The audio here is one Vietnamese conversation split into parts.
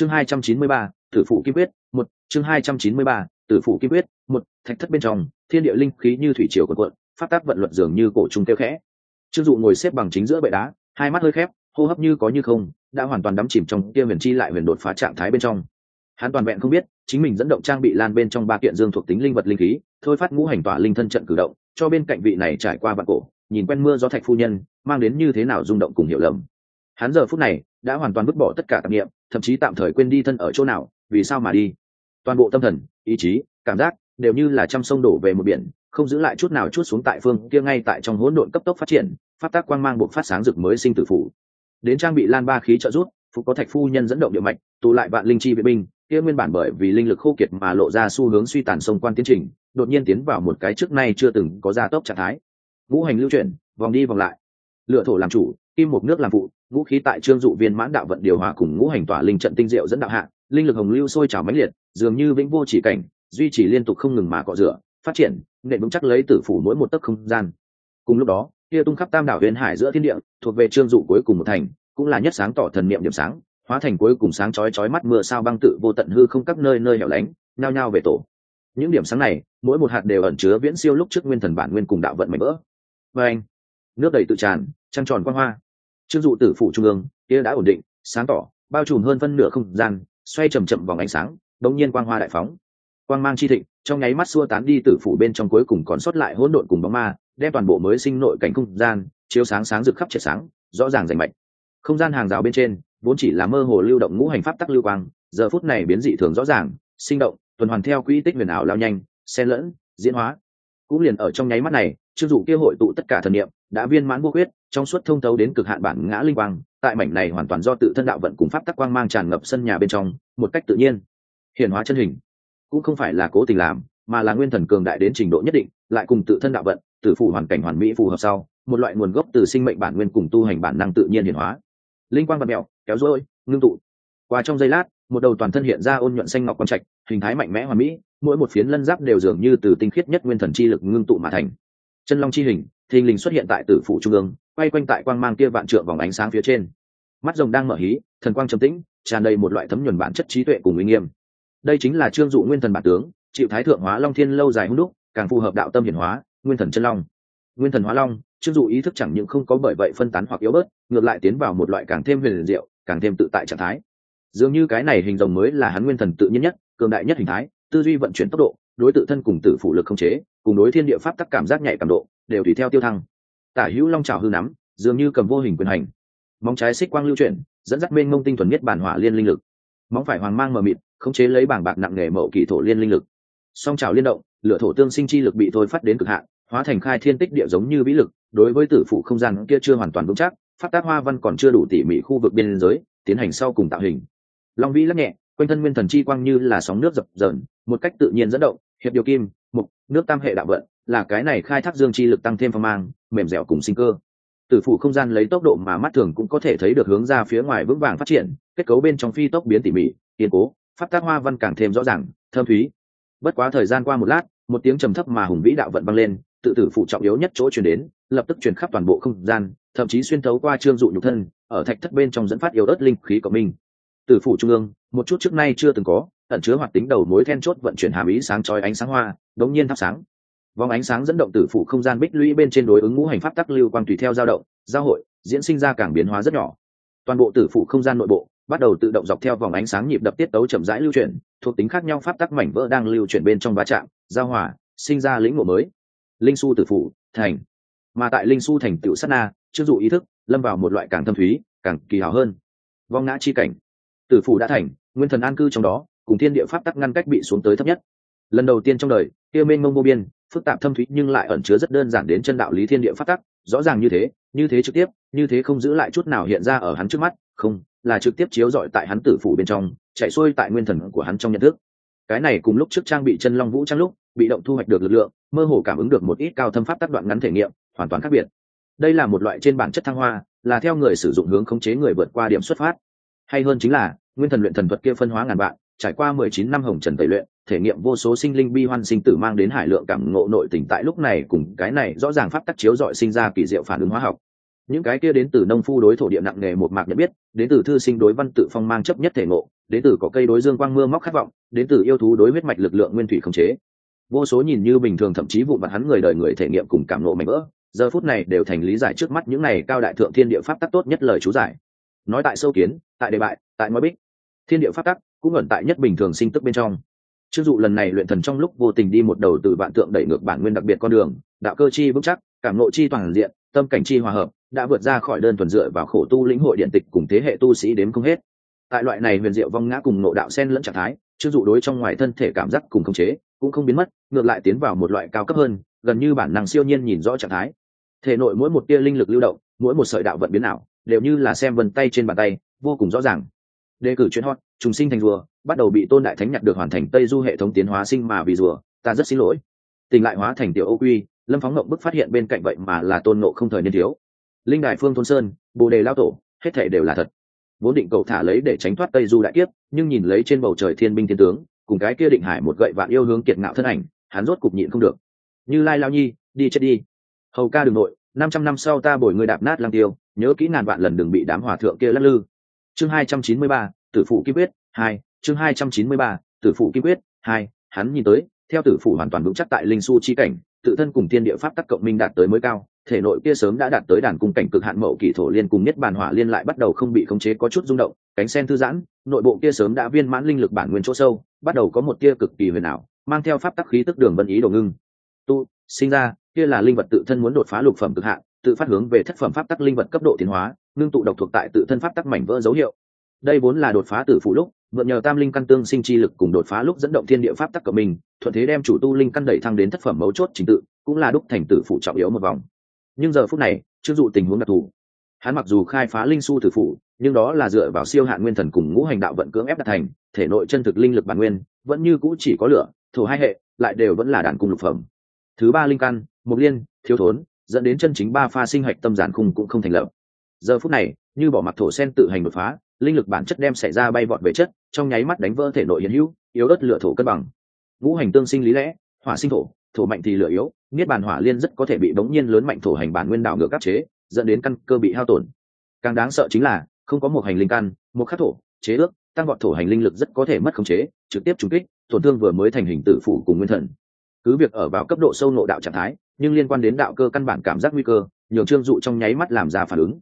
chương hai trăm chín mươi ba, tử phụ kim quyết, một, chương hai trăm chín mươi ba, tử phụ kim quyết, một, thạch thất bên trong, thiên địa linh khí như thủy triều cuộn cuộn phát tác vận luật dường như cổ trung kêu khẽ. Trương dụ ngồi xếp bằng chính giữa bệ đá, hai mắt hơi khép, hô hấp như có như không, đã hoàn toàn đắm chìm trong kia huyền chi lại huyền đột phá trạng thái bên trong. Hắn toàn vẹn không biết, chính mình dẫn động trang bị lan bên trong ba kiện dương thuộc tính linh vật linh khí, thôi phát ngũ hành tỏa linh thân trận cử động, cho bên cạnh vị này trải qua vạn cổ, nhìn quen mưa gió thạch phu nhân, mang đến như thế nào rung động cùng hiểu lầm. Hắn giờ phút này, đã hoàn toàn vứt bỏ tất cả tạp nghiệm thậm chí tạm thời quên đi thân ở chỗ nào, vì sao mà đi? Toàn bộ tâm thần, ý chí, cảm giác đều như là trăm sông đổ về một biển, không giữ lại chút nào chút xuống tại phương kia ngay tại trong hỗn độn cấp tốc phát triển phát tác quang mang buộc phát sáng rực mới sinh tử phủ. Đến trang bị lan ba khí trợ rút phục có thạch phu nhân dẫn động địa mạch, tụ lại vạn linh chi vệ binh, kia nguyên bản bởi vì linh lực khô kiệt mà lộ ra xu hướng suy tàn sông quan tiến trình, đột nhiên tiến vào một cái trước nay chưa từng có gia tốc trạng thái. Ngũ hành lưu chuyển, vòng đi vòng lại. Lựa thổ làm chủ, kim một nước làm phụ ngũ khí tại trương dụ viên mãn đạo vận điều hòa cùng ngũ hành tỏa linh trận tinh diệu dẫn đạo hạ, linh lực hồng lưu sôi trào mãnh liệt, dường như vĩnh vô chỉ cảnh, duy trì liên tục không ngừng mà cọ rửa, phát triển nện vững chắc lấy tử phủ mỗi một tấc không gian. Cùng lúc đó, kia tung khắp tam đảo huyền hải giữa thiên địa, thuộc về trương dụ cuối cùng một thành, cũng là nhất sáng tỏ thần niệm điểm sáng, hóa thành cuối cùng sáng chói chói mắt mưa sao băng tự vô tận hư không các nơi nơi hẻo lánh, nhao nhao về tổ. Những điểm sáng này, mỗi một hạt đều ẩn chứa viễn siêu lúc trước nguyên thần bản nguyên cùng đạo vận mạnh vỡ. Và anh, nước đầy tự tràn, trăng tròn quang hoa trương dụ tử phủ trung ương, kia đã ổn định, sáng tỏ, bao trùm hơn phân nửa không gian, xoay chậm chậm vòng ánh sáng, đống nhiên quang hoa đại phóng. Quang mang chi thịnh, trong nháy mắt xua tán đi tử phủ bên trong cuối cùng còn sót lại hỗn độn cùng bóng ma, đem toàn bộ mới sinh nội cảnh không gian, chiếu sáng sáng rực khắp triệt sáng, rõ ràng rành mạch. Không gian hàng rào bên trên, vốn chỉ là mơ hồ lưu động ngũ hành pháp tắc lưu quang, giờ phút này biến dị thường rõ ràng, sinh động, tuần hoàn theo quỹ tích huyền ảo lao nhanh, xen lẫn, diễn hóa. Cũng liền ở trong nháy mắt này chưng dụ kia hội tụ tất cả thần niệm, đã viên mãn vô huyết trong suốt thông thấu đến cực hạn bản ngã linh quang, tại mảnh này hoàn toàn do tự thân đạo vận cùng pháp tắc quang mang tràn ngập sân nhà bên trong, một cách tự nhiên. Hiển hóa chân hình. Cũng không phải là cố tình làm, mà là nguyên thần cường đại đến trình độ nhất định, lại cùng tự thân đạo vận, tử phụ hoàn cảnh hoàn mỹ phù hợp sau, một loại nguồn gốc từ sinh mệnh bản nguyên cùng tu hành bản năng tự nhiên hiển hóa. Linh quang vật mẹo, kéo rối, ngưng tụ. Qua trong giây lát, một đầu toàn thân hiện ra ôn nhuận xanh ngọc quang trạch, hình thái mạnh mẽ hoàn mỹ, mỗi một phiến lân giáp đều dường như từ tinh khiết nhất nguyên thần chi lực ngưng tụ mà thành. Chân long chi hình thình lình xuất hiện tại tử phụ trung ương, quay quanh tại quang mang kia vạn trượng vòng ánh sáng phía trên. Mắt rồng đang mở hí, thần quang trầm tĩnh, tràn đầy một loại thấm nhuần bản chất trí tuệ cùng uy nghiêm. Đây chính là trương dụ nguyên thần bản tướng, chịu thái thượng hóa long thiên lâu dài hung đúc, càng phù hợp đạo tâm hiển hóa, nguyên thần chân long. Nguyên thần hóa long, trương dụ ý thức chẳng những không có bởi vậy phân tán hoặc yếu bớt, ngược lại tiến vào một loại càng thêm huyền diệu, càng thêm tự tại trạng thái. Dường như cái này hình rồng mới là hắn nguyên thần tự nhiên nhất, cường đại nhất hình thái, tư duy vận chuyển tốc độ đối tự thân cùng tử phụ lực không chế, cùng đối thiên địa pháp tắc cảm giác nhạy cảm độ, đều tùy theo tiêu thăng. Tả hữu long trào hư nắm, dường như cầm vô hình quyền hành. Móng trái xích quang lưu chuyển, dẫn dắt bên mông tinh thuần nhất bản hỏa liên linh lực. Móng phải hoàng mang mờ mịt, khống chế lấy bảng bạc nặng nghề mậu kỳ thổ liên linh lực. Song trào liên động, lửa thổ tương sinh chi lực bị thôi phát đến cực hạn, hóa thành khai thiên tích địa giống như vĩ lực, đối với tử phụ không gian kia chưa hoàn toàn vững chắc phát tác hoa văn còn chưa đủ tỉ mỉ khu vực biên giới, tiến hành sau cùng tạo hình. Long vĩ lắc nhẹ, quanh thân nguyên thần chi quang như là sóng nước dập dờn, một cách tự nhiên dẫn động hiệp điều kim, mục, nước tam hệ đạo vận, là cái này khai thác dương chi lực tăng thêm phong mang, mềm dẻo cùng sinh cơ. Tử phủ không gian lấy tốc độ mà mắt thường cũng có thể thấy được hướng ra phía ngoài vững vàng phát triển, kết cấu bên trong phi tốc biến tỉ mỉ, kiên cố phát tác hoa văn càng thêm rõ ràng thơm thúy. Bất quá thời gian qua một lát, một tiếng trầm thấp mà hùng vĩ đạo vận băng lên, tự tử phụ trọng yếu nhất chỗ chuyển đến, lập tức chuyển khắp toàn bộ không gian, thậm chí xuyên thấu qua trương dụ nhục thân, ở thạch thất bên trong dẫn phát yếu ớt linh khí của mình tử phủ trung ương, một chút trước nay chưa từng có, ẩn chứa hoạt tính đầu mối then chốt vận chuyển hàm ý sáng trói ánh sáng hoa, đống nhiên thắp sáng. Vòng ánh sáng dẫn động tử phủ không gian bích lũy bên trên đối ứng ngũ hành pháp tắc lưu quang tùy theo dao động, giao hội, diễn sinh ra càng biến hóa rất nhỏ. Toàn bộ tử phủ không gian nội bộ, bắt đầu tự động dọc theo vòng ánh sáng nhịp đập tiết tấu chậm rãi lưu chuyển, thuộc tính khác nhau pháp tắc mảnh vỡ đang lưu chuyển bên trong va chạm, giao hòa, sinh ra lĩnh ngộ mới. Linh su tử phủ, thành. Mà tại linh su thành tựu sát na chưng dụ ý thức, lâm vào một loại càng thâm thúy, càng kỳ hảo hơn. Vong ngã chi cảnh tử phủ đã thành, nguyên thần an cư trong đó, cùng thiên địa pháp tắc ngăn cách bị xuống tới thấp nhất. Lần đầu tiên trong đời, kia mênh mông vô biên, phức tạp thâm thúy nhưng lại ẩn chứa rất đơn giản đến chân đạo lý thiên địa pháp tắc, rõ ràng như thế như thế trực tiếp, như thế không giữ lại chút nào hiện ra ở hắn trước mắt, không, là trực tiếp chiếu rọi tại hắn tử phủ bên trong, chạy xuôi tại nguyên thần của hắn trong nhận thức. Cái này cùng lúc trước trang bị chân long vũ trang lúc, bị động thu hoạch được lực lượng, mơ hồ cảm ứng được một ít cao thâm pháp tác đoạn ngắn thể nghiệm, hoàn toàn khác biệt. Đây là một loại trên bản chất thăng hoa, là theo người sử dụng hướng khống chế người vượt qua điểm xuất phát hay hơn chính là, nguyên thần luyện thần thuật kia phân hóa ngàn vạn, trải qua mười chín năm hồng trần tẩy luyện, thể nghiệm vô số sinh linh bi hoan sinh tử mang đến hải lượng cảm ngộ nội tình tại lúc này cùng cái này rõ ràng pháp tắc chiếu dọi sinh ra kỳ diệu phản ứng hóa học. Những cái kia đến từ nông phu đối thổ địa nặng nghề một mạc nhận biết, đến từ thư sinh đối văn tự phong mang chấp nhất thể ngộ, đến từ có cây đối dương quang mưa móc khát vọng, đến từ yêu thú đối huyết mạch lực lượng nguyên thủy khống chế. Vô số nhìn như bình thường thậm chí vụ mặt hắn người đời người thể nghiệm cùng cảm nộ mạnh vỡ, giờ phút này đều thành lý giải trước mắt những này cao đại thượng thiên địa pháp tắc tốt nhất lời chú giải nói tại sâu kiến, tại đề bại, tại ngói bích. Thiên địa pháp tắc cũng ẩn tại nhất bình thường sinh tức bên trong. Chưng dụ lần này luyện thần trong lúc vô tình đi một đầu từ vạn tượng đẩy ngược bản nguyên đặc biệt con đường, đạo cơ chi vững chắc, cảm nộ chi toàn diện, tâm cảnh chi hòa hợp, đã vượt ra khỏi đơn thuần dựa vào khổ tu lĩnh hội điện tịch cùng thế hệ tu sĩ đếm không hết. Tại loại này huyền diệu vong ngã cùng nộ đạo sen lẫn trạng thái chưng dụ đối trong ngoài thân thể cảm giác cùng khống chế cũng không biến mất, ngược lại tiến vào một loại cao cấp hơn, gần như bản năng siêu nhiên nhìn rõ trạng thái. Thể nội mỗi một tia linh lực lưu động, mỗi một sợi đạo vận biến ảo đều như là xem vân tay trên bàn tay, vô cùng rõ ràng. Đề cử chuyện hot, trùng sinh thành rùa, bắt đầu bị tôn đại thánh nhặt được hoàn thành tây du hệ thống tiến hóa sinh mà vì rùa, ta rất xin lỗi. Tình lại hóa thành tiểu ô quy, lâm phóng ngộng bức phát hiện bên cạnh vậy mà là tôn nộ không thời niên thiếu. Linh đại phương thôn sơn, bồ đề lao tổ, hết thể đều là thật. Vốn định cầu thả lấy để tránh thoát tây du đại kiếp, nhưng nhìn lấy trên bầu trời thiên binh thiên tướng, cùng cái kia định hải một gậy vạn yêu hướng kiệt ngạo thân ảnh, hắn rốt cục nhịn không được. Như lai lao nhi, đi chết đi. Hầu ca đường nội năm trăm năm sau ta bồi người đạp nát lang tiêu, nhớ kỹ ngàn vạn lần đừng bị đám hòa thượng kia lắc lư. Chương hai trăm chín mươi ba, tử phụ ký quyết hai, chương hai trăm chín mươi ba, tử phụ ký quyết hai, hắn nhìn tới, theo tử phụ hoàn toàn vững chắc tại linh su chi cảnh, tự thân cùng tiên địa pháp tắc cộng minh đạt tới mới cao, thể nội kia sớm đã đạt tới đàn cung cảnh cực hạn mậu kỷ thổ liên cùng nhất bàn hỏa liên lại bắt đầu không bị khống chế có chút rung động, cánh sen thư giãn, nội bộ kia sớm đã viên mãn linh lực bản nguyên chỗ sâu, bắt đầu có một tia cực kỳ huyền ảo, mang theo pháp tắc khí tức đường vân ý đồ ngưng. Tu, sinh ra kia là linh vật tự thân muốn đột phá lục phẩm cực hạn, tự phát hướng về thất phẩm pháp tắc linh vật cấp độ tiến hóa, ngưng tụ độc thuộc tại tự thân pháp tắc mảnh vỡ dấu hiệu. Đây vốn là đột phá tử phụ lúc, mượn nhờ tam linh căn tương sinh chi lực cùng đột phá lúc dẫn động thiên địa pháp tắc của mình, thuận thế đem chủ tu linh căn đẩy thăng đến thất phẩm mấu chốt trình tự, cũng là đúc thành tử phụ trọng yếu một vòng. Nhưng giờ phút này, chưa dụ tình huống đặc thù. Hắn mặc dù khai phá linh su tử phụ, nhưng đó là dựa vào siêu hạn nguyên thần cùng ngũ hành đạo vận cưỡng ép đạt thành, thể nội chân thực linh lực bản nguyên, vẫn như cũ chỉ có lửa, thổ hai hệ, lại đều vẫn là đàn cung lục phẩm thứ ba linh căn mục liên, thiếu thốn, dẫn đến chân chính ba pha sinh hạch tâm giản khung cũng không thành lập. Giờ phút này, như bỏ mặc thổ sen tự hành đột phá, linh lực bản chất đem xảy ra bay vọt về chất, trong nháy mắt đánh vỡ thể nội hiện hữu, yếu đất lửa thổ cân bằng. Ngũ hành tương sinh lý lẽ, hỏa sinh thổ thổ mạnh thì lửa yếu, niết bàn hỏa liên rất có thể bị bỗng nhiên lớn mạnh thổ hành bản nguyên đạo ngược áp chế, dẫn đến căn cơ bị hao tổn. Càng đáng sợ chính là, không có một hành linh căn, một khắc thổ, chế ước, tăng gọn thổ hành linh lực rất có thể mất khống chế, trực tiếp trùng kích, tổn thương vừa mới thành hình tự phủ cùng nguyên thần cứ việc ở vào cấp độ sâu nộ đạo trạng thái, nhưng liên quan đến đạo cơ căn bản cảm giác nguy cơ, nhường trương dụ trong nháy mắt làm ra phản ứng.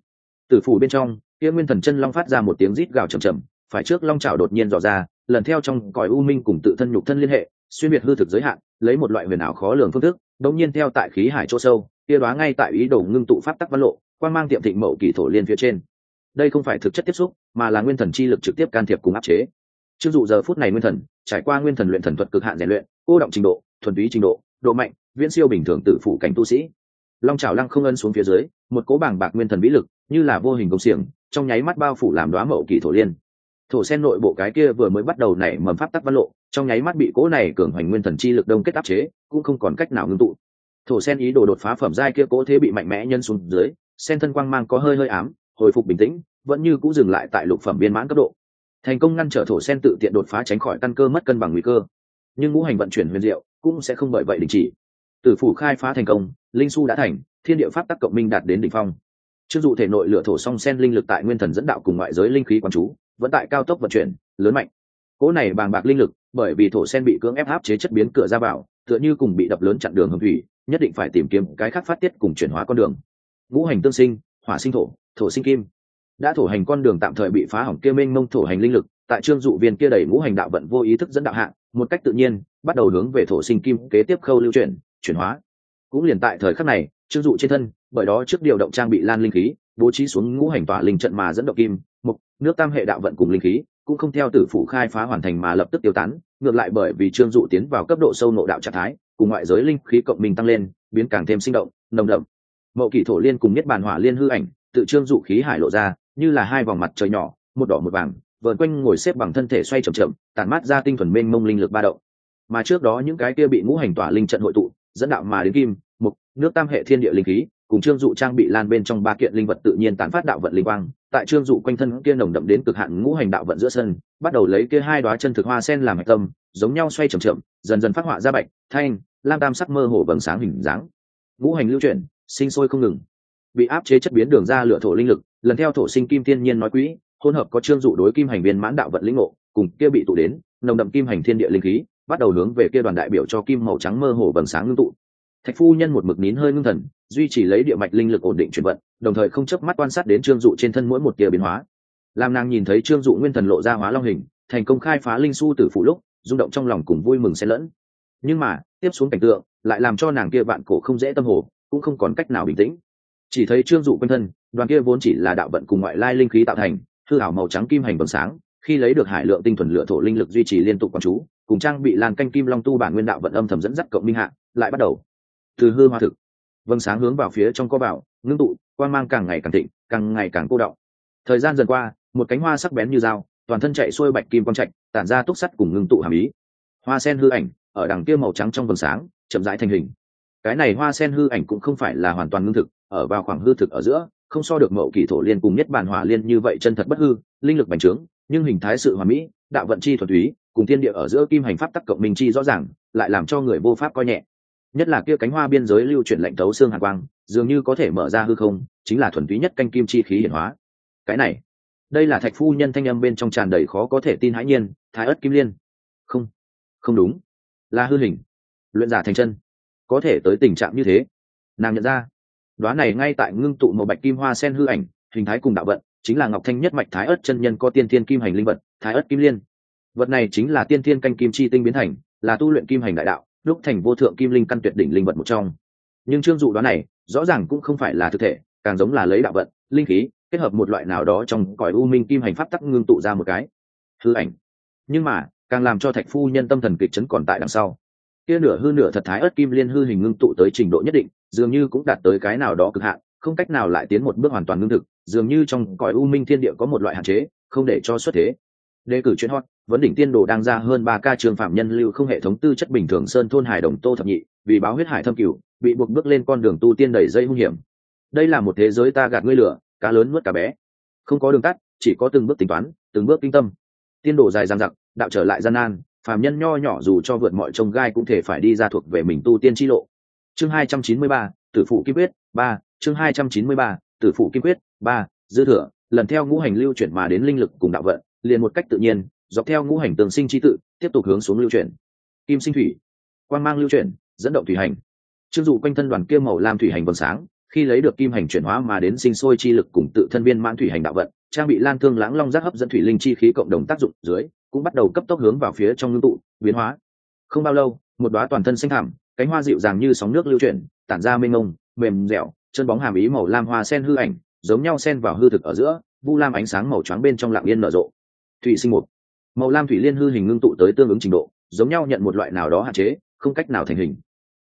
Tử phủ bên trong, kia nguyên thần chân long phát ra một tiếng rít gào chầm chầm phải trước long trào đột nhiên dò ra, lần theo trong cõi u minh cùng tự thân nhục thân liên hệ, xuyên biệt hư thực giới hạn, lấy một loại huyền ảo khó lường phương thức, đống nhiên theo tại khí hải chỗ sâu, kia đoá ngay tại ý đồ ngưng tụ pháp tắc văn lộ quan mang tiệm thịnh mậu kỳ thổ liên phía trên. Đây không phải thực chất tiếp xúc, mà là nguyên thần chi lực trực tiếp can thiệp cùng áp chế. Chưng dụ giờ phút này nguyên thần, trải qua nguyên thần luyện thần thuật cực hạn rèn luyện, cô động trình độ thuần túy trình độ độ mạnh, viễn siêu bình thường tự phụ cảnh tu sĩ. Long trào lăng không ân xuống phía dưới, một cố bảng bạc nguyên thần vĩ lực, như là vô hình công xiềng, trong nháy mắt bao phủ làm đoá mậu kỳ thổ liên. Thổ sen nội bộ cái kia vừa mới bắt đầu nảy mầm pháp tắc văn lộ, trong nháy mắt bị cố này cường hoành nguyên thần chi lực đông kết áp chế, cũng không còn cách nào ngưng tụ. Thổ sen ý đồ đột phá phẩm giai kia cố thế bị mạnh mẽ nhân xuống dưới, sen thân quang mang có hơi hơi ám, hồi phục bình tĩnh, vẫn như cũng dừng lại tại lục phẩm biên mãn cấp độ. Thành công ngăn trở thổ sen tự tiện đột phá tránh khỏi căn cơ mất cân bằng nguy cơ nhưng ngũ hành vận chuyển huyền diệu cũng sẽ không bởi vậy đình chỉ. Tử phủ khai phá thành công, linh su đã thành, thiên địa pháp tắc cộng minh đạt đến đỉnh phong. Chưng dụ thể nội lựa thổ song sen linh lực tại nguyên thần dẫn đạo cùng ngoại giới linh khí quán chú, vẫn tại cao tốc vận chuyển, lớn mạnh. Cỗ này bàng bạc linh lực, bởi vì thổ sen bị cưỡng ép áp chế chất biến cửa ra vào, tựa như cùng bị đập lớn chặn đường hầm thủy, nhất định phải tìm kiếm cái khác phát tiết cùng chuyển hóa con đường. Ngũ hành tương sinh, hỏa sinh thổ thổ sinh kim. Đã thổ hành con đường tạm thời bị phá hỏng kia mênh mông thổ hành linh lực, tại trương dụ viên kia đầy ngũ hành đạo vận vô ý thức dẫn đạo hạng một cách tự nhiên, bắt đầu hướng về thổ sinh kim kế tiếp khâu lưu chuyển chuyển hóa. Cũng liền tại thời khắc này trương dụ trên thân, bởi đó trước điều động trang bị lan linh khí, bố trí xuống ngũ hành tỏa linh trận mà dẫn động kim, mục, nước tam hệ đạo vận cùng linh khí, cũng không theo tử phủ khai phá hoàn thành mà lập tức tiêu tán, ngược lại bởi vì trương dụ tiến vào cấp độ sâu nộ đạo trạng thái, cùng ngoại giới linh khí cộng minh tăng lên, biến càng thêm sinh động, nồng đậm. Mậu kỷ thổ liên cùng nhất bản hỏa liên hư ảnh, tự trương dụ khí hải lộ ra, như là hai vòng mặt trời nhỏ, một đỏ một vàng vợn quanh ngồi xếp bằng thân thể xoay chậm chậm, tản mát ra tinh thuần mênh mông linh lực ba động. Mà trước đó những cái kia bị ngũ hành tỏa linh trận hội tụ, dẫn đạo mà đến kim, mục, nước tam hệ thiên địa linh khí, cùng trương dụ trang bị lan bên trong ba kiện linh vật tự nhiên tán phát đạo vận linh quang. Tại trương dụ quanh thân kia nồng đậm đến cực hạn ngũ hành đạo vận giữa sân, bắt đầu lấy kia hai đoá chân thực hoa sen làm hạch tâm, giống nhau xoay chậm chậm, dần dần phát họa ra bạch, thanh, lam tam sắc mơ hồ vầng sáng hình dáng. Ngũ hành lưu chuyển, sinh sôi không ngừng. Bị áp chế chất biến đường ra lửa thổ linh lực, lần theo thổ sinh kim thiên nhiên nói quỹ hỗn hợp có trương dụ đối kim hành viên mãn đạo vận lĩnh ngộ, cùng kia bị tụ đến, nồng đậm kim hành thiên địa linh khí, bắt đầu hướng về kia đoàn đại biểu cho kim màu trắng mơ hồ vầng sáng ngưng tụ. Thạch phu nhân một mực nín hơi ngưng thần, duy trì lấy địa mạch linh lực ổn định chuyển vận, đồng thời không chớp mắt quan sát đến trương dụ trên thân mỗi một tia biến hóa. Làm nàng nhìn thấy trương dụ nguyên thần lộ ra hóa long hình, thành công khai phá linh su tử phụ lúc, rung động trong lòng cùng vui mừng xen lẫn. Nhưng mà, tiếp xuống cảnh tượng, lại làm cho nàng kia vạn cổ không dễ tâm hồ, cũng không còn cách nào bình tĩnh. Chỉ thấy trương dụ quanh thân, đoàn kia vốn chỉ là đạo vận cùng ngoại lai linh khí tạo thành hư ảo màu trắng kim hành vầng sáng, khi lấy được hải lượng tinh thuần lựa thổ linh lực duy trì liên tục quán chú, cùng trang bị lan canh kim long tu bản nguyên đạo vận âm thầm dẫn dắt cộng minh hạ, lại bắt đầu. Từ hư hoa thực vâng sáng hướng vào phía trong co bảo, ngưng tụ quan mang càng ngày càng thịnh, càng ngày càng cô động. Thời gian dần qua, một cánh hoa sắc bén như dao, toàn thân chạy xuôi bạch kim quang trạch, tản ra túc sắt cùng ngưng tụ hàm ý. Hoa sen hư ảnh, ở đằng kia màu trắng trong vầng sáng, chậm rãi thành hình. Cái này hoa sen hư ảnh cũng không phải là hoàn toàn ngưng thực, ở vào khoảng hư thực ở giữa không so được mậu kỳ thổ liên cùng nhất bản hỏa liên như vậy chân thật bất hư, linh lực bành trướng, nhưng hình thái sự hòa mỹ, đạo vận chi thuần túy, cùng thiên địa ở giữa kim hành pháp tắc cộng minh chi rõ ràng, lại làm cho người vô pháp coi nhẹ. Nhất là kia cánh hoa biên giới lưu chuyển lệnh tấu xương hàn quang, dường như có thể mở ra hư không, chính là thuần túy nhất canh kim chi khí hiển hóa. Cái này, đây là thạch phu nhân thanh âm bên trong tràn đầy khó có thể tin hãi nhiên, thái ất kim liên. Không không đúng. Là hư hình. Luyện giả thành chân. Có thể tới tình trạng như thế. Nàng nhận ra đoán này ngay tại ngưng tụ một bạch kim hoa sen hư ảnh, hình thái cùng đạo vận, chính là ngọc thanh nhất mạch thái ất chân nhân có tiên thiên kim hành linh vật, thái ất kim liên. Vật này chính là tiên thiên canh kim chi tinh biến thành, là tu luyện kim hành đại đạo, lúc thành vô thượng kim linh căn tuyệt đỉnh linh vật một trong. Nhưng trương dụ đoán này, rõ ràng cũng không phải là thực thể, càng giống là lấy đạo vận, linh khí, kết hợp một loại nào đó trong cõi u minh kim hành pháp tắc ngưng tụ ra một cái. Hư ảnh. Nhưng mà, càng làm cho thạch phu nhân tâm thần kịch chấn còn tại đằng sau. Kia nửa hư nửa thật thái ớt kim liên hư hình ngưng tụ tới trình độ nhất định dường như cũng đạt tới cái nào đó cực hạn, không cách nào lại tiến một bước hoàn toàn ngưng thực, dường như trong cõi u minh thiên địa có một loại hạn chế, không để cho xuất thế. Đề cử chuyên hot, vấn đỉnh tiên đồ đang ra hơn ba ca trường phạm nhân lưu không hệ thống tư chất bình thường sơn thôn hải đồng tô thập nhị, vì báo huyết hải thâm cửu, bị buộc bước lên con đường tu tiên đầy dây hung hiểm. Đây là một thế giới ta gạt ngươi lửa, cá lớn nuốt cá bé. Không có đường tắt, chỉ có từng bước tính toán, từng bước kinh tâm. Tiên đồ dài dằng dặc, đạo trở lại gian nan, phàm nhân nho nhỏ dù cho vượt mọi trông gai cũng thể phải đi ra thuộc về mình tu tiên chi lộ chương hai trăm chín mươi ba, tử phụ kim quyết, ba. Chương hai trăm chín mươi ba, tử phụ kim quyết, ba. Dư thừa, lần theo ngũ hành lưu chuyển mà đến linh lực cùng đạo vận, liền một cách tự nhiên, dọc theo ngũ hành tường sinh chi tự, tiếp tục hướng xuống lưu chuyển. Kim sinh thủy quan mang lưu chuyển, dẫn động thủy hành. Chưng dụ quanh thân đoàn kia màu lam thủy hành vầng sáng, khi lấy được kim hành chuyển hóa mà đến sinh sôi chi lực cùng tự thân viên mãn thủy hành đạo vận, trang bị lan thương lãng long giác hấp dẫn thủy linh chi khí cộng đồng tác dụng dưới, cũng bắt đầu cấp tốc hướng vào phía trong ngưng tụ, biến hóa. Không bao lâu, một đóa toàn thân xanh thảm cánh hoa dịu dàng như sóng nước lưu chuyển, tản ra mênh mông, mềm dẻo, chân bóng hàm ý màu lam hoa sen hư ảnh, giống nhau sen vào hư thực ở giữa, vu lam ánh sáng màu trắng bên trong lặng yên nở rộ. Thủy sinh một. Màu lam thủy liên hư hình ngưng tụ tới tương ứng trình độ, giống nhau nhận một loại nào đó hạn chế, không cách nào thành hình.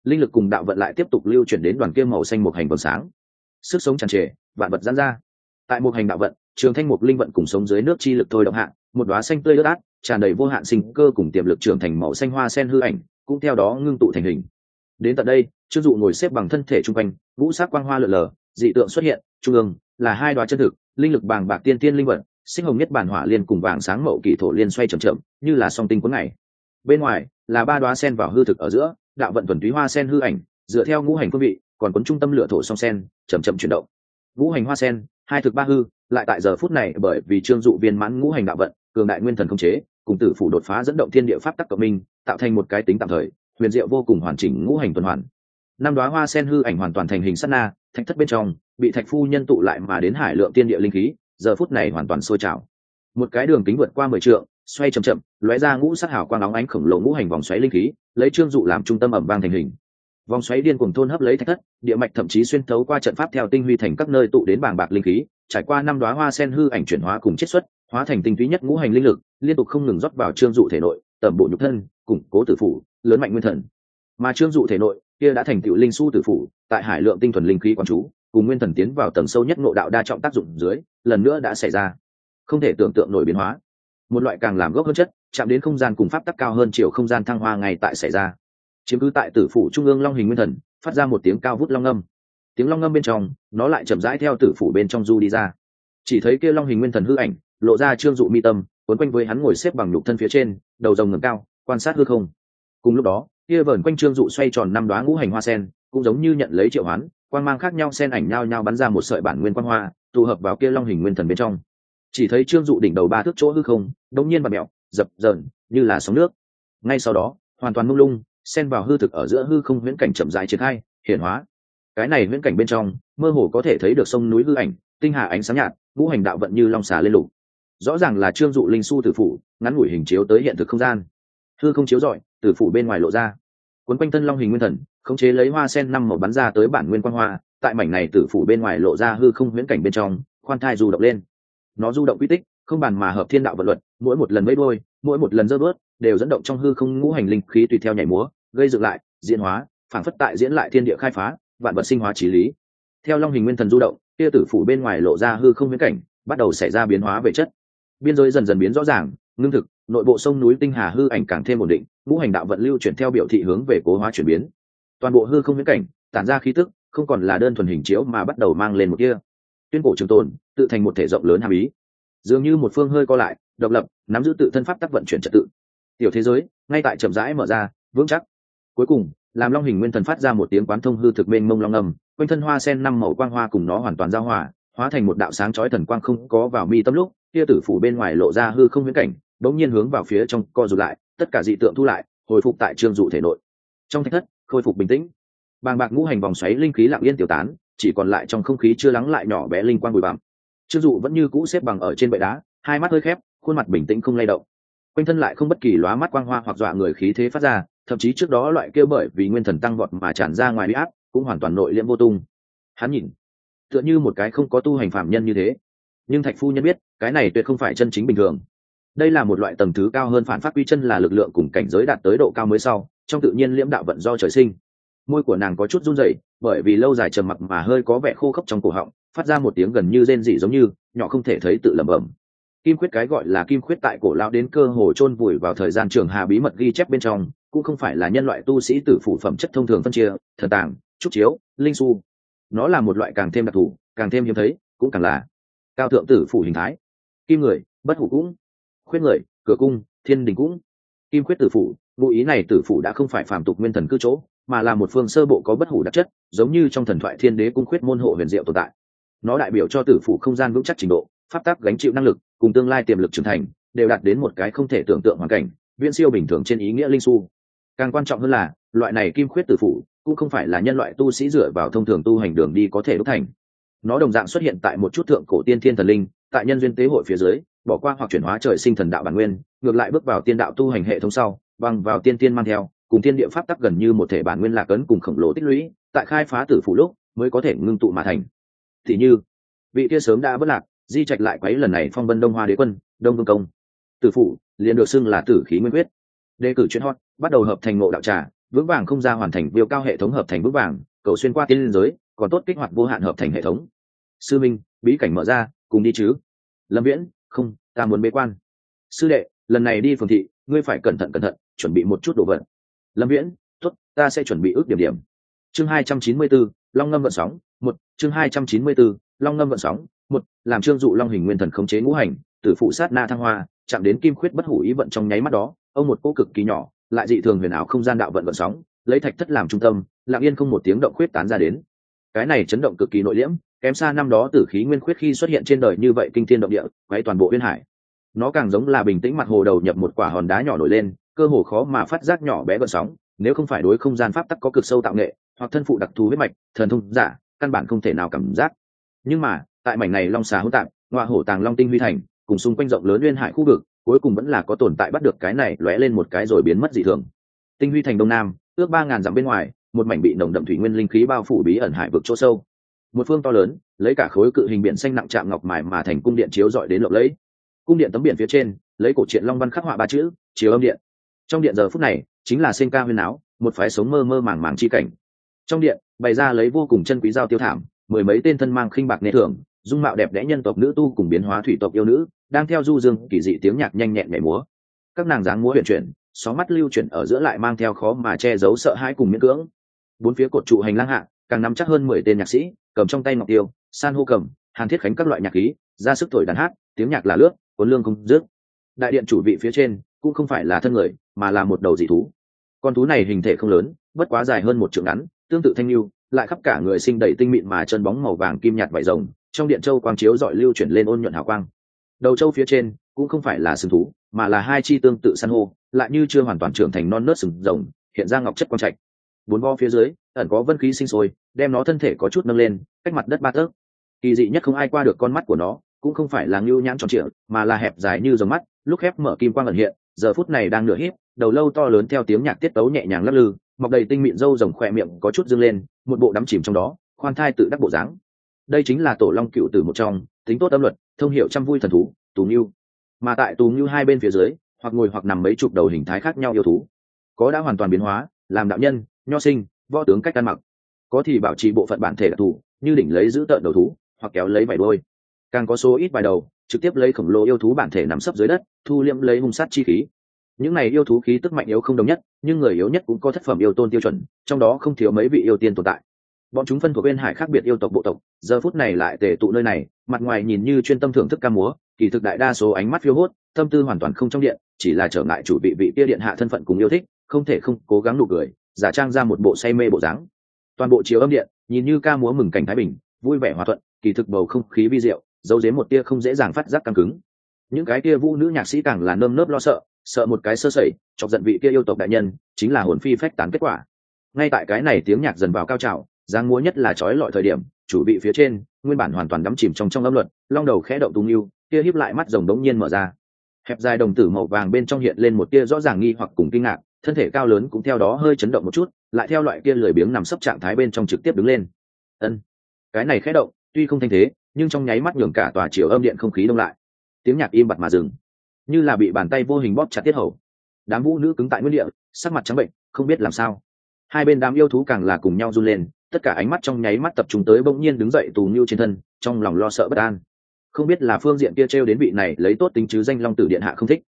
Linh lực cùng đạo vận lại tiếp tục lưu chuyển đến đoàn kia màu xanh một hành vầng sáng. Sức sống tràn trề, vạn vật giãn ra. Tại một hành đạo vận, trường thanh mục linh vận cùng sống dưới nước chi lực thôi động hạ, một đóa xanh tươi ướt át, tràn đầy vô hạn sinh cơ cùng tiềm lực trưởng thành màu xanh hoa sen hư ảnh, cũng theo đó ngưng tụ thành hình đến tận đây trương dụ ngồi xếp bằng thân thể trung quanh, ngũ sắc quang hoa lượn lờ, dị tượng xuất hiện, trung ương, là hai đoá chân thực, linh lực bàng bạc tiên tiên linh vật sinh hồng nhất bản hỏa liên cùng vàng sáng mậu kỳ thổ liên xoay chậm chậm, như là song tinh cuốn ngày. Bên ngoài, là ba đoá sen vào hư thực ở giữa, đạo vận thuần túy hoa sen hư ảnh, dựa theo ngũ hành phương vị, còn cuốn trung tâm lửa thổ song sen, chậm chậm chuyển động. Ngũ hành hoa sen, hai thực ba hư, lại tại giờ phút này bởi vì trương dụ viên mãn ngũ hành đạo vận, cường đại nguyên thần không chế, cùng tử phủ đột phá dẫn động thiên địa pháp tắc cộng minh, tạo thành một cái tính tạm thời huyền diệu vô cùng hoàn chỉnh ngũ hành tuần hoàn. Năm đoá hoa sen hư ảnh hoàn toàn thành hình sát na, thạch thất bên trong, bị thạch phu nhân tụ lại mà đến hải lượng tiên địa linh khí, giờ phút này hoàn toàn sôi trào. Một cái đường kính vượt qua mười trượng, xoay chậm chậm, lóe ra ngũ sắc hào quang óng ánh khổng lồ ngũ hành vòng xoáy linh khí, lấy trương dụ làm trung tâm ẩm vang thành hình. Vòng xoáy điên cùng thôn hấp lấy thạch thất, địa mạch thậm chí xuyên thấu qua trận pháp theo tinh huy thành các nơi tụ đến bàng bạc linh khí, trải qua năm đoá hoa sen hư ảnh chuyển hóa cùng chiết xuất, hóa thành tinh túy nhất ngũ hành linh lực, liên tục không ngừng rót vào trương dụ thể nội, tẩm bộ nhục thân, củng cố tử phủ lớn mạnh nguyên thần. Mà trương dụ thể nội kia đã thành tựu linh su tử phủ tại hải lượng tinh thuần linh khí quán chú cùng nguyên thần tiến vào tầng sâu nhất ngộ đạo đa trọng tác dụng dưới lần nữa đã xảy ra. Không thể tưởng tượng nổi biến hóa. Một loại càng làm gốc hơn chất chạm đến không gian cùng pháp tắc cao hơn chiều không gian thăng hoa ngay tại xảy ra. Chiếm cứ tại tử phủ trung ương long hình nguyên thần phát ra một tiếng cao vút long âm, tiếng long âm bên trong nó lại chậm rãi theo tử phủ bên trong du đi ra. Chỉ thấy kia long hình nguyên thần hư ảnh lộ ra trương dụ mi tâm quấn quanh với hắn ngồi xếp bằng lục thân phía trên đầu rồng ngầm cao quan sát hư không cùng lúc đó, kia vờn quanh trương dụ xoay tròn năm đoá ngũ hành hoa sen, cũng giống như nhận lấy triệu hoán quan mang khác nhau sen ảnh nhao nhau bắn ra một sợi bản nguyên quan hoa, tụ hợp vào kia long hình nguyên thần bên trong. Chỉ thấy trương dụ đỉnh đầu ba thước chỗ hư không đông nhiên và mẹo dập dờn, như là sóng nước. Ngay sau đó, hoàn toàn mông lung sen vào hư thực ở giữa hư không huyễn cảnh chậm dài triển khai, hiển hóa. Cái này huyễn cảnh bên trong, mơ hồ có thể thấy được sông núi hư ảnh, tinh hà ánh sáng nhạt, ngũ hành đạo vận như long xà lên lục. Rõ ràng là trương dụ linh su tử phủ, ngắn ngủi hình chiếu tới hiện thực không gian. Hư không chiếu rọi tử phủ bên ngoài lộ ra. Cuốn quanh thân long hình nguyên thần, khống chế lấy hoa sen năm màu bắn ra tới bản nguyên quan hoa, tại mảnh này tử phủ bên ngoài lộ ra hư không huyễn cảnh bên trong, khoan thai du động lên. Nó du động quy tích, không bàn mà hợp thiên đạo vận luật, mỗi một lần mấy đôi mỗi một lần rơi bớt đều dẫn động trong hư không ngũ hành linh khí tùy theo nhảy múa, gây dựng lại, diễn hóa phản phất tại diễn lại thiên địa khai phá, vạn vật sinh hóa trí lý. Theo long hình nguyên thần du động, kia tử phủ bên ngoài lộ ra hư không huyễn cảnh, bắt đầu xảy ra biến hóa về chất. Biên giới dần dần biến rõ ràng, ngưng thực, nội bộ sông núi tinh hà hư ảnh càng thêm ổn định ngũ hành đạo vận lưu chuyển theo biểu thị hướng về cố hóa chuyển biến. Toàn bộ hư không viễn cảnh, tản ra khí tức, không còn là đơn thuần hình chiếu mà bắt đầu mang lên một kia tuyên cổ trường tồn, tự thành một thể rộng lớn hàm ý. Dường như một phương hơi co lại, độc lập, nắm giữ tự thân pháp tắc vận chuyển trật tự. Tiểu thế giới, ngay tại chậm rãi mở ra, vững chắc. Cuối cùng, làm long hình nguyên thần phát ra một tiếng quán thông hư thực mênh mông long ngầm quanh thân hoa sen năm màu quang hoa cùng nó hoàn toàn giao hòa, hóa thành một đạo sáng chói thần quang không có vào mi tâm lúc kia tử phủ bên ngoài lộ ra hư không viễn cảnh, bỗng nhiên hướng vào phía trong co rụt lại tất cả dị tượng thu lại, hồi phục tại trương dụ thể nội. Trong thạch thất, khôi phục bình tĩnh. Bàng bạc ngũ hành vòng xoáy linh khí lặng yên tiểu tán, chỉ còn lại trong không khí chưa lắng lại nhỏ bé linh quang bụi bặm. Trương dụ vẫn như cũ xếp bằng ở trên bệ đá, hai mắt hơi khép, khuôn mặt bình tĩnh không lay động. Quanh thân lại không bất kỳ lóa mắt quang hoa hoặc dọa người khí thế phát ra, thậm chí trước đó loại kêu bởi vì nguyên thần tăng vọt mà tràn ra ngoài bị áp, cũng hoàn toàn nội liễm vô tung. Hắn nhìn, tựa như một cái không có tu hành phạm nhân như thế. Nhưng thạch phu nhân biết, cái này tuyệt không phải chân chính bình thường đây là một loại tầng thứ cao hơn phản phát quy chân là lực lượng cùng cảnh giới đạt tới độ cao mới sau, trong tự nhiên liễm đạo vận do trời sinh. Môi của nàng có chút run rẩy, bởi vì lâu dài trầm mặc mà hơi có vẻ khô khốc trong cổ họng, phát ra một tiếng gần như rên rỉ giống như, nhỏ không thể thấy tự lẩm bẩm. Kim khuyết cái gọi là kim khuyết tại cổ lao đến cơ hồ chôn vùi vào thời gian trường hà bí mật ghi chép bên trong, cũng không phải là nhân loại tu sĩ tử phủ phẩm chất thông thường phân chia, thần tàng, trúc chiếu, linh su. Nó là một loại càng thêm đặc thù, càng thêm hiếm thấy, cũng càng là cao thượng tử phủ hình thái. Kim người, bất hủ cũng khuyết người, cửa cung, thiên đình cũng. Kim khuyết tử phủ, ngụ ý này tử phủ đã không phải phàm tục nguyên thần cư chỗ, mà là một phương sơ bộ có bất hủ đặc chất, giống như trong thần thoại thiên đế cung khuyết môn hộ huyền diệu tồn tại. Nó đại biểu cho tử phủ không gian vững chắc trình độ, pháp tác gánh chịu năng lực, cùng tương lai tiềm lực trưởng thành, đều đạt đến một cái không thể tưởng tượng hoàn cảnh, viễn siêu bình thường trên ý nghĩa linh su. Càng quan trọng hơn là, loại này kim khuyết tử phủ cũng không phải là nhân loại tu sĩ dựa vào thông thường tu hành đường đi có thể đúc thành. Nó đồng dạng xuất hiện tại một chút thượng cổ tiên thiên thần linh, tại nhân duyên tế hội phía dưới bỏ qua hoặc chuyển hóa trời sinh thần đạo bản nguyên, ngược lại bước vào tiên đạo tu hành hệ thống sau, bằng vào tiên tiên mang theo, cùng tiên địa pháp tắc gần như một thể bản nguyên lạc ấn cùng khổng lồ tích lũy, tại khai phá tử phủ lúc mới có thể ngưng tụ mà thành. Thì như, vị kia sớm đã bất lạc, di trạch lại quấy lần này phong vân đông hoa đế quân, đông vương công. Tử phủ, liền được xưng là tử khí nguyên quyết. Đề cử chuyên hot, bắt đầu hợp thành ngộ đạo trà, vững vàng không ra hoàn thành viêu cao hệ thống hợp thành vững vàng, cầu xuyên qua tiên liên giới, còn tốt kích hoạt vô hạn hợp thành hệ thống. Sư minh, bí cảnh mở ra, cùng đi chứ. Lâm viễn không ta muốn bế quan. Sư đệ lần này đi phường thị ngươi phải cẩn thận cẩn thận chuẩn bị một chút đồ vật. Lâm viễn tốt ta sẽ chuẩn bị ước điểm điểm. Chương hai trăm chín mươi 294, long ngâm vận sóng một chương hai trăm chín mươi 294, long ngâm vận sóng một làm trương dụ long hình nguyên thần khống chế ngũ hành tử phụ sát na thăng hoa chạm đến kim khuyết bất hủ ý vận trong nháy mắt đó ông một cỗ cực kỳ nhỏ lại dị thường huyền ảo không gian đạo vận vận sóng lấy thạch thất làm trung tâm lặng yên không một tiếng động khuyết tán ra đến. Cái này chấn động cực kỳ nội liễm kém xa năm đó tử khí nguyên khuyết khi xuất hiện trên đời như vậy kinh thiên động địa quay toàn bộ uyên hải. Nó càng giống là bình tĩnh mặt hồ đầu nhập một quả hòn đá nhỏ nổi lên, cơ hồ khó mà phát giác nhỏ bé gợn sóng, nếu không phải đối không gian pháp tắc có cực sâu tạo nghệ, hoặc thân phụ đặc thù huyết mạch, thần thông giả, căn bản không thể nào cảm giác. Nhưng mà, tại mảnh này long xà hỗn tạp ngoa hổ tàng long tinh huy thành, cùng xung quanh rộng lớn uyên hải khu vực, cuối cùng vẫn là có tồn tại bắt được cái này lóe lên một cái rồi biến mất dị thường. Tinh huy thành đông nam, ước ba ngàn dặm bên ngoài, một mảnh bị nồng đậm thủy nguyên linh khí bao phủ bí ẩn hải vực chỗ sâu một phương to lớn, lấy cả khối cự hình biển xanh nặng chạm ngọc mài mà thành cung điện chiếu dọi đến lộng lẫy. Cung điện tấm biển phía trên, lấy cổ truyện long văn khắc họa ba chữ, chiếu âm điện. Trong điện giờ phút này, chính là sinh ca huyên áo một phái sống mơ mơ màng màng chi cảnh. Trong điện, bày ra lấy vô cùng chân quý giao tiêu thảm, mười mấy tên thân mang khinh bạc nệ thưởng, dung mạo đẹp đẽ nhân tộc nữ tu cùng biến hóa thủy tộc yêu nữ, đang theo du dương kỳ dị tiếng nhạc nhanh nhẹn mẻ múa. Các nàng dáng múa huyền chuyển xó mắt lưu chuyển ở giữa lại mang theo khó mà che giấu sợ hãi cùng miễn cưỡng. Bốn phía cột trụ hành lang hạ, càng nắm chắc hơn mười tên nhạc sĩ cầm trong tay ngọc tiêu, san hô cầm, hàn thiết khánh các loại nhạc khí, ra sức thổi đàn hát, tiếng nhạc là lướt, cuốn lương không rước. đại điện chủ vị phía trên cũng không phải là thân người, mà là một đầu dị thú. Con thú này hình thể không lớn, bất quá dài hơn một trượng ngắn, tương tự thanh lưu, lại khắp cả người sinh đầy tinh mịn mà chân bóng màu vàng kim nhạt vải rồng, trong điện châu quang chiếu dọi lưu chuyển lên ôn nhuận hào quang. Đầu châu phía trên cũng không phải là sừng thú, mà là hai chi tương tự san hô, lại như chưa hoàn toàn trưởng thành non nớt sừng rồng, hiện ra ngọc chất quang trạch bốn vo phía dưới, ẩn có vân khí sinh sôi, đem nó thân thể có chút nâng lên, cách mặt đất ba tấc. Kỳ dị nhất không ai qua được con mắt của nó, cũng không phải là ngưu nhãn tròn trịa, mà là hẹp dài như dòng mắt, lúc khép mở kim quang ẩn hiện, giờ phút này đang nửa hít đầu lâu to lớn theo tiếng nhạc tiết tấu nhẹ nhàng lắc lư, mọc đầy tinh mịn râu rồng khỏe miệng có chút dâng lên, một bộ đắm chìm trong đó, khoan thai tự đắc bộ dáng. Đây chính là tổ long cựu từ một trong, tính tốt âm luật, thông hiệu chăm vui thần thú, tù ngưu. Mà tại tù ngưu hai bên phía dưới, hoặc ngồi hoặc nằm mấy chục đầu hình thái khác nhau yêu thú. Có đã hoàn toàn biến hóa, làm đạo nhân nho sinh, võ tướng cách ăn mặc. Có thì bảo trì bộ phận bản thể đặc thù, như đỉnh lấy giữ tợn đầu thú, hoặc kéo lấy vải đôi càng có số ít vài đầu, trực tiếp lấy khổng lồ yêu thú bản thể nằm sấp dưới đất, thu liễm lấy hung sát chi khí. Những này yêu thú khí tức mạnh yếu không đồng nhất, nhưng người yếu nhất cũng có thất phẩm yêu tôn tiêu chuẩn, trong đó không thiếu mấy vị yêu tiên tồn tại. Bọn chúng phân thuộc bên hải khác biệt yêu tộc bộ tộc, giờ phút này lại tề tụ nơi này, mặt ngoài nhìn như chuyên tâm thưởng thức ca múa, kỳ thực đại đa số ánh mắt phiêu hốt, tâm tư hoàn toàn không trong điện, chỉ là trở ngại chủ vị vị kia điện hạ thân phận cùng yêu thích, không thể không cố gắng nụ cười giả trang ra một bộ say mê bộ dáng. Toàn bộ chiếu âm điện, nhìn như ca múa mừng cảnh thái bình, vui vẻ hòa thuận, kỳ thực bầu không khí vi diệu, dấu dếm một tia không dễ dàng phát giác căng cứng. Những cái kia vũ nữ nhạc sĩ càng là nơm nớp lo sợ sợ một cái sơ sẩy, chọc giận vị kia yêu tộc đại nhân, chính là hồn phi phách tán kết quả. Ngay tại cái này tiếng nhạc dần vào cao trào giang múa nhất là trói lọi thời điểm, chủ bị phía trên, nguyên bản hoàn toàn đắm chìm trong trong âm luật, long đầu khẽ động tung yêu, kia híp lại mắt rồng đống nhiên mở ra. Hẹp dài đồng tử màu vàng bên trong hiện lên một tia rõ ràng nghi hoặc cùng kinh ngạc thân thể cao lớn cũng theo đó hơi chấn động một chút, lại theo loại kia lười biếng nằm sấp trạng thái bên trong trực tiếp đứng lên. Ân, cái này khẽ động, tuy không thanh thế, nhưng trong nháy mắt nhường cả tòa chiều âm điện không khí đông lại. Tiếng nhạc im bặt mà dừng, như là bị bàn tay vô hình bóp chặt tiết hầu. Đám vũ nữ cứng tại nguyên địa, sắc mặt trắng bệnh, không biết làm sao. Hai bên đám yêu thú càng là cùng nhau run lên, tất cả ánh mắt trong nháy mắt tập trung tới bỗng nhiên đứng dậy tù nhu trên thân, trong lòng lo sợ bất an. Không biết là phương diện kia t r e o đến vị này lấy tốt tính chứ danh long tử điện hạ không thích.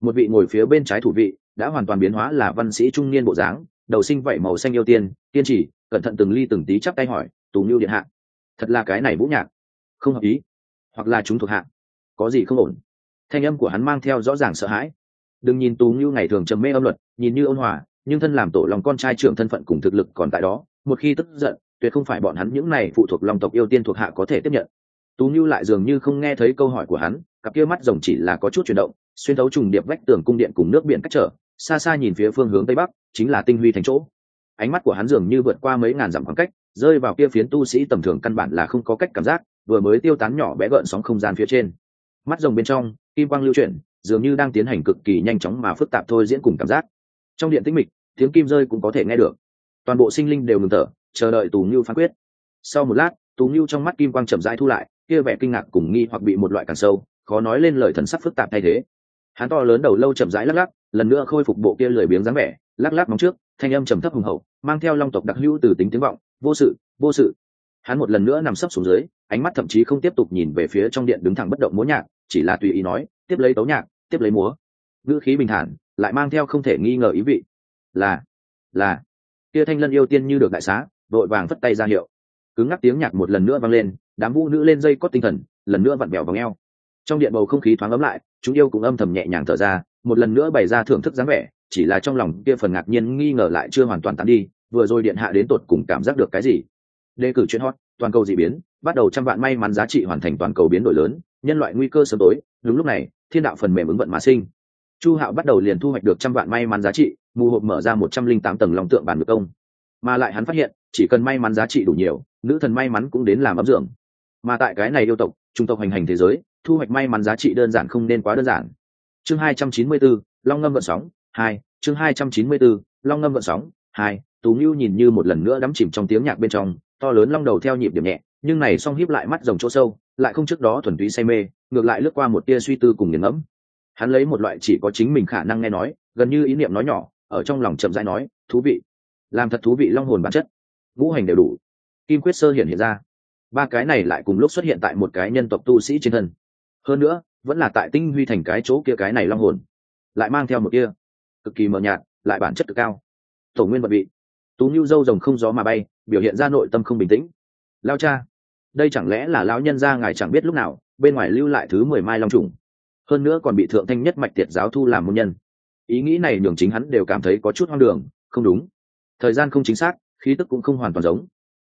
Một vị ngồi phía bên trái thủ vị đã hoàn toàn biến hóa là văn sĩ trung niên bộ dáng, đầu sinh vảy màu xanh yêu tiên tiên chỉ cẩn thận từng ly từng tí chắp tay hỏi, tù mưu điện hạ, thật là cái này vũ nhạc, không hợp ý, hoặc là chúng thuộc hạ, có gì không ổn? Thanh âm của hắn mang theo rõ ràng sợ hãi. Đừng nhìn tú như ngày thường trầm mê âm luật, nhìn như ôn hòa, nhưng thân làm tổ lòng con trai trưởng thân phận cùng thực lực còn tại đó, một khi tức giận, tuyệt không phải bọn hắn những này phụ thuộc lòng tộc yêu tiên thuộc hạ có thể tiếp nhận. Tú như lại dường như không nghe thấy câu hỏi của hắn, cặp kia mắt rồng chỉ là có chút chuyển động, xuyên thấu trùng điệp vách tường cung điện cùng nước biển cách trở xa xa nhìn phía phương hướng tây bắc, chính là tinh huy thành chỗ. Ánh mắt của hắn dường như vượt qua mấy ngàn dặm khoảng cách, rơi vào kia phiến tu sĩ tầm thường căn bản là không có cách cảm giác, vừa mới tiêu tán nhỏ bé gợn sóng không gian phía trên. Mắt rồng bên trong, kim quang lưu chuyển, dường như đang tiến hành cực kỳ nhanh chóng mà phức tạp thôi diễn cùng cảm giác. Trong điện tĩnh mịch, tiếng kim rơi cũng có thể nghe được. Toàn bộ sinh linh đều ngừng thở, chờ đợi tù ngưu phán quyết. Sau một lát, tù ngưu trong mắt kim quang chậm rãi thu lại, kia vẻ kinh ngạc cùng nghi hoặc bị một loại càng sâu, khó nói lên lời thần sắc phức tạp thay thế. Hắn to lớn đầu lâu chậm rãi lắc lắc lần nữa khôi phục bộ kia lười biếng dáng vẻ, lắc lắc móng trước, thanh âm trầm thấp hùng hậu, mang theo long tộc đặc hữu từ tính tiếng vọng, vô sự vô sự. Hắn một lần nữa nằm sấp xuống dưới, ánh mắt thậm chí không tiếp tục nhìn về phía trong điện đứng thẳng bất động múa nhạc, chỉ là tùy ý nói, tiếp lấy tấu nhạc, tiếp lấy múa. Ngữ khí bình thản, lại mang theo không thể nghi ngờ ý vị. Là là. Kia thanh lân yêu tiên như được đại xá, vội vàng phất tay ra hiệu. Cứng ngắc tiếng nhạc một lần nữa vang lên, đám vũ nữ lên dây có tinh thần, lần nữa vặn bèo vào ngheo trong điện bầu không khí thoáng ấm lại, chúng yêu cũng âm thầm nhẹ nhàng thở ra một lần nữa bày ra thưởng thức dáng vẻ, chỉ là trong lòng kia phần ngạc nhiên nghi ngờ lại chưa hoàn toàn tán đi, vừa rồi điện hạ đến tột cùng cảm giác được cái gì? Đề cử chuyện hot, toàn cầu dị biến, bắt đầu trăm vạn may mắn giá trị hoàn thành toàn cầu biến đổi lớn, nhân loại nguy cơ sớm tối, đúng lúc này, thiên đạo phần mềm ứng vận mà sinh. Chu hạo bắt đầu liền thu hoạch được trăm vạn may mắn giá trị, mù hộp mở ra một trăm linh tám tầng lòng tượng bản ngược công. Mà lại hắn phát hiện, chỉ cần may mắn giá trị đủ nhiều, nữ thần may mắn cũng đến làm ấm dưỡng. Mà tại cái này yêu tộc, trung tộc hành hành thế giới, thu hoạch may mắn giá trị đơn giản không nên quá đơn giản chương 294, long ngâm vận sóng hai chương 294, long ngâm vận sóng hai tú ngưu nhìn như một lần nữa đắm chìm trong tiếng nhạc bên trong to lớn long đầu theo nhịp điểm nhẹ nhưng này song híp lại mắt rồng chỗ sâu lại không trước đó thuần túy say mê ngược lại lướt qua một tia suy tư cùng nghiền ngẫm. Hắn lấy một loại chỉ có chính mình khả năng nghe nói gần như ý niệm nói nhỏ ở trong lòng chậm rãi nói thú vị làm thật thú vị long hồn bản chất. Ngũ hành đều đủ. Kim quyết sơ hiện hiện ra. Ba cái này lại cùng lúc xuất hiện tại một cái nhân tộc tu sĩ trên thân. Hơn nữa vẫn là tại tinh huy thành cái chỗ kia cái này long hồn, lại mang theo một kia cực kỳ mờ nhạt, lại bản chất cực cao. Tổ nguyên vật bị tú nhu dâu rồng không gió mà bay, biểu hiện ra nội tâm không bình tĩnh. Lao cha, đây chẳng lẽ là lão nhân gia ngài chẳng biết lúc nào, bên ngoài lưu lại thứ mười mai long trùng. Hơn nữa còn bị thượng thanh nhất mạch tiệt giáo thu làm môn nhân. Ý nghĩ này nhường chính hắn đều cảm thấy có chút hoang đường, không đúng. Thời gian không chính xác, khí tức cũng không hoàn toàn giống.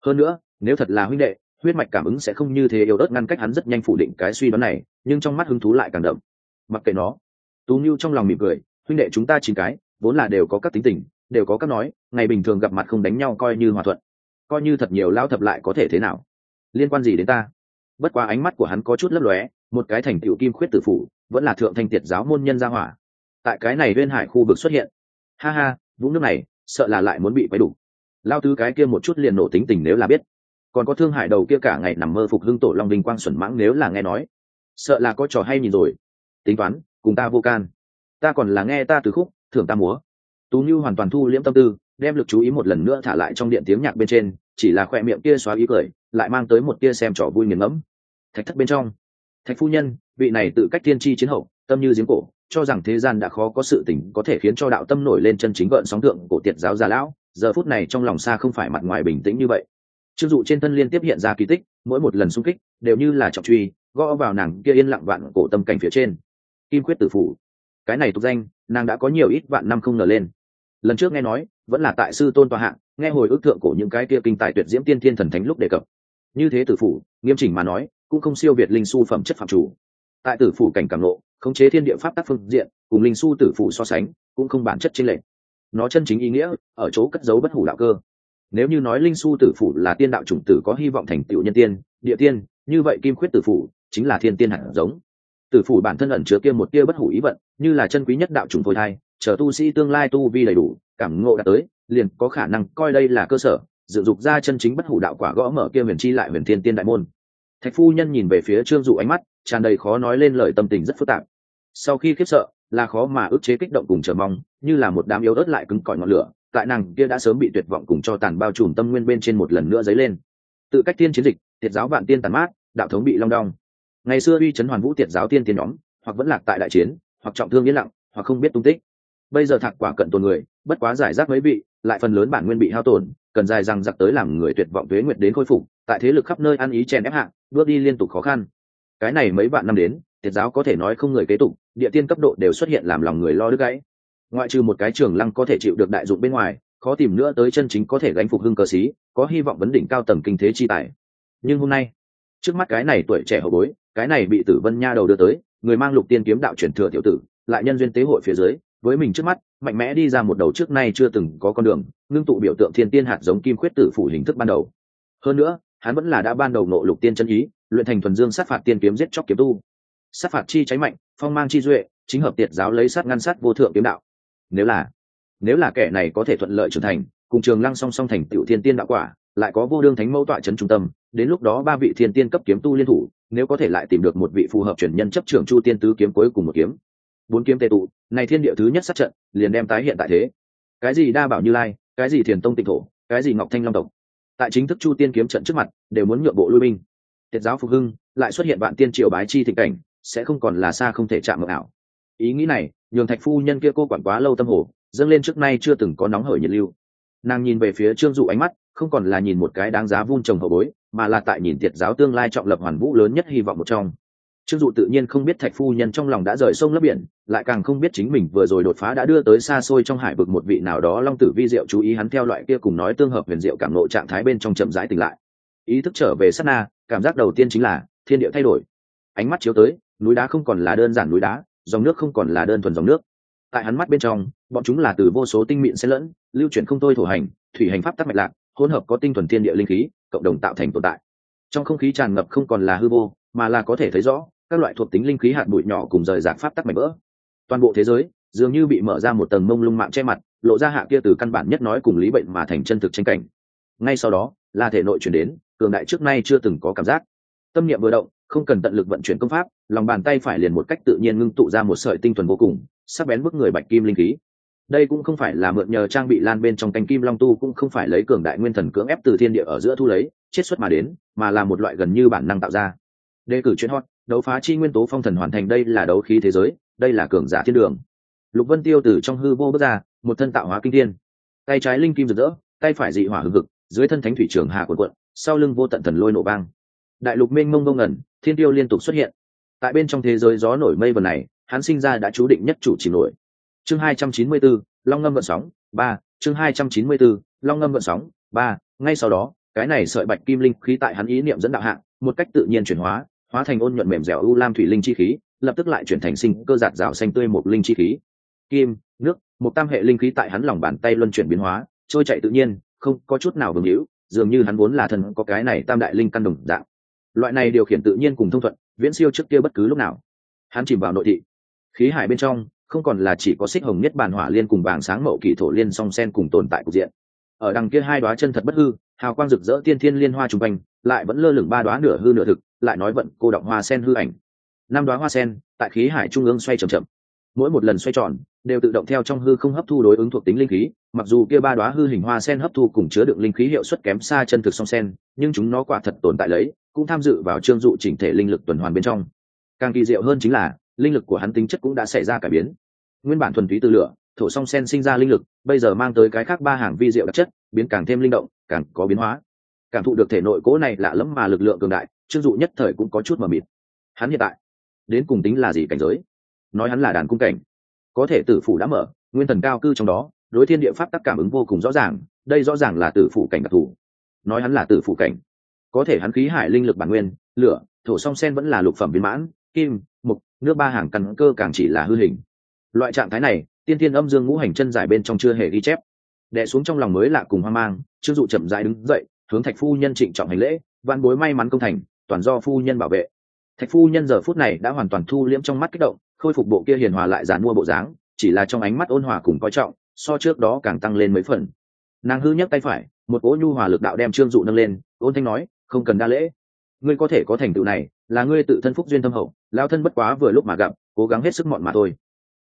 Hơn nữa, nếu thật là huynh đệ huyết mạch cảm ứng sẽ không như thế yếu ớt ngăn cách hắn rất nhanh phủ định cái suy đoán này, nhưng trong mắt hứng thú lại càng đậm. Mặc kệ nó, tú nhu trong lòng mỉm cười, huynh đệ chúng ta chín cái, vốn là đều có các tính tình, đều có các nói, ngày bình thường gặp mặt không đánh nhau coi như hòa thuận, coi như thật nhiều lao thập lại có thể thế nào? Liên quan gì đến ta? Bất quá ánh mắt của hắn có chút lấp lóe, một cái thành tựu kim khuyết tử phủ, vẫn là thượng thanh tiệt giáo môn nhân gia hỏa. Tại cái này bên hải khu vực xuất hiện. Ha ha vũng nước này, sợ là lại muốn bị quay đủ. Lao tứ cái kia một chút liền nổ tính tình nếu là biết còn có thương Hải đầu kia cả ngày nằm mơ phục hưng tổ long đình quang xuẩn mãng nếu là nghe nói. Sợ là có trò hay nhìn rồi. Tính toán, cùng ta vô can. Ta còn là nghe ta từ khúc, thưởng ta múa. Tú như hoàn toàn thu liễm tâm tư, đem lực chú ý một lần nữa thả lại trong điện tiếng nhạc bên trên, chỉ là khoe miệng kia xóa ý cười, lại mang tới một tia xem trò vui nghiền ngẫm. Thạch thất bên trong. Thạch phu nhân, vị này tự cách tiên tri chiến hậu, tâm như giếng cổ, cho rằng thế gian đã khó có sự tình có thể khiến cho đạo tâm nổi lên chân chính gợn sóng thượng cổ tiệt giáo gia lão, giờ phút này trong lòng xa không phải mặt ngoài bình tĩnh như vậy chưng dụ trên thân liên tiếp hiện ra kỳ tích, mỗi một lần xung kích đều như là trọng truy, gõ vào nàng kia yên lặng vạn cổ tâm cảnh phía trên. Kim quyết tử phủ. Cái này tục danh, nàng đã có nhiều ít vạn năm không ngờ lên. Lần trước nghe nói, vẫn là tại sư tôn tòa hạng, nghe hồi ước thượng cổ những cái kia kinh tài tuyệt diễm tiên thiên thần thánh lúc đề cập. Như thế tử phủ, nghiêm chỉnh mà nói, cũng không siêu việt linh su phẩm chất phạm chủ. Tại tử phủ cảnh cảm lộ, khống chế thiên địa pháp tác phương diện, cùng linh su tử phủ so sánh, cũng không bản chất trên lệ nó chân chính ý nghĩa, ở chỗ cất giấu bất hủ đạo cơ nếu như nói linh su tử phủ là tiên đạo chủng tử có hy vọng thành tựu nhân tiên, địa tiên, như vậy kim khuyết tử phủ chính là thiên tiên hẳn giống. Tử phủ bản thân ẩn chứa kia một tia bất hủ ý vận, như là chân quý nhất đạo chủng phôi thai, chờ tu sĩ tương lai tu vi đầy đủ, cảm ngộ đã tới, liền có khả năng coi đây là cơ sở, dự dục ra chân chính bất hủ đạo quả gõ mở kia huyền chi lại huyền thiên tiên đại môn. Thạch phu nhân nhìn về phía trương dụ ánh mắt, tràn đầy khó nói lên lời tâm tình rất phức tạp. Sau khi khiếp sợ, là khó mà ức chế kích động cùng chờ mong, như là một đám yếu ớt lại cứng cỏi ngọn lửa tại nàng kia đã sớm bị tuyệt vọng cùng cho tàn bao trùm tâm nguyên bên trên một lần nữa dấy lên. Tự cách tiên chiến dịch, tiệt giáo vạn tiên tàn mát, đạo thống bị long đong. Ngày xưa uy chấn hoàn vũ tiệt giáo tiên tiên nhóm, hoặc vẫn lạc tại đại chiến, hoặc trọng thương yên lặng, hoặc không biết tung tích. Bây giờ thạc quả cận tồn người, bất quá giải rác mấy vị, lại phần lớn bản nguyên bị hao tổn, cần dài rằng giặc tới làm người tuyệt vọng thuế nguyệt đến khôi phục, tại thế lực khắp nơi ăn ý chèn ép hạng bước đi liên tục khó khăn. Cái này mấy vạn năm đến, tiệt giáo có thể nói không người kế tục, địa tiên cấp độ đều xuất hiện làm lòng người lo đứt gãy ngoại trừ một cái trường lăng có thể chịu được đại dụng bên ngoài, khó tìm nữa tới chân chính có thể gánh phục hưng cờ xí có hy vọng vấn đỉnh cao tầng kinh thế chi tài. Nhưng hôm nay, trước mắt cái này tuổi trẻ hậu bối, cái này bị tử vân nha đầu đưa tới, người mang lục tiên kiếm đạo truyền thừa tiểu tử, lại nhân duyên tế hội phía dưới, với mình trước mắt, mạnh mẽ đi ra một đầu trước nay chưa từng có con đường, ngưng tụ biểu tượng thiên tiên hạt giống kim khuyết tử phủ hình thức ban đầu. Hơn nữa, hắn vẫn là đã ban đầu nộ lục tiên chân ý, luyện thành thuần dương sát phạt tiên kiếm giết chóc kiếm tu. Sát phạt chi cháy mạnh, phong mang chi duệ, chính hợp tiệt giáo lấy sát ngăn sát vô thượng kiếm đạo nếu là nếu là kẻ này có thể thuận lợi trưởng thành, cùng trường lăng song song thành tiểu thiên tiên đạo quả, lại có vô đương thánh mẫu tọa trấn trung tâm, đến lúc đó ba vị thiên tiên cấp kiếm tu liên thủ, nếu có thể lại tìm được một vị phù hợp chuyển nhân chấp trưởng chu tiên tứ kiếm cuối cùng một kiếm. Bốn kiếm tệ tụ, này thiên địa thứ nhất sát trận, liền đem tái hiện tại thế. Cái gì đa bảo như lai, cái gì thiền tông tịnh thổ, cái gì ngọc thanh long tộc. Tại chính thức chu tiên kiếm trận trước mặt, đều muốn nhượng bộ lui binh. Tiết giáo phục hưng, lại xuất hiện bạn tiên triều bái chi thịnh cảnh, sẽ không còn là xa không thể chạm mộng ảo. Ý nghĩ này nhường thạch phu nhân kia cô quản quá lâu tâm hồ, dâng lên trước nay chưa từng có nóng hởi nhiệt lưu. Nàng nhìn về phía trương dụ ánh mắt, không còn là nhìn một cái đáng giá vun trồng hậu bối, mà là tại nhìn tiệt giáo tương lai trọng lập hoàn vũ lớn nhất hy vọng một trong. Trương dụ tự nhiên không biết thạch phu nhân trong lòng đã rời sông lấp biển, lại càng không biết chính mình vừa rồi đột phá đã đưa tới xa xôi trong hải vực một vị nào đó long tử vi diệu chú ý hắn theo loại kia cùng nói tương hợp huyền diệu cảm nộ trạng thái bên trong chậm rãi tỉnh lại. Ý thức trở về sát na, cảm giác đầu tiên chính là thiên địa thay đổi. Ánh mắt chiếu tới, núi đá không còn là đơn giản núi đá dòng nước không còn là đơn thuần dòng nước. Tại hắn mắt bên trong, bọn chúng là từ vô số tinh mịn xen lẫn, lưu chuyển không thôi thổ hành, thủy hành pháp tắc mạch lạc, hỗn hợp có tinh thuần thiên địa linh khí, cộng đồng tạo thành tồn tại. Trong không khí tràn ngập không còn là hư vô, mà là có thể thấy rõ, các loại thuộc tính linh khí hạt bụi nhỏ cùng rời rạc pháp tắc mạch vỡ. Toàn bộ thế giới, dường như bị mở ra một tầng mông lung mạng che mặt, lộ ra hạ kia từ căn bản nhất nói cùng lý bệnh mà thành chân thực tranh cảnh. Ngay sau đó, là thể nội chuyển đến, cường đại trước nay chưa từng có cảm giác. Tâm niệm vừa động không cần tận lực vận chuyển công pháp, lòng bàn tay phải liền một cách tự nhiên ngưng tụ ra một sợi tinh thuần vô cùng, sắc bén bức người bạch kim linh khí. Đây cũng không phải là mượn nhờ trang bị lan bên trong canh kim long tu cũng không phải lấy cường đại nguyên thần cưỡng ép từ thiên địa ở giữa thu lấy, chiết xuất mà đến, mà là một loại gần như bản năng tạo ra. Đề cử chuyên hot, đấu phá chi nguyên tố phong thần hoàn thành đây là đấu khí thế giới, đây là cường giả thiên đường. Lục vân tiêu từ trong hư vô bước ra, một thân tạo hóa kinh thiên. Tay trái linh kim rực rỡ, tay phải dị hỏa hưng cực dưới thân thánh thủy trường hà quần quận sau lưng vô tận thần lôi nổ vang. đại lục mênh mông mông ngẩn thiên tiêu liên tục xuất hiện. Tại bên trong thế giới gió nổi mây vần này hắn sinh ra đã chú định nhất chủ chỉ nổi. Chương hai trăm chín mươi 294, long ngâm vận sóng ba chương hai trăm chín mươi 294, long ngâm vận sóng ba ngay sau đó cái này sợi bạch kim linh khí tại hắn ý niệm dẫn đạo hạng một cách tự nhiên chuyển hóa hóa thành ôn nhuận mềm dẻo u lam thủy linh chi khí lập tức lại chuyển thành sinh cơ giạt rào xanh tươi một linh chi khí. Kim nước một tam hệ linh khí tại hắn lòng bàn tay luân chuyển biến hóa trôi chạy tự nhiên không có chút nào vương hữu dường như hắn vốn là thần có cái này tam đại linh căn đồng dạng loại này điều khiển tự nhiên cùng thông thuận, viễn siêu trước kia bất cứ lúc nào. Hắn chìm vào nội thị. Khí hải bên trong, không còn là chỉ có xích hồng nhất bản hỏa liên cùng vàng sáng mậu kỳ thổ liên song sen cùng tồn tại cục diện. Ở đằng kia hai đoá chân thật bất hư, hào quang rực rỡ tiên thiên liên hoa trùng quanh, lại vẫn lơ lửng ba đoá nửa hư nửa thực, lại nói vận cô động hoa sen hư ảnh. Năm đoá hoa sen, tại khí hải trung ương xoay chậm chậm. Mỗi một lần xoay tròn, đều tự động theo trong hư không hấp thu đối ứng thuộc tính linh khí, mặc dù kia ba đoá hư hình hoa sen hấp thu cùng chứa đựng linh khí hiệu suất kém xa chân thực song sen, nhưng chúng nó quả thật tồn tại lấy cũng tham dự vào trương dụ chỉnh thể linh lực tuần hoàn bên trong. Càng kỳ diệu hơn chính là, linh lực của hắn tính chất cũng đã xảy ra cải biến. Nguyên bản thuần túy từ lửa, thổ song sen sinh ra linh lực, bây giờ mang tới cái khác ba hàng vi diệu đặc chất, biến càng thêm linh động, càng có biến hóa. Cảm thụ được thể nội cố này lạ lẫm mà lực lượng cường đại, trương dụ nhất thời cũng có chút mờ mịt. Hắn hiện tại, đến cùng tính là gì cảnh giới? Nói hắn là đàn cung cảnh. Có thể tử phủ đã mở, nguyên thần cao cư trong đó, đối thiên địa pháp tắc cảm ứng vô cùng rõ ràng, đây rõ ràng là tử phủ cảnh đặc thù. Nói hắn là tử phủ cảnh có thể hắn khí hải linh lực bản nguyên, lửa, thổ song sen vẫn là lục phẩm viên mãn, kim, mục, nước ba hàng căn cơ càng chỉ là hư hình. Loại trạng thái này, tiên tiên âm dương ngũ hành chân dài bên trong chưa hề ghi chép. Đẻ xuống trong lòng mới lạ cùng hoang mang trương dụ chậm dãi đứng dậy, hướng thạch phu nhân trịnh trọng hành lễ văn bối may mắn công thành, toàn do phu nhân bảo vệ. Thạch phu nhân giờ phút này đã hoàn toàn thu liễm trong mắt kích động, khôi phục bộ kia hiền hòa lại dàn mua bộ dáng, chỉ là trong ánh mắt ôn hòa cùng coi trọng, so trước đó càng tăng lên mấy phần. Nàng hư nhấc tay phải, một cỗ nhu hòa lực đạo đem trương dụ nâng lên, ôn thanh nói không cần đa lễ. Ngươi có thể có thành tựu này, là ngươi tự thân phúc duyên thâm hậu, lao thân bất quá vừa lúc mà gặp, cố gắng hết sức mọn mà thôi.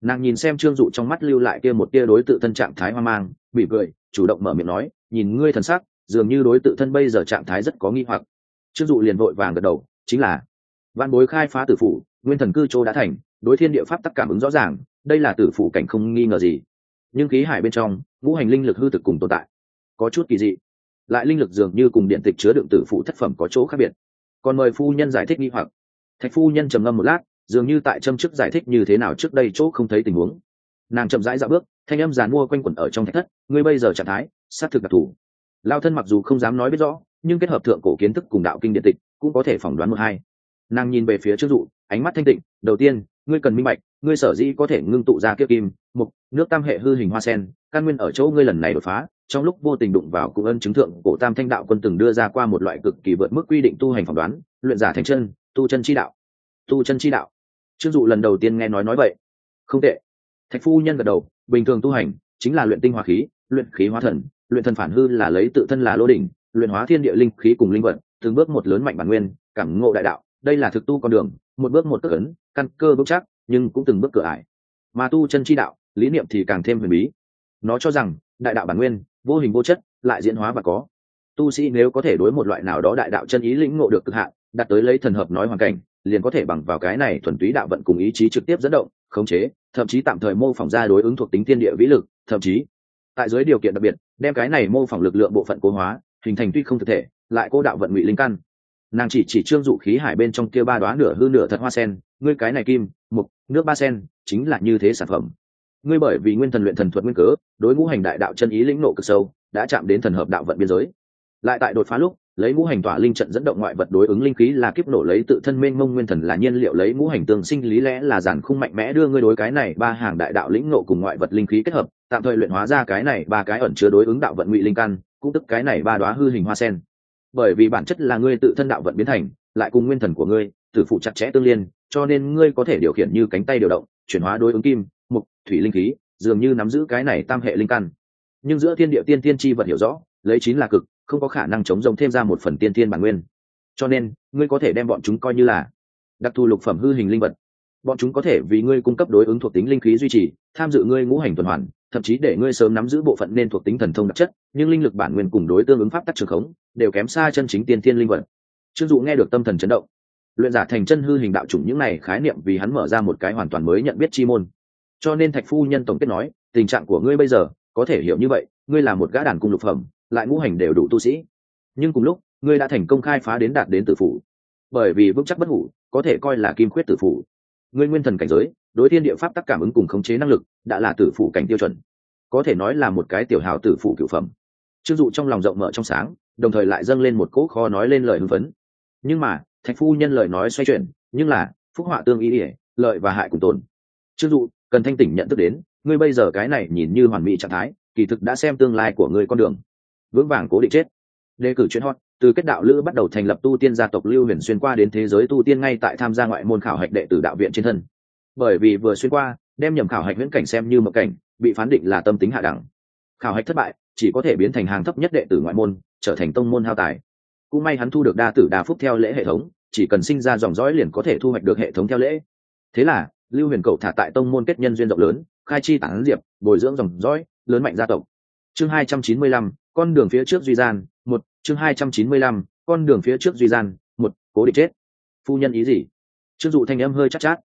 Nàng nhìn xem trương dụ trong mắt lưu lại kia một tia đối tự thân trạng thái hoang mang bị cười, chủ động mở miệng nói, nhìn ngươi thần sắc, dường như đối tự thân bây giờ trạng thái rất có nghi hoặc. Trương dụ liền vội vàng gật đầu, chính là văn bối khai phá tử phủ, nguyên thần cư châu đã thành, đối thiên địa pháp tắc cảm ứng rõ ràng, đây là tử phủ cảnh không nghi ngờ gì. Nhưng khí hải bên trong, ngũ hành linh lực hư thực cùng tồn tại, có chút kỳ dị lại linh lực dường như cùng điện tịch chứa đựng tử phụ thất phẩm có chỗ khác biệt. Còn mời phu nhân giải thích nghi hoặc. Thạch phu nhân trầm ngâm một lát, dường như tại châm chức giải thích như thế nào trước đây chỗ không thấy tình huống. Nàng chậm rãi dạo bước, thanh âm giàn mua quanh quẩn ở trong thạch thất, ngươi bây giờ trạng thái, xác thực đặc thù. Lao thân mặc dù không dám nói biết rõ, nhưng kết hợp thượng cổ kiến thức cùng đạo kinh điện tịch, cũng có thể phỏng đoán một hai. Nàng nhìn về phía trước dụ, ánh mắt thanh tịnh, đầu tiên, ngươi cần minh bạch, ngươi sở dĩ có thể ngưng tụ ra kiếp kim, mục, nước tam hệ hư hình hoa sen, căn nguyên ở chỗ ngươi lần này đột phá trong lúc vô tình đụng vào cụ ân chứng thượng, cổ tam thanh đạo quân từng đưa ra qua một loại cực kỳ vượt mức quy định tu hành phỏng đoán, luyện giả thành chân, tu chân chi đạo. Tu chân chi đạo. Trương dụ lần đầu tiên nghe nói nói vậy. Không tệ. Thạch phu nhân gật đầu, bình thường tu hành chính là luyện tinh hóa khí, luyện khí hóa thần, luyện thần phản hư là lấy tự thân là lô đỉnh, luyện hóa thiên địa linh khí cùng linh vật, từng bước một lớn mạnh bản nguyên, cảm ngộ đại đạo, đây là thực tu con đường, một bước một cất ấn, căn cơ vững chắc, nhưng cũng từng bước cửa ải. Mà tu chân chi đạo, lý niệm thì càng thêm huyền bí. Nó cho rằng, đại đạo bản nguyên vô hình vô chất, lại diễn hóa và có. Tu sĩ nếu có thể đối một loại nào đó đại đạo chân ý lĩnh ngộ được cực hạn, đạt tới lấy thần hợp nói hoàn cảnh, liền có thể bằng vào cái này thuần túy đạo vận cùng ý chí trực tiếp dẫn động, khống chế, thậm chí tạm thời mô phỏng ra đối ứng thuộc tính thiên địa vĩ lực, thậm chí tại dưới điều kiện đặc biệt, đem cái này mô phỏng lực lượng bộ phận cố hóa, hình thành tuy không thực thể, lại cô đạo vận ngụy linh căn. Nàng chỉ chỉ trương dụ khí hải bên trong kia ba đoá nửa hư nửa thật hoa sen, ngươi cái này kim, mục, nước ba sen, chính là như thế sản phẩm ngươi bởi vì nguyên thần luyện thần thuật nguyên cớ, đối ngũ hành đại đạo chân ý lĩnh nộ cực sâu, đã chạm đến thần hợp đạo vận biên giới. Lại tại đột phá lúc, lấy ngũ hành tỏa linh trận dẫn động ngoại vật đối ứng linh khí là kiếp nổ lấy tự thân mênh mông nguyên thần là nhiên liệu lấy ngũ hành tương sinh lý lẽ là giản khung mạnh mẽ đưa ngươi đối cái này ba hàng đại đạo lĩnh nộ cùng ngoại vật linh khí kết hợp, tạm thời luyện hóa ra cái này ba cái ẩn chứa đối ứng đạo vận ngụy linh căn, cũng tức cái này ba đóa hư hình hoa sen. Bởi vì bản chất là ngươi tự thân đạo vận biến thành, lại cùng nguyên thần của ngươi, tử phụ chặt chẽ tương liên, cho nên ngươi có thể điều khiển như cánh tay điều động, chuyển hóa đối ứng kim thủy linh khí, dường như nắm giữ cái này tam hệ linh căn. Nhưng giữa thiên địa tiên tiên chi vật hiểu rõ, lấy chín là cực, không có khả năng chống rồng thêm ra một phần tiên tiên bản nguyên. Cho nên, ngươi có thể đem bọn chúng coi như là đặc thù lục phẩm hư hình linh vật. Bọn chúng có thể vì ngươi cung cấp đối ứng thuộc tính linh khí duy trì, tham dự ngươi ngũ hành tuần hoàn, thậm chí để ngươi sớm nắm giữ bộ phận nên thuộc tính thần thông đặc chất, nhưng linh lực bản nguyên cùng đối tương ứng pháp tắc trường khống, đều kém xa chân chính tiên tiên linh vật. Trương dụ nghe được tâm thần chấn động. Luyện giả thành chân hư hình đạo chủng những này khái niệm vì hắn mở ra một cái hoàn toàn mới nhận biết chi môn cho nên thạch phu nhân tổng kết nói, tình trạng của ngươi bây giờ có thể hiểu như vậy, ngươi là một gã đàn cung lục phẩm, lại ngũ hành đều đủ tu sĩ. Nhưng cùng lúc, ngươi đã thành công khai phá đến đạt đến tử phủ. Bởi vì vững chắc bất hủ, có thể coi là kim khuyết tử phủ. Ngươi nguyên thần cảnh giới, đối thiên địa pháp tắc cảm ứng cùng khống chế năng lực, đã là tử phủ cảnh tiêu chuẩn. Có thể nói là một cái tiểu hào tử phủ cựu phẩm. Chưng dụ trong lòng rộng mở trong sáng, đồng thời lại dâng lên một cỗ kho nói lên lời hưng phấn. Nhưng mà, thạch phu nhân lời nói xoay chuyển, nhưng là, phúc họa tương ý ỉa, lợi và hại cùng tồn. Chưng dụ cần thanh tỉnh nhận thức đến, ngươi bây giờ cái này nhìn như hoàn mỹ trạng thái, kỳ thực đã xem tương lai của ngươi con đường. Vững vàng cố định chết. Đề cử chuyện hot, từ kết đạo lữ bắt đầu thành lập tu tiên gia tộc lưu huyền xuyên qua đến thế giới tu tiên ngay tại tham gia ngoại môn khảo hạch đệ tử đạo viện trên thân. Bởi vì vừa xuyên qua, đem nhầm khảo hạch viễn cảnh xem như một cảnh, bị phán định là tâm tính hạ đẳng. Khảo hạch thất bại, chỉ có thể biến thành hàng thấp nhất đệ tử ngoại môn, trở thành tông môn hao tài. Cũng may hắn thu được đa tử đa phúc theo lễ hệ thống, chỉ cần sinh ra dòng dõi liền có thể thu hoạch được hệ thống theo lễ. Thế là lưu huyền cậu thả tại tông môn kết nhân duyên rộng lớn khai chi tản diệp bồi dưỡng dòng dõi lớn mạnh gia tộc. Chương hai trăm chín mươi lăm con đường phía trước duy gian một chương hai trăm chín mươi lăm con đường phía trước duy gian một cố định chết. Phu nhân ý gì? Chưng dụ thanh âm hơi chắc chát, chát.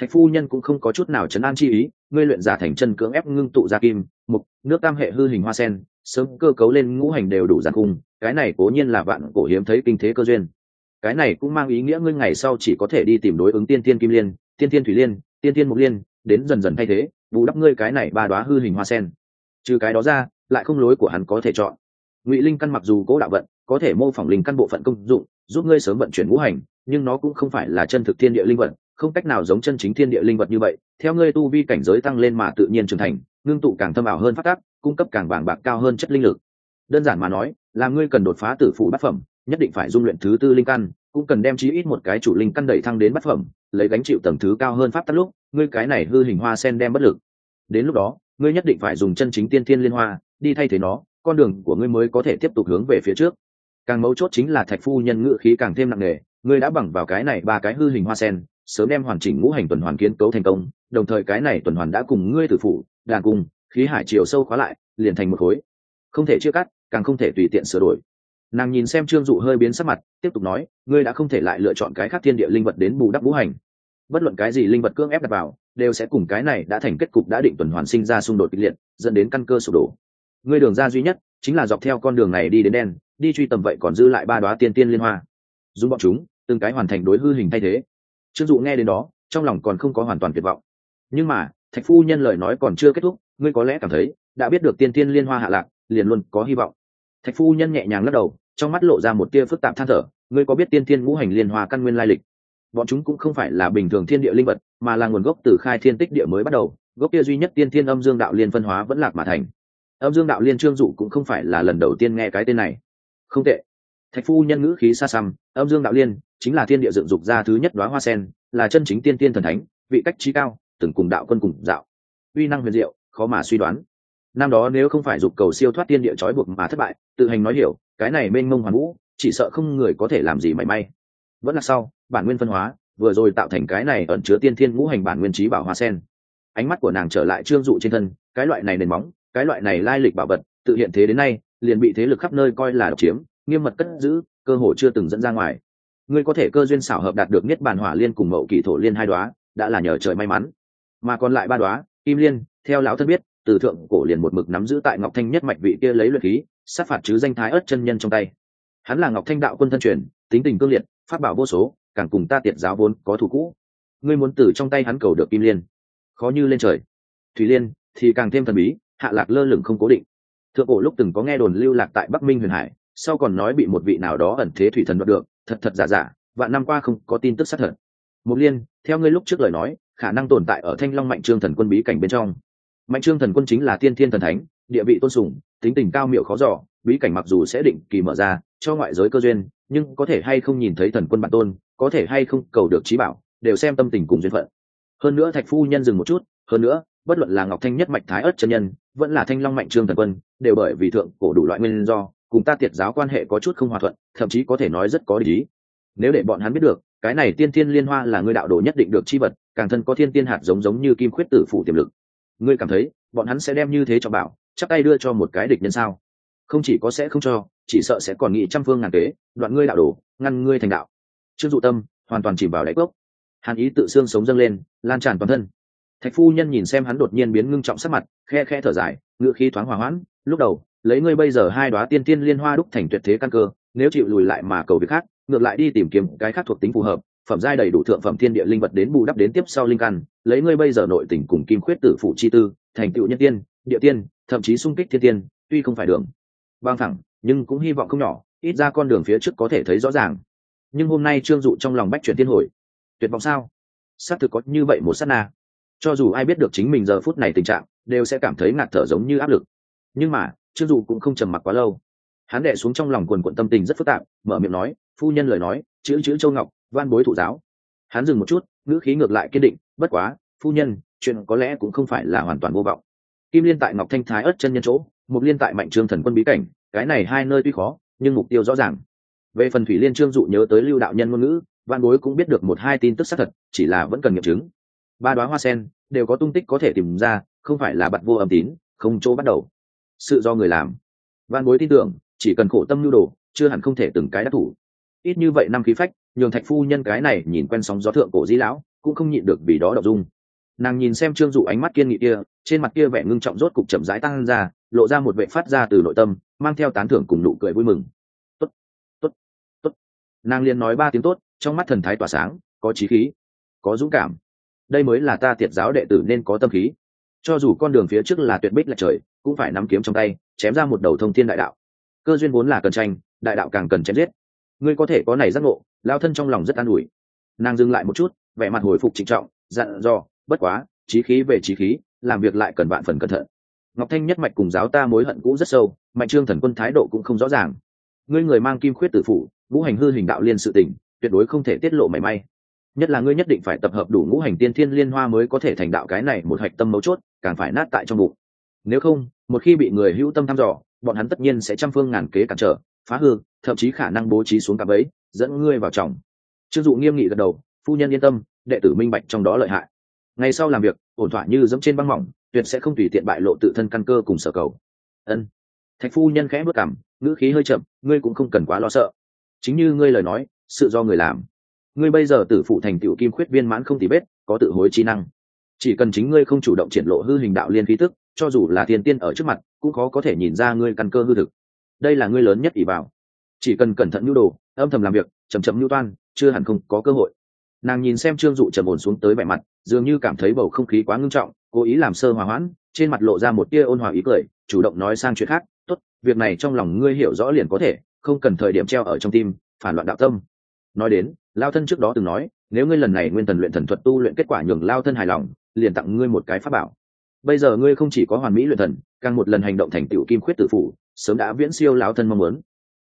Thạch phu nhân cũng không có chút nào chấn an chi ý ngươi luyện giả thành chân cưỡng ép ngưng tụ ra kim mục nước tam hệ hư hình hoa sen sớm cơ cấu lên ngũ hành đều đủ giàn cung cái này cố nhiên là vạn cổ hiếm thấy kinh thế cơ duyên. Cái này cũng mang ý nghĩa ngươi ngày sau chỉ có thể đi tìm đối ứng tiên tiên kim liên tiên tiên thủy liên tiên tiên mục liên, đến dần dần thay thế, bù đắp ngươi cái này ba đoá hư hình hoa sen. Trừ cái đó ra, lại không lối của hắn có thể chọn. Ngụy linh căn mặc dù cố đạo vận, có thể mô phỏng linh căn bộ phận công dụng, giúp ngươi sớm vận chuyển ngũ hành, nhưng nó cũng không phải là chân thực thiên địa linh vật, không cách nào giống chân chính thiên địa linh vật như vậy. Theo ngươi tu vi cảnh giới tăng lên mà tự nhiên trưởng thành, ngưng tụ càng thâm ảo hơn phát tác, cung cấp càng vàng bạc cao hơn chất linh lực. Đơn giản mà nói, là ngươi cần đột phá tử phủ bát phẩm, nhất định phải dung luyện thứ tư linh căn, cũng cần đem chí ít một cái chủ linh căn đẩy thăng đến bát phẩm lấy gánh chịu tầng thứ cao hơn pháp tắc lúc, ngươi cái này hư hình hoa sen đem bất lực. Đến lúc đó, ngươi nhất định phải dùng chân chính tiên thiên liên hoa, đi thay thế nó, con đường của ngươi mới có thể tiếp tục hướng về phía trước. Càng mấu chốt chính là thạch phu nhân ngự khí càng thêm nặng nề, ngươi đã bằng vào cái này ba cái hư hình hoa sen, sớm đem hoàn chỉnh ngũ hành tuần hoàn kiến cấu thành công, đồng thời cái này tuần hoàn đã cùng ngươi tử phủ đàn cùng, khí hải chiều sâu khóa lại, liền thành một khối. Không thể chia cắt, càng không thể tùy tiện sửa đổi nàng nhìn xem trương dụ hơi biến sắc mặt, tiếp tục nói, ngươi đã không thể lại lựa chọn cái khác thiên địa linh vật đến bù đắp ngũ hành. Bất luận cái gì linh vật cưỡng ép đặt vào, đều sẽ cùng cái này đã thành kết cục đã định tuần hoàn sinh ra xung đột kịch liệt, dẫn đến căn cơ sụp đổ. Ngươi đường ra duy nhất, chính là dọc theo con đường này đi đến đen, đi truy tầm vậy còn giữ lại ba đoá tiên tiên liên hoa. Dùng bọn chúng, từng cái hoàn thành đối hư hình thay thế. Trương dụ nghe đến đó, trong lòng còn không có hoàn toàn tuyệt vọng. Nhưng mà, thạch phu nhân lời nói còn chưa kết thúc, ngươi có lẽ cảm thấy, đã biết được tiên tiên liên hoa hạ lạc, liền luôn có hy vọng thạch phu nhân nhẹ nhàng lắc đầu, trong mắt lộ ra một tia phức tạp than thở, ngươi có biết tiên thiên ngũ hành liên hoa căn nguyên lai lịch? Bọn chúng cũng không phải là bình thường thiên địa linh vật, mà là nguồn gốc từ khai thiên tích địa mới bắt đầu, gốc kia duy nhất tiên thiên âm dương đạo liên phân hóa vẫn lạc mà thành. Âm dương đạo liên trương dụ cũng không phải là lần đầu tiên nghe cái tên này. Không tệ. Thạch phu nhân ngữ khí xa xăm, âm dương đạo liên chính là thiên địa dựng dục ra thứ nhất đoá hoa sen, là chân chính tiên tiên thần thánh, vị cách trí cao, từng cùng đạo quân cùng dạo. Uy năng huyền diệu, khó mà suy đoán năm đó nếu không phải dục cầu siêu thoát tiên địa trói buộc mà thất bại, tự hành nói hiểu, cái này mênh mông hoàn vũ, chỉ sợ không người có thể làm gì mảy may. Vẫn là sau, bản nguyên phân hóa, vừa rồi tạo thành cái này ẩn chứa tiên thiên ngũ hành bản nguyên trí bảo hoa sen. Ánh mắt của nàng trở lại trương dụ trên thân, cái loại này nền móng, cái loại này lai lịch bảo vật, tự hiện thế đến nay, liền bị thế lực khắp nơi coi là độc chiếm, nghiêm mật cất giữ, cơ hội chưa từng dẫn ra ngoài. Ngươi có thể cơ duyên xảo hợp đạt được nhất bản hỏa liên cùng mậu kỳ thổ liên hai đoá đã là nhờ trời may mắn. Mà còn lại ba đoá kim liên, theo lão thân biết từ thượng cổ liền một mực nắm giữ tại ngọc thanh nhất mạch vị kia lấy luyện khí, sát phạt chứ danh thái ớt chân nhân trong tay. Hắn là ngọc thanh đạo quân thân truyền, tính tình cương liệt phát bảo vô số, càng cùng ta tiệt giáo vốn có thủ cũ. Ngươi muốn từ trong tay hắn cầu được kim liên. Khó như lên trời. Thủy liên, thì càng thêm thần bí, hạ lạc lơ lửng không cố định. Thượng cổ lúc từng có nghe đồn lưu lạc tại bắc minh huyền hải, sau còn nói bị một vị nào đó ẩn thế thủy thần đoạt được, thật thật giả giả, vạn năm qua không có tin tức xác thật. Mục liên, theo ngươi lúc trước lời nói, khả năng tồn tại ở thanh long mạnh trương thần quân bí cảnh bên trong mạnh trương thần quân chính là tiên thiên thần thánh, địa vị tôn sùng, tính tình cao miệu khó giỏ bí cảnh mặc dù sẽ định kỳ mở ra, cho ngoại giới cơ duyên, nhưng có thể hay không nhìn thấy thần quân bản tôn, có thể hay không cầu được trí bảo, đều xem tâm tình cùng duyên phận. Hơn nữa thạch phu nhân dừng một chút, hơn nữa, bất luận là ngọc thanh nhất mạch thái ất chân nhân, vẫn là thanh long mạnh trương thần quân, đều bởi vì thượng cổ đủ loại nguyên do, cùng ta tiệt giáo quan hệ có chút không hòa thuận, thậm chí có thể nói rất có lý. Nếu để bọn hắn biết được, cái này tiên Thiên liên hoa là người đạo đồ nhất định được chi vật, càng thân có thiên tiên hạt giống giống như kim khuyết tử phủ tiềm lực ngươi cảm thấy bọn hắn sẽ đem như thế cho bảo chắc tay đưa cho một cái địch nhân sao? Không chỉ có sẽ không cho, chỉ sợ sẽ còn nghĩ trăm phương ngàn kế, đoạn ngươi đạo đồ, ngăn ngươi thành đạo. Trương dụ tâm hoàn toàn chìm vào đáy cốc. Hàn ý tự xương sống dâng lên, lan tràn toàn thân. Thạch phu nhân nhìn xem hắn đột nhiên biến ngưng trọng sắc mặt, khe khe thở dài, ngựa khí thoáng hòa hoãn, lúc đầu, lấy ngươi bây giờ hai đoá tiên tiên liên hoa đúc thành tuyệt thế căn cơ, nếu chịu lùi lại mà cầu việc khác, ngược lại đi tìm kiếm cái khác thuộc tính phù hợp phẩm giai đầy đủ thượng phẩm thiên địa linh vật đến bù đắp đến tiếp sau linh căn, lấy ngươi bây giờ nội tình cùng kim khuyết tử phụ chi tư, thành tựu nhân tiên, địa tiên, thậm chí sung kích thiên tiên, tuy không phải đường. Băng thẳng, nhưng cũng hy vọng không nhỏ, ít ra con đường phía trước có thể thấy rõ ràng. Nhưng hôm nay trương dụ trong lòng bách chuyển tiên hồi. Tuyệt vọng sao? Xác thực có như vậy một s á t na. Cho dù ai biết được chính mình giờ phút này tình trạng, đều sẽ cảm thấy ngạt thở giống như áp lực. Nhưng mà, trương dụ cũng không trầm mặc quá lâu. Hắn đệ xuống trong lòng quần quận tâm tình rất phức tạp, mở miệng nói, phu nhân lời nói, chữ chữ châu ngọc van bối thủ giáo. Hắn dừng một chút, ngữ khí ngược lại kiên định, bất quá, phu nhân, chuyện có lẽ cũng không phải là hoàn toàn vô vọng. Kim liên tại ngọc thanh thái ớt chân nhân chỗ, mục liên tại mạnh trương thần quân bí cảnh, cái này hai nơi tuy khó, nhưng mục tiêu rõ ràng. Về phần thủy liên trương dụ nhớ tới lưu đạo nhân ngôn ngữ, văn bối cũng biết được một hai tin tức xác thật, chỉ là vẫn cần nghiệm chứng. Ba đoá hoa sen, đều có tung tích có thể tìm ra, không phải là bặt vô âm tín, không chỗ bắt đầu. Sự do người làm. Văn bối tin tưởng, chỉ cần khổ tâm nhu đồ, chưa hẳn không thể từng cái đắc thủ ít như vậy năm khí phách, nhường thạch phu nhân cái này nhìn quen sóng gió thượng cổ dĩ lão, cũng không nhịn được vì đó đọc dung. Nàng nhìn xem trương dụ ánh mắt kiên nghị kia, trên mặt kia vẻ ngưng trọng rốt cục chậm rãi tăng ra, lộ ra một vệ phát ra từ nội tâm, mang theo tán thưởng cùng nụ cười vui mừng. Tốt tốt tốt. Nàng liền nói ba tiếng tốt, trong mắt thần thái tỏa sáng, có trí khí, có dũng cảm. Đây mới là ta tiệt giáo đệ tử nên có tâm khí. Cho dù con đường phía trước là tuyệt bích là trời, cũng phải nắm kiếm trong tay, chém ra một đầu thông thiên đại đạo. Cơ duyên vốn là cần tranh, đại đạo càng cần chém giết ngươi có thể có này giác ngộ lao thân trong lòng rất an ủi. Nàng dừng lại một chút vẻ mặt hồi phục trịnh trọng dặn dò bất quá trí khí về trí khí làm việc lại cần bạn phần cẩn thận. Ngọc thanh nhất mạch cùng giáo ta mối hận cũ rất sâu mạnh trương thần quân thái độ cũng không rõ ràng. Ngươi người mang kim khuyết tử phủ, ngũ hành hư hình đạo liên sự tình tuyệt đối không thể tiết lộ mảy may. Nhất là ngươi nhất định phải tập hợp đủ ngũ hành tiên thiên liên hoa mới có thể thành đạo cái này một hạch tâm mấu chốt càng phải nát tại trong bụng. Nếu không một khi bị người hữu tâm thăm dò bọn hắn tất nhiên sẽ trăm phương ngàn kế cản trở, phá hư, thậm chí khả năng bố trí xuống cặp ấy dẫn ngươi vào chồng chưng dụ nghiêm nghị gật đầu, phu nhân yên tâm, đệ tử minh bạch trong đó lợi hại. Ngày sau làm việc, ổn thỏa như dẫm trên băng mỏng, tuyệt sẽ không tùy tiện bại lộ tự thân căn cơ cùng sở cầu. Ân. Thạch phu nhân khẽ bước cảm ngữ khí hơi chậm, ngươi cũng không cần quá lo sợ. Chính như ngươi lời nói, sự do người làm. Ngươi bây giờ tử phụ thành tựu kim khuyết viên mãn không tỉ vết, có tự hối trí năng. Chỉ cần chính ngươi không chủ động triển lộ hư hình đạo liên khí tức cho dù là thiên tiên ở trước mặt, cũng khó có thể nhìn ra ngươi căn cơ hư thực. Đây là ngươi lớn nhất ỷ vào. Chỉ cần cẩn thận nhu đồ, âm thầm làm việc chầm chậm nhu toan, chưa hẳn không có cơ hội. Nàng nhìn xem trương dụ trầm ổn xuống tới vẻ mặt, dường như cảm thấy bầu không khí quá ngưng trọng, cố ý làm sơ hòa hoãn, trên mặt lộ ra một tia ôn hòa ý cười, chủ động nói sang chuyện khác, tốt, việc này trong lòng ngươi hiểu rõ liền có thể, không cần thời điểm treo ở trong tim, phản loạn đạo tâm. Nói đến, lao thân trước đó từng nói, nếu ngươi lần này nguyên thần luyện thần thuật tu luyện kết quả nhường lao thân hài lòng, liền tặng ngươi một cái pháp bảo bây giờ ngươi không chỉ có hoàn mỹ luyện thần, càng một lần hành động thành tựu kim khuyết tử phủ, sớm đã viễn siêu lão thân mong muốn.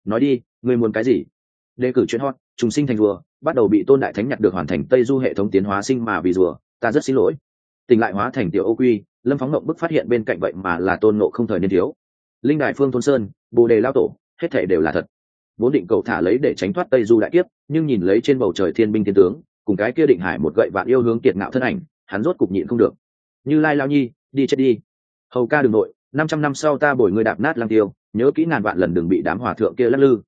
Nói đi, ngươi muốn cái gì? Đề cử chuyện hot, trùng sinh thành rùa, bắt đầu bị tôn đại thánh nhặt được hoàn thành tây du hệ thống tiến hóa sinh mà vì rùa, ta rất xin lỗi. Tình lại hóa thành tiểu ô quy, lâm phóng ngộng bức phát hiện bên cạnh vậy mà là tôn nộ không thời niên thiếu. Linh đại phương thôn sơn, bồ đề lao tổ, hết thể đều là thật. Vốn định cầu thả lấy để tránh thoát tây du đại kiếp, nhưng nhìn lấy trên bầu trời thiên binh thiên tướng, cùng cái kia định hải một gậy vạn yêu hướng kiệt ngạo thân ảnh, hắn rốt cục nhịn không được. Như lai lao nhi đi chết đi. Hầu ca đường nội, năm trăm năm sau ta bồi người đạp nát lang tiêu, nhớ kỹ ngàn vạn lần đừng bị đám hòa thượng kia lắc lư.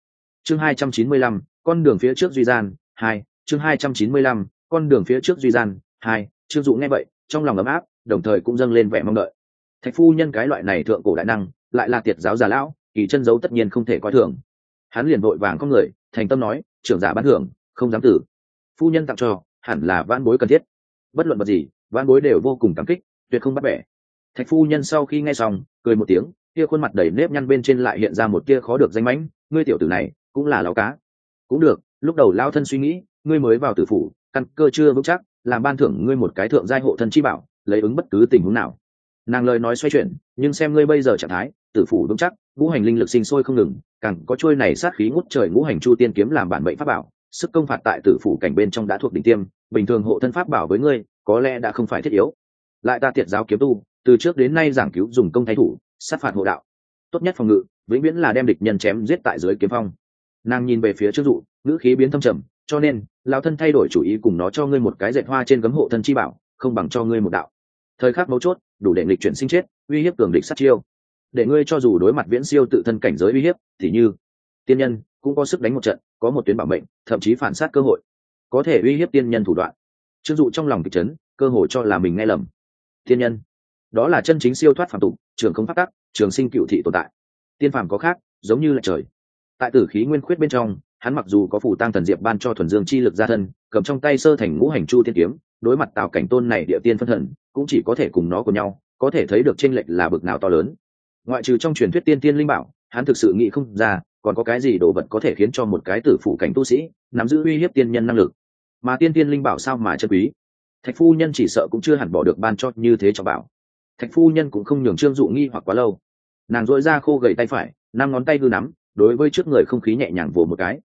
Chương hai trăm chín mươi lăm, con đường phía trước duy gian, hai, chương hai trăm chín mươi lăm, con đường phía trước duy gian, hai, trương dụ nghe vậy, trong lòng ấm áp, đồng thời cũng dâng lên vẻ mong đợi. Thạch phu nhân cái loại này thượng cổ đại năng, lại là tiệt giáo già lão, kỳ chân dấu tất nhiên không thể coi thường. Hắn liền vội vàng con người, thành tâm nói, trưởng giả bán thưởng, không dám tử. Phu nhân tặng cho, hẳn là vãn bối cần thiết. Bất luận vật gì, vãn bối đều vô cùng cảm kích, tuyệt không bắt bẻ thạch phu nhân sau khi nghe xong, cười một tiếng, kia khuôn mặt đầy nếp nhăn bên trên lại hiện ra một kia khó được danh mãnh, ngươi tiểu tử này, cũng là lão cá. Cũng được, lúc đầu lao thân suy nghĩ, ngươi mới vào tử phủ, căn cơ chưa vững chắc, làm ban thưởng ngươi một cái thượng giai hộ thân chi bảo, lấy ứng bất cứ tình huống nào. Nàng lời nói xoay chuyển, nhưng xem ngươi bây giờ trạng thái, tử phủ vững chắc, ngũ hành linh lực sinh sôi không ngừng, càng có trôi này sát khí ngút trời ngũ hành chu tiên kiếm làm bản mệnh pháp bảo, sức công phạt tại tử phủ cảnh bên trong đã thuộc đỉnh tiêm, bình thường hộ thân pháp bảo với ngươi, có lẽ đã không phải thiết yếu. Lại ta tiệt giáo kiếm tu từ trước đến nay giảng cứu dùng công thái thủ, sát phạt hộ đạo. Tốt nhất phòng ngự, vĩnh viễn là đem địch nhân chém giết tại dưới kiếm phong. Nàng nhìn về phía trước dụ, ngữ khí biến thâm trầm, cho nên lao thân thay đổi chủ ý cùng nó cho ngươi một cái dệt hoa trên gấm hộ thân chi bảo, không bằng cho ngươi một đạo. Thời khắc mấu chốt, đủ để nghịch chuyển sinh chết, uy hiếp cường địch sát chiêu. Để ngươi cho dù đối mặt viễn siêu tự thân cảnh giới uy hiếp, thì như, tiên nhân cũng có sức đánh một trận, có một tuyến bảo mệnh, thậm chí phản sát cơ hội. Có thể uy hiếp tiên nhân thủ đoạn. Chưng dụ trong lòng kịch chấn, cơ hội cho là mình nghe lầm. Tiên nhân đó là chân chính siêu thoát phàm tục, trường không phát tắc, trường sinh cựu thị tồn tại. Tiên phàm có khác, giống như là trời. Tại tử khí nguyên khuyết bên trong, hắn mặc dù có phủ tăng thần diệp ban cho thuần dương chi lực ra thân, cầm trong tay sơ thành ngũ hành chu tiên kiếm, đối mặt tạo cảnh tôn này địa tiên phân thần, cũng chỉ có thể cùng nó cùng nhau, có thể thấy được tranh lệch là bực nào to lớn. Ngoại trừ trong truyền thuyết tiên tiên linh bảo, hắn thực sự nghĩ không ra, còn có cái gì đồ vật có thể khiến cho một cái tử phụ cảnh tu sĩ nắm giữ uy hiếp tiên nhân năng lực. Mà tiên tiên linh bảo sao mà chân quý? Thạch phu nhân chỉ sợ cũng chưa hẳn bỏ được ban cho như thế cho bảo thạch phu nhân cũng không nhường trương dụ nghi hoặc quá lâu. Nàng dội ra khô gầy tay phải, năm ngón tay hư nắm, đối với trước người không khí nhẹ nhàng vồ một cái.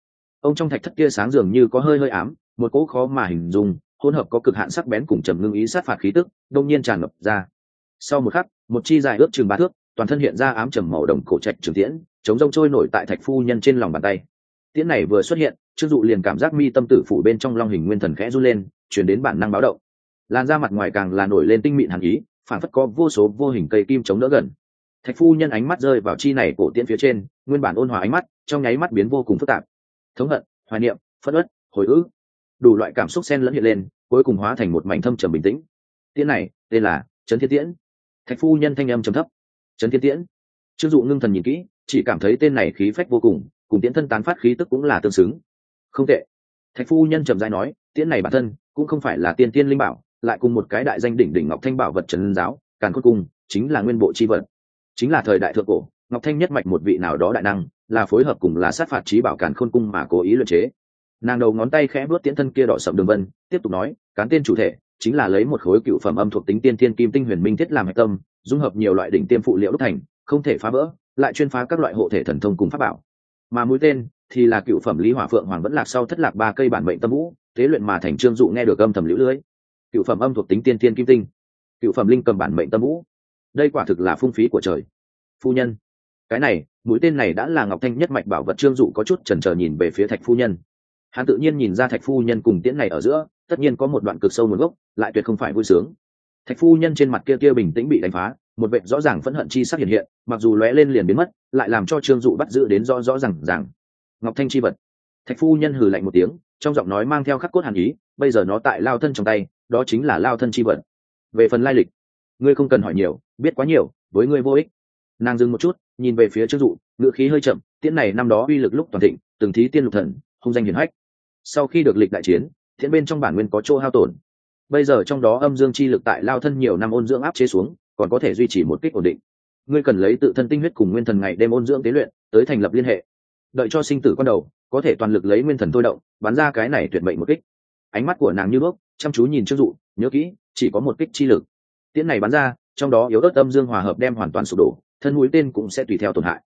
Ông trong thạch thất kia sáng dường như có hơi hơi ám, một cỗ khó mà hình dung, hỗn hợp có cực hạn sắc bén cùng trầm ngưng ý sát phạt khí tức, đông nhiên tràn ngập ra. Sau một khắc, một chi dài ước chừng ba thước, toàn thân hiện ra ám trầm màu đồng cổ trạch trường tiễn, chống rông trôi nổi tại thạch phu nhân trên lòng bàn tay. Tiễn này vừa xuất hiện, trương dụ liền cảm giác mi tâm tử phủ bên trong long hình nguyên thần khẽ run lên, chuyển đến bản năng báo động. Lan ra mặt ngoài càng là nổi lên tinh mịn hàn ý phản phất có vô số vô hình cây kim chống đỡ gần. Thạch phu nhân ánh mắt rơi vào chi này cổ tiễn phía trên, nguyên bản ôn hòa ánh mắt, trong nháy mắt biến vô cùng phức tạp. Thống hận, hoài niệm phất ớt hồi ức, đủ loại cảm xúc xen lẫn hiện lên, cuối cùng hóa thành một mảnh thâm trầm bình tĩnh. Tiễn này, tên là trấn thiên tiễn. Thạch phu nhân thanh âm trầm thấp. Trấn thiên tiễn. Chưng dụ ngưng thần nhìn kỹ, chỉ cảm thấy tên này khí phách vô cùng cùng tiễn thân tán phát khí tức cũng là tương xứng. Không tệ. Thạch phu nhân trầm dai nói, tiễn này bản thân cũng không phải là tiên tiên linh bảo lại cùng một cái đại danh đỉnh đỉnh ngọc thanh bảo vật trần giáo, càn khôn cung, chính là nguyên bộ chi vật. Chính là thời đại thượng cổ, ngọc thanh nhất mạch một vị nào đó đại năng, là phối hợp cùng là sát phạt trí bảo càn khôn cung mà cố ý luyện chế. Nàng đầu ngón tay khẽ bước tiễn thân kia đỏ sậm đường vân, tiếp tục nói, cán tên chủ thể, chính là lấy một khối cựu phẩm âm thuộc tính tiên thiên kim tinh huyền minh thiết làm hạch tâm, dung hợp nhiều loại đỉnh tiêm phụ liệu đúc thành, không thể phá vỡ, lại chuyên phá các loại hộ thể thần thông cùng pháp bảo. Mà mũi tên thì là cựu phẩm lý hỏa phượng hoàng vẫn lạc sau thất lạc ba cây bản mệnh tâm vũ, thế luyện mà thành trương dụ nghe được âm thầm lũ lưới cựu phẩm âm thuộc tính tiên thiên kim tinh. Cựu phẩm linh cầm bản mệnh tâm vũ. Đây quả thực là phung phí của trời. Phu nhân. Cái này, mũi tên này đã là ngọc thanh nhất mạch bảo vật trương dụ có chút chần chờ nhìn về phía thạch phu nhân. Hắn tự nhiên nhìn ra thạch phu nhân cùng tiễn này ở giữa, tất nhiên có một đoạn cực sâu nguồn gốc, lại tuyệt không phải vui sướng. Thạch phu nhân trên mặt kia kia bình tĩnh bị đánh phá, một vệ rõ ràng phẫn hận chi sắc hiện hiện, mặc dù lóe lên liền biến mất, lại làm cho trương dụ bắt giữ đến rõ rõ r à n g rằng ngọc thanh chi vật. Thạch phu nhân hừ lạnh một tiếng, trong giọng nói mang theo khắc cốt hàn ý, bây giờ nó tại lao thân trong tay đó chính là lao thân chi vật. Về phần lai lịch, ngươi không cần hỏi nhiều, biết quá nhiều, với ngươi vô ích. Nàng dừng một chút, nhìn về phía trương dụ ngựa khí hơi chậm, tiễn này năm đó uy lực lúc toàn thịnh, từng thí tiên lục thần, hung danh hiển hách. Sau khi được lịch đại chiến, thiện bên trong bản nguyên có chỗ hao tổn. Bây giờ trong đó âm dương chi lực tại lao thân nhiều năm ôn dưỡng áp chế xuống, còn có thể duy trì một kích ổn định. Ngươi cần lấy tự thân tinh huyết cùng nguyên thần ngày đêm ôn dưỡng tế luyện, tới thành lập liên hệ. Đợi cho sinh tử con đầu, có thể toàn lực lấy nguyên thần thôi động, bắn ra cái này tuyệt mệnh một kích. Ánh mắt của nàng như bước chăm chú nhìn trương dụ, nhớ kỹ, chỉ có một kích chi lực. Tiễn này bắn ra, trong đó yếu ớt âm dương hòa hợp đem hoàn toàn sụp đổ, thân mũi tên cũng sẽ tùy theo tổn hại.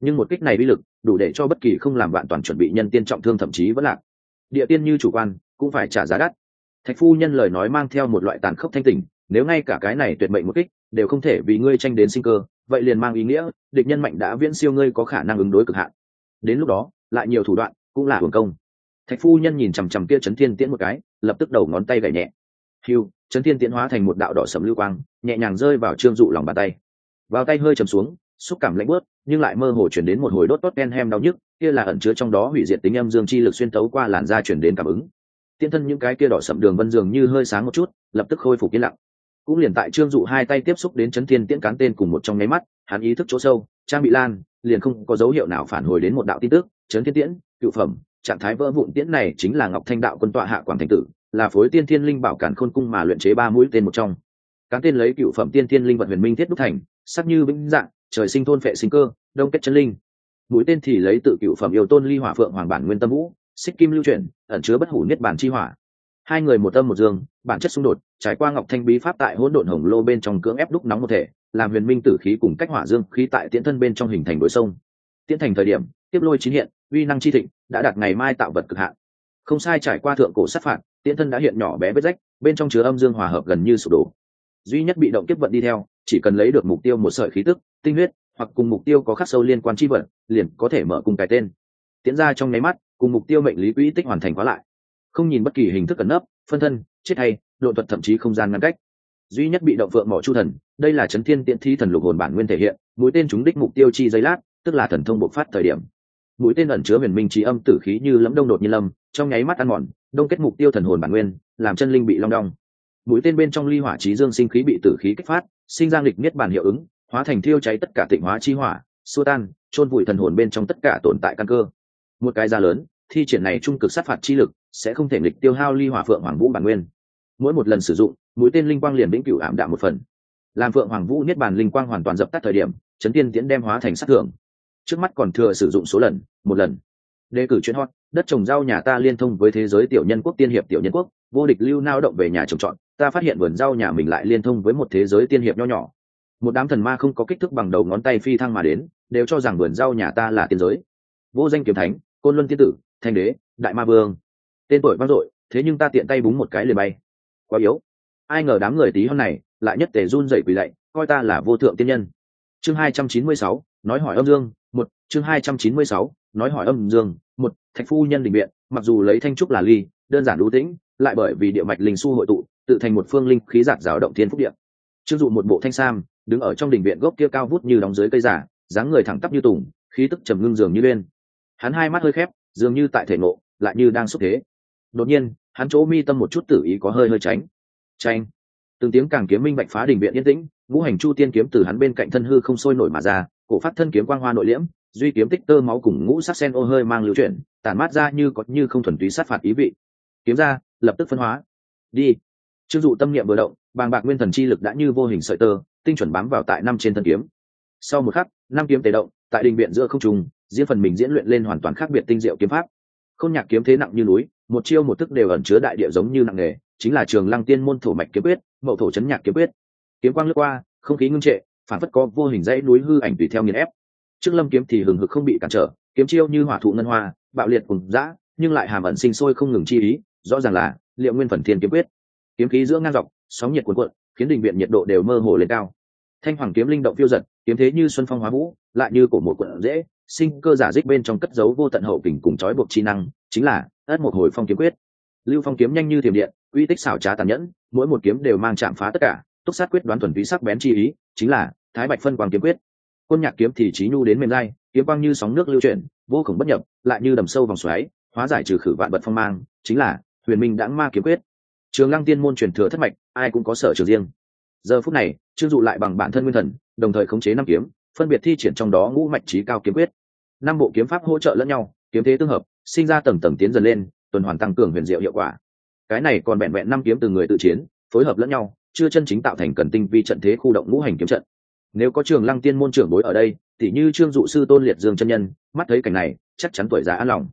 Nhưng một kích này uy lực, đủ để cho bất kỳ không làm bạn toàn chuẩn bị nhân tiên trọng thương thậm chí vẫn lạc. Địa tiên như chủ quan, cũng phải trả giá đắt. Thạch phu nhân lời nói mang theo một loại tàn khốc thanh tình, nếu ngay cả cái này tuyệt mệnh một kích, đều không thể vì ngươi tranh đến sinh cơ, vậy liền mang ý nghĩa, địch nhân mạnh đã viễn siêu ngươi có khả năng ứng đối cực hạn. Đến lúc đó, lại nhiều thủ đoạn cũng là hưởng công. Thạch phu nhân nhìn chằm chằm kia trấn thiên tiễn một cái lập tức đầu ngón tay gảy nhẹ. Hiu trấn thiên tiễn hóa thành một đạo đỏ sầm lưu quang, nhẹ nhàng rơi vào trương dụ lòng bàn tay. Vào tay hơi chầm xuống, xúc cảm lạnh bớt nhưng lại mơ hồ chuyển đến một hồi đốt tốt ken hem đau nhức, kia là ẩn chứa trong đó hủy diệt tính âm dương chi lực xuyên tấu qua làn da chuyển đến cảm ứng. Tiên thân những cái kia đỏ sậm đường vân dường như hơi sáng một chút, lập tức khôi phục yên lặng. Cũng liền tại trương dụ hai tay tiếp xúc đến chấn thiên tiễn cán tên cùng một trong nháy mắt, hắn ý thức chỗ sâu, trang bị lan, liền không có dấu hiệu nào phản hồi đến một đạo tin tức chấn thiên tiễn, cựu phẩm trạng thái vỡ vụn tiễn này chính là ngọc thanh đạo quân tọa hạ quảng thành tử, là phối tiên thiên linh bảo cản khôn cung mà luyện chế ba mũi tên một trong. Cán tên lấy cựu phẩm tiên thiên linh vật huyền minh thiết đúc thành, sắc như vĩnh dạng, trời sinh thôn phệ sinh cơ, đông kết chân linh. Mũi tên thì lấy tự cựu phẩm yêu tôn ly hỏa phượng hoàng bản nguyên tâm vũ, xích kim lưu chuyển, ẩn chứa bất hủ niết bản chi hỏa. Hai người một tâm một dương, bản chất xung đột, trải qua ngọc thanh bí pháp tại hỗn độn hồng lô bên trong cưỡng ép đúc nóng một thể, làm huyền minh tử khí cùng cách hỏa dương khí tại tiễn thân bên trong hình thành đối sông. Tiễn thành thời điểm tiếp lôi chín hiện uy năng chi thịnh, đã đạt ngày mai tạo vật cực hạn. Không sai trải qua thượng cổ sát phạt, tiễn thân đã hiện nhỏ bé vết rách, bên trong chứa âm dương hòa hợp gần như sụp đổ. Duy nhất bị động tiếp vận đi theo, chỉ cần lấy được mục tiêu một sợi khí tức, tinh huyết, hoặc cùng mục tiêu có khắc sâu liên quan chi vận, liền có thể mở cùng cái tên. Tiến ra trong nháy mắt, cùng mục tiêu mệnh lý quỹ tích hoàn thành quá lại. Không nhìn bất kỳ hình thức cẩn nấp, phân thân, chết hay, độ thuật thậm chí không gian ngăn cách. Duy nhất bị động phượng mỏ chu thần, đây là chấn thiên tiện thi thần lục hồn bản nguyên thể hiện, mũi tên chúng đích mục tiêu chi giây lát, tức là thần thông bộc phát thời điểm mũi tên ẩn chứa huyền minh trí âm tử khí như lẫm đông đột nhiên lâm, trong nháy mắt ăn mòn, đông kết mục tiêu thần hồn bản nguyên, làm chân linh bị long đong. Mũi tên bên trong ly hỏa trí dương sinh khí bị tử khí kích phát, sinh ra nghịch niết bản hiệu ứng, hóa thành thiêu cháy tất cả tịnh hóa chi hỏa, xua tan, chôn vùi thần hồn bên trong tất cả tồn tại căn cơ. Một cái giá lớn, thi triển này trung cực sát phạt chi lực, sẽ không thể nghịch tiêu hao ly hỏa phượng hoàng vũ bản nguyên. Mỗi một lần sử dụng, mũi tên linh quang liền vĩnh cửu ảm đạm một phần. Làm phượng hoàng vũ niết bàn linh quang hoàn toàn dập tắt thời điểm, chấn tiên tiễn đem hóa thành sát thưởng trước mắt còn thừa sử dụng số lần, một lần. Đề cử chuyên hot, đất trồng rau nhà ta liên thông với thế giới tiểu nhân quốc, tiên hiệp tiểu nhân quốc. Vô địch lưu nao động về nhà trồng trọt, ta phát hiện vườn rau nhà mình lại liên thông với một thế giới tiên hiệp nho nhỏ. Một đám thần ma không có kích thước bằng đầu ngón tay phi thăng mà đến, đều cho rằng vườn rau nhà ta là tiên giới. Vô danh kiếm thánh, côn luân tiên tử, thanh đế, đại ma vương. Tên tuổi vang dội, thế nhưng ta tiện tay búng một cái liền bay. Quá yếu. Ai ngờ đám người tí hôm này, lại nhất tề run dậy quỳ lạy, coi ta là vô thượng tiên nhân. Chương hai trăm chín mươi sáu, nói hỏi âm dương chương hai trăm chín mươi sáu nói hỏi âm dương một thạch phu nhân định viện, mặc dù lấy thanh trúc là ly đơn giản đũ tĩnh lại bởi vì địa mạch linh su hội tụ tự thành một phương linh khí giạt rào động thiên phúc điện chưng dụ một bộ thanh sam đứng ở trong đình viện gốc kia cao vút như đóng dưới cây giả dáng người thẳng tắp như tùng khí tức trầm ngưng dường như lên. Hắn hai mắt hơi khép dường như tại thể ngộ lại như đang xúc thế. Đột nhiên hắn chỗ mi tâm một chút tử ý có hơi hơi tránh. Tranh từng tiếng càng kiếm minh bạch phá đình viện yên tĩnh ngũ hành chu tiên kiếm từ hắn bên cạnh thân hư không sôi nổi mà ra cổ phát thân kiếm quang hoa nội liễm duy kiếm tích tơ máu cùng ngũ sắc sen ô hơi mang lưu chuyển, tản mát ra như có như không thuần túy sát phạt ý vị. Kiếm ra, lập tức phân hóa. Đi. Chưng dụ tâm niệm vừa động, bàng bạc nguyên thần chi lực đã như vô hình sợi tơ, tinh chuẩn bám vào tại năm trên thân kiếm. Sau một khắc, năm kiếm tề động, tại đình viện giữa không trùng diễn phần mình diễn luyện lên hoàn toàn khác biệt tinh diệu kiếm pháp. Không nhạc kiếm thế nặng như núi, một chiêu một thức đều ẩn chứa đại địa giống như nặng nghề chính là trường lăng tiên môn thổ mạch kiếm quyết, mậu thổ chấn nhạc kiếm quyết. Kiếm quang lướt qua, không khí ngưng trệ, phản phất có vô hình dãy núi hư ảnh tùy theo nghiền ép trước lâm kiếm thì hừng hực không bị cản trở, kiếm chiêu như hỏa thụ ngân hoa, bạo liệt cùng dã, nhưng lại hàm ẩn sinh sôi không ngừng chi ý, rõ ràng là liệu nguyên phần thiên kiếm quyết. Kiếm khí giữa ngang dọc, sóng nhiệt cuồn cuộn, khiến đình viện nhiệt độ đều mơ hồ lên cao. Thanh hoàng kiếm linh động phiêu giật, kiếm thế như xuân phong hóa vũ, lại như cổ một cuộn dễ, sinh cơ giả dích bên trong cất dấu vô tận hậu kình cùng trói buộc chi năng, chính là ất một hồi phong kiếm quyết. Lưu phong kiếm nhanh như thiểm điện, uy tích xảo trá tàn nhẫn, mỗi một kiếm đều mang chạm phá tất cả, túc sát quyết đoán thuần túy sắc bén chi ý, chính là thái bạch phân quang kiếm quyết côn nhạc kiếm thì trí nhu đến mềm dai kiếm quang như sóng nước lưu chuyển, vô khổng bất nhập, lại như đầm sâu vòng xoáy, hóa giải trừ khử vạn vật phong mang, chính là huyền minh đãng ma kiếm quyết. Trường lăng tiên môn truyền thừa thất mạch, ai cũng có sở trường riêng. Giờ phút này, trương dụ lại bằng bản thân nguyên thần, đồng thời khống chế năm kiếm, phân biệt thi triển trong đó ngũ mạch trí cao kiếm quyết. Năm bộ kiếm pháp hỗ trợ lẫn nhau, kiếm thế tương hợp, sinh ra tầng tầng tiến dần lên, tuần hoàn tăng cường huyền diệu hiệu quả. Cái này còn vẹn vẹn năm kiếm từ người tự chiến, phối hợp lẫn nhau, chưa chân chính tạo thành cần tinh vi trận thế khu động ngũ hành kiếm trận nếu có trường lăng tiên môn trưởng bối ở đây thì như trương dụ sư tôn liệt dương chân nhân, mắt thấy cảnh này, chắc chắn tuổi già an lòng.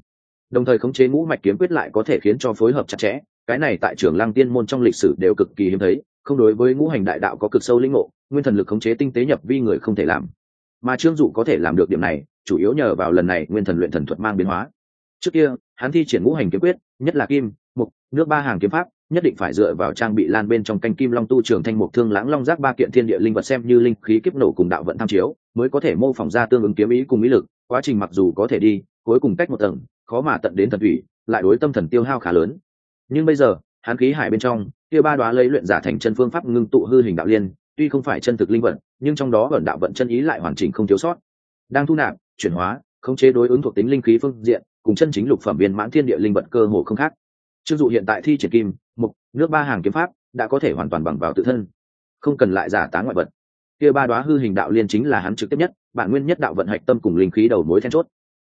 Đồng thời khống chế ngũ mạch kiếm quyết lại có thể khiến cho phối hợp chặt chẽ, cái này tại trường lăng tiên môn trong lịch sử đều cực kỳ hiếm thấy, không đối với ngũ hành đại đạo có cực sâu linh ngộ, nguyên thần lực khống chế tinh tế nhập vi người không thể làm. Mà trương dụ có thể làm được điểm này, chủ yếu nhờ vào lần này nguyên thần luyện thần thuật mang biến hóa. Trước kia, hắn thi triển ngũ hành kiếm quyết, nhất là kim, mục, nước ba hàng kiếm pháp nhất định phải dựa vào trang bị lan bên trong canh kim long tu trường thanh mục thương lãng long giác ba kiện thiên địa linh vật xem như linh khí kiếp nổ cùng đạo vận tham chiếu, mới có thể mô phỏng ra tương ứng kiếm ý cùng ý lực, quá trình mặc dù có thể đi, cuối cùng cách một tầng, khó mà tận đến thần thủy lại đối tâm thần tiêu hao khá lớn. Nhưng bây giờ hán khí hải bên trong, kia ba đoá lấy luyện giả thành chân phương pháp ngưng tụ hư hình đạo liên, tuy không phải chân thực linh vận nhưng trong đó vận đạo vận chân ý lại hoàn chỉnh không thiếu sót. Đang thu nạp, chuyển hóa, khống chế đối ứng thuộc tính linh khí phương diện, cùng chân chính lục phẩm viên mãn thiên địa linh vật cơ hồ không khác. Chưng dụ hiện tại thi triển kim mục, nước ba hàng kiếm pháp đã có thể hoàn toàn bằng vào tự thân, không cần lại giả tá ngoại vật. Kia ba đoá hư hình đạo liên chính là hắn trực tiếp nhất, bản nguyên nhất đạo vận hạch tâm cùng linh khí đầu mối then chốt.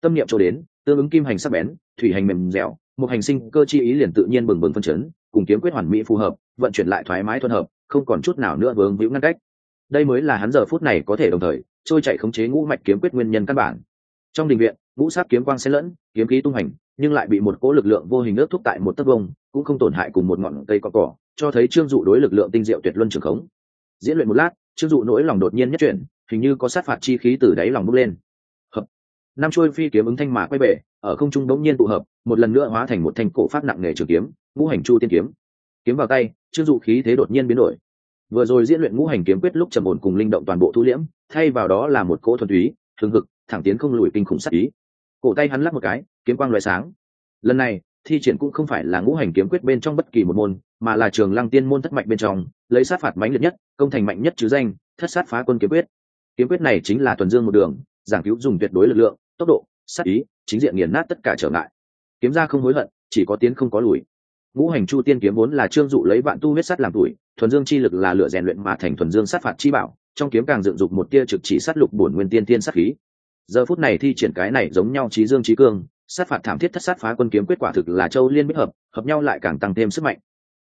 Tâm niệm chỗ đến, tương ứng kim hành sắc bén, thủy hành mềm dẻo một hành sinh cơ chi ý liền tự nhiên bừng bừng phân chấn, cùng kiếm quyết hoàn mỹ phù hợp, vận chuyển lại thoải mái thuận hợp, không còn chút nào nữa vướng víu ngăn cách. Đây mới là hắn giờ phút này có thể đồng thời, trôi chạy khống chế ngũ mạch kiếm quyết nguyên nhân căn bản. Trong đình viện, ngũ sát kiếm quang xen lẫn, kiếm khí tung hành nhưng lại bị một cỗ lực lượng vô hình ước thúc tại một tấc vông cũng không tổn hại cùng một ngọn cây cỏ cỏ, cho thấy trương dụ đối lực lượng tinh diệu tuyệt luân trường khống. Diễn luyện một lát, trương dụ nỗi lòng đột nhiên nhất chuyển, hình như có sát phạt chi khí từ đáy lòng bốc lên. Hợp. Năm trôi phi kiếm ứng thanh mà quay bể ở không trung đống nhiên tụ hợp, một lần nữa hóa thành một thanh cổ phát nặng nghề trường kiếm, ngũ hành chu tiên kiếm. Kiếm vào tay, trương dụ khí thế đột nhiên biến đổi. Vừa rồi diễn luyện ngũ hành kiếm quyết lúc trầm ổn cùng linh động toàn bộ thu liễm, thay vào đó là một cỗ thuần túy thường hực, thẳng tiến không lùi kinh khủng sắc ý. Cổ tay hắn lắc một cái kiếm quang loại sáng. Lần này, thi triển cũng không phải là ngũ hành kiếm quyết bên trong bất kỳ một môn, mà là trường lăng tiên môn thất mạnh bên trong, lấy sát phạt mãnh liệt nhất, công thành mạnh nhất chứ danh, thất sát phá quân kiếm quyết. Kiếm quyết này chính là tuần dương một đường, giảng cứu dùng tuyệt đối lực lượng, tốc độ, sát ý, chính diện nghiền nát tất cả trở ngại. Kiếm ra không hối hận, chỉ có tiến không có lùi. Ngũ hành chu tiên kiếm vốn là trương dụ lấy vạn tu huyết sắt làm tuổi, thuần dương chi lực là lửa rèn luyện mà thành thuần dương sát phạt chi bảo, trong kiếm càng dựng dục một tia trực chỉ sát lục bổn nguyên tiên tiên sát khí. Giờ phút này thi triển cái này giống nhau trí dương trí cương sát phạt thảm thiết thất sát phá quân kiếm kết quả thực là châu liên bích hợp hợp nhau lại càng tăng thêm sức mạnh.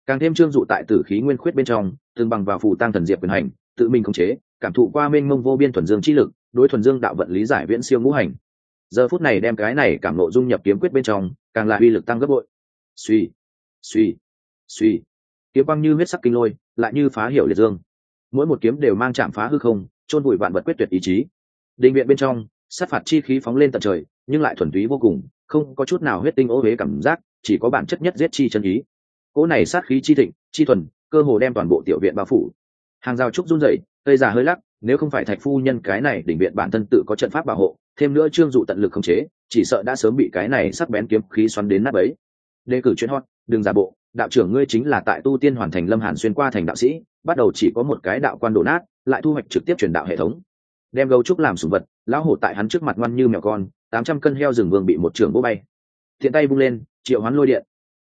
Càng thêm trương dụ tại tử khí nguyên khuyết bên trong, tương bằng vào phù tăng thần diệp quyền hành, tự mình khống chế, cảm thụ qua mênh mông vô biên thuần dương chi lực, đối thuần dương đạo vận lý giải viễn siêu ngũ hành. Giờ phút này đem cái này cảm nộ dung nhập kiếm quyết bên trong, càng là uy lực tăng gấp bội. Suy suy suy. Kiếm băng như huyết sắc kinh lôi, lại như phá hiểu liệt dương. Mỗi một kiếm đều mang chạm phá hư không, chôn bụi vạn vật quyết tuyệt ý chí. Định viện bên trong, sát phạt chi khí phóng lên tận trời, nhưng lại thuần túy vô cùng không có chút nào huyết tinh ô huế cảm giác, chỉ có bản chất nhất giết chi chân ý. Cỗ này sát khí chi thịnh, chi thuần, cơ hồ đem toàn bộ tiểu viện bao phủ. Hàng rào trúc run rẩy, cây già hơi lắc, nếu không phải thạch phu nhân cái này đỉnh viện bản thân tự có trận pháp bảo hộ, thêm nữa trương dụ tận lực khống chế, chỉ sợ đã sớm bị cái này sắc bén kiếm khí xoắn đến nát ấy đề cử chuyên hot, đừng giả bộ, đạo trưởng ngươi chính là tại tu tiên hoàn thành lâm hàn xuyên qua thành đạo sĩ, bắt đầu chỉ có một cái đạo quan đổ nát, lại thu hoạch trực tiếp truyền đạo hệ thống. Đem gấu trúc làm sùng vật, lão hổ tại hắn trước mặt ngoan như mèo con tám trăm cân heo rừng vương bị một trưởng bố bay. Thiện tay bung lên, triệu hoán lôi điện.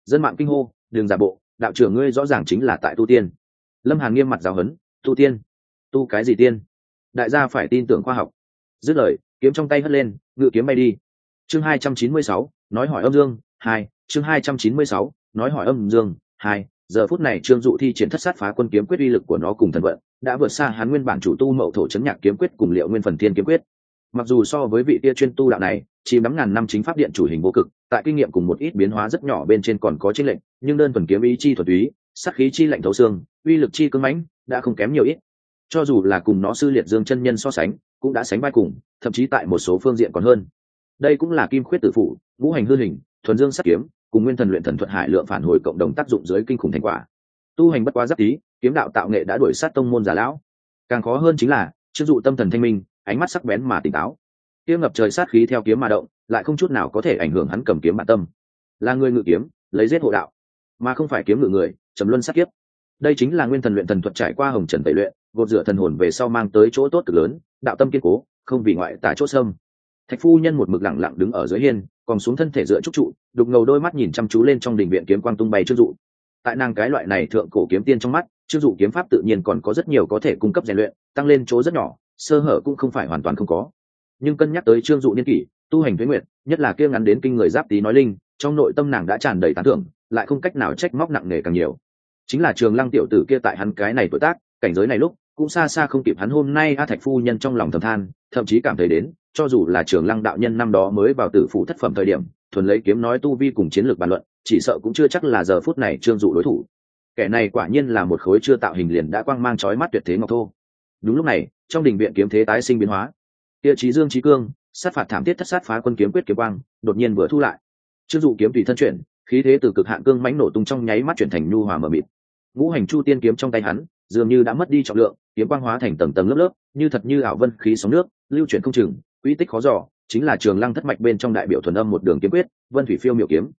Dân mạng kinh hô đường giả bộ, đạo trưởng ngươi rõ ràng chính là tại tu tiên. Lâm hàn nghiêm mặt giáo huấn, tu tiên? Tu cái gì tiên? Đại gia phải tin tưởng khoa học. Dứt lời, kiếm trong tay hất lên, ngự kiếm bay đi. Chương hai trăm chín mươi sáu, nói hỏi âm dương, hai, chương hai trăm chín mươi sáu, nói hỏi âm dương, hai, giờ phút này trương dụ thi triển thất sát phá quân kiếm quyết uy lực của nó cùng thần vận, đã vượt xa hắn nguyên bản chủ tu mậu thổ chấn nhạc kiếm quyết cùng liệu nguyên phần thiên kiếm quyết mặc dù so với vị tia chuyên tu đạo này chỉ nắm ngàn năm chính pháp điện chủ hình vô cực, tại kinh nghiệm cùng một ít biến hóa rất nhỏ bên trên còn có chênh lệnh nhưng đơn thuần kiếm ý chi thuật túy sắc khí chi lạnh thấu xương, uy lực chi cưng mãnh, đã không kém nhiều ít. Cho dù là cùng nó sư liệt dương chân nhân so sánh, cũng đã sánh vai cùng, thậm chí tại một số phương diện còn hơn. Đây cũng là kim khuyết tử phụ ngũ hành hư hình, thuần dương sắc kiếm, cùng nguyên thần luyện thần thuật hải lượng phản hồi cộng đồng tác dụng dưới kinh khủng thành quả. Tu hành bất quá giáp tí, kiếm đạo tạo nghệ đã đuổi sát tông môn giả lão. Càng khó hơn chính là chức dụ tâm thần thanh minh ánh mắt sắc bén mà tỉnh táo. Kia ngập trời sát khí theo kiếm mà động, lại không chút nào có thể ảnh hưởng hắn cầm kiếm bản tâm. Là người ngự kiếm, lấy giết hộ đạo, mà không phải kiếm ngự người, trầm luân sát kiếp. Đây chính là nguyên thần luyện thần thuật trải qua hồng trần tẩy luyện, gột rửa thần hồn về sau mang tới chỗ tốt cực lớn, đạo tâm kiên cố, không vì ngoại tả chốt sâm thạch phu nhân một mực lẳng lặng đứng ở dưới hiên, còn xuống thân thể dựa trúc trụ, đục ngầu đôi mắt nhìn chăm chú lên trong đình viện kiếm quang tung bay trương dụ. Tại nàng cái loại này thượng cổ kiếm tiên trong mắt trương dụ kiếm pháp tự nhiên còn có rất nhiều có thể cung cấp rèn luyện, tăng lên chỗ rất nhỏ sơ hở cũng không phải hoàn toàn không có. Nhưng cân nhắc tới trương dụ niên kỷ, tu hành thuế nguyện nhất là kia ngắn đến kinh người giáp tý nói linh, trong nội tâm nàng đã tràn đầy tán thưởng, lại không cách nào trách móc nặng nề càng nhiều. Chính là trường lăng tiểu tử kia tại hắn cái này tuổi tác, cảnh giới này lúc, cũng xa xa không kịp hắn hôm nay a thạch phu nhân trong lòng thầm than, thậm chí cảm thấy đến, cho dù là trường lăng đạo nhân năm đó mới vào tử phủ thất phẩm thời điểm, thuần lấy kiếm nói tu vi cùng chiến lược bàn luận, chỉ sợ cũng chưa chắc là giờ phút này trương dụ đối thủ. Kẻ này quả nhiên là một khối chưa tạo hình liền đã quang mang trói mắt tuyệt thế ngọc thô. Đúng lúc này trong đình viện kiếm thế tái sinh biến hóa. Địa trí dương trí cương, sát phạt thảm thiết thất sát phá quân kiếm quyết kiếm quang, đột nhiên vừa thu lại. Trương dụ kiếm tùy thân chuyển, khí thế từ cực hạn cương mãnh nổ tung trong nháy mắt chuyển thành nhu hòa mờ mịt. Ngũ hành chu tiên kiếm trong tay hắn, dường như đã mất đi trọng lượng, kiếm quang hóa thành tầng tầng lớp lớp, như thật như ảo vân khí sóng nước, lưu chuyển không chừng quỹ tích khó dò, chính là trường lăng thất mạch bên trong đại biểu thuần âm một đường kiếm quyết, vân thủy phiêu miểu kiếm.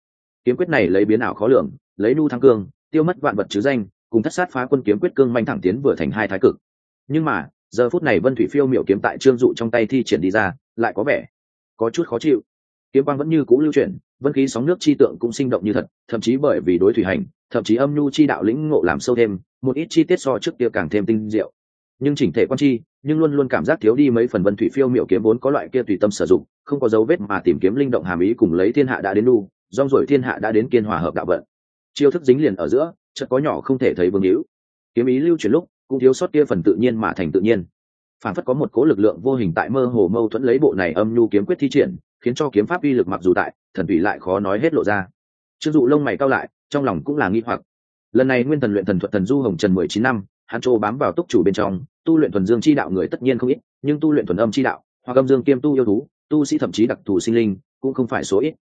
Kiếm quyết này lấy biến ảo khó lường, lấy nu thăng cương, tiêu mất vạn vật chứ danh, cùng thất sát phá quân kiếm quyết cương manh thẳng tiến vừa thành hai thái cực. Nhưng mà giờ phút này vân thủy phiêu miểu kiếm tại trương dụ trong tay thi triển đi ra, lại có vẻ có chút khó chịu. Kiếm quang vẫn như cũ lưu chuyển, vân khí sóng nước chi tượng cũng sinh động như thật, thậm chí bởi vì đối thủy hành, thậm chí âm nhu chi đạo lĩnh ngộ làm sâu thêm, một ít chi tiết so trước kia càng thêm tinh diệu. Nhưng chỉnh thể quan chi, nhưng luôn luôn cảm giác thiếu đi mấy phần vân thủy phiêu miểu kiếm vốn có loại kia tùy tâm sử dụng, không có dấu vết mà tìm kiếm linh động hàm ý cùng lấy thiên hạ đã đến nu, rong rồi thiên hạ đã đến kiên hòa hợp đạo vận. Chiêu thức dính liền ở giữa, chợt có nhỏ không thể thấy vương hữu. Kiếm ý lưu chuyển lúc cũng thiếu sót kia phần tự nhiên mà thành tự nhiên. Phản phất có một cố lực lượng vô hình tại mơ hồ mâu thuẫn lấy bộ này âm nhu kiếm quyết thi triển, khiến cho kiếm pháp uy lực mặc dù tại, thần tùy lại khó nói hết lộ ra. Chưng dụ lông mày cao lại, trong lòng cũng là nghi hoặc. Lần này nguyên thần luyện thần thuật thần du hồng trần mười chín năm, hắn châu bám vào túc chủ bên trong, tu luyện thuần dương chi đạo người tất nhiên không ít, nhưng tu luyện thuần âm chi đạo, hoặc âm dương kiêm tu yêu thú, tu sĩ thậm chí đặc thù sinh linh, cũng không phải số ít.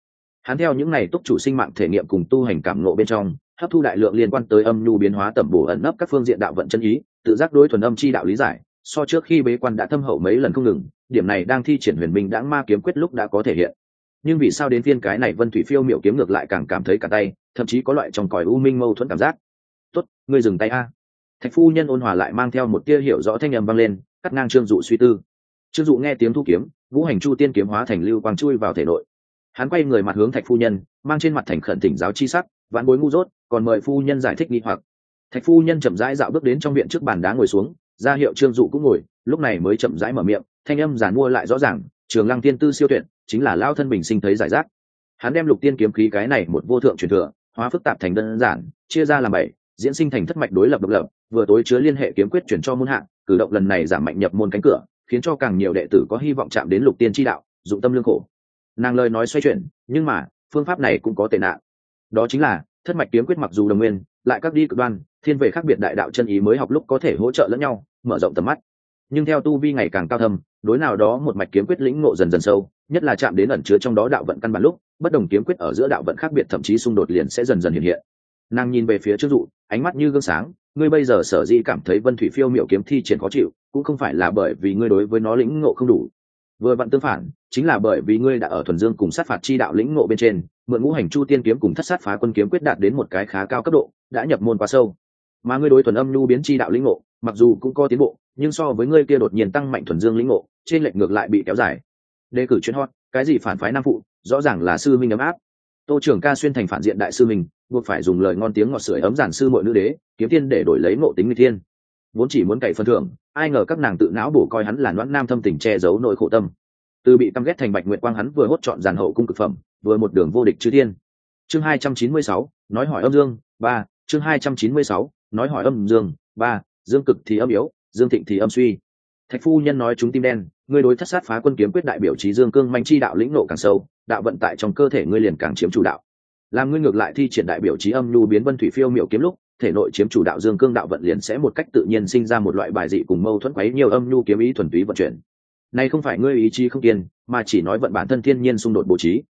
Hắn theo những này túc chủ sinh mạng thể nghiệm cùng tu hành cảm nộ bên trong, hấp thu đại lượng liên quan tới âm nhu biến hóa tẩm bổ ẩn nấp các phương diện đạo vận chân ý tự giác đối thuần âm chi đạo lý giải, so trước khi bế quan đã thâm hậu mấy lần không ngừng, điểm này đang thi triển huyền minh đãng ma kiếm quyết lúc đã có thể hiện. Nhưng vì sao đến phiên cái này vân thủy phiêu miểu kiếm ngược lại càng cảm thấy cả tay, thậm chí có loại trong còi u minh mâu thuẫn cảm giác. Tốt, ngươi dừng tay a. Thạch phu nhân ôn hòa lại mang theo một tia hiểu rõ thanh âm vang lên, cắt ngang trương dụ suy tư. Trương dụ nghe tiếng thu kiếm, vũ hành chu tiên kiếm hóa thành lưu quang chui vào thể nội. Hắn quay người mặt hướng thạch phu nhân, mang trên mặt thành khẩn tỉnh giáo chi sắc, vãn bối ngu dốt, còn mời phu nhân giải thích nghi hoặc thạch phu nhân chậm rãi dạo bước đến trong viện trước bàn đá ngồi xuống, ra hiệu trương dụ cũng ngồi, lúc này mới chậm rãi mở miệng, thanh âm giản mua lại rõ ràng, trường lăng tiên tư siêu tuyệt, chính là lao thân bình sinh thấy giải rác. Hắn đem lục tiên kiếm khí cái này một vô thượng truyền thừa, hóa phức tạp thành đơn giản, chia ra làm bảy, diễn sinh thành thất mạch đối lập độc lập, vừa tối chứa liên hệ kiếm quyết chuyển cho môn hạng cử động lần này giảm mạnh nhập môn cánh cửa, khiến cho càng nhiều đệ tử có hy vọng chạm đến lục tiên tri đạo, dụng tâm lương khổ. Nàng lời nói xoay chuyển, nhưng mà, phương pháp này cũng có tệ nạn. Đó chính là, thất mạch kiếm quyết mặc dù đồng nguyên, lại các đi cực đoan thiên về khác biệt đại đạo chân ý mới học lúc có thể hỗ trợ lẫn nhau, mở rộng tầm mắt. Nhưng theo tu vi ngày càng cao thâm, đối nào đó một mạch kiếm quyết lĩnh ngộ dần dần sâu, nhất là chạm đến ẩn chứa trong đó đạo vận căn bản lúc, bất đồng kiếm quyết ở giữa đạo vận khác biệt thậm chí xung đột liền sẽ dần dần hiện hiện. Nàng nhìn về phía trước dụ, ánh mắt như gương sáng, ngươi bây giờ sở dĩ cảm thấy vân thủy phiêu miểu kiếm thi triển khó chịu, cũng không phải là bởi vì ngươi đối với nó lĩnh ngộ không đủ. Vừa vặn tương phản, chính là bởi vì ngươi đã ở thuần dương cùng sát phạt chi đạo lĩnh ngộ bên trên, mượn ngũ hành chu tiên kiếm cùng thất sát phá quân kiếm quyết đạt đến một cái khá cao cấp độ, đã nhập môn quá sâu mà ngươi đối thuần âm nhu biến chi đạo lĩnh ngộ, mặc dù cũng có tiến bộ, nhưng so với ngươi kia đột nhiên tăng mạnh thuần dương lĩnh ngộ, trên lệch ngược lại bị kéo dài. Đề cử chuyên hot, cái gì phản phái nam phụ, rõ ràng là sư minh ấm áp. Tô trưởng ca xuyên thành phản diện đại sư mình buộc phải dùng lời ngon tiếng ngọt sưởi ấm giản sư mọi nữ đế, kiếm tiên để đổi lấy ngộ tính người thiên. Vốn chỉ muốn cậy phân thưởng, ai ngờ các nàng tự não bổ coi hắn là noãn nam thâm tình che giấu nỗi khổ tâm. Từ bị căm ghét thành bạch nguyện quang hắn vừa hốt chọn giàn hậu cung cực phẩm, vừa một đường vô địch chư thiên. Chương hai trăm chín mươi sáu, nói hỏi âm dương, ba, chương hai trăm chín mươi sáu nói hỏi âm dương, ba, dương cực thì âm yếu, dương thịnh thì âm suy. Thạch phu nhân nói chúng tim đen, ngươi đối thất sát phá quân kiếm quyết đại biểu trí dương cương manh chi đạo lĩnh nộ càng sâu, đạo vận tại trong cơ thể ngươi liền càng chiếm chủ đạo. Làm ngươi ngược lại thi triển đại biểu trí âm nhu biến vân thủy phiêu miệu kiếm lúc, thể nội chiếm chủ đạo dương cương đạo vận liền sẽ một cách tự nhiên sinh ra một loại bài dị cùng mâu thuẫn quấy nhiều âm nhu kiếm ý thuần túy vận chuyển. Này không phải ngươi ý chí không kiên, mà chỉ nói vận bản thân thiên nhiên xung đột bố trí.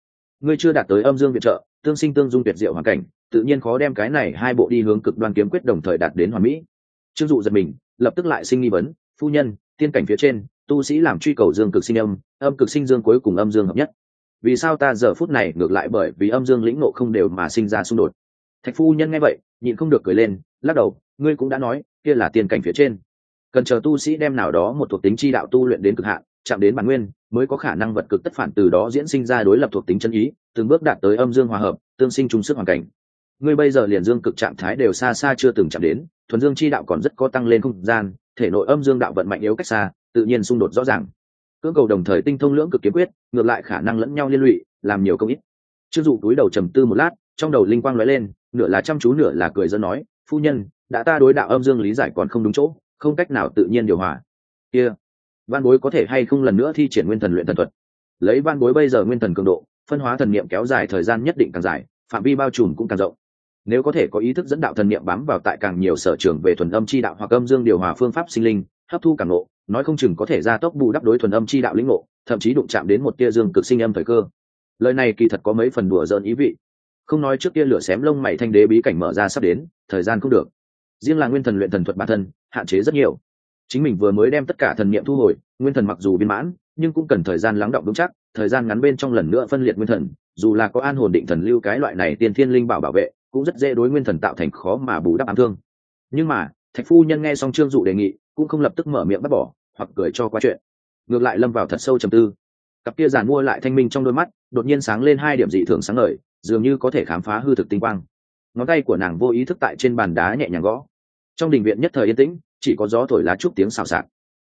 Ngươi chưa đạt tới âm dương viện trợ, tương sinh tương dung tuyệt diệu hoàn cảnh tự nhiên khó đem cái này hai bộ đi hướng cực đoan kiếm quyết đồng thời đạt đến hoàn mỹ. Trương dụ giật mình, lập tức lại sinh nghi vấn, phu nhân, tiên cảnh phía trên, tu sĩ làm truy cầu dương cực sinh âm âm cực sinh dương cuối cùng âm dương hợp nhất. Vì sao ta giờ phút này ngược lại bởi vì âm dương lĩnh nộ không đều mà sinh ra xung đột? Thạch phu nhân nghe vậy, nhịn không được cười lên, lắc đầu, ngươi cũng đã nói, kia là tiên cảnh phía trên. Cần chờ tu sĩ đem nào đó một thuộc tính chi đạo tu luyện đến cực hạn, chạm đến bản nguyên, mới có khả năng vật cực tất phản từ đó diễn sinh ra đối lập thuộc tính chân ý, từng bước đạt tới âm dương hòa hợp, tương sinh chung sức hoàn cảnh ngươi bây giờ liền dương cực trạng thái đều xa xa chưa từng chạm đến, thuần dương chi đạo còn rất có tăng lên không gian, thể nội âm dương đạo vận mạnh yếu cách xa, tự nhiên xung đột rõ ràng. Cưỡng cầu đồng thời tinh thông lưỡng cực kiếm quyết, ngược lại khả năng lẫn nhau liên lụy, làm nhiều công ít. Chưng dụ túi đầu trầm tư một lát, trong đầu linh quang lóe lên, nửa là chăm chú nửa là cười dân nói, phu nhân, đã ta đối đạo âm dương lý giải còn không đúng chỗ, không cách nào tự nhiên điều hòa. Kia、yeah. văn bối có thể hay không lần nữa thi triển nguyên thần luyện thần thuật? Lấy văn bối bây giờ nguyên thần cường độ, phân hóa thần niệm kéo dài thời gian nhất định càng dài, phạm vi bao trùm cũng càng rộng nếu có thể có ý thức dẫn đạo thần niệm bám vào tại càng nhiều sở trường về thuần âm chi đạo hoặc âm dương điều hòa phương pháp sinh linh, hấp thu càng nộ nói không chừng có thể ra tốc bù đắp đối thuần âm chi đạo lĩnh ngộ, thậm chí đụng chạm đến một tia dương cực sinh âm thời cơ. Lời này kỳ thật có mấy phần đùa dợn ý vị. Không nói trước kia lửa xém lông mày thanh đế bí cảnh mở ra sắp đến, thời gian không được. Riêng là nguyên thần luyện thần thuật bản thân, hạn chế rất nhiều. Chính mình vừa mới đem tất cả thần niệm thu hồi, nguyên thần mặc dù biên mãn, nhưng cũng cần thời gian lắng động vững chắc, thời gian ngắn bên trong lần nữa phân liệt nguyên thần, dù là có an hồn định thần lưu cái loại này tiên thiên linh bảo bảo vệ cũng rất dễ đối nguyên thần tạo thành khó mà bù đắp ám thương. Nhưng mà, thạch phu nhân nghe xong trương dụ đề nghị, cũng không lập tức mở miệng bắt bỏ, hoặc cười cho qua chuyện. Ngược lại lâm vào thật sâu trầm tư. Cặp kia giàn mua lại thanh minh trong đôi mắt, đột nhiên sáng lên hai điểm dị thường sáng ngời, dường như có thể khám phá hư thực tinh quang. Ngón tay của nàng vô ý thức tại trên bàn đá nhẹ nhàng gõ. Trong đình viện nhất thời yên tĩnh, chỉ có gió thổi lá trúc tiếng xào xạc.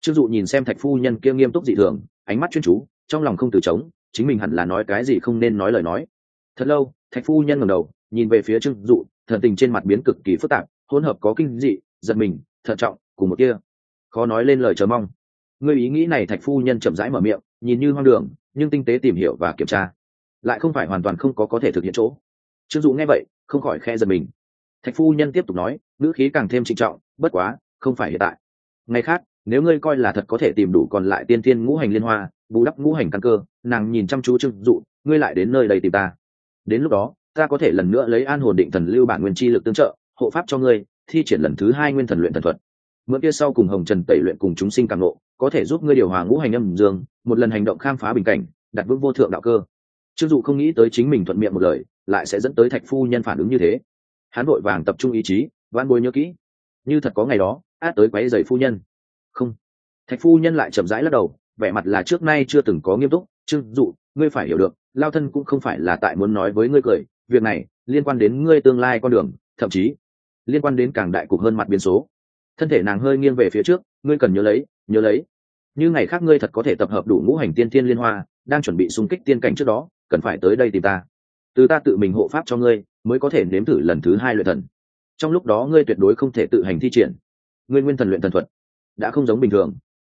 Trương dụ nhìn xem thạch phu nhân kia nghiêm túc dị thường, ánh mắt chuyên chú, trong lòng không từ trống chính mình hẳn là nói cái gì không nên nói lời nói. Thật lâu, thạch phu nhân ngẩng đầu nhìn về phía trương dụ, thần tình trên mặt biến cực kỳ phức tạp, hỗn hợp có kinh dị giật mình, thận trọng, cùng một kia. Khó nói lên lời chờ mong. Ngươi ý nghĩ này thạch phu nhân chậm rãi mở miệng, nhìn như hoang đường, nhưng tinh tế tìm hiểu và kiểm tra. Lại không phải hoàn toàn không có có thể thực hiện chỗ. Trương dụ nghe vậy, không khỏi khe giật mình. Thạch phu nhân tiếp tục nói, ngữ khí càng thêm trịnh trọng, bất quá, không phải hiện tại. Ngày khác, nếu ngươi coi là thật có thể tìm đủ còn lại tiên tiên ngũ hành liên hoa, bù đắp ngũ hành căn cơ, nàng nhìn chăm chú trương dụ, ngươi lại đến nơi đây tìm ta. Đến lúc đó ta có thể lần nữa lấy an hồn định thần lưu bản nguyên chi lực tương trợ, hộ pháp cho ngươi, thi triển lần thứ hai nguyên thần luyện thần thuật. Mượn kia sau cùng hồng trần tẩy luyện cùng chúng sinh càng lộ có thể giúp ngươi điều hòa ngũ hành âm dương, một lần hành động khám phá bình cảnh, đặt vững vô thượng đạo cơ. Trương dụ không nghĩ tới chính mình thuận miệng một lời, lại sẽ dẫn tới thạch phu nhân phản ứng như thế. Hắn vội vàng tập trung ý chí van bôi nhớ kỹ. Như thật có ngày đó, át tới quấy giày phu nhân. Không. Thạch phu nhân lại chậm rãi lắc đầu, vẻ mặt là trước nay chưa từng có nghiêm túc. Trương dụ, ngươi phải hiểu được, lao thân cũng không phải là tại muốn nói với ngươi cười việc này liên quan đến ngươi tương lai con đường, thậm chí liên quan đến càng đại cục hơn mặt biến số. Thân thể nàng hơi nghiêng về phía trước, ngươi cần nhớ lấy nhớ lấy. Như ngày khác ngươi thật có thể tập hợp đủ ngũ hành tiên thiên liên hoa, đang chuẩn bị xung kích tiên cảnh trước đó, cần phải tới đây tìm ta. Từ ta tự mình hộ pháp cho ngươi, mới có thể nếm thử lần thứ hai luyện thần. Trong lúc đó ngươi tuyệt đối không thể tự hành thi triển. Ngươi nguyên thần luyện thần thuật, đã không giống bình thường.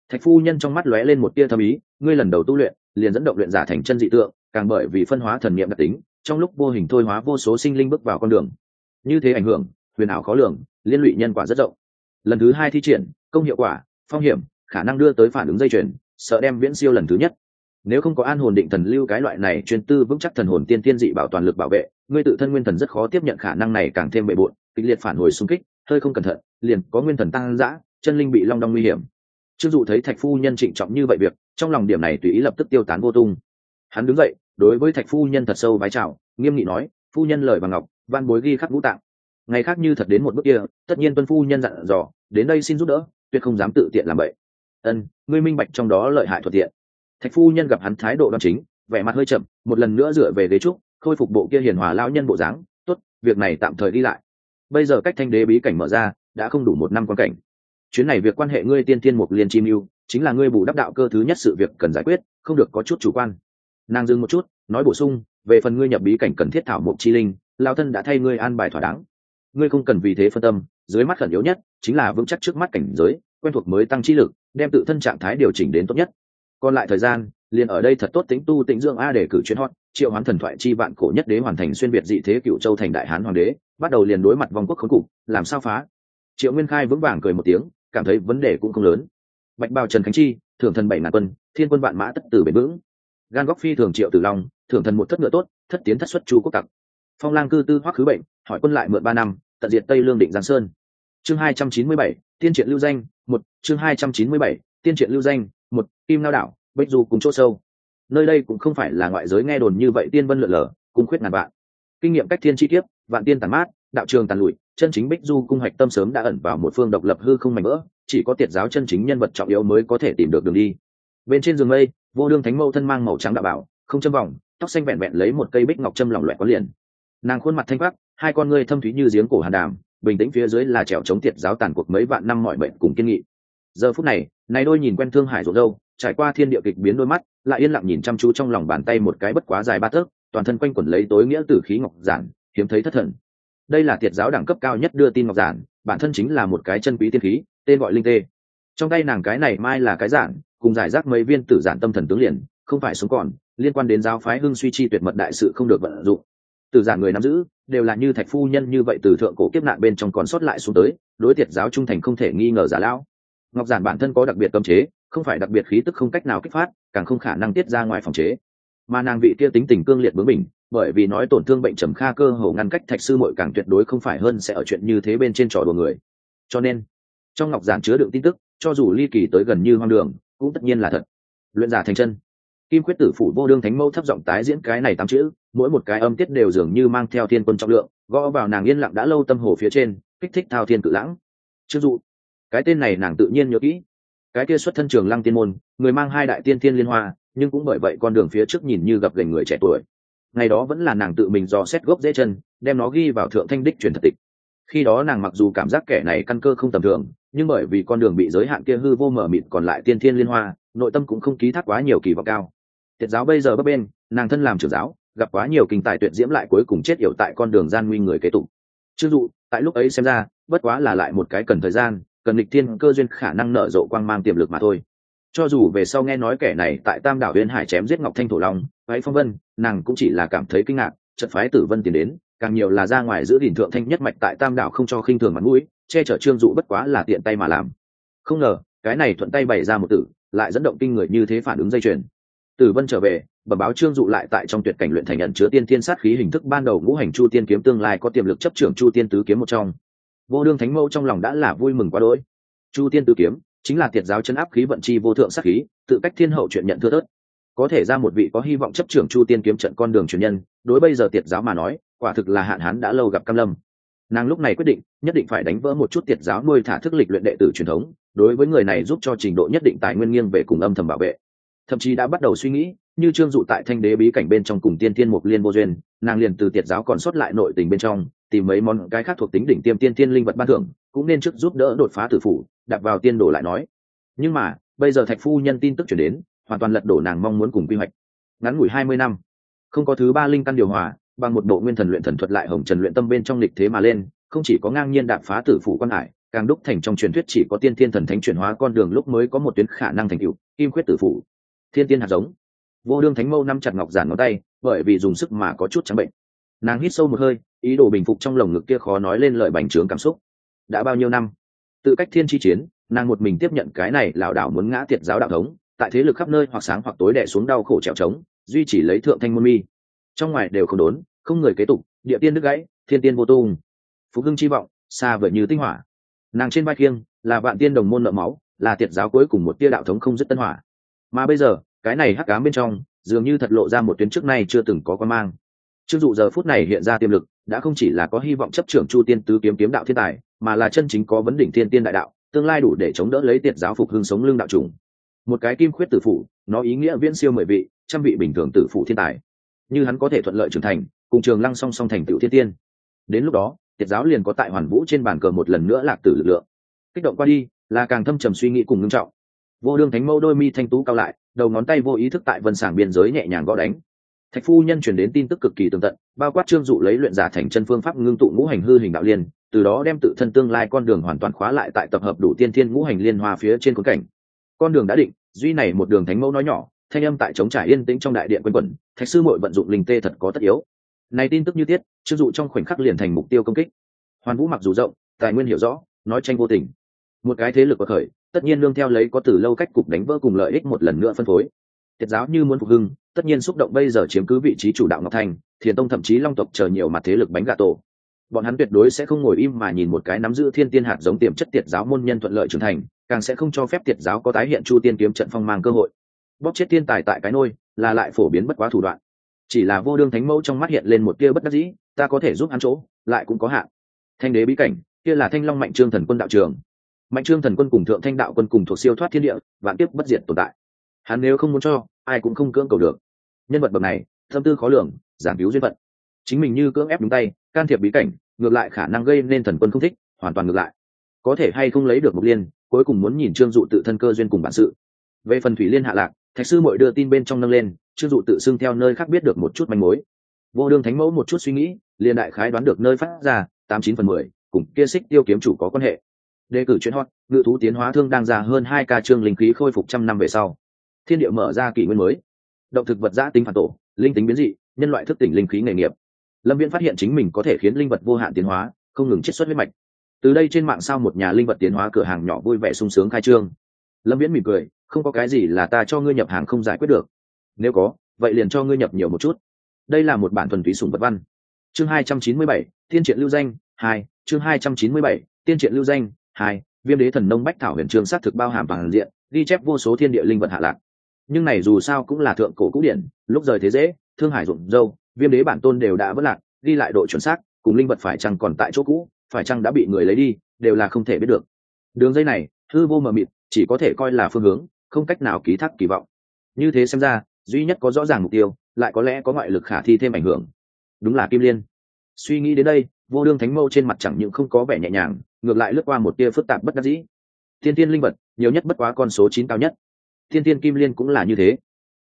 Thạch phu nhân trong mắt lóe lên một tia thâm ý, ngươi lần đầu tu luyện, liền dẫn động luyện giả thành chân dị tượng, càng bởi vì phân hóa thần niệm đặc tính trong lúc vô hình thôi hóa vô số sinh linh bước vào con đường. Như thế ảnh hưởng, huyền ảo khó lường, liên lụy nhân quả rất rộng. Lần thứ hai thi triển, công hiệu quả, phong hiểm, khả năng đưa tới phản ứng dây chuyền, sợ đem viễn siêu lần thứ nhất. Nếu không có an hồn định thần lưu cái loại này chuyên tư vững chắc thần hồn tiên tiên dị bảo toàn lực bảo vệ, ngươi tự thân nguyên thần rất khó tiếp nhận khả năng này càng thêm bệ bộn, kịch liệt phản hồi xung kích, hơi không cẩn thận, liền có nguyên thần tăng dã, chân linh bị long đong nguy hiểm. Trương dụ thấy thạch phu nhân trịnh trọng như vậy việc, trong lòng điểm này tùy ý lập tức tiêu tán vô tung. Hắn đứng dậy đối với thạch phu nhân thật sâu vái chào, nghiêm nghị nói, phu nhân lời bằng ngọc, văn bối ghi khắc ngũ tạng. Ngày khác như thật đến một bước kia, tất nhiên tuân phu nhân dặn dò, đến đây xin giúp đỡ, tuyệt không dám tự tiện làm vậy. Ân, ngươi minh bạch trong đó lợi hại thuận tiện. Thạch phu nhân gặp hắn thái độ đoan chính, vẻ mặt hơi chậm, một lần nữa dựa về ghế trúc, khôi phục bộ kia hiền hòa lao nhân bộ dáng, tốt, việc này tạm thời đi lại. Bây giờ cách thanh đế bí cảnh mở ra, đã không đủ một năm quan cảnh. Chuyến này việc quan hệ ngươi tiên tiên mục liên chi mưu chính là ngươi bù đắp đạo cơ thứ nhất sự việc cần giải quyết, không được có chút chủ quan nàng dừng một chút, nói bổ sung, về phần ngươi nhập bí cảnh cần thiết thảo mộc chi linh, lao thân đã thay ngươi an bài thỏa đáng. Ngươi không cần vì thế phân tâm, dưới mắt khẩn yếu nhất chính là vững chắc trước mắt cảnh giới, quen thuộc mới tăng chi lực, đem tự thân trạng thái điều chỉnh đến tốt nhất. Còn lại thời gian, liền ở đây thật tốt tính tu tĩnh dưỡng a để cử chuyến hot, triệu hoán thần thoại chi vạn cổ nhất đế hoàn thành xuyên việt dị thế cựu châu thành đại hán hoàng đế, bắt đầu liền đối mặt vòng quốc khốn cục, làm sao phá? Triệu nguyên khai vững vàng cười một tiếng, cảm thấy vấn đề cũng không lớn. Bạch bào trần khánh chi, thưởng thần bảy ngàn quân, thiên quân vạn mã tất tử bền vững gan góc phi thường triệu tử long, thưởng thần một thất ngựa tốt, thất tiến thất xuất chu quốc tặc. Phong lang cư tư hoắc khứ bệnh, hỏi quân lại mượn ba năm, tận diệt tây lương định giang sơn. Chương hai trăm chín mươi bảy, tiên triện lưu danh, một, chương hai trăm chín mươi bảy, tiên triện lưu danh, một, kim lao đảo, bích du cùng chỗ sâu. Nơi đây cũng không phải là ngoại giới nghe đồn như vậy tiên vân lượn lờ, cung khuyết ngàn vạn. Kinh nghiệm cách thiên chi tiết vạn tiên tàn mát, đạo trường tàn lụi, chân chính bích du cung hạch tâm sớm đã ẩn vào một phương độc lập hư không mảnh vỡ, chỉ có tiệt giáo chân chính nhân vật trọng yếu mới có thể tìm được đường đi. Bên trên giường mây vô đương thánh Mẫu thân mang màu trắng đạo bảo, không châm vòng, tóc xanh vẹn vẹn lấy một cây bích ngọc châm lỏng loẹt có liền. Nàng khuôn mặt thanh bắc hai con ngươi thâm thúy như giếng cổ hàn đàm, bình tĩnh phía dưới là trèo chống tiệt giáo tàn cuộc mấy vạn năm mọi bệnh cùng kiên nghị. Giờ phút này này đôi nhìn quen thương hải rộ râu trải qua thiên địa kịch biến đôi mắt, lại yên lặng nhìn chăm chú trong lòng bàn tay một cái bất quá dài ba tấc toàn thân quanh quẩn lấy tối nghĩa tử khí ngọc giản, hiếm thấy thất thần. Đây là tiệt giáo đẳng cấp cao nhất đưa tin ngọc giản, bản thân chính là một cái chân quý tiên khí, tên gọi linh tê. Trong tay nàng cái này mai là cái giản cùng giải rác mấy viên tử giản tâm thần tướng liền, không phải sống còn, liên quan đến giáo phái hưng suy chi tuyệt mật đại sự không được vận dụng. Tử giản người nắm giữ, đều là như thạch phu nhân như vậy từ thượng cổ kiếp nạn bên trong còn sót lại xuống tới, đối tiệt giáo trung thành không thể nghi ngờ giả lão. Ngọc giản bản thân có đặc biệt cấm chế, không phải đặc biệt khí tức không cách nào kích phát, càng không khả năng tiết ra ngoài phòng chế. Mà nàng vị kia tính tình cương liệt bướng mình bởi vì nói tổn thương bệnh trầm kha cơ hồ ngăn cách thạch sư mội càng tuyệt đối không phải hơn sẽ ở chuyện như thế bên trên trò đùa người. Cho nên, trong ngọc giản chứa đựng tin tức, cho dù ly kỳ tới gần như hoang đường cũng tất nhiên là thật. Luyện giả thành chân. Kim quyết tử phủ vô đương thánh mâu thấp giọng tái diễn cái này tám chữ, mỗi một cái âm tiết đều dường như mang theo thiên quân trọng lượng, gõ vào nàng yên lặng đã lâu tâm hồ phía trên, kích thích thao thiên cự lãng. Chưng dụ, cái tên này nàng tự nhiên nhớ kỹ. Cái kia xuất thân trường lăng tiên môn, người mang hai đại tiên thiên liên hoa, nhưng cũng bởi vậy con đường phía trước nhìn như gặp gành người trẻ tuổi. Ngày đó vẫn là nàng tự mình dò xét gốc dễ chân, đem nó ghi vào thượng thanh đích truyền thật tịch khi đó nàng mặc dù cảm giác kẻ này căn cơ không tầm thường, nhưng bởi vì con đường bị giới hạn kia hư vô mở mịt còn lại tiên thiên liên hoa, nội tâm cũng không ký thác quá nhiều kỳ vọng cao. Tiết giáo bây giờ bấp bên nàng thân làm trưởng giáo, gặp quá nhiều kinh tài tuyệt diễm lại cuối cùng chết yểu tại con đường gian nguy người kế tục. Chưng dụ, tại lúc ấy xem ra, bất quá là lại một cái cần thời gian, cần lịch thiên cơ duyên khả năng nở rộ quang mang tiềm lực mà thôi. Cho dù về sau nghe nói kẻ này tại tam đảo huyền hải chém giết ngọc thanh thổ long váy phong vân, nàng cũng chỉ là cảm thấy kinh ngạc chật phái tử vân tiến đến càng nhiều là ra ngoài giữ đỉnh thượng thanh nhất mạch tại tam đảo không cho khinh thường mặt mũi, che chở trương dụ bất quá là tiện tay mà làm. Không ngờ, cái này thuận tay bày ra một tử, lại dẫn động kinh người như thế phản ứng dây chuyền. Tử vân trở về, bẩm báo trương dụ lại tại trong tuyệt cảnh luyện thành nhận chứa tiên thiên sát khí hình thức ban đầu ngũ hành chu tiên kiếm tương lai có tiềm lực chấp trưởng chu tiên tứ kiếm một trong. Vô đương thánh mẫu trong lòng đã là vui mừng quá đỗi. Chu tiên tứ kiếm chính là tiệt giáo chân áp khí vận chi vô thượng sát khí, tự cách thiên hậu chuyện nhận thưa thớt. Có thể ra một vị có hy vọng chấp trưởng chu tiên kiếm trận con đường truyền nhân, đối bây giờ tiệt giáo mà nói quả thực là hạn hán đã lâu gặp cam lâm. Nàng lúc này quyết định, nhất định phải đánh vỡ một chút tiệt giáo nuôi thả thức lịch luyện đệ tử truyền thống, đối với người này giúp cho trình độ nhất định tài nguyên nghiêng về cùng âm thầm bảo vệ. Thậm chí đã bắt đầu suy nghĩ, như trương dụ tại thanh đế bí cảnh bên trong cùng tiên thiên mục liên vô duyên, nàng liền từ tiệt giáo còn sót lại nội tình bên trong, tìm mấy món cái khác thuộc tính đỉnh tiêm tiên thiên linh vật ban thưởng, cũng nên trước giúp đỡ đột phá tử phủ, đặt vào tiên đồ lại nói. Nhưng mà, bây giờ thạch phu nhân tin tức chuyển đến, hoàn toàn lật đổ nàng mong muốn cùng quy hoạch. Ngắn ngủi hai mươi năm, không có thứ ba linh căn điều hòa bằng một bộ nguyên thần luyện thần thuật lại hồng trần luyện tâm bên trong lịch thế mà lên, không chỉ có ngang nhiên đạp phá tử phủ quan hải, càng đúc thành trong truyền thuyết chỉ có tiên thiên thần thánh chuyển hóa con đường lúc mới có một tuyến khả năng thành cựu kim khuyết tử phủ. Thiên tiên hạt giống. Vô đương thánh mâu năm chặt ngọc giản ngón tay, bởi vì dùng sức mà có chút trắng bệnh. Nàng hít sâu một hơi, ý đồ bình phục trong lồng ngực kia khó nói lên lời bành trướng cảm xúc. Đã bao nhiêu năm? Tự cách thiên chi chiến, nàng một mình tiếp nhận cái này lảo đảo muốn ngã tiệt giáo đạo thống, tại thế lực khắp nơi hoặc sáng hoặc tối đẻ xuống đau khổ trèo trống, duy chỉ lấy thượng thanh môn mi trong ngoài đều không đốn, không người kế tục, địa tiên đứt gãy, thiên tiên vô tung. Phú hưng chi vọng, xa vời như tinh hỏa. Nàng trên vai khiêng, là vạn tiên đồng môn nợ máu, là tiệt giáo cuối cùng một tia đạo thống không dứt tân hỏa. Mà bây giờ, cái này hắc cám bên trong, dường như thật lộ ra một tuyến trước nay chưa từng có quan mang. Chưng dụ giờ phút này hiện ra tiềm lực, đã không chỉ là có hy vọng chấp trưởng chu tiên tứ kiếm kiếm đạo thiên tài, mà là chân chính có vấn đỉnh thiên tiên đại đạo, tương lai đủ để chống đỡ lấy tiệt giáo phục hưng sống lưng đạo trùng. Một cái kim khuyết tử phụ nó ý nghĩa viễn siêu mười vị, trăm vị bình thường tử phụ thiên tài như hắn có thể thuận lợi trưởng thành, cùng trường lăng song song thành tựu thiên tiên. Đến lúc đó, tiệt giáo liền có tại hoàn vũ trên bàn cờ một lần nữa lạc tử lực lượng. Kích động qua đi, là càng thâm trầm suy nghĩ cùng ngưng trọng. Vô đương thánh mâu đôi mi thanh tú cao lại, đầu ngón tay vô ý thức tại vân sảng biên giới nhẹ nhàng gõ đánh. Thạch phu nhân truyền đến tin tức cực kỳ tường tận, bao quát trương dụ lấy luyện giả thành chân phương pháp ngưng tụ ngũ hành hư hình đạo liên, từ đó đem tự thân tương lai con đường hoàn toàn khóa lại tại tập hợp đủ tiên thiên ngũ hành liên hoa phía trên cuốn cảnh. Con đường đã định, duy này một đường thánh mẫu nói nhỏ thanh âm tại chống trải yên tĩnh trong đại điện quân quẩn, thạch sư mội vận dụng linh tê thật có tất yếu. Này tin tức như tiết trương dụ trong khoảnh khắc liền thành mục tiêu công kích. Hoàn vũ mặc dù rộng, tài nguyên hiểu rõ, nói tranh vô tình. Một cái thế lực có khởi tất nhiên lương theo lấy có từ lâu cách cục đánh vỡ cùng lợi ích một lần nữa phân phối. Tiết giáo như muốn phục hưng, tất nhiên xúc động bây giờ chiếm cứ vị trí chủ đạo ngọc thành, thiền tông thậm chí long tộc chờ nhiều mặt thế lực bánh gà tổ. Bọn hắn tuyệt đối sẽ không ngồi im mà nhìn một cái nắm giữ thiên tiên hạt giống tiềm chất tiệt giáo môn nhân thuận lợi trưởng thành, càng sẽ không cho phép tiệt giáo có tái hiện chu tiên kiếm trận phong mang cơ hội bóp chết tiên tài tại cái nôi, là lại phổ biến bất quá thủ đoạn. Chỉ là vô đương thánh mẫu trong mắt hiện lên một tia bất đắc dĩ, ta có thể giúp hắn chỗ, lại cũng có hạn. Thanh đế bí cảnh, kia là thanh long mạnh trương thần quân đạo trường. Mạnh trương thần quân cùng thượng thanh đạo quân cùng thuộc siêu thoát thiên địa, vạn tiếp bất diệt tồn tại. Hắn nếu không muốn cho, ai cũng không cưỡng cầu được. Nhân vật bậc này, tâm tư khó lường giảm cứu duyên vận chính mình như cưỡng ép đúng tay, can thiệp bí cảnh, ngược lại khả năng gây nên thần quân không thích, hoàn toàn ngược lại. Có thể hay không lấy được mục liên, cuối cùng muốn nhìn trương dụ tự thân cơ duyên cùng bản sự. Về phần thủy liên hạ lạc thạch sư mội đưa tin bên trong nâng lên chưng dụ tự xưng theo nơi khác biết được một chút manh mối. Vô đương thánh mẫu một chút suy nghĩ, liền đại khái đoán được nơi phát ra, tám chín phần mười, cùng kia xích tiêu kiếm chủ có quan hệ. Đề cử chuyến hot, ngự thú tiến hóa thương đang ra hơn hai ca trương linh khí khôi phục trăm năm về sau. Thiên địa mở ra kỷ nguyên mới. Động thực vật giã tính phản tổ, linh tính biến dị, nhân loại thức tỉnh linh khí nghề nghiệp. Lâm viễn phát hiện chính mình có thể khiến linh vật vô hạn tiến hóa, không ngừng chiết xuất huyết mạch. Từ đây trên mạng sao một nhà linh vật tiến hóa cửa hàng nhỏ vui vẻ sung sướng khai trương. Lâm viễn mỉm cười không có cái gì là ta cho ngươi nhập hàng không giải quyết được. Nếu có, vậy liền cho ngươi nhập nhiều một chút. Đây là một bản thuần túy sùng vật văn. Chương hai trăm chín mươi bảy, tiên triện lưu danh hai, chương hai trăm chín mươi bảy, tiên triện lưu danh hai, viêm đế thần nông bách thảo huyền trường xác thực bao hàm bằng diện, ghi chép vô số thiên địa linh vật hạ lạc. Nhưng này dù sao cũng là thượng cổ cũ điển, lúc rời thế dễ, thương hải ruộng dâu, viêm đế bản tôn đều đã vất lạc, ghi lại độ chuẩn xác, cùng linh vật phải chăng còn tại chỗ cũ, phải chăng đã bị người lấy đi, đều là không thể biết được. Đường dây này, hư vô mờ mịt, chỉ có thể coi là phương hướng không cách nào ký thác kỳ vọng. Như thế xem ra, duy nhất có rõ ràng mục tiêu, lại có lẽ có ngoại lực khả thi thêm ảnh hưởng. Đúng là kim liên. Suy nghĩ đến đây, vô đương thánh mâu trên mặt chẳng những không có vẻ nhẹ nhàng, ngược lại lướt qua một tia phức tạp bất đắc dĩ. Thiên tiên linh vật, nhiều nhất bất quá con số chín cao nhất. Thiên tiên kim liên cũng là như thế.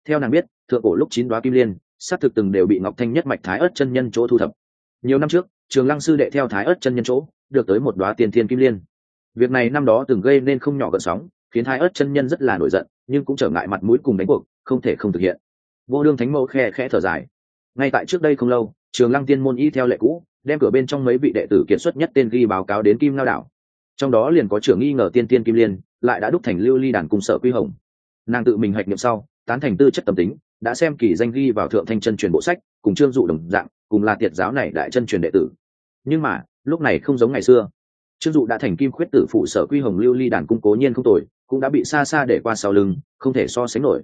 Theo nàng biết, thượng cổ lúc chín đoá kim liên, xác thực từng đều bị ngọc thanh nhất mạch thái ớt chân nhân chỗ thu thập. Nhiều năm trước, trường lăng sư đệ theo thái ớt chân nhân chỗ, được tới một đoá tiền thiên kim liên. Việc này năm đó từng gây nên không nhỏ gợn sóng khiến thái ớt chân nhân rất là nổi giận, nhưng cũng trở ngại mặt mũi cùng đánh cuộc, không thể không thực hiện. Vô đương thánh mẫu khe khẽ thở dài. Ngay tại trước đây không lâu, trường lăng tiên môn y theo lệ cũ, đem cửa bên trong mấy vị đệ tử kiệt xuất nhất tên ghi báo cáo đến kim lao đảo. Trong đó liền có trưởng nghi ngờ tiên tiên kim liên, lại đã đúc thành lưu ly đàn cung sở quy hồng. Nàng tự mình hạch nghiệm sau, tán thành tư chất tâm tính, đã xem kỳ danh ghi vào thượng thanh chân truyền bộ sách, cùng trương dụ đồng dạng, cùng là tiệt giáo này đại chân truyền đệ tử. Nhưng mà, lúc này không giống ngày xưa trương dụ đã thành kim khuyết tử phụ sở quy hồng lưu ly đàn cung cố nhiên không tồi, cũng đã bị xa xa để qua sau lưng, không thể so sánh nổi.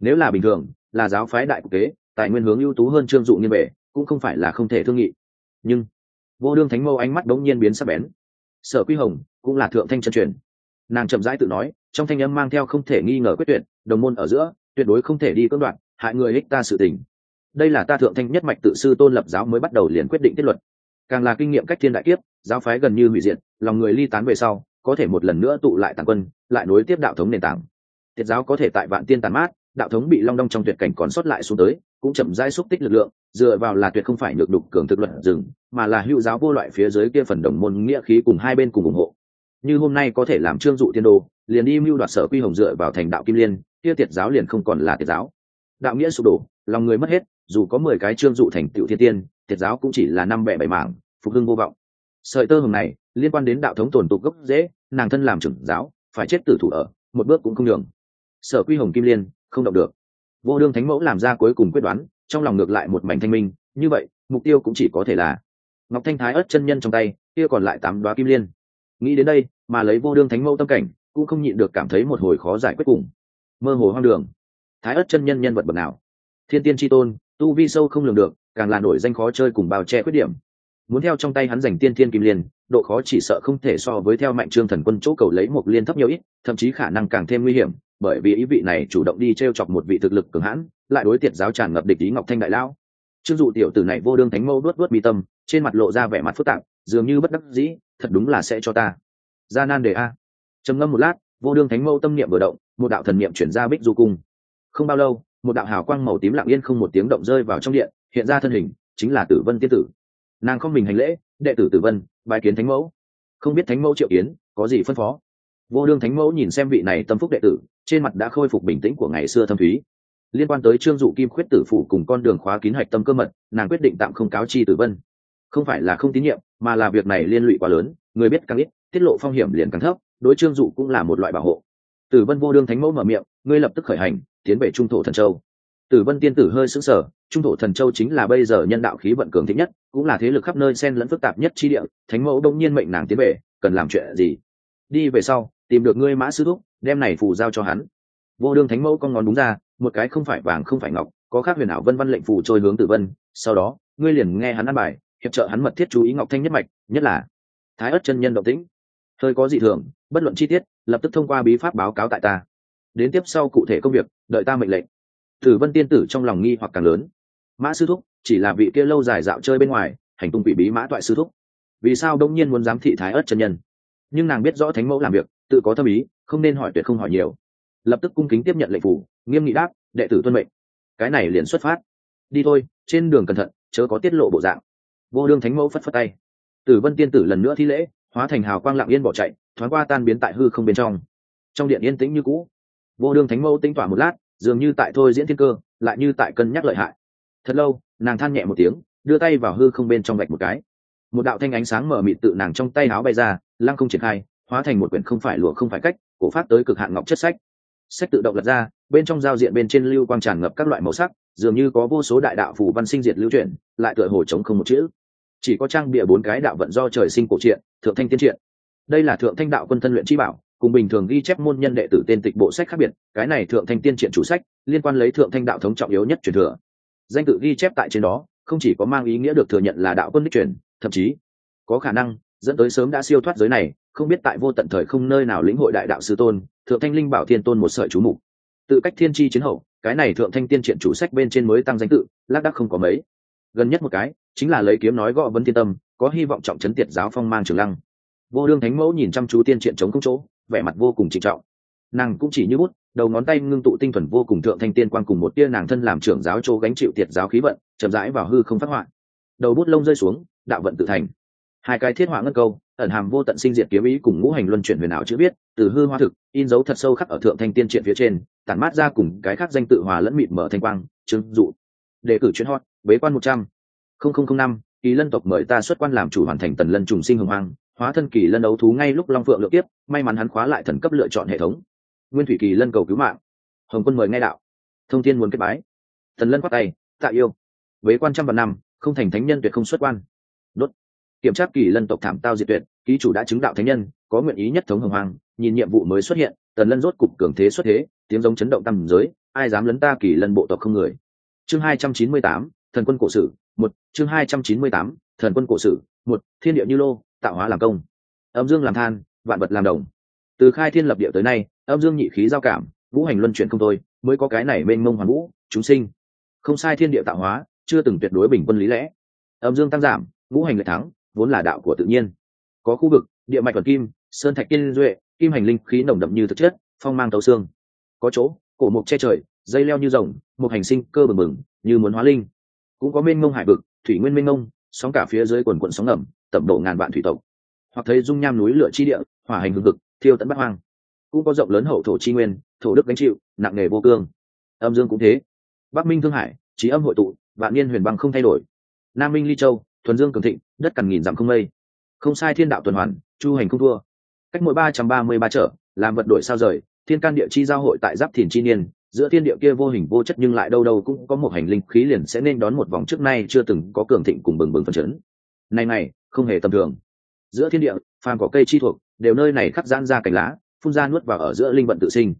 Nếu là bình thường, là giáo phái đại cục kế, tài nguyên hướng ưu tú hơn trương dụ nhân bể cũng không phải là không thể thương nghị. Nhưng, vô đương thánh mâu ánh mắt đống nhiên biến sắc bén. Sở quy hồng cũng là thượng thanh chân truyền. Nàng chậm rãi tự nói, trong thanh âm mang theo không thể nghi ngờ quyết tuyệt, đồng môn ở giữa, tuyệt đối không thể đi cưỡng đoạt, hại người ích ta sự tình. Đây là ta thượng thanh nhất mạch tự sư tôn lập giáo mới bắt đầu liền quyết định kết luận. Càng là kinh nghiệm cách thiên đại kiếp, giáo phái gần như hủy diệt lòng người ly tán về sau, có thể một lần nữa tụ lại tàn quân, lại nối tiếp đạo thống nền tảng. Tiết giáo có thể tại vạn tiên tàn mát, đạo thống bị long đong trong tuyệt cảnh còn sót lại xuống tới, cũng chậm rãi xúc tích lực lượng, dựa vào là tuyệt không phải nhược đục cường thực luận rừng, mà là hữu giáo vô loại phía dưới kia phần đồng môn nghĩa khí cùng hai bên cùng ủng hộ. Như hôm nay có thể làm trương dụ tiên đồ liền đi mưu đoạt sở quy hồng dựa vào thành đạo kim liên, kia tiệt giáo liền không còn là tiệt giáo. Đạo nghĩa sụp đổ, lòng người mất hết, dù có mười cái trương dụ thành tựu thiên tiên tiệt giáo cũng chỉ là năm bẻ bảy mảng, phục hưng vô vọng sợi tơ hồng này liên quan đến đạo thống tồn tục gốc dễ nàng thân làm trưởng giáo, phải chết tử thủ ở, một bước cũng không đường sở quy hồng kim liên, không động được. Vô đương thánh mẫu làm ra cuối cùng quyết đoán, trong lòng ngược lại một mảnh thanh minh, như vậy, mục tiêu cũng chỉ có thể là ngọc thanh thái ớt chân nhân trong tay, kia còn lại tám đoá kim liên. Nghĩ đến đây, mà lấy vô đương thánh mẫu tâm cảnh, cũng không nhịn được cảm thấy một hồi khó giải quyết cùng mơ hồ hoang đường. Thái ớt chân nhân nhân vật bậc nào? Thiên tiên tri tôn, tu vi sâu không lường được, càng là nổi danh khó chơi cùng bao che khuyết điểm muốn theo trong tay hắn giành tiên thiên kim liên, độ khó chỉ sợ không thể so với theo mạnh trương thần quân chỗ cầu lấy một liên thấp nhiều ít, thậm chí khả năng càng thêm nguy hiểm, bởi vì ý vị này chủ động đi t r e o chọc một vị thực lực cường hãn, lại đối tiệt giáo tràn ngập địch ý ngọc thanh đại lão. Trương dụ tiểu tử này vô đương thánh mâu đuốt đuốt bi tâm, trên mặt lộ ra vẻ mặt phức tạp, dường như bất đắc dĩ, thật đúng là sẽ cho ta. Ra nan đề a. Trầm ngâm một lát, vô đương thánh mâu tâm niệm vừa động, một đạo thần niệm chuyển ra bích du cung. Không bao lâu, một đạo hào quang màu tím lặng yên không một tiếng động rơi vào trong điện, hiện ra thân hình, chính là tử vân tiên tử nàng không mình hành lễ, đệ tử tử vân bài kiến thánh mẫu. Không biết thánh mẫu triệu kiến, có gì phân phó? Vô đương thánh mẫu nhìn xem vị này tâm phúc đệ tử, trên mặt đã khôi phục bình tĩnh của ngày xưa thâm thúy. Liên quan tới trương dụ kim khuyết tử phủ cùng con đường khóa kín hạch tâm cơ mật, nàng quyết định tạm không cáo chi tử vân. Không phải là không tín nhiệm, mà là việc này liên lụy quá lớn, người biết càng ít, tiết lộ phong hiểm liền càng thấp, đối trương dụ cũng là một loại bảo hộ. Tử vân vô đương thánh mẫu mở miệng, ngươi lập tức khởi hành, tiến về trung thổ thần châu. Tử vân tiên tử hơi sững sờ, trung thổ thần châu chính là bây giờ nhân đạo khí vận cường thích nhất cũng là thế lực khắp nơi xen lẫn phức tạp nhất chi địa, thánh mẫu đông nhiên mệnh nàng tiến về, cần làm chuyện gì? Đi về sau, tìm được ngươi mã sư thúc, đem này phù giao cho hắn. Vô đương thánh mẫu con ngón đúng ra, một cái không phải vàng không phải ngọc, có khác huyền ảo vân văn lệnh phù trôi hướng tử vân, sau đó, ngươi liền nghe hắn ăn bài, hiệp trợ hắn mật thiết chú ý ngọc thanh nhất mạch, nhất là thái ất chân nhân động tĩnh. Hơi có dị thường, bất luận chi tiết, lập tức thông qua bí pháp báo cáo tại ta. Đến tiếp sau cụ thể công việc, đợi ta mệnh lệnh. Tử vân tiên tử trong lòng nghi hoặc càng lớn mã sư thúc, chỉ là vị kia lâu dài dạo chơi bên ngoài, hành tung quỷ bí mã toại sư thúc. Vì sao đông nhiên muốn giám thị thái ớt chân nhân? Nhưng nàng biết rõ thánh mẫu làm việc, tự có tâm ý, không nên hỏi tuyệt không hỏi nhiều. Lập tức cung kính tiếp nhận lệnh phủ, nghiêm nghị đáp, đệ tử tuân mệnh. Cái này liền xuất phát. Đi thôi, trên đường cẩn thận, chớ có tiết lộ bộ dạng. Vô đương thánh mẫu phất phất tay. Tử vân tiên tử lần nữa thi lễ, hóa thành hào quang lặng yên bỏ chạy, thoáng qua tan biến tại hư không bên trong. Trong điện yên tĩnh như cũ. Vô đương thánh mẫu tinh tỏa một lát, dường như tại thôi diễn thiên cơ, lại như tại cân nhắc lợi hại thật lâu, nàng than nhẹ một tiếng, đưa tay vào hư không bên trong gạch một cái. Một đạo thanh ánh sáng mở mịt tự nàng trong tay áo bay ra, lăng không triển khai, hóa thành một quyển không phải lụa không phải cách, cổ phát tới cực hạn ngọc chất sách. Sách tự động lật ra, bên trong giao diện bên trên lưu quang tràn ngập các loại màu sắc, dường như có vô số đại đạo phù văn sinh diệt lưu chuyển, lại tựa hồ chống không một chữ. Chỉ có trang bịa bốn cái đạo vận do trời sinh cổ truyện, thượng thanh tiên triện đây là thượng thanh đạo quân thân luyện chi bảo, cùng bình thường ghi chép môn nhân đệ tử tên tịch bộ sách khác biệt, cái này thượng thanh tiên triện chủ sách, liên quan lấy thượng thanh đạo thống trọng yếu nhất truyền thừa danh tự ghi chép tại trên đó, không chỉ có mang ý nghĩa được thừa nhận là đạo quân đích truyền, thậm chí có khả năng dẫn tới sớm đã siêu thoát giới này, không biết tại vô tận thời không nơi nào lĩnh hội đại đạo sư tôn, thượng thanh linh bảo thiên tôn một sợi chú mục. Tự cách thiên tri chiến hậu, cái này thượng thanh tiên triện chủ sách bên trên mới tăng danh tự, lác đắc không có mấy. Gần nhất một cái, chính là lấy kiếm nói gõ vấn thiên tâm, có hy vọng trọng chấn tiệt giáo phong mang trường lăng. Vô đương thánh mẫu nhìn chăm chú tiên triện chống công chỗ, vẻ mặt vô cùng trịnh trọng. Nàng cũng chỉ như bút đầu ngón tay ngưng tụ tinh thuần vô cùng thượng thanh tiên quang cùng một tia nàng thân làm trưởng giáo chỗ gánh chịu tiệt giáo khí vận, chậm rãi vào hư không phát họa. Đầu bút lông rơi xuống, đạo vận tự thành. Hai cái thiết họa ngân câu, ẩn hàm vô tận sinh diệt kiếm ý cùng ngũ hành luân chuyển huyền ảo chữ biết từ hư hoa thực, in dấu thật sâu khắc ở thượng thanh tiên triện phía trên, tản mát ra cùng cái khác danh tự hòa lẫn mịt mở thanh quang, chứng dụ. Đề cử chuyên hot, bế quan một trăm. Năm, kỳ lân tộc mời ta xuất quan làm chủ hoàn thành tần lân trùng sinh hồng hoang, hóa thân kỳ lân đấu thú ngay lúc long phượng lựa tiếp may mắn hắn khóa lại thần cấp lựa chọn hệ thống nguyên thủy kỳ lân cầu cứu mạng. Hồng quân mời ngay đạo. Thông thiên muốn kết bái. Thần lân khoác tay, tạ yêu. Với quan trăm vạn năm, không thành thánh nhân tuyệt không xuất quan. Đốt. Kiểm tra kỳ lân tộc thảm tao diệt tuyệt, ký chủ đã chứng đạo thánh nhân, có nguyện ý nhất thống hồng hoàng nhìn nhiệm vụ mới xuất hiện, tần lân rốt cục cường thế xuất thế, tiếng giống chấn động tầm giới, ai dám lấn ta kỳ lân bộ tộc không người. Chương hai trăm chín mươi tám, thần quân cổ sử, một, chương hai trăm chín mươi tám, thần quân cổ sử, một, thiên địa như lô, tạo hóa làm công. Âm dương làm than, vạn vật làm đồng. Từ khai thiên lập địa tới nay âm dương nhị khí giao cảm vũ hành luân chuyển không thôi mới có cái này mênh mông hoàn vũ chúng sinh. Không sai thiên địa tạo hóa chưa từng tuyệt đối bình quân lý lẽ. Âm dương tăng giảm ngũ hành lệ thắng vốn là đạo của tự nhiên. Có khu vực địa mạch thuần kim sơn thạch kiên duệ kim hành linh khí nồng đậm như thực chất phong mang tấu xương. Có chỗ cổ mục che trời dây leo như rồng một hành sinh cơ bừng bừng như muốn hóa linh. Cũng có mênh mông hải vực thủy nguyên mênh mông sóng cả phía dưới quần quận sóng ngầm tẩm độ ngàn vạn thủy tộc. Hoặc thấy dung nham núi lửa chi địa hỏa hành hương cực, thiêu tận bắc hoang cũng có rộng lớn hậu thổ chi nguyên, thổ đức gánh chịu, nặng nghề vô cương. Âm dương cũng thế. Bắc minh thương hải trí âm hội tụ, vạn niên huyền băng không thay đổi. Nam minh ly châu, thuần dương cường thịnh, đất cằn nghìn dặm không mây. Không sai thiên đạo tuần hoàn, chu hành không thua. Cách mỗi ba trăm ba mươi ba trở, làm vật đổi sao rời, thiên can địa chi giao hội tại giáp thìn chi niên, giữa thiên địa kia vô hình vô chất nhưng lại đâu đâu cũng có một hành linh khí liền sẽ nên đón một vòng trước nay chưa từng có cường thịnh cùng bừng bừng phân chấn. Này này không hề tầm thường. Giữa thiên địa, phàm có cây chi thuộc, đều nơi này khắc giãn ra cành lá phun ra nuốt vào ở giữa linh vận tự sinh.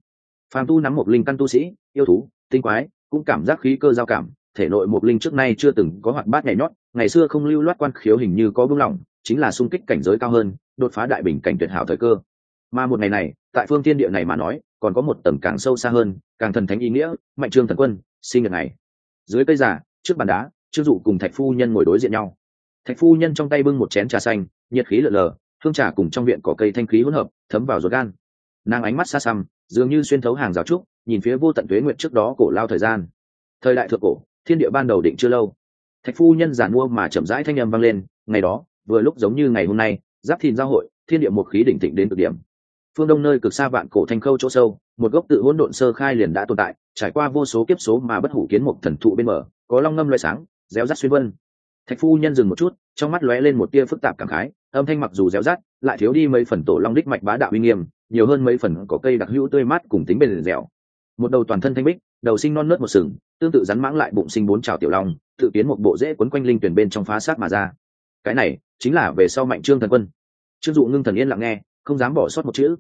Phàm tu nắm một linh căn tu sĩ, yêu thú, tinh quái, cũng cảm giác khí cơ giao cảm, thể nội một linh trước nay chưa từng có hoạt bát nhảy nhót, ngày xưa không lưu loát quan khiếu hình như có bưng lỏng, chính là sung kích cảnh giới cao hơn, đột phá đại bình cảnh tuyệt hảo thời cơ. Mà một ngày này, tại phương thiên địa này mà nói, còn có một tầng càng sâu xa hơn, càng thần thánh ý nghĩa, mạnh trương thần quân, sinh nhật này. Dưới cây giả trước bàn đá trương dụ cùng thạch phu nhân ngồi đối diện nhau. Thạch phu nhân trong tay bưng một chén trà xanh, nhiệt khí lợn lờ, hương trà cùng trong viện có cây thanh khí hỗn hợp, thấm vào ruột gan nàng ánh mắt xa xăm, dường như xuyên thấu hàng rào trúc, nhìn phía vô tận tuế nguyện trước đó cổ lao thời gian. Thời đại thượng cổ, thiên địa ban đầu định chưa lâu. Thạch phu nhân giản mua mà chậm rãi thanh âm vang lên, ngày đó, vừa lúc giống như ngày hôm nay, giáp thìn giao hội, thiên địa một khí đỉnh thịnh đến cực điểm. Phương đông nơi cực xa vạn cổ thanh khâu chỗ sâu, một gốc tự hỗn độn sơ khai liền đã tồn tại, trải qua vô số kiếp số mà bất hủ kiến một thần thụ bên mở có long ngâm loại sáng, réo rắt xuyên vân. Thạch phu nhân dừng một chút, trong mắt lóe lên một tia phức tạp cảm khái, âm thanh mặc dù réo rắt, lại thiếu đi mấy phần tổ long đích mạch bá đạo uy nghiêm nhiều hơn mấy phần có cây đặc hữu tươi mát cùng tính bền dẻo. Một đầu toàn thân thanh bích, đầu sinh non nớt một sừng, tương tự rắn mãng lại bụng sinh bốn trào tiểu long, tự kiến một bộ rễ quấn quanh linh tuyển bên trong phá sát mà ra. Cái này chính là về sau mạnh trương thần quân. Trương dụ ngưng thần yên lặng nghe, không dám bỏ sót một chữ.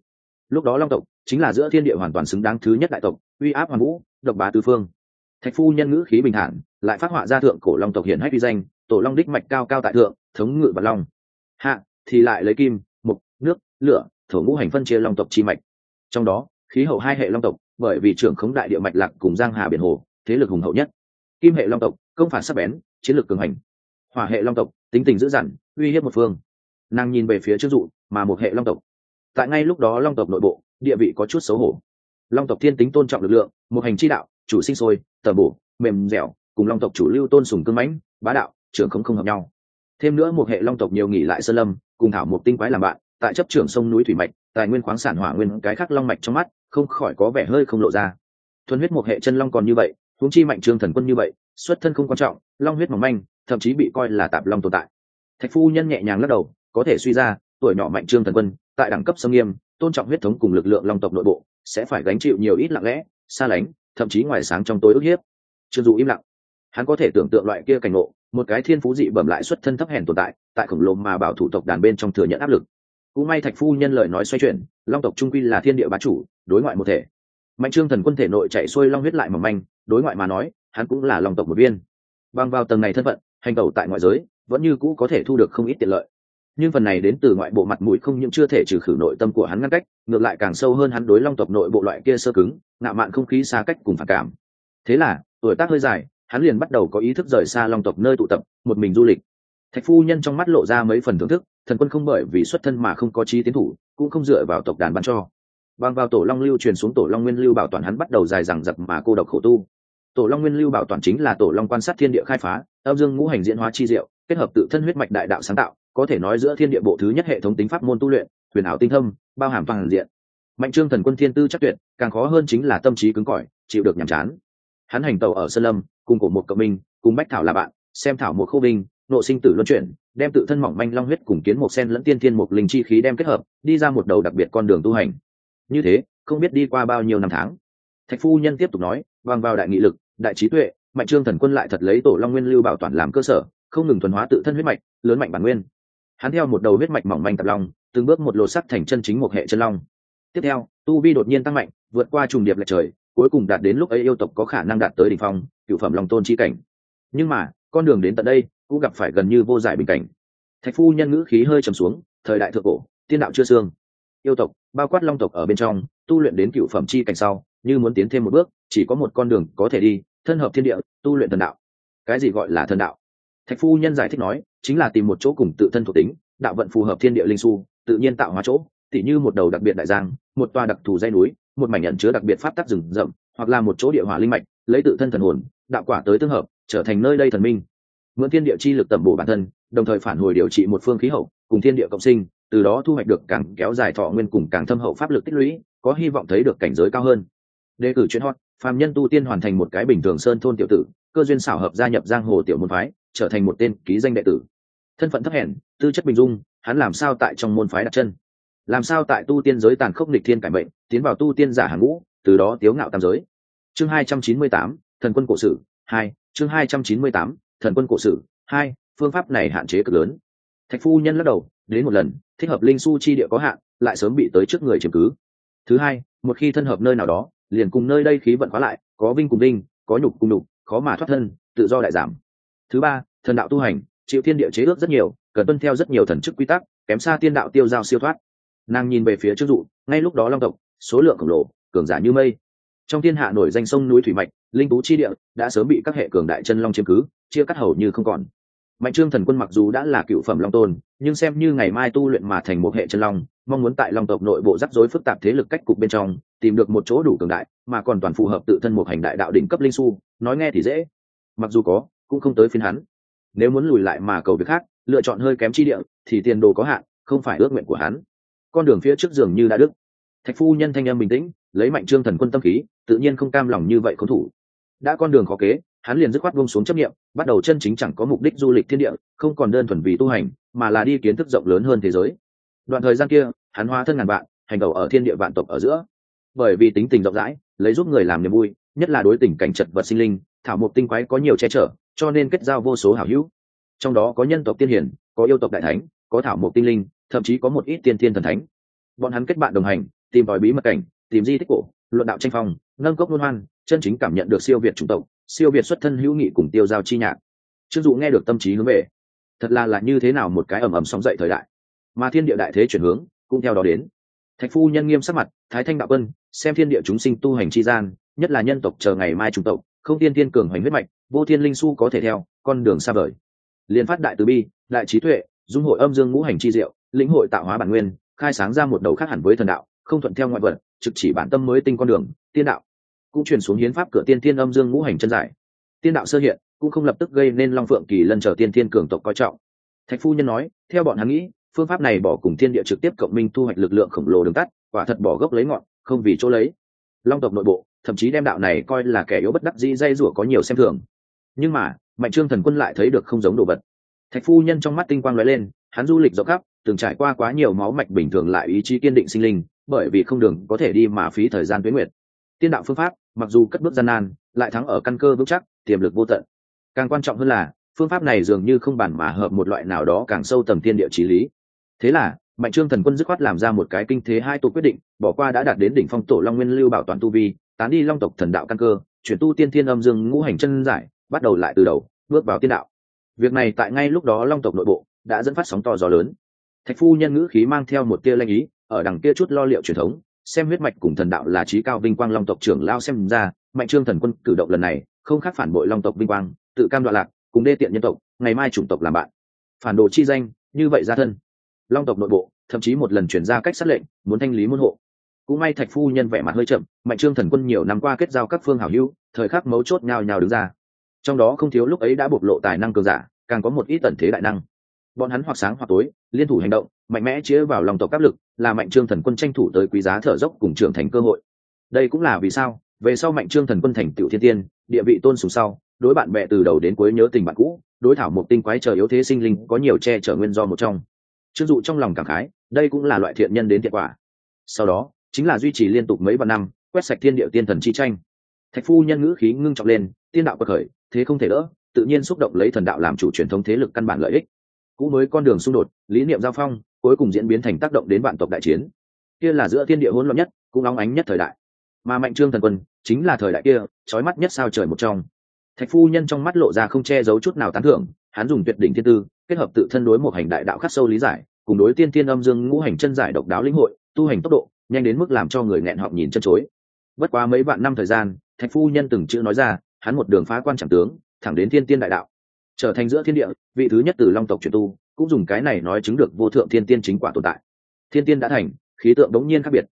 Lúc đó long tộc chính là giữa thiên địa hoàn toàn xứng đáng thứ nhất đại tộc, uy áp hoàn vũ, độc bá tứ phương. Thạch phu nhân ngữ khí bình thản, lại phát họa ra thượng cổ long tộc hiển hách uy danh, tổ long đích mạch cao cao tại thượng, thống ngự và long. Hạ, thì lại lấy kim, mục, nước, lửa thổ ngũ hành phân chia long tộc chi mạch. Trong đó, khí hậu hai hệ long tộc, bởi vì trưởng khống đại địa mạch lạc cùng giang hà biển hồ, thế lực hùng hậu nhất. Kim hệ long tộc, công phản sắc bén, chiến lược cường hành. Hỏa hệ long tộc, tính tình dữ dằn, uy hiếp một phương. Nàng nhìn về phía trước dụ, mà một hệ long tộc. Tại ngay lúc đó long tộc nội bộ, địa vị có chút xấu hổ. Long tộc thiên tính tôn trọng lực lượng, một hành chi đạo, chủ sinh sôi tờ bổ, mềm dẻo, cùng long tộc chủ lưu tôn sùng cương mãnh, bá đạo, trưởng không không hợp nhau. Thêm nữa một hệ long tộc nhiều nghỉ lại sơn lâm, cùng thảo một tinh quái làm bạn tại chấp trưởng sông núi thủy mạch, tài nguyên khoáng sản hỏa nguyên, cái khác long mạch trong mắt, không khỏi có vẻ hơi không lộ ra. Thuần huyết một hệ chân long còn như vậy, huống chi mạnh trương thần quân như vậy, xuất thân không quan trọng, long huyết mỏng manh, thậm chí bị coi là tạp long tồn tại. Thạch phu nhân nhẹ nhàng lắc đầu, có thể suy ra, tuổi nhỏ mạnh trương thần quân, tại đẳng cấp sông nghiêm, tôn trọng huyết thống cùng lực lượng long tộc nội bộ, sẽ phải gánh chịu nhiều ít lặng lẽ, xa lánh, thậm chí ngoài sáng trong tối ức hiếp. Trương dù im lặng. Hắn có thể tưởng tượng loại kia cảnh ngộ, một cái thiên phú dị bẩm lại xuất thân thấp hèn tồn tại tại khổng lồ mà bảo thủ tộc đàn bên trong thừa nhận áp lực cũng may thạch phu nhân lời nói xoay chuyển, long tộc trung quy là thiên địa bá chủ, đối ngoại một thể. Mạnh trương thần quân thể nội chạy xuôi long huyết lại mỏng manh, đối ngoại mà nói, hắn cũng là long tộc một viên. Bằng vào tầng này thân phận, hành tẩu tại ngoại giới, vẫn như cũ có thể thu được không ít tiện lợi. Nhưng phần này đến từ ngoại bộ mặt mũi không những chưa thể trừ khử nội tâm của hắn ngăn cách, ngược lại càng sâu hơn hắn đối long tộc nội bộ loại kia sơ cứng, ngạo mạn không khí xa cách cùng phản cảm. Thế là, tuổi tác hơi dài, hắn liền bắt đầu có ý thức rời xa long tộc nơi tụ tập, một mình du lịch. Thạch phu nhân trong mắt lộ ra mấy phần thưởng thức thần quân không bởi vì xuất thân mà không có trí tiến thủ, cũng không dựa vào tộc đàn ban cho. Bằng vào tổ long lưu truyền xuống tổ long nguyên lưu bảo toàn hắn bắt đầu dài rằng giặc mà cô độc khổ tu. Tổ long nguyên lưu bảo toàn chính là tổ long quan sát thiên địa khai phá, âm dương ngũ hành diễn hóa chi diệu, kết hợp tự thân huyết mạch đại đạo sáng tạo, có thể nói giữa thiên địa bộ thứ nhất hệ thống tính pháp môn tu luyện, huyền ảo tinh thâm, bao hàm toàn diện. Mạnh trương thần quân thiên tư chắc tuyệt, càng khó hơn chính là tâm trí cứng cỏi, chịu được nhàm chán. Hắn hành tàu ở sơn lâm, cùng cổ một cộng minh, cùng bách thảo là bạn, xem thảo một khô binh nộ sinh tử luân chuyển đem tự thân mỏng manh long huyết cùng kiến một sen lẫn tiên thiên một linh chi khí đem kết hợp, đi ra một đầu đặc biệt con đường tu hành. Như thế, không biết đi qua bao nhiêu năm tháng. Thạch phu nhân tiếp tục nói, vang vào đại nghị lực, đại trí tuệ, mạnh trương thần quân lại thật lấy tổ long nguyên lưu bảo toàn làm cơ sở, không ngừng thuần hóa tự thân huyết mạch, lớn mạnh bản nguyên. Hắn theo một đầu huyết mạch mỏng manh tập long, từng bước một lột sắc thành chân chính một hệ chân long. Tiếp theo, tu vi đột nhiên tăng mạnh, vượt qua trùng điệp lệch trời, cuối cùng đạt đến lúc ấy yêu tộc có khả năng đạt tới đỉnh phong, cựu phẩm long tôn chi cảnh. Nhưng mà, con đường đến tận đây cũng gặp phải gần như vô giải bình cảnh. Thạch phu nhân ngữ khí hơi trầm xuống, thời đại thượng cổ, tiên đạo chưa xương. Yêu tộc, bao quát long tộc ở bên trong, tu luyện đến cựu phẩm chi cảnh sau, như muốn tiến thêm một bước, chỉ có một con đường có thể đi, thân hợp thiên địa, tu luyện thần đạo. Cái gì gọi là thần đạo? Thạch phu nhân giải thích nói, chính là tìm một chỗ cùng tự thân thuộc tính, đạo vận phù hợp thiên địa linh su, tự nhiên tạo hóa chỗ, tỉ như một đầu đặc biệt đại giang, một tòa đặc thù dây núi, một mảnh nhận chứa đặc biệt pháp tắc rừng rậm, hoặc là một chỗ địa hỏa linh mạch, lấy tự thân thần hồn, đạo quả tới tương hợp, trở thành nơi đây thần minh mượn thiên địa chi lực tẩm bổ bản thân, đồng thời phản hồi điều trị một phương khí hậu, cùng thiên địa cộng sinh, từ đó thu hoạch được càng kéo dài thọ nguyên cùng càng thâm hậu pháp lực tích lũy, có hy vọng thấy được cảnh giới cao hơn. Đề cử chuyên hot, phàm nhân tu tiên hoàn thành một cái bình thường sơn thôn tiểu tử, cơ duyên xảo hợp gia nhập giang hồ tiểu môn phái, trở thành một tên ký danh đệ tử. Thân phận thấp hèn, tư chất bình dung, hắn làm sao tại trong môn phái đặt chân? Làm sao tại tu tiên giới tàn khốc lịch thiên cải mệnh, tiến vào tu tiên giả hàng ngũ, từ đó tiếu ngạo tam giới? Chương hai trăm chín mươi tám, thần quân cổ sử, hai, chương hai trăm chín mươi tám thần quân cổ sử, hai, phương pháp này hạn chế cực lớn. Thạch phu nhân lắc đầu, đến một lần, thích hợp linh su chi địa có hạn, lại sớm bị tới trước người chiếm cứ. Thứ hai, một khi thân hợp nơi nào đó, liền cùng nơi đây khí vận khóa lại, có vinh cùng vinh, có nhục cùng nhục, khó mà thoát thân, tự do đại giảm. Thứ ba, thần đạo tu hành, chịu thiên địa chế ước rất nhiều, cần tuân theo rất nhiều thần chức quy tắc, kém xa tiên đạo tiêu giao siêu thoát. Nàng nhìn về phía trước dụ, ngay lúc đó long tộc, số lượng khổng lồ, cường giả như mây. Trong thiên hạ nổi danh sông núi thủy mạch linh tú chi địa, đã sớm bị các hệ cường đại chân long chiếm cứ, chia cắt hầu như không còn. Mạnh trương thần quân mặc dù đã là cựu phẩm long tôn, nhưng xem như ngày mai tu luyện mà thành một hệ chân long, mong muốn tại long tộc nội bộ rắc rối phức tạp thế lực cách cục bên trong, tìm được một chỗ đủ cường đại, mà còn toàn phù hợp tự thân một hành đại đạo đỉnh cấp linh su, nói nghe thì dễ. Mặc dù có, cũng không tới phiên hắn. Nếu muốn lùi lại mà cầu việc khác, lựa chọn hơi kém chi địa, thì tiền đồ có hạn, không phải ước nguyện của hắn. Con đường phía trước giường như đã đức thạch phu nhân thanh em bình tĩnh, lấy mạnh trương thần quân tâm khí, tự nhiên không cam lòng như vậy khấu thủ đã con đường khó kế, hắn liền dứt khoát buông xuống chấp nghiệm bắt đầu chân chính chẳng có mục đích du lịch thiên địa, không còn đơn thuần vì tu hành, mà là đi kiến thức rộng lớn hơn thế giới. Đoạn thời gian kia, hắn hóa thân ngàn vạn, hành tẩu ở thiên địa vạn tộc ở giữa. Bởi vì tính tình rộng rãi, lấy giúp người làm niềm vui, nhất là đối tình cảnh chật vật sinh linh, thảo mộc tinh quái có nhiều che chở, cho nên kết giao vô số hảo hữu. Trong đó có nhân tộc tiên hiển có yêu tộc đại thánh, có thảo mộc tinh linh, thậm chí có một ít tiên thiên thần thánh. Bọn hắn kết bạn đồng hành, tìm tòi bí mật cảnh, tìm di tích cổ, luận đạo tranh phong, nâng cốc luân hoan chân chính cảm nhận được siêu việt chủng tộc, siêu việt xuất thân hữu nghị cùng tiêu giao chi nhạc. Chưng dụ nghe được tâm trí hướng về, thật là là như thế nào một cái ầm ầm sóng dậy thời đại. Mà thiên địa đại thế chuyển hướng, cũng theo đó đến. Thạch phu nhân nghiêm sắc mặt, thái thanh đạo quân, xem thiên địa chúng sinh tu hành chi gian, nhất là nhân tộc chờ ngày mai chủng tộc, không tiên tiên cường hoành huyết mạch, vô thiên linh su có thể theo, con đường xa vời. Liền phát đại từ bi, đại trí tuệ, dung hội âm dương ngũ hành chi diệu, lĩnh hội tạo hóa bản nguyên, khai sáng ra một đầu khác hẳn với thần đạo, không thuận theo ngoại vật, trực chỉ bản tâm mới tinh con đường, tiên đạo cũng truyền xuống hiến pháp cửa tiên tiên âm dương ngũ hành chân giải. Tiên đạo sơ hiện, cũng không lập tức gây nên long phượng kỳ lân trở tiên tiên cường tộc coi trọng. Thạch phu nhân nói, theo bọn hắn nghĩ, phương pháp này bỏ cùng thiên địa trực tiếp cộng minh thu hoạch lực lượng khổng lồ đường tắt, quả thật bỏ gốc lấy ngọn, không vì chỗ lấy. Long tộc nội bộ, thậm chí đem đạo này coi là kẻ yếu bất đắc dĩ dây rủa có nhiều xem thường. Nhưng mà, mạnh trương thần quân lại thấy được không giống đồ vật. Thạch phu nhân trong mắt tinh quang lóe lên, hắn du lịch rộng khắp, từng trải qua quá nhiều máu mạch bình thường lại ý chí kiên định sinh linh, bởi vì không đường có thể đi mà phí thời gian tuyến nguyệt. Tiên đạo phương pháp mặc dù cất bước gian nan, lại thắng ở căn cơ vững chắc, tiềm lực vô tận. Càng quan trọng hơn là, phương pháp này dường như không bản mà hợp một loại nào đó càng sâu tầm tiên địa trí lý. Thế là, mạnh trương thần quân dứt khoát làm ra một cái kinh thế hai tổ quyết định, bỏ qua đã đạt đến đỉnh phong tổ long nguyên lưu bảo toàn tu vi, tán đi long tộc thần đạo căn cơ, chuyển tu tiên thiên âm dương ngũ hành chân giải, bắt đầu lại từ đầu, bước vào tiên đạo. Việc này tại ngay lúc đó long tộc nội bộ đã dẫn phát sóng to gió lớn. Thạch phu nhân ngữ khí mang theo một tia lanh ý, ở đằng kia chút lo liệu truyền thống xem huyết mạch cùng thần đạo là trí cao vinh quang long tộc trưởng lao xem ra, mạnh trương thần quân cử động lần này, không khác phản bội long tộc vinh quang, tự cam đoạn lạc, cùng đê tiện nhân tộc, ngày mai chủng tộc làm bạn. Phản đồ chi danh, như vậy ra thân. Long tộc nội bộ, thậm chí một lần chuyển ra cách sát lệnh, muốn thanh lý môn hộ. Cũng may thạch phu nhân vẻ mặt hơi chậm, mạnh trương thần quân nhiều năm qua kết giao các phương hảo hữu, thời khắc mấu chốt nhào nhào đứng ra. Trong đó không thiếu lúc ấy đã bộc lộ tài năng cường giả, càng có một ít tần thế đại năng bọn hắn hoặc sáng hoặc tối, liên thủ hành động, mạnh mẽ chĩa vào lòng tộc áp lực, là mạnh trương thần quân tranh thủ tới quý giá thở dốc cùng trưởng thành cơ hội. Đây cũng là vì sao, về sau mạnh trương thần quân thành tựu thiên tiên, địa vị tôn sùng sau, đối bạn bè từ đầu đến cuối nhớ tình bạn cũ, đối thảo một tinh quái trời yếu thế sinh linh có nhiều che chở nguyên do một trong. Chưng dụ trong lòng cảm khái, đây cũng là loại thiện nhân đến thiện quả. Sau đó, chính là duy trì liên tục mấy vạn năm, quét sạch thiên địa tiên thần chi tranh. Thạch phu nhân ngữ khí ngưng trọng lên, tiên đạo bậc khởi, thế không thể đỡ, tự nhiên xúc động lấy thần đạo làm chủ truyền thống thế lực căn bản lợi ích cũ mới con đường xung đột, lý niệm giao phong, cuối cùng diễn biến thành tác động đến vạn tộc đại chiến. Kia là giữa thiên địa hỗn loạn nhất, cũng óng ánh nhất thời đại. Mà mạnh trương thần quân, chính là thời đại kia trói mắt nhất sao trời một trong. Thạch phu nhân trong mắt lộ ra không che giấu chút nào tán thưởng, hắn dùng tuyệt đỉnh thiên tư, kết hợp tự thân đối một hành đại đạo khắc sâu lý giải, cùng đối tiên tiên âm dương ngũ hành chân giải độc đáo lĩnh hội, tu hành tốc độ, nhanh đến mức làm cho người nghẹn họng nhìn chân chối. Bất quá mấy vạn năm thời gian, thạch phu nhân từng chữ nói ra, hắn một đường phá quan trọng tướng, thẳng đến thiên tiên đại đạo trở thành giữa thiên địa, vị thứ nhất từ long tộc truyền tu, cũng dùng cái này nói chứng được vô thượng thiên tiên chính quả tồn tại. Thiên tiên đã thành, khí tượng đống nhiên khác biệt.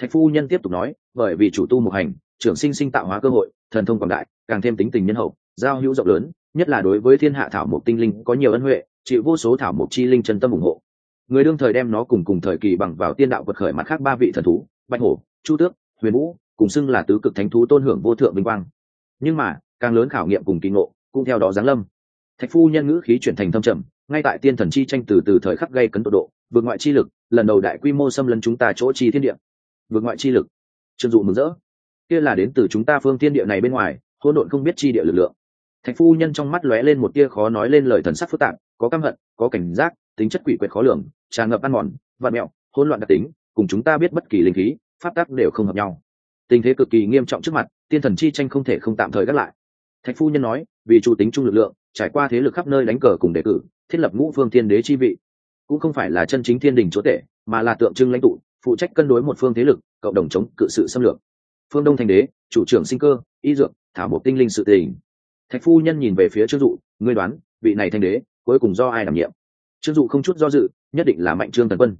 Thạch phu nhân tiếp tục nói, bởi vì chủ tu một hành, trưởng sinh sinh tạo hóa cơ hội, thần thông quảng đại, càng thêm tính tình nhân hậu, giao hữu rộng lớn, nhất là đối với thiên hạ thảo mộc tinh linh có nhiều ân huệ, chịu vô số thảo mộc chi linh chân tâm ủng hộ. Người đương thời đem nó cùng cùng thời kỳ bằng vào tiên đạo quật khởi mặt khác ba vị thần thú, bạch hổ, chu tước, huyền vũ, cùng xưng là tứ cực thánh thú tôn hưởng vô thượng vinh quang. Nhưng mà, càng lớn khảo nghiệm cùng kỳ ngộ, cũng theo đó giáng lâm thạch phu nhân ngữ khí chuyển thành thâm trầm, ngay tại tiên thần chi tranh từ từ thời khắc gây cấn tột độ, vượt ngoại chi lực, lần đầu đại quy mô xâm lấn chúng ta chỗ chi thiên địa. Vượt ngoại chi lực. Trương dụ mừng rỡ. Kia là đến từ chúng ta phương thiên địa này bên ngoài, hỗn độn không biết chi địa lực lượng. Thạch phu nhân trong mắt lóe lên một tia khó nói lên lời thần sắc phức tạp, có căm hận, có cảnh giác, tính chất quỷ quyệt khó lường, tràn ngập ăn mòn, vạn mẹo, hỗn loạn đặc tính, cùng chúng ta biết bất kỳ linh khí, pháp tắc đều không hợp nhau. Tình thế cực kỳ nghiêm trọng trước mặt, tiên thần chi tranh không thể không tạm thời gác lại. Thạch phu nhân nói, vì chủ tính chung lực lượng trải qua thế lực khắp nơi đánh cờ cùng đề cử, thiết lập ngũ phương thiên đế chi vị. Cũng không phải là chân chính thiên đình chúa tể, mà là tượng trưng lãnh tụ, phụ trách cân đối một phương thế lực, cộng đồng chống cự sự xâm lược. Phương đông thành đế, chủ trưởng sinh cơ, y dược, thảo mộc tinh linh sự tình. Thạch phu nhân nhìn về phía trương dụ, ngươi đoán, vị này thanh đế, cuối cùng do ai đảm nhiệm? Trương dụ không chút do dự, nhất định là mạnh trương thần quân.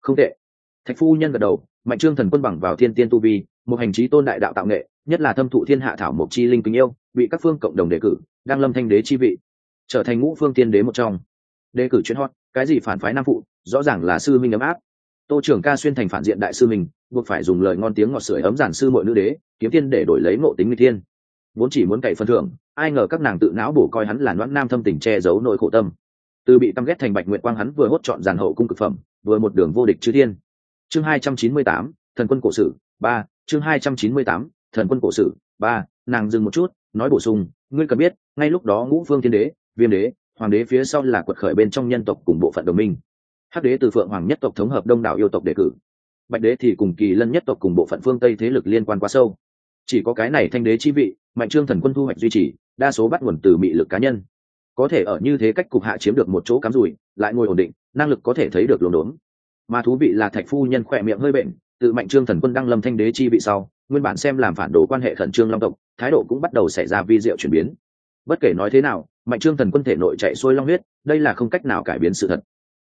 Không tệ. Thạch phu nhân gật đầu, mạnh trương thần quân bằng vào thiên tiên tu vi, một hành trí tôn đại đạo tạo nghệ, nhất là thâm thụ thiên hạ thảo mộc chi linh kính yêu, bị các phương cộng đồng đề cử đang lâm thanh đế chi vị, trở thành ngũ phương tiên đế một trong. Đề cử chuyên hot, cái gì phản phái nam phụ, rõ ràng là sư minh ấm áp. Tô trưởng ca xuyên thành phản diện đại sư mình, buộc phải dùng lời ngon tiếng ngọt sưởi ấm giản sư mọi nữ đế, kiếm tiên để đổi lấy ngộ tính người thiên. Vốn chỉ muốn cậy phân thưởng, ai ngờ các nàng tự não bổ coi hắn là noãn nam thâm tình che giấu nội khổ tâm. Từ bị căm ghét thành bạch nguyện quang hắn vừa hốt chọn giàn hậu cung cực phẩm, vừa một đường vô địch chư thiên. Chương hai trăm chín mươi tám, thần quân cổ sử, ba, chương hai trăm chín mươi tám, thần quân cổ sử, ba, nàng dừng một chút, nói bổ sung, ngươi cần biết ngay lúc đó ngũ phương thiên đế, viêm đế, hoàng đế phía sau là quật khởi bên trong nhân tộc cùng bộ phận đồng minh. Hắc đế từ phượng hoàng nhất tộc thống hợp đông đảo yêu tộc đề cử. Bạch đế thì cùng kỳ lân nhất tộc cùng bộ phận phương tây thế lực liên quan quá sâu. Chỉ có cái này thanh đế chi vị, mạnh trương thần quân thu hoạch duy trì, đa số bắt nguồn từ mị lực cá nhân. Có thể ở như thế cách cục hạ chiếm được một chỗ cắm rủi, lại ngồi ổn định, năng lực có thể thấy được lồn đốn. Mà thú vị là thạch phu nhân khỏe miệng hơi bệnh, tự mạnh trương thần quân đăng lâm thanh đế chi vị sau, nguyên bản xem làm phản đồ quan hệ khẩn trương long tộc, thái độ cũng bắt đầu xảy ra vi diệu chuyển biến bất kể nói thế nào, mạnh trương thần quân thể nội chạy xuôi long huyết, đây là không cách nào cải biến sự thật.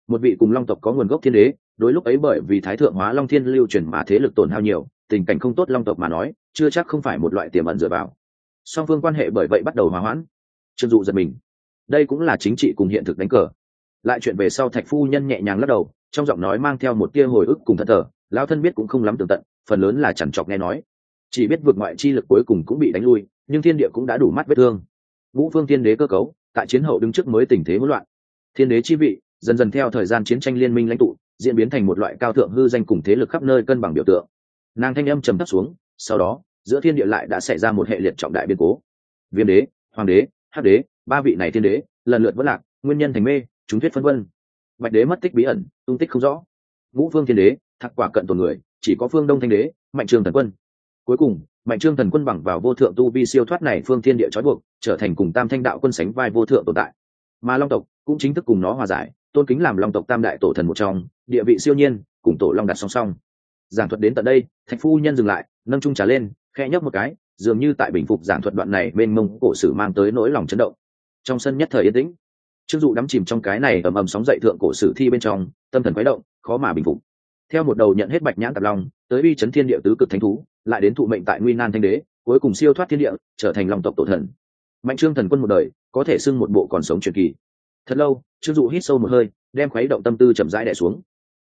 Một vị cùng long tộc có nguồn gốc thiên đế, đối lúc ấy bởi vì thái thượng hóa long thiên lưu truyền mà thế lực tổn hao nhiều, tình cảnh không tốt long tộc mà nói, chưa chắc không phải một loại tiềm ẩn dựa vào. Song phương quan hệ bởi vậy bắt đầu hòa hoãn. Trương dụ giật mình. Đây cũng là chính trị cùng hiện thực đánh cờ. Lại chuyện về sau thạch phu nhân nhẹ nhàng lắc đầu, trong giọng nói mang theo một tia hồi ức cùng thật thờ, lão thân biết cũng không lắm tường tận, phần lớn là chẳng chọc nghe nói. Chỉ biết vượt ngoại chi lực cuối cùng cũng bị đánh lui, nhưng thiên địa cũng đã đủ mắt vết thương ngũ phương thiên đế cơ cấu, tại chiến hậu đứng trước mới tình thế hỗn loạn. Thiên đế chi vị, dần dần theo thời gian chiến tranh liên minh lãnh tụ, diễn biến thành một loại cao thượng hư danh cùng thế lực khắp nơi cân bằng biểu tượng. Nàng thanh âm trầm thấp xuống, sau đó, giữa thiên địa lại đã xảy ra một hệ liệt trọng đại biến cố. Viêm đế, hoàng đế, hắc đế, ba vị này thiên đế, lần lượt vỡ lạc, nguyên nhân thành mê, chúng thuyết phân vân. Bạch đế mất tích bí ẩn, tung tích không rõ. Ngũ phương thiên đế thạc quả cận tồn người, chỉ có phương đông thanh đế, mạnh trường thần quân cuối cùng, mạnh trương thần quân bằng vào vô thượng tu vi siêu thoát này phương thiên địa trói buộc, trở thành cùng tam thanh đạo quân sánh vai vô thượng tồn tại. Mà long tộc cũng chính thức cùng nó hòa giải, tôn kính làm long tộc tam đại tổ thần một trong, địa vị siêu nhiên, cùng tổ long đặt song song. Giảng thuật đến tận đây, thạch phu nhân dừng lại, nâng trung trà lên khe nhấp một cái, dường như tại bình phục giảng thuật đoạn này bên mông cổ sử mang tới nỗi lòng chấn động. Trong sân nhất thời yên tĩnh chưng dụ đắm chìm trong cái này ầm ầm sóng dậy thượng cổ sử thi bên trong, tâm thần quấy động, khó mà bình phục. Theo một đầu nhận hết bạch nhãn tạp long tới uy chấn thiên địa tứ cực thánh thú, lại đến thụ mệnh tại nguy nan thanh đế, cuối cùng siêu thoát thiên địa, trở thành lòng tộc tổ thần. Mạnh trương thần quân một đời, có thể xưng một bộ còn sống truyền kỳ. Thật lâu, trương dụ hít sâu một hơi, đem khuấy động tâm tư chậm rãi đẻ xuống.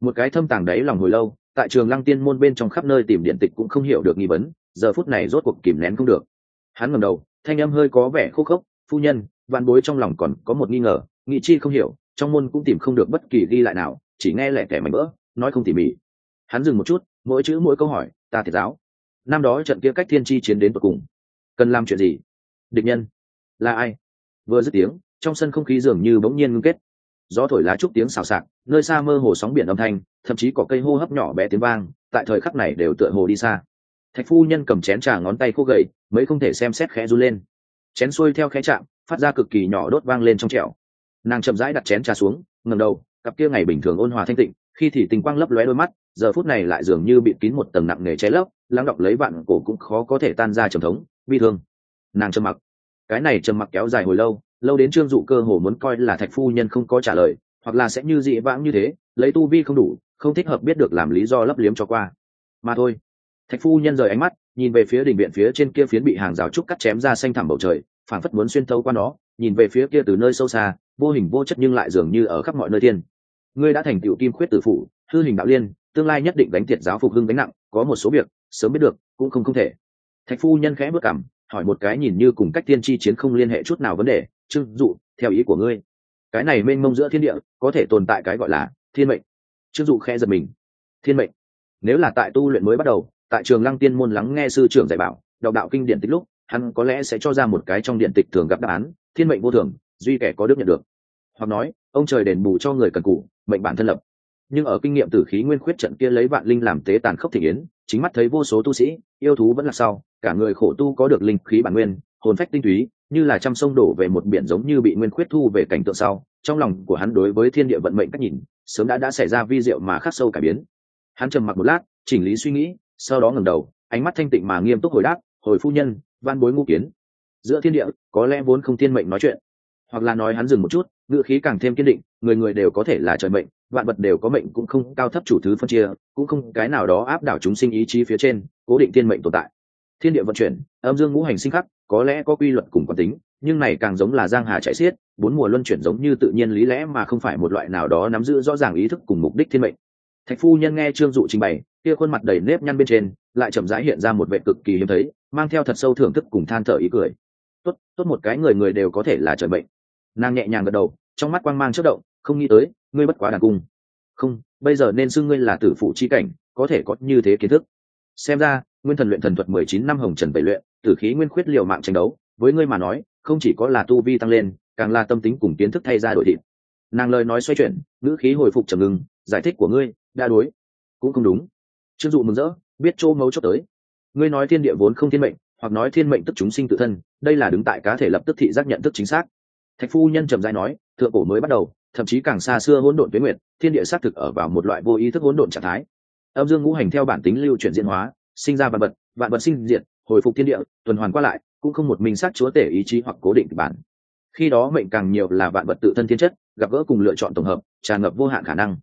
Một cái thâm tàng đáy lòng hồi lâu, tại trường lăng tiên môn bên trong khắp nơi tìm điện tịch cũng không hiểu được nghi vấn, giờ phút này rốt cuộc kìm nén không được. Hắn ngầm đầu, thanh âm hơi có vẻ khô khốc, phu nhân, vạn bối trong lòng còn có một nghi ngờ, nghị chi không hiểu, trong môn cũng tìm không được bất kỳ ghi lại nào, chỉ nghe lẻ tẻ mảnh vỡ, nói không tỉ mỉ. Hắn dừng một chút mỗi chữ mỗi câu hỏi, ta thiệt giáo. Năm đó trận kia cách thiên chi chiến đến tận cùng. Cần làm chuyện gì? Địch nhân. Là ai? Vừa dứt tiếng, trong sân không khí dường như bỗng nhiên ngưng kết. Gió thổi lá trúc tiếng xào xạc, nơi xa mơ hồ sóng biển âm thanh, thậm chí có cây hô hấp nhỏ bé tiếng vang, tại thời khắc này đều tựa hồ đi xa. Thạch phu nhân cầm chén trà ngón tay khô gậy mới không thể xem xét khẽ run lên. Chén xuôi theo khẽ chạm, phát ra cực kỳ nhỏ đốt vang lên trong trẻo. Nàng chậm rãi đặt chén trà xuống ngầm đầu, cặp kia ngày bình thường ôn hòa thanh tịnh khi thì tình quang lấp lóe đôi mắt, giờ phút này lại dường như bị kín một tầng nặng nề che lấp, lắng đọng lấy vạn cổ cũng khó có thể tan ra trầm thống, bi thương. Nàng trầm mặc. Cái này trầm mặc kéo dài hồi lâu lâu đến trương dụ cơ hồ muốn coi là thạch phu nhân không có trả lời, hoặc là sẽ như dị vãng như thế, lấy tu vi không đủ, không thích hợp biết được làm lý do lấp liếm cho qua. Mà thôi. Thạch phu nhân rời ánh mắt, nhìn về phía đỉnh viện phía trên kia phiến bị hàng rào trúc cắt chém ra xanh thẳm bầu trời, phảng phất muốn xuyên thấu qua nó, nhìn về phía kia từ nơi sâu xa, vô hình vô chất nhưng lại dường như ở khắp mọi nơi thiên ngươi đã thành tựu kim khuyết tử phụ hư hình đạo liên, tương lai nhất định đánh thiệt giáo phục hưng gánh nặng, có một số việc, sớm biết được, cũng không không thể. Thạch phu nhân khẽ bước cảm hỏi một cái nhìn như cùng cách tiên tri chiến không liên hệ chút nào vấn đề trương dụ, theo ý của ngươi, cái này mênh mông giữa thiên địa, có thể tồn tại cái gọi là thiên mệnh. Trương dụ khẽ giật mình. Thiên mệnh? Nếu là tại tu luyện mới bắt đầu, tại trường lăng tiên môn lắng nghe sư trưởng dạy bảo, đọc đạo kinh điển tích lúc, hắn có lẽ sẽ cho ra một cái trong điện tịch thường gặp đáp án, thiên mệnh vô thường, duy kẻ có đức nhận được. Hoặc nói, ông trời đền bù cho người cần cụ mệnh bản thân lập. Nhưng ở kinh nghiệm tử khí nguyên khuyết trận kia lấy vạn linh làm tế tàn khốc thị yến, chính mắt thấy vô số tu sĩ, yêu thú vẫn là sau, cả người khổ tu có được linh khí bản nguyên, hồn phách tinh túy, như là trăm sông đổ về một biển giống như bị nguyên khuyết thu về cảnh tượng sau, trong lòng của hắn đối với thiên địa vận mệnh cách nhìn, sớm đã đã xảy ra vi diệu mà khắc sâu cải biến. Hắn trầm mặc một lát, chỉnh lý suy nghĩ, sau đó ngẩng đầu, ánh mắt thanh tịnh mà nghiêm túc hồi đáp, hồi phu nhân van bối ngũ kiến. Giữa thiên địa, có lẽ vốn không thiên mệnh nói chuyện. Hoặc là nói hắn dừng một chút ngữ khí càng thêm kiên định, người người đều có thể là trời mệnh, vạn vật đều có mệnh cũng không cao thấp chủ thứ phân chia, cũng không cái nào đó áp đảo chúng sinh ý chí phía trên, cố định thiên mệnh tồn tại. Thiên địa vận chuyển, âm dương ngũ hành sinh khắc, có lẽ có quy luật cùng quán tính, nhưng này càng giống là giang hà chạy xiết, bốn mùa luân chuyển giống như tự nhiên lý lẽ mà không phải một loại nào đó nắm giữ rõ ràng ý thức cùng mục đích thiên mệnh. Thạch phu nhân nghe trương dụ trình bày, kia khuôn mặt đầy nếp nhăn bên trên, lại chậm rãi hiện ra một vệ cực kỳ hiếm thấy, mang theo thật sâu thưởng thức cùng than thở ý cười. Tốt tốt một cái người người đều có thể là trời mệnh nàng nhẹ nhàng gật đầu, trong mắt quang mang chất động, không nghĩ tới, ngươi bất quá đàn cung. Không, bây giờ nên xưng ngươi là tử phụ chi cảnh, có thể có như thế kiến thức. Xem ra, nguyên thần luyện thần thuật mười chín năm hồng trần bảy luyện, tử khí nguyên khuyết liều mạng tranh đấu, với ngươi mà nói, không chỉ có là tu vi tăng lên, càng là tâm tính cùng kiến thức thay ra đổi thịt. Nàng lời nói xoay chuyển, ngữ khí hồi phục trầm ngừng giải thích của ngươi đa đối. Cũng không đúng. Chưng dụ mừng rỡ, biết chỗ ngấu chốt tới. Ngươi nói thiên địa vốn không thiên mệnh, hoặc nói thiên mệnh tức chúng sinh tự thân, đây là đứng tại cá thể lập tức thị giác nhận thức chính xác thạch phu nhân trầm dai nói, thượng cổ mới bắt đầu, thậm chí càng xa xưa hỗn độn tuyến nguyệt, thiên địa xác thực ở vào một loại vô ý thức hỗn độn trạng thái. Âm dương ngũ hành theo bản tính lưu chuyển diễn hóa, sinh ra vạn vật vạn vật sinh diệt, hồi phục thiên địa, tuần hoàn qua lại, cũng không một mình sát chúa tể ý chí hoặc cố định bản. Khi đó mệnh càng nhiều là vạn vật tự thân thiên chất, gặp gỡ cùng lựa chọn tổng hợp, tràn ngập vô hạn khả năng.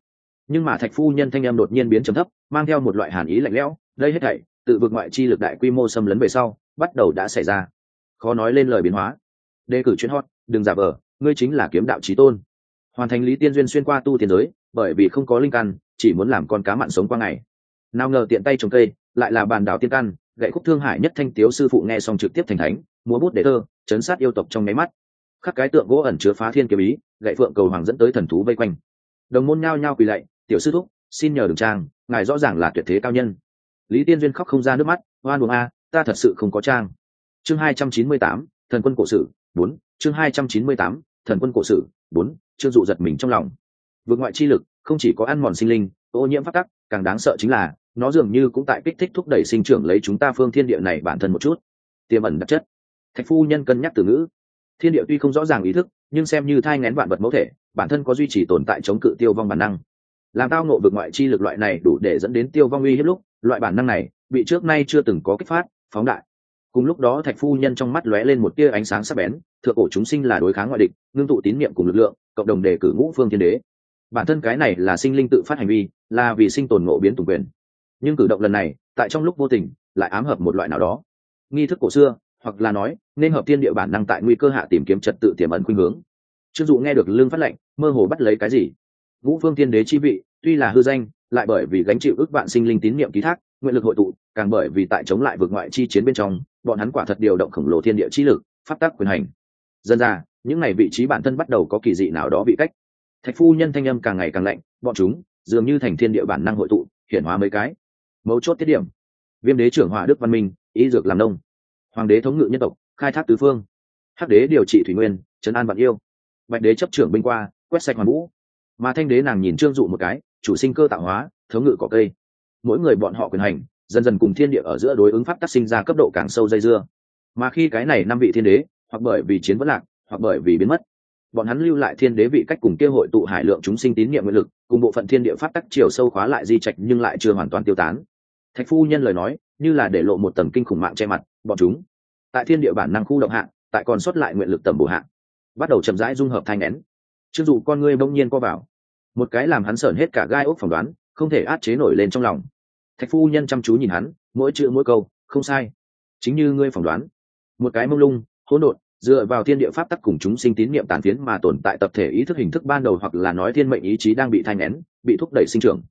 Nhưng mà thạch phu nhân thanh em đột nhiên biến trầm thấp, mang theo một loại hàn ý lạnh lẽo, đây hết thảy, tự vượt ngoại chi lực đại quy mô xâm lấn về sau, bắt đầu đã xảy ra. Khó nói lên lời biến hóa. Đề cử chuyến hot đừng giả vờ, ngươi chính là kiếm đạo trí tôn. Hoàn thành lý tiên duyên xuyên qua tu tiên giới, bởi vì không có linh căn, chỉ muốn làm con cá mặn sống qua ngày. Nào ngờ tiện tay trồng cây, lại là bàn đảo tiên căn, gậy khúc thương hải nhất thanh tiếu sư phụ nghe xong trực tiếp thành thánh, múa bút để thơ, chấn sát yêu tộc trong nháy mắt. Khắc cái tượng gỗ ẩn chứa phá thiên kiếm ý, gậy phượng cầu hoàng dẫn tới thần thú vây quanh. Đồng môn nhao nhao quỳ lạy, tiểu sư thúc, xin nhờ đường trang, ngài rõ ràng là tuyệt thế cao nhân. Lý tiên duyên khóc không ra nước mắt, oan buồng a, ta thật sự không có trang. Chương hai trăm chín mươi tám, thần quân cổ sử, bốn chương hai trăm chín mươi tám, thần quân cổ sử, bốn chương dụ giật mình trong lòng. Vượt ngoại chi lực, không chỉ có ăn mòn sinh linh, ô nhiễm phát tắc, càng đáng sợ chính là, nó dường như cũng tại kích thích thúc đẩy sinh trưởng lấy chúng ta phương thiên địa này bản thân một chút. Tiềm ẩn đặc chất. Thạch phu nhân cân nhắc từ ngữ. Thiên địa tuy không rõ ràng ý thức, nhưng xem như thai ngén vạn vật mẫu thể, bản thân có duy trì tồn tại chống cự tiêu vong bản năng. Làm tao nộ vượt ngoại chi lực loại này đủ để dẫn đến tiêu vong uy hiếp lúc, loại bản năng này bị trước nay chưa từng có kích phát, phóng đại. Cùng lúc đó thạch phu nhân trong mắt lóe lên một tia ánh sáng sắc bén thượng cổ chúng sinh là đối kháng ngoại địch, ngưng tụ tín niệm cùng lực lượng, cộng đồng đề cử ngũ phương thiên đế. Bản thân cái này là sinh linh tự phát hành vi, là vì sinh tồn ngộ biến tùng quyền. Nhưng cử động lần này, tại trong lúc vô tình, lại ám hợp một loại nào đó. Nghi thức cổ xưa, hoặc là nói, nên hợp thiên địa bản năng tại nguy cơ hạ tìm kiếm trật tự tiềm ẩn khuynh hướng. Chưng dụ nghe được lương phát lệnh, mơ hồ bắt lấy cái gì? Ngũ phương thiên đế chi vị, tuy là hư danh, lại bởi vì gánh chịu ước vạn sinh linh tín niệm ký thác, nguyện lực hội tụ, càng bởi vì tại chống lại vượt ngoại chi chiến bên trong, bọn hắn quả thật điều động khổng lồ thiên địa chi lực phát tác quyền hành dần ra, những ngày vị trí bản thân bắt đầu có kỳ dị nào đó bị cách. Thạch phu nhân thanh âm càng ngày càng lạnh, bọn chúng dường như thành thiên địa bản năng hội tụ, hiển hóa mấy cái. Mấu chốt tiết điểm. Viêm đế trưởng hòa đức văn minh ý dược làm nông. Hoàng đế thống ngự nhân tộc, khai thác tứ phương. Hắc đế điều trị thủy nguyên, trấn an vạn yêu. Bạch đế chấp trưởng binh qua, quét sạch hoàn vũ. Mà thanh đế nàng nhìn trương dụ một cái, chủ sinh cơ tạo hóa, thống ngự cỏ cây. Mỗi người bọn họ quyền hành, dần dần cùng thiên địa ở giữa đối ứng pháp tác sinh ra cấp độ càng sâu dây dưa. Mà khi cái này năm vị thiên đế hoặc bởi vì chiến vẫn lạc, hoặc bởi vì biến mất. Bọn hắn lưu lại thiên đế vị cách cùng kêu hội tụ hải lượng chúng sinh tín nhiệm nguyện lực, cùng bộ phận thiên địa pháp tắc chiều sâu khóa lại di trạch nhưng lại chưa hoàn toàn tiêu tán. Thạch phu nhân lời nói, như là để lộ một tầng kinh khủng mạng che mặt, bọn chúng, tại thiên địa bản năng khu động hạng tại còn xuất lại nguyện lực tầm bổ hạng bắt đầu chậm rãi dung hợp thai nén chưng dù con ngươi bỗng nhiên co vào. Một cái làm hắn sởn hết cả gai ốc phỏng đoán, không thể át chế nổi lên trong lòng. Thạch phu nhân chăm chú nhìn hắn, mỗi chữ mỗi câu, không sai. Chính như ngươi phỏng đoán. Một cái mông lung, hỗn độn dựa vào thiên địa pháp tắc cùng chúng sinh tín niệm tàn phiến mà tồn tại tập thể ý thức hình thức ban đầu hoặc là nói thiên mệnh ý chí đang bị thai nén bị thúc đẩy sinh trưởng.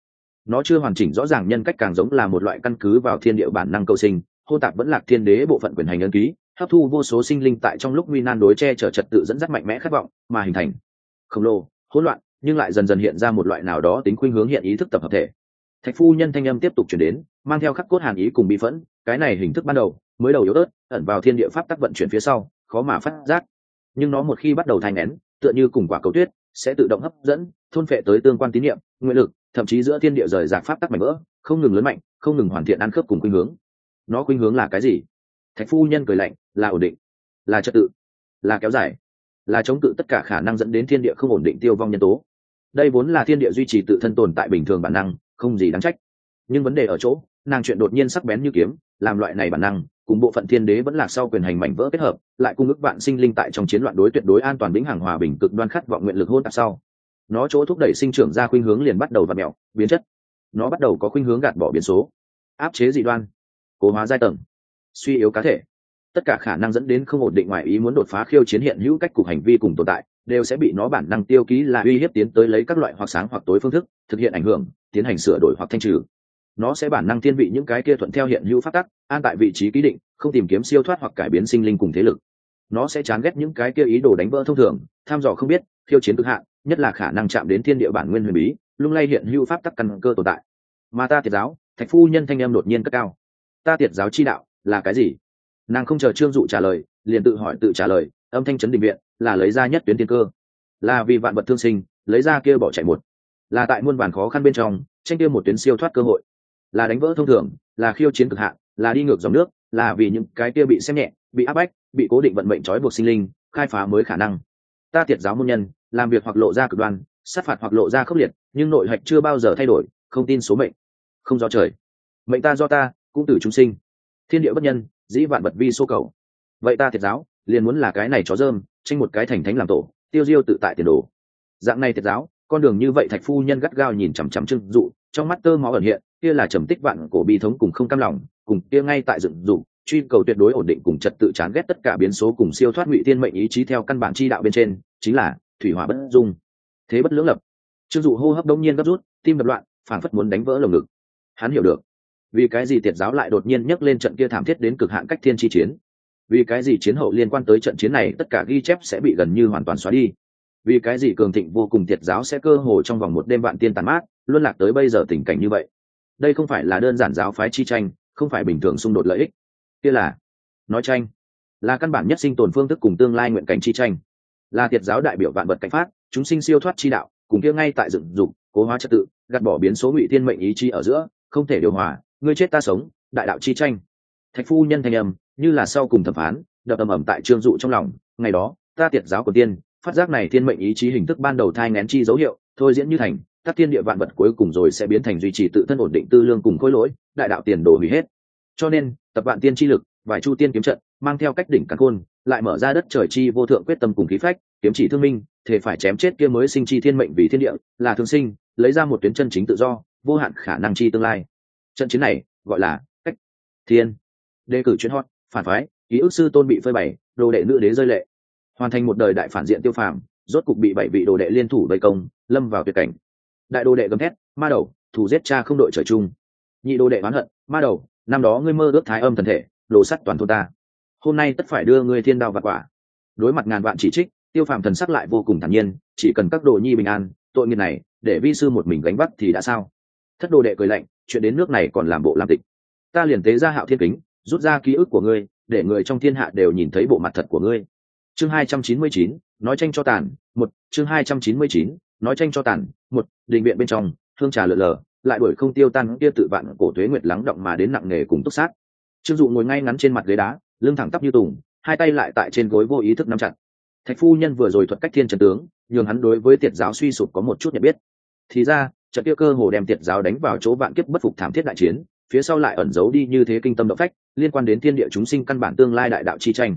Nó chưa hoàn chỉnh rõ ràng nhân cách càng giống là một loại căn cứ vào thiên địa bản năng cầu sinh, hô tạp vẫn lạc thiên đế bộ phận quyền hành ấn ký, hấp thu vô số sinh linh tại trong lúc nguy nan đối che chở trật tự dẫn dắt mạnh mẽ khát vọng, mà hình thành khổng lồ, hỗn loạn, nhưng lại dần dần hiện ra một loại nào đó tính khuynh hướng hiện ý thức tập hợp thể. Thạch phu nhân thanh âm tiếp tục chuyển đến, mang theo khắc cốt hàn ý cùng bị phẫn, cái này hình thức ban đầu mới đầu yếu ớt, ẩn vào thiên địa pháp tắc vận chuyển phía sau khó mà phát giác. Nhưng nó một khi bắt đầu thay nén tựa như cùng quả cầu tuyết, sẽ tự động hấp dẫn, thôn phệ tới tương quan tín nhiệm nguyện lực, thậm chí giữa thiên địa rời rạc pháp tắc mạnh vỡ không ngừng lớn mạnh, không ngừng hoàn thiện ăn khớp cùng khuynh hướng. Nó khuynh hướng là cái gì? Thạch phu nhân cười lạnh, là ổn định, là trật tự, là kéo dài, là chống cự tất cả khả năng dẫn đến thiên địa không ổn định tiêu vong nhân tố. Đây vốn là thiên địa duy trì tự thân tồn tại bình thường bản năng, không gì đáng trách. Nhưng vấn đề ở chỗ, nàng chuyện đột nhiên sắc bén như kiếm, làm loại này bản năng cùng bộ phận thiên đế vẫn là sau quyền hành mảnh vỡ kết hợp, lại cung ức vạn sinh linh tại trong chiến loạn đối tuyệt đối an toàn vĩnh hằng hòa bình cực đoan khát vọng nguyện lực hôn tạp sau. Nó chỗ thúc đẩy sinh trưởng ra khuynh hướng liền bắt đầu và mẹo biến chất. Nó bắt đầu có khuynh hướng gạt bỏ biến số, áp chế dị đoan, cố hóa giai tầng, suy yếu cá thể. Tất cả khả năng dẫn đến không ổn định ngoài ý muốn đột phá khiêu chiến hiện hữu cách cục hành vi cùng tồn tại, đều sẽ bị nó bản năng tiêu ký là uy hiếp tiến tới lấy các loại hoặc sáng hoặc tối phương thức, thực hiện ảnh hưởng, tiến hành sửa đổi hoặc thanh trừ nó sẽ bản năng thiên vị những cái kia thuận theo hiện hữu phát tắc, an tại vị trí ký định, không tìm kiếm siêu thoát hoặc cải biến sinh linh cùng thế lực. Nó sẽ chán ghét những cái kia ý đồ đánh vỡ thông thường, tham dò không biết, khiêu chiến cực hạn, nhất là khả năng chạm đến thiên địa bản nguyên huyền bí, lung lay hiện hữu pháp tắc căn cơ tồn tại. Mà ta tiệt giáo, thạch phu nhân thanh em đột nhiên cất cao. Ta tiệt giáo chi đạo, là cái gì? Nàng không chờ trương dụ trả lời, liền tự hỏi tự trả lời, âm thanh chấn định viện, là lấy ra nhất tuyến tiên cơ. Là vì vạn vật thương sinh, lấy ra kia bỏ chạy một. Là tại muôn vàn khó khăn bên trong, tranh kia một tuyến siêu thoát cơ hội là đánh vỡ thông thường, là khiêu chiến cực hạn, là đi ngược dòng nước, là vì những cái kia bị xem nhẹ, bị áp bách, bị cố định vận mệnh trói buộc sinh linh, khai phá mới khả năng. Ta tiệt giáo môn nhân, làm việc hoặc lộ ra cực đoan, sát phạt hoặc lộ ra khốc liệt, nhưng nội hạch chưa bao giờ thay đổi, không tin số mệnh, không do trời. Mệnh ta do ta, cũng từ chúng sinh. Thiên địa bất nhân, dĩ vạn vật vi số cầu. Vậy ta thiệt giáo, liền muốn là cái này chó dơm, tranh một cái thành thánh làm tổ, tiêu diêu tự tại tiền đồ. Dạng này thiệt giáo, con đường như vậy thạch phu nhân gắt gao nhìn chằm chằm trưng dụ, trong mắt tơ máu ẩn hiện kia là trầm tích vạn cổ bi thống cùng không cam lòng, cùng kia ngay tại dựng dụ truy cầu tuyệt đối ổn định cùng trật tự chán ghét tất cả biến số cùng siêu thoát ngụy tiên mệnh ý chí theo căn bản chi đạo bên trên, chính là thủy hỏa bất dung. Thế bất lưỡng lập. Trương dụ hô hấp đông nhiên gấp rút, tim đập loạn phản phất muốn đánh vỡ lồng ngực. Hắn hiểu được. Vì cái gì tiệt giáo lại đột nhiên nhấc lên trận kia thảm thiết đến cực hạn cách thiên chi chiến? Vì cái gì chiến hậu liên quan tới trận chiến này, tất cả ghi chép sẽ bị gần như hoàn toàn xóa đi? Vì cái gì cường thịnh vô cùng tiệt giáo sẽ cơ hồ trong vòng một đêm vạn tiên tàn mát luân lạc tới bây giờ tình cảnh như vậy? Đây không phải là đơn giản giáo phái chi tranh, không phải bình thường xung đột lợi ích. Kia là, nói tranh, là căn bản nhất sinh tồn phương thức cùng tương lai nguyện cảnh chi tranh. Là thiệt giáo đại biểu vạn vật cảnh phát chúng sinh siêu thoát chi đạo, cùng kia ngay tại dựng dục, cố hóa trật tự, gạt bỏ biến số ngụy thiên mệnh ý chi ở giữa, không thể điều hòa, ngươi chết ta sống, đại đạo chi tranh. Thạch phu nhân thanh âm, như là sau cùng thẩm phán, đập ầm ầm tại trương dụ trong lòng, ngày đó, ta tiệt giáo của tiên, phát giác này thiên mệnh ý chí hình thức ban đầu thai ngén chi dấu hiệu, thôi diễn như thành các thiên địa vạn vật cuối cùng rồi sẽ biến thành duy trì tự thân ổn định tư lương cùng khối lỗi, đại đạo tiền đồ hủy hết. Cho nên, tập vạn tiên chi lực, vài chu tiên kiếm trận, mang theo cách đỉnh cắn khôn lại mở ra đất trời chi vô thượng quyết tâm cùng khí phách, kiếm chỉ thương minh thể phải chém chết kia mới sinh chi thiên mệnh vì thiên địa, là thương sinh, lấy ra một tuyến chân chính tự do, vô hạn khả năng chi tương lai. Trận chiến này, gọi là cách thiên. Đề cử chuyến hot, phản phái, ký ức sư tôn bị phơi bày, đồ đệ nữ đế rơi lệ. Hoàn thành một đời đại phản diện tiêu phàm, rốt cục bị bảy vị đồ đệ liên thủ vây công, lâm vào tuyệt cảnh đại đồ đệ gầm thét, ma đầu, thủ giết cha không đội trời chung. Nhị đồ đệ oán hận, ma đầu, năm đó ngươi mơ ước thái âm thần thể, đồ sắt toàn thôn ta. Hôm nay tất phải đưa ngươi thiên đao vặt quả. Đối mặt ngàn vạn chỉ trích, tiêu phàm thần sắc lại vô cùng thản nhiên, chỉ cần các đồ nhi bình an, tội nghiệp này, để vi sư một mình gánh bắt thì đã sao? Thất đồ đệ cười lạnh, chuyện đến nước này còn làm bộ làm tịch. Ta liền tế ra hạo thiên kính, rút ra ký ức của ngươi, để người trong thiên hạ đều nhìn thấy bộ mặt thật của ngươi. Chương hai trăm chín mươi chín, nói tranh cho tàn, một, chương hai trăm chín mươi chín nói tranh cho tàn, một định viện bên trong, hương trà lợ lờ, lại đuổi không tiêu tan kia tự vạn cổ thuế nguyệt lắng động mà đến nặng nề cùng túc sát. Trương dụ ngồi ngay ngắn trên mặt ghế đá, lưng thẳng tắp như tùng, hai tay lại tại trên gối vô ý thức nắm chặt. Thạch phu nhân vừa rồi thuật cách thiên trần tướng, nhường hắn đối với tiệt giáo suy sụp có một chút nhận biết. Thì ra, trận kia cơ hồ đem tiệt giáo đánh vào chỗ vạn kiếp bất phục thảm thiết đại chiến, phía sau lại ẩn giấu đi như thế kinh tâm động phách, liên quan đến thiên địa chúng sinh căn bản tương lai đại đạo chi tranh.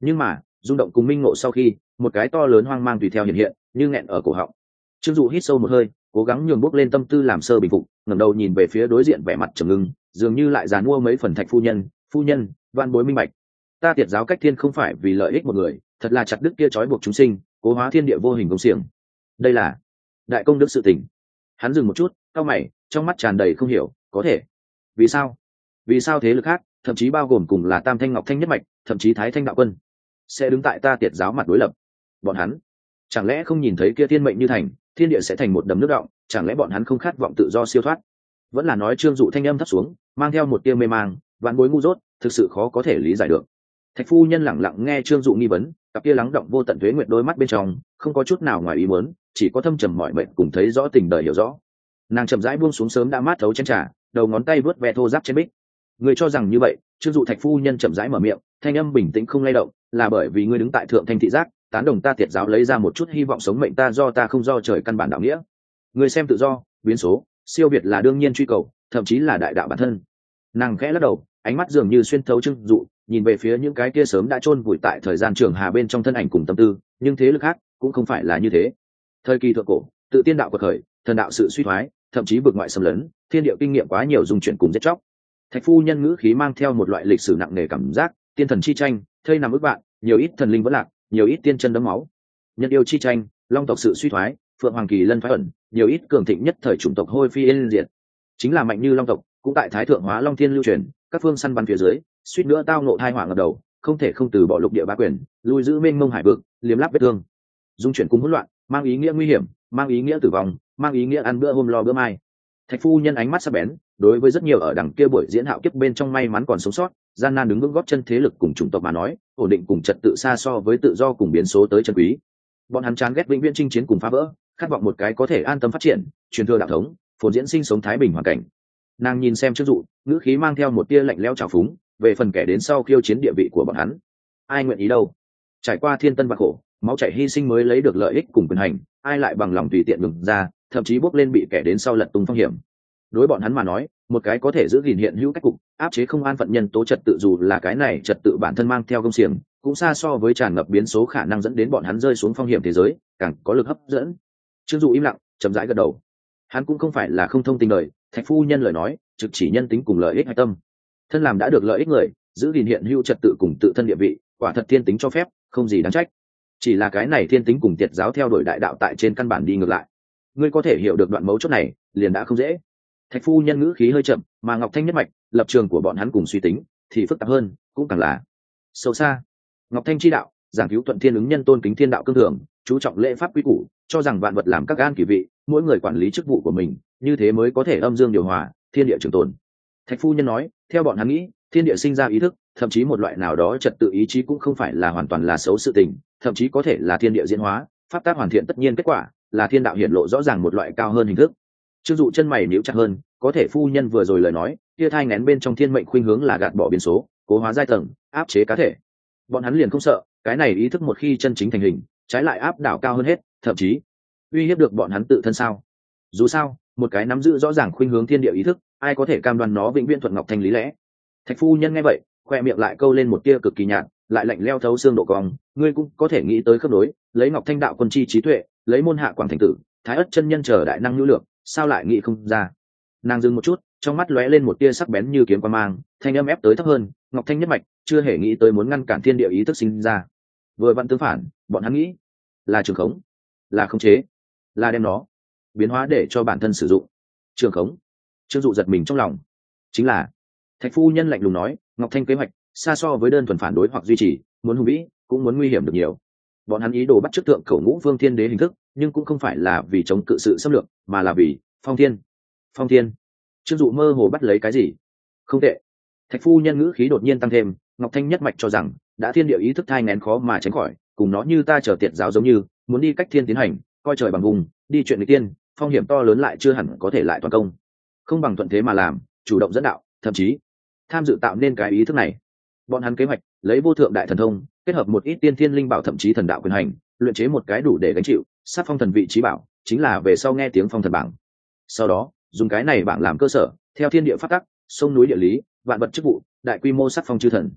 Nhưng mà, rung động cùng minh ngộ sau khi, một cái to lớn hoang mang tùy theo hiện hiện, như nghẹn ở cổ họng trương dụ hít sâu một hơi, cố gắng nhường bước lên tâm tư làm sơ bình phục, ngẩng đầu nhìn về phía đối diện vẻ mặt trầm ngưng, dường như lại dàn mua mấy phần thạch phu nhân phu nhân văn bối minh bạch. Ta tiệt giáo cách thiên không phải vì lợi ích một người, thật là chặt đức kia trói buộc chúng sinh, cố hóa thiên địa vô hình công xiềng. Đây là đại công đức sự tình. Hắn dừng một chút cao mày, trong mắt tràn đầy không hiểu, có thể. Vì sao? Vì sao thế lực khác, thậm chí bao gồm cùng là tam thanh ngọc thanh nhất mạch, thậm chí thái thanh đạo quân, sẽ đứng tại ta tiệt giáo mặt đối lập? Bọn hắn, chẳng lẽ không nhìn thấy kia thiên mệnh như thành? Thiên địa sẽ thành một đầm nước động, chẳng lẽ bọn hắn không khát vọng tự do siêu thoát? Vẫn là nói trương dụ thanh âm thấp xuống, mang theo một tia mê mang, vạn bối ngu dốt, thực sự khó có thể lý giải được. Thạch phu nhân lẳng lặng nghe trương dụ nghi vấn, cặp kia lắng động vô tận thuế nguyện đôi mắt bên trong, không có chút nào ngoài ý muốn, chỉ có thâm trầm mọi mệnh cùng thấy rõ tình đời hiểu rõ. Nàng chậm rãi buông xuống sớm đã mát thấu chén trà, đầu ngón tay vớt ve thô giáp trên bích. Người cho rằng như vậy, trương dụ thạch phu nhân chậm rãi mở miệng, thanh âm bình tĩnh không lay động, là bởi vì ngươi đứng tại thượng thanh thị giác tán đồng ta tiệt giáo lấy ra một chút hy vọng sống mệnh ta do ta không do trời căn bản đạo nghĩa. Người xem tự do, biến số, siêu việt là đương nhiên truy cầu, thậm chí là đại đạo bản thân. Nàng khẽ lắc đầu, ánh mắt dường như xuyên thấu trưng dụ, nhìn về phía những cái kia sớm đã chôn vùi tại thời gian trường hà bên trong thân ảnh cùng tâm tư, nhưng thế lực khác cũng không phải là như thế. Thời kỳ thượng cổ, tự tiên đạo cuộc khởi, thần đạo sự suy thoái, thậm chí vượt ngoại xâm lấn, thiên điệu kinh nghiệm quá nhiều dùng chuyển cùng giết chóc. Thạch phu nhân ngữ khí mang theo một loại lịch sử nặng nề cảm giác, tiên thần chi tranh, thây nằm ước bạn nhiều ít thần linh vẫn lạc nhiều ít tiên chân đấm máu. Nhân yêu chi tranh, long tộc sự suy thoái, phượng hoàng kỳ lân phái ẩn, nhiều ít cường thịnh nhất thời chủng tộc hôi phi yên diệt. Chính là mạnh như long tộc, cũng tại thái thượng hóa long thiên lưu truyền, các phương săn bắn phía dưới, suýt nữa tao nộ thai hỏa ngập đầu, không thể không từ bỏ lục địa ba quyền, lui giữ mênh mông hải vực, liếm láp vết thương. Dung chuyển cung hỗn loạn, mang ý nghĩa nguy hiểm, mang ý nghĩa tử vong, mang ý nghĩa ăn bữa hôm lo bữa mai thạch phu nhân ánh mắt sắc bén, đối với rất nhiều ở đằng kia buổi diễn hạo kiếp bên trong may mắn còn sống sót, gian nan đứng vững góp chân thế lực cùng chủng tộc mà nói, ổn định cùng trật tự xa so với tự do cùng biến số tới chân quý. Bọn hắn chán ghét vĩnh viễn chinh chiến cùng phá vỡ, khát vọng một cái có thể an tâm phát triển, truyền thừa đạo thống, phồn diễn sinh sống thái bình hoàn cảnh. Nàng nhìn xem chức dụ, ngữ khí mang theo một tia lạnh leo trào phúng, về phần kẻ đến sau khiêu chiến địa vị của bọn hắn. Ai nguyện ý đâu? Trải qua thiên tân bạc khổ, máu chảy hy sinh mới lấy được lợi ích cùng quyền hành, ai lại bằng lòng tùy tiện ngừng ra thậm chí bốc lên bị kẻ đến sau lật tung phong hiểm. Đối bọn hắn mà nói, một cái có thể giữ gìn hiện hữu cách cục, áp chế không an phận nhân tố trật tự dù là cái này trật tự bản thân mang theo công xiềng, cũng xa so với tràn ngập biến số khả năng dẫn đến bọn hắn rơi xuống phong hiểm thế giới, càng có lực hấp dẫn. Trương dụ im lặng, chậm rãi gật đầu. Hắn cũng không phải là không thông tình đời thạch phu nhân lời nói, trực chỉ nhân tính cùng lợi ích hai tâm. Thân làm đã được lợi ích người, giữ gìn hiện hữu trật tự cùng tự thân địa vị, quả thật thiên tính cho phép, không gì đáng trách. Chỉ là cái này thiên tính cùng tiệt giáo theo đuổi đại đạo tại trên căn bản đi ngược lại ngươi có thể hiểu được đoạn mấu chốt này, liền đã không dễ. Thạch phu nhân ngữ khí hơi chậm, mà ngọc thanh nhất mạch, lập trường của bọn hắn cùng suy tính thì phức tạp hơn, cũng càng là sâu xa. Ngọc thanh chi đạo, giảng cứu thuận thiên ứng nhân tôn kính thiên đạo cương thường chú trọng lễ pháp quy củ, cho rằng vạn vật làm các gan kỳ vị, mỗi người quản lý chức vụ của mình, như thế mới có thể âm dương điều hòa, thiên địa trường tồn. Thạch phu nhân nói, theo bọn hắn nghĩ, thiên địa sinh ra ý thức, thậm chí một loại nào đó trật tự ý chí cũng không phải là hoàn toàn là xấu sự tình, thậm chí có thể là thiên địa diễn hóa, pháp tác hoàn thiện tất nhiên kết quả là thiên đạo hiển lộ rõ ràng một loại cao hơn hình thức. Chưng dụ chân mày níu chặt hơn, có thể phu nhân vừa rồi lời nói, kia thai ngén bên trong thiên mệnh khuynh hướng là gạt bỏ biến số, cố hóa giai tầng, áp chế cá thể. Bọn hắn liền không sợ, cái này ý thức một khi chân chính thành hình, trái lại áp đảo cao hơn hết, thậm chí uy hiếp được bọn hắn tự thân sao? Dù sao, một cái nắm giữ rõ ràng khuynh hướng thiên địa ý thức, ai có thể cam đoan nó vĩnh viễn thuận ngọc thanh lý lẽ? Thạch phu nhân nghe vậy, khoe miệng lại câu lên một tia cực kỳ nhạt, lại lạnh leo thấu xương độ cong, ngươi cũng có thể nghĩ tới khớp nối, lấy ngọc thanh đạo quân chi trí tuệ lấy môn hạ quảng thành tử, thái ất chân nhân chờ đại năng lưu lượng sao lại nghĩ không ra? Nàng dừng một chút, trong mắt lóe lên một tia sắc bén như kiếm quan mang, thanh âm ép tới thấp hơn, ngọc thanh nhất mạch, chưa hề nghĩ tới muốn ngăn cản thiên địa ý thức sinh ra. Vừa vặn tương phản, bọn hắn nghĩ, là trường khống, là khống chế, là đem nó biến hóa để cho bản thân sử dụng. Trường khống, trương dụ giật mình trong lòng. Chính là, thạch phu nhân lạnh lùng nói, ngọc thanh kế hoạch, xa so với đơn thuần phản đối hoặc duy trì, muốn hùng vĩ, cũng muốn nguy hiểm được nhiều bọn hắn ý đồ bắt chức tượng cầu ngũ vương thiên đế hình thức, nhưng cũng không phải là vì chống cự sự xâm lược, mà là vì phong thiên. Phong thiên. Trương dụ mơ hồ bắt lấy cái gì? Không tệ. Thạch phu nhân ngữ khí đột nhiên tăng thêm, ngọc thanh nhất mạch cho rằng, đã thiên địa ý thức thai ngén khó mà tránh khỏi, cùng nó như ta chờ tiệt giáo giống như, muốn đi cách thiên tiến hành, coi trời bằng vùng, đi chuyện n tiên, phong hiểm to lớn lại chưa hẳn có thể lại toàn công. Không bằng thuận thế mà làm, chủ động dẫn đạo, thậm chí tham dự tạo nên cái ý thức này. Bọn hắn kế hoạch, lấy vô thượng đại thần thông kết hợp một ít tiên thiên linh bảo thậm chí thần đạo quyền hành, luyện chế một cái đủ để gánh chịu, sát phong thần vị trí bảo, chính là về sau nghe tiếng phong thần bảng. Sau đó, dùng cái này bảng làm cơ sở, theo thiên địa phát tắc, sông núi địa lý, vạn vật chức vụ, đại quy mô sát phong chư thần.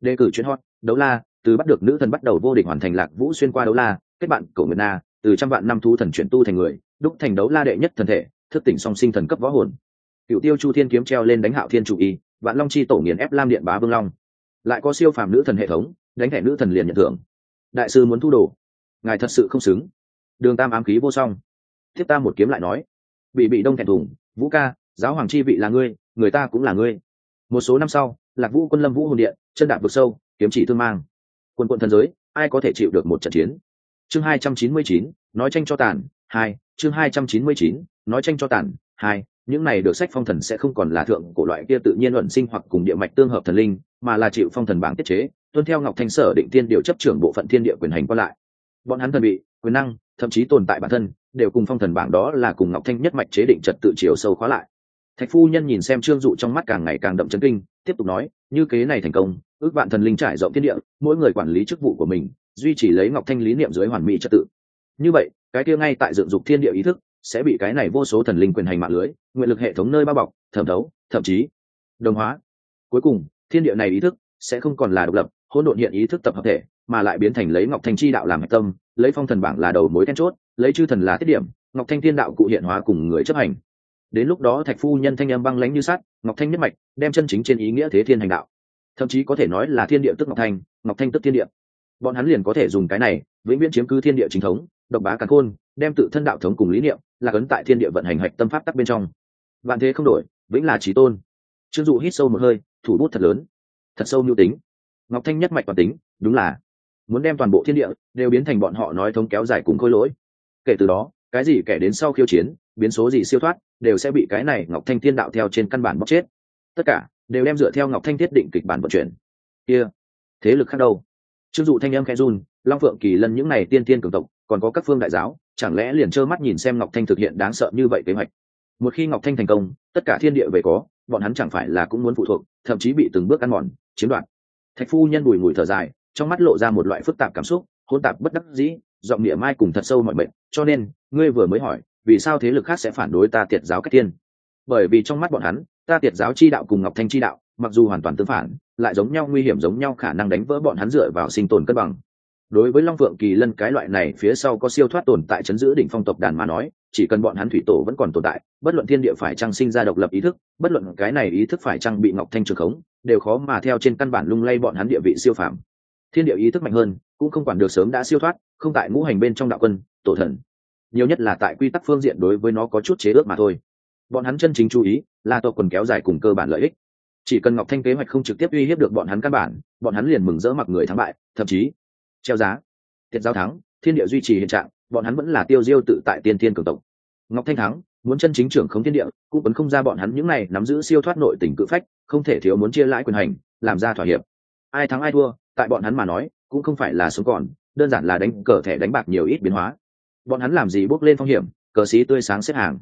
Đề cử chuyến hot, đấu la, từ bắt được nữ thần bắt đầu vô địch hoàn thành lạc vũ xuyên qua đấu la, kết bạn cổ nguyệt na, từ trăm vạn năm thú thần chuyển tu thành người, đúc thành đấu la đệ nhất thần thể, thức tỉnh song sinh thần cấp võ hồn. Cựu tiêu chu thiên kiếm treo lên đánh hạo thiên chủ y, vạn long chi tổ nghiền ép lam điện bá vương long. Lại có siêu phàm nữ thần hệ thống đánh thẻ nữ thần liền nhận thưởng. Đại sư muốn thu đồ. Ngài thật sự không xứng. Đường tam ám khí vô song. Tiếp ta một kiếm lại nói. Bị bị đông thẹn thùng, vũ ca, giáo hoàng chi vị là ngươi, người ta cũng là ngươi. Một số năm sau, lạc vũ quân lâm vũ hồn điện, chân đạp vực sâu, kiếm chỉ thương mang. Quân quận thần giới, ai có thể chịu được một trận chiến? Chương hai trăm chín mươi chín, nói tranh cho tàn, hai, chương hai trăm chín mươi chín, nói tranh cho tàn, hai những này được sách phong thần sẽ không còn là thượng cổ loại kia tự nhiên luận sinh hoặc cùng địa mạch tương hợp thần linh, mà là chịu phong thần bảng tiết chế, tuân theo ngọc thanh sở định tiên điều chấp trưởng bộ phận thiên địa quyền hành qua lại. Bọn hắn thần bị, quyền năng, thậm chí tồn tại bản thân, đều cùng phong thần bảng đó là cùng ngọc thanh nhất mạch chế định trật tự chiều sâu khóa lại. Thạch phu nhân nhìn xem trương dụ trong mắt càng ngày càng đậm chấn kinh, tiếp tục nói, như kế này thành công, ước vạn thần linh trải rộng thiên địa, mỗi người quản lý chức vụ của mình, duy trì lấy ngọc thanh lý niệm dưới hoàn mỹ trật tự. Như vậy, cái kia ngay tại dựng dục thiên địa ý thức sẽ bị cái này vô số thần linh quyền hành mạng lưới, nguyện lực hệ thống nơi bao bọc, thẩm thấu, thậm chí đồng hóa. Cuối cùng, thiên địa này ý thức sẽ không còn là độc lập, hỗn độn hiện ý thức tập hợp thể, mà lại biến thành lấy ngọc thanh chi đạo làm hạch tâm, lấy phong thần bảng là đầu mối then chốt, lấy chư thần là tiết điểm, ngọc thanh thiên đạo cụ hiện hóa cùng người chấp hành. Đến lúc đó thạch phu nhân thanh âm băng lãnh như sắt, ngọc thanh nhất mạch đem chân chính trên ý nghĩa thế thiên hành đạo. Thậm chí có thể nói là thiên địa tức ngọc thanh ngọc thanh tức thiên địa. Bọn hắn liền có thể dùng cái này, vĩnh viễn chiếm cứ thiên địa chính thống độc bá càn khôn, đem tự thân đạo thống cùng lý niệm, là cấn tại thiên địa vận hành hạch tâm pháp tắc bên trong. Vạn thế không đổi, vĩnh là trí tôn. Trương dụ hít sâu một hơi, thủ bút thật lớn. Thật sâu mưu tính. Ngọc thanh nhất mạch toàn tính, đúng là. Muốn đem toàn bộ thiên địa đều biến thành bọn họ nói thống kéo dài cùng khôi lỗi. Kể từ đó, cái gì kẻ đến sau khiêu chiến, biến số gì siêu thoát, đều sẽ bị cái này ngọc thanh thiên đạo theo trên căn bản bóc chết. Tất cả đều đem dựa theo ngọc thanh thiết định kịch bản vận chuyển. Kia、yeah. thế lực khác đâu? Chưng dụ thanh âm khe run, long phượng kỳ lân những n à y tiên tiên cường tộc còn có các phương đại giáo, chẳng lẽ liền trơ mắt nhìn xem ngọc thanh thực hiện đáng sợ như vậy kế hoạch? Một khi ngọc thanh thành công, tất cả thiên địa về có, bọn hắn chẳng phải là cũng muốn phụ thuộc, thậm chí bị từng bước ăn mòn, chiếm đoạt. Thạch phu nhân bùi mùi thở dài, trong mắt lộ ra một loại phức tạp cảm xúc hôn tạp bất đắc dĩ, giọng địa mai cùng thật sâu mọi bệnh cho nên, ngươi vừa mới hỏi, vì sao thế lực khác sẽ phản đối ta tiệt giáo cách tiên bởi vì trong mắt bọn hắn, ta tiệt giáo chi đạo cùng ngọc thanh chi đạo, mặc dù hoàn toàn tương phản, lại giống nhau nguy hiểm giống nhau khả năng đánh vỡ bọn hắn dựa vào sinh tồn cân bằng đối với long phượng kỳ lân, cái loại này phía sau có siêu thoát tồn tại chấn giữ đỉnh phong tộc đàn mà nói, chỉ cần bọn hắn thủy tổ vẫn còn tồn tại, bất luận thiên địa phải trăng sinh ra độc lập ý thức, bất luận cái này ý thức phải trăng bị ngọc thanh trường khống, đều khó mà theo trên căn bản lung lay bọn hắn địa vị siêu phàm. Thiên địa ý thức mạnh hơn, cũng không quản được sớm đã siêu thoát, không tại ngũ hành bên trong đạo quân, tổ thần. Nhiều nhất là tại quy tắc phương diện đối với nó có chút chế ước mà thôi. Bọn hắn chân chính chú ý là tộc quần kéo dài cùng cơ bản lợi ích. Chỉ cần ngọc thanh kế hoạch không trực tiếp uy hiếp được bọn hắn căn bản, bọn hắn liền mừng rỡ mặc người thắng bại, thậm chí treo giá. Thiệt giao thắng, thiên địa duy trì hiện trạng, bọn hắn vẫn là tiêu diêu tự tại tiên thiên cường tộc. Ngọc thanh thắng, muốn chân chính trưởng không thiên địa, cũng vẫn không ra bọn hắn những này nắm giữ siêu thoát nội tình cự phách, không thể thiếu muốn chia lãi quyền hành, làm ra thỏa hiệp. Ai thắng ai thua, tại bọn hắn mà nói, cũng không phải là sống còn, đơn giản là đánh cờ thẻ đánh bạc nhiều ít biến hóa. Bọn hắn làm gì bước lên phong hiểm, cờ xí tươi sáng xếp hàng.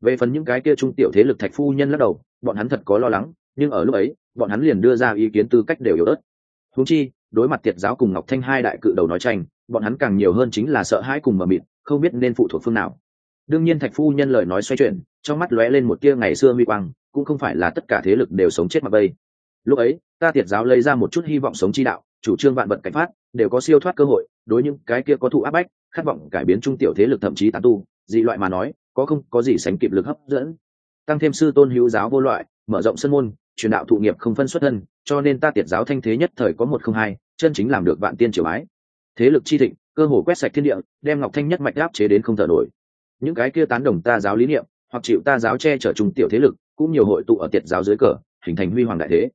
Về phần những cái kia trung tiểu thế lực thạch phu nhân lắc đầu, bọn hắn thật có lo lắng, nhưng ở lúc ấy, bọn hắn liền đưa ra ý kiến tư cách đều yếu ớt. Húng chi đối mặt tiệt giáo cùng ngọc thanh hai đại cự đầu nói tranh, bọn hắn càng nhiều hơn chính là sợ hãi cùng mờ mịt, không biết nên phụ thuộc phương nào. Đương nhiên thạch phu nhân lời nói xoay chuyển, trong mắt lóe lên một tia ngày xưa huy quang, cũng không phải là tất cả thế lực đều sống chết mặc bây. Lúc ấy, ta tiệt giáo lấy ra một chút hy vọng sống chi đạo, chủ trương vạn vật cảnh phát, đều có siêu thoát cơ hội, đối những cái kia có thụ áp bách, khát vọng cải biến trung tiểu thế lực thậm chí tán tu, dị loại mà nói, có không có gì sánh kịp lực hấp dẫn. Tăng thêm sư tôn hữu giáo vô loại, mở rộng sân môn truyền đạo thụ nghiệp không phân xuất thân, cho nên ta tiệt giáo thanh thế nhất thời có một không hai, chân chính làm được vạn tiên triều bái. Thế lực chi thịnh, cơ hồ quét sạch thiên địa, đem ngọc thanh nhất mạch áp chế đến không thở nổi. Những cái kia tán đồng ta giáo lý niệm, hoặc chịu ta giáo che chở trung tiểu thế lực, cũng nhiều hội tụ ở tiệt giáo dưới cờ, hình thành huy hoàng đại thế.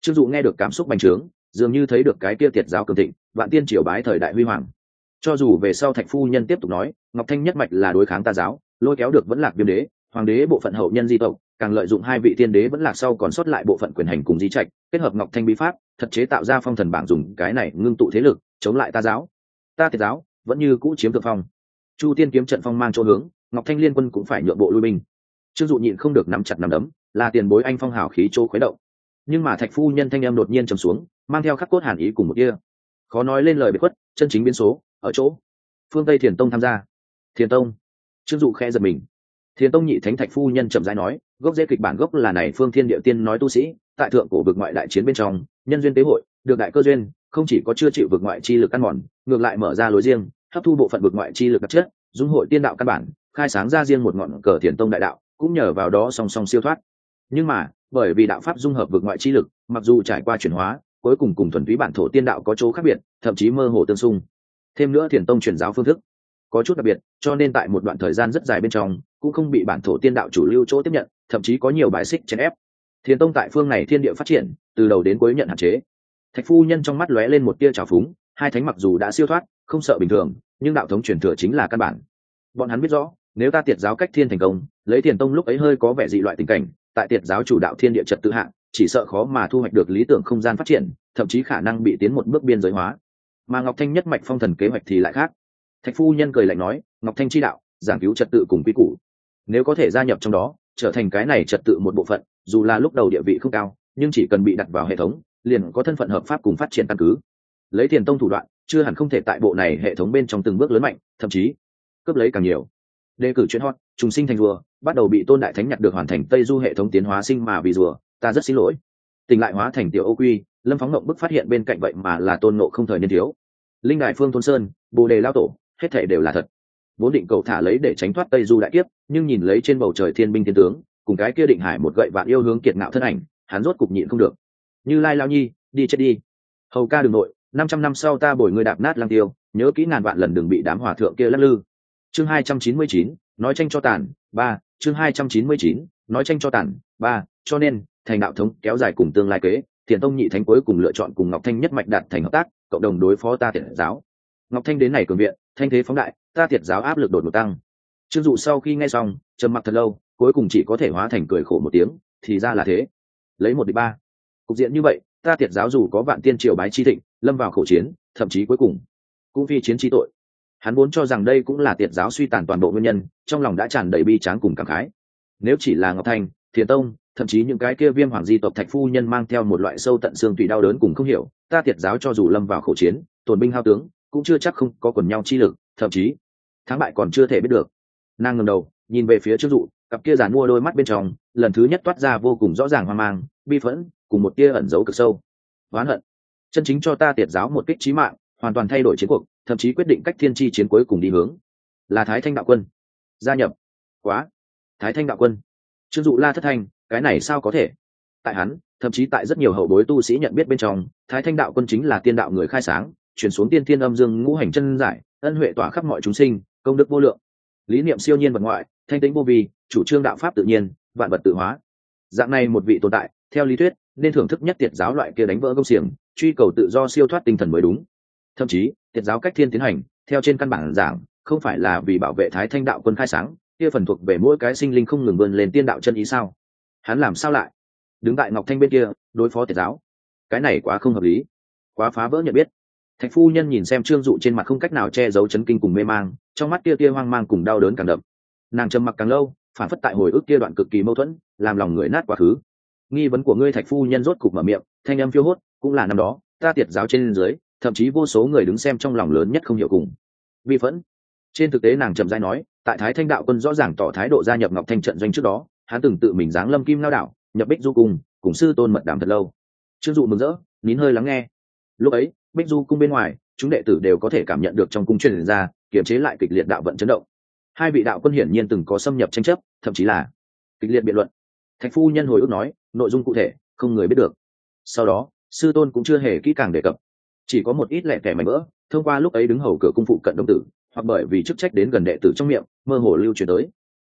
Chưng dụ nghe được cảm xúc bành trướng, dường như thấy được cái kia tiệt giáo cường thịnh, vạn tiên triều bái thời đại huy hoàng. Cho dù về sau thạch phu nhân tiếp tục nói, ngọc thanh nhất mạch là đối kháng ta giáo, lôi kéo được vẫn lạc viêm đế hoàng đế bộ phận hậu nhân di tộc, càng lợi dụng hai vị tiên đế vẫn lạc sau còn sót lại bộ phận quyền hành cùng di trạch, kết hợp ngọc thanh bí pháp, thật chế tạo ra phong thần bảng dùng cái này ngưng tụ thế lực, chống lại ta giáo. Ta thiệt giáo, vẫn như cũ chiếm thượng phong. Chu tiên kiếm trận phong mang chỗ hướng, ngọc thanh liên quân cũng phải nhượng bộ lui binh. Trương dụ nhịn không được nắm chặt nắm đấm, là tiền bối anh phong hào khí chỗ khuấy động. Nhưng mà thạch phu nhân thanh em đột nhiên trầm xuống, mang theo khắc cốt hàn ý cùng một kia khó nói lên lời bị khuất, chân chính biến số, ở chỗ. Phương tây thiền tông tham gia. Thiền tông. Trương dụ khẽ giật mình thiền tông nhị thánh thạch phu nhân chậm rãi nói, gốc rễ kịch bản gốc là này phương thiên địa tiên nói tu sĩ, tại thượng cổ vực ngoại đại chiến bên trong, nhân duyên tế hội, được đại cơ duyên, không chỉ có chưa chịu vực ngoại chi lực ăn mòn, ngược lại mở ra lối riêng, hấp thu bộ phận vực ngoại chi lực đặc chất, dung hội tiên đạo căn bản, khai sáng ra riêng một ngọn cờ thiền tông đại đạo, cũng nhờ vào đó song song siêu thoát. Nhưng mà, bởi vì đạo pháp dung hợp vực ngoại chi lực, mặc dù trải qua chuyển hóa, cuối cùng cùng thuần túy bản thổ tiên đạo có chỗ khác biệt, thậm chí mơ hồ tương xung. Thêm nữa thiền tông truyền giáo phương thức có chút đặc biệt, cho nên tại một đoạn thời gian rất dài bên trong, cũng không bị bản thổ tiên đạo chủ lưu chỗ tiếp nhận, thậm chí có nhiều bài xích chèn ép. Thiền tông tại phương này thiên địa phát triển, từ đầu đến cuối nhận hạn chế. Thạch phu nhân trong mắt lóe lên một tia trào phúng, hai thánh mặc dù đã siêu thoát, không sợ bình thường, nhưng đạo thống truyền thừa chính là căn bản. Bọn hắn biết rõ, nếu ta tiệt giáo cách thiên thành công, lấy thiền tông lúc ấy hơi có vẻ dị loại tình cảnh, tại tiệt giáo chủ đạo thiên địa trật tự hạng chỉ sợ khó mà thu hoạch được lý tưởng không gian phát triển, thậm chí khả năng bị tiến một bước biên giới hóa. Mà ngọc thanh nhất mạch phong thần kế hoạch thì lại khác thạch phu nhân cười lạnh nói, ngọc thanh chi đạo, giảng cứu trật tự cùng quy củ. Nếu có thể gia nhập trong đó, trở thành cái này trật tự một bộ phận, dù là lúc đầu địa vị không cao, nhưng chỉ cần bị đặt vào hệ thống, liền có thân phận hợp pháp cùng phát triển căn cứ. Lấy tiền tông thủ đoạn, chưa hẳn không thể tại bộ này hệ thống bên trong từng bước lớn mạnh, thậm chí cướp lấy càng nhiều. Đề cử chuyên hot, trùng sinh thành rùa, bắt đầu bị tôn đại thánh nhặt được hoàn thành tây du hệ thống tiến hóa sinh mà vì rùa, ta rất xin lỗi. Tình lại hóa thành tiểu ô quy, lâm phóng mộng bức phát hiện bên cạnh vậy mà là tôn nộ không thời niên thiếu. Linh đại phương thôn sơn, bồ đề lao tổ hết thể đều là thật. Vốn định cầu thả lấy để tránh thoát tây du đại kiếp, nhưng nhìn lấy trên bầu trời thiên binh thiên tướng, cùng cái kia định hải một gậy vạn yêu hướng kiệt ngạo thân ảnh, hắn rốt cục nhịn không được. Như lai lao nhi, đi chết đi. Hầu ca đường nội, năm trăm năm sau ta bồi người đạp nát lang tiêu, nhớ kỹ ngàn vạn lần đừng bị đám hòa thượng kia lắc lư. Chương hai trăm chín mươi chín, nói tranh cho tàn, ba, chương hai trăm chín mươi chín, nói tranh cho tàn, ba, cho nên, thành đạo thống kéo dài cùng tương lai kế, thiền tông nhị thánh cuối cùng lựa chọn cùng ngọc thanh nhất mạch đạt thành hợp tác, cộng đồng đối phó ta thiệt giáo ngọc thanh đến này cường viện, thanh thế phóng đại, ta thiệt giáo áp lực đột ngột tăng. Trương dụ sau khi nghe xong, trầm mặc thật lâu, cuối cùng chỉ có thể hóa thành cười khổ một tiếng, thì ra là thế. Lấy một đi ba. Cục diện như vậy, ta thiệt giáo dù có vạn tiên triều bái chi thịnh, lâm vào khẩu chiến, thậm chí cuối cùng cũng phi chiến chi tội. Hắn vốn cho rằng đây cũng là tiệt giáo suy tàn toàn bộ nguyên nhân, trong lòng đã tràn đầy bi tráng cùng cảm khái. Nếu chỉ là ngọc thanh, thiền tông, thậm chí những cái kia viêm hoàng di tộc thạch phu nhân mang theo một loại sâu tận xương tùy đau đớn cùng không hiểu, ta tiệt giáo cho dù lâm vào khẩu chiến tổn binh hao tướng cũng chưa chắc không có quần nhau chi lực, thậm chí, thắng bại còn chưa thể biết được. Nàng ngầm đầu, nhìn về phía trước dụ, cặp kia giàn mua đôi mắt bên trong, lần thứ nhất toát ra vô cùng rõ ràng hoang mang, bi phẫn, cùng một tia ẩn giấu cực sâu. Oán hận. Chân chính cho ta tiệt giáo một kích trí mạng, hoàn toàn thay đổi chiến cuộc, thậm chí quyết định cách thiên tri chiến cuối cùng đi hướng. Là thái thanh đạo quân. Gia nhập. Quá. Thái thanh đạo quân. Trương dụ la thất thanh, cái này sao có thể? Tại hắn, thậm chí tại rất nhiều hậu bối tu sĩ nhận biết bên trong, thái thanh đạo quân chính là tiên đạo người khai sáng chuyển xuống tiên thiên âm dương ngũ hành chân giải, ân huệ tỏa khắp mọi chúng sinh, công đức vô lượng. Lý niệm siêu nhiên vật ngoại, thanh tĩnh vô vi, chủ trương đạo pháp tự nhiên, vạn vật tự hóa. Dạng này một vị tồn tại, theo lý thuyết, nên thưởng thức nhất tiệt giáo loại kia đánh vỡ công xiềng, truy cầu tự do siêu thoát tinh thần mới đúng. Thậm chí, tiệt giáo cách thiên tiến hành, theo trên căn bản giảng, không phải là vì bảo vệ thái thanh đạo quân khai sáng, kia phần thuộc về mỗi cái sinh linh không ngừng vươn lên tiên đạo chân ý sao? Hắn làm sao lại? Đứng tại ngọc thanh bên kia, đối phó tiệt giáo. Cái này quá không hợp lý. Quá phá vỡ nhận biết thạch phu nhân nhìn xem trương dụ trên mặt không cách nào che giấu chấn kinh cùng mê mang trong mắt tia tia hoang mang cùng đau đớn càng đậm. Nàng trầm mặc càng lâu phản phất tại hồi ức kia đoạn cực kỳ mâu thuẫn làm lòng người nát quá khứ. Nghi vấn của ngươi thạch phu nhân rốt cục mở miệng thanh âm phiêu hốt cũng là năm đó ta tiệt giáo trên dưới thậm chí vô số người đứng xem trong lòng lớn nhất không hiểu cùng. Vi phẫn. Trên thực tế nàng trầm dai nói tại thái thanh đạo quân rõ ràng tỏ thái độ gia nhập ngọc thanh trận doanh trước đó hắn từng tự mình giáng lâm kim lao đạo nhập bích du cùng, cùng sư tôn mật đàm thật lâu. Trương dụ mừng rỡ nín hơi lắng nghe. Lúc ấy bích du cung bên ngoài, chúng đệ tử đều có thể cảm nhận được trong cung truyền ra, kiềm chế lại kịch liệt đạo vận chấn động. Hai vị đạo quân hiển nhiên từng có xâm nhập tranh chấp, thậm chí là kịch liệt biện luận. Thạch phu nhân hồi ức nói, nội dung cụ thể, không người biết được. Sau đó, sư tôn cũng chưa hề kỹ càng đề cập. Chỉ có một ít lẻ tẻ mảnh vỡ, thông qua lúc ấy đứng hầu cửa cung phụ cận đông tử, hoặc bởi vì chức trách đến gần đệ tử trong miệng, mơ hồ lưu truyền tới.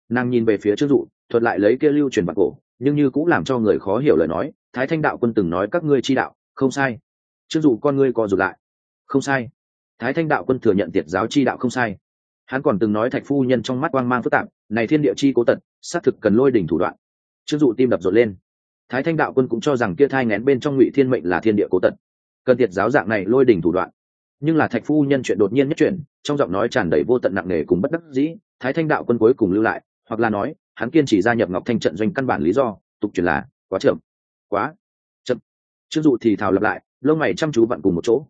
Nàng nhìn về phía trước dụ, thuật lại lấy kia lưu truyền bạc cổ, nhưng như cũng làm cho người khó hiểu lời nói, thái thanh đạo quân từng nói các ngươi chi đạo, không sai trước dụ con ngươi co rụt lại. Không sai. Thái thanh đạo quân thừa nhận tiệt giáo chi đạo không sai. Hắn còn từng nói thạch phu nhân trong mắt quang mang phức tạp, này thiên địa chi cố tật, xác thực cần lôi đỉnh thủ đoạn. Trước dụ tim đập rộn lên. Thái thanh đạo quân cũng cho rằng kia thai ngén bên trong ngụy thiên mệnh là thiên địa cố tật. Cần tiệt giáo dạng này lôi đỉnh thủ đoạn. Nhưng là thạch phu nhân chuyện đột nhiên nhất chuyện trong giọng nói tràn đầy vô tận nặng nề cùng bất đắc dĩ, thái thanh đạo quân cuối cùng lưu lại, hoặc là nói, hắn kiên trì gia nhập ngọc thanh trận doanh căn bản lý do, tục truyền là, quá chậm. Quá chậm. Chưng dụ thì thào lặp lại lông mày chăm chú vặn cùng một chỗ.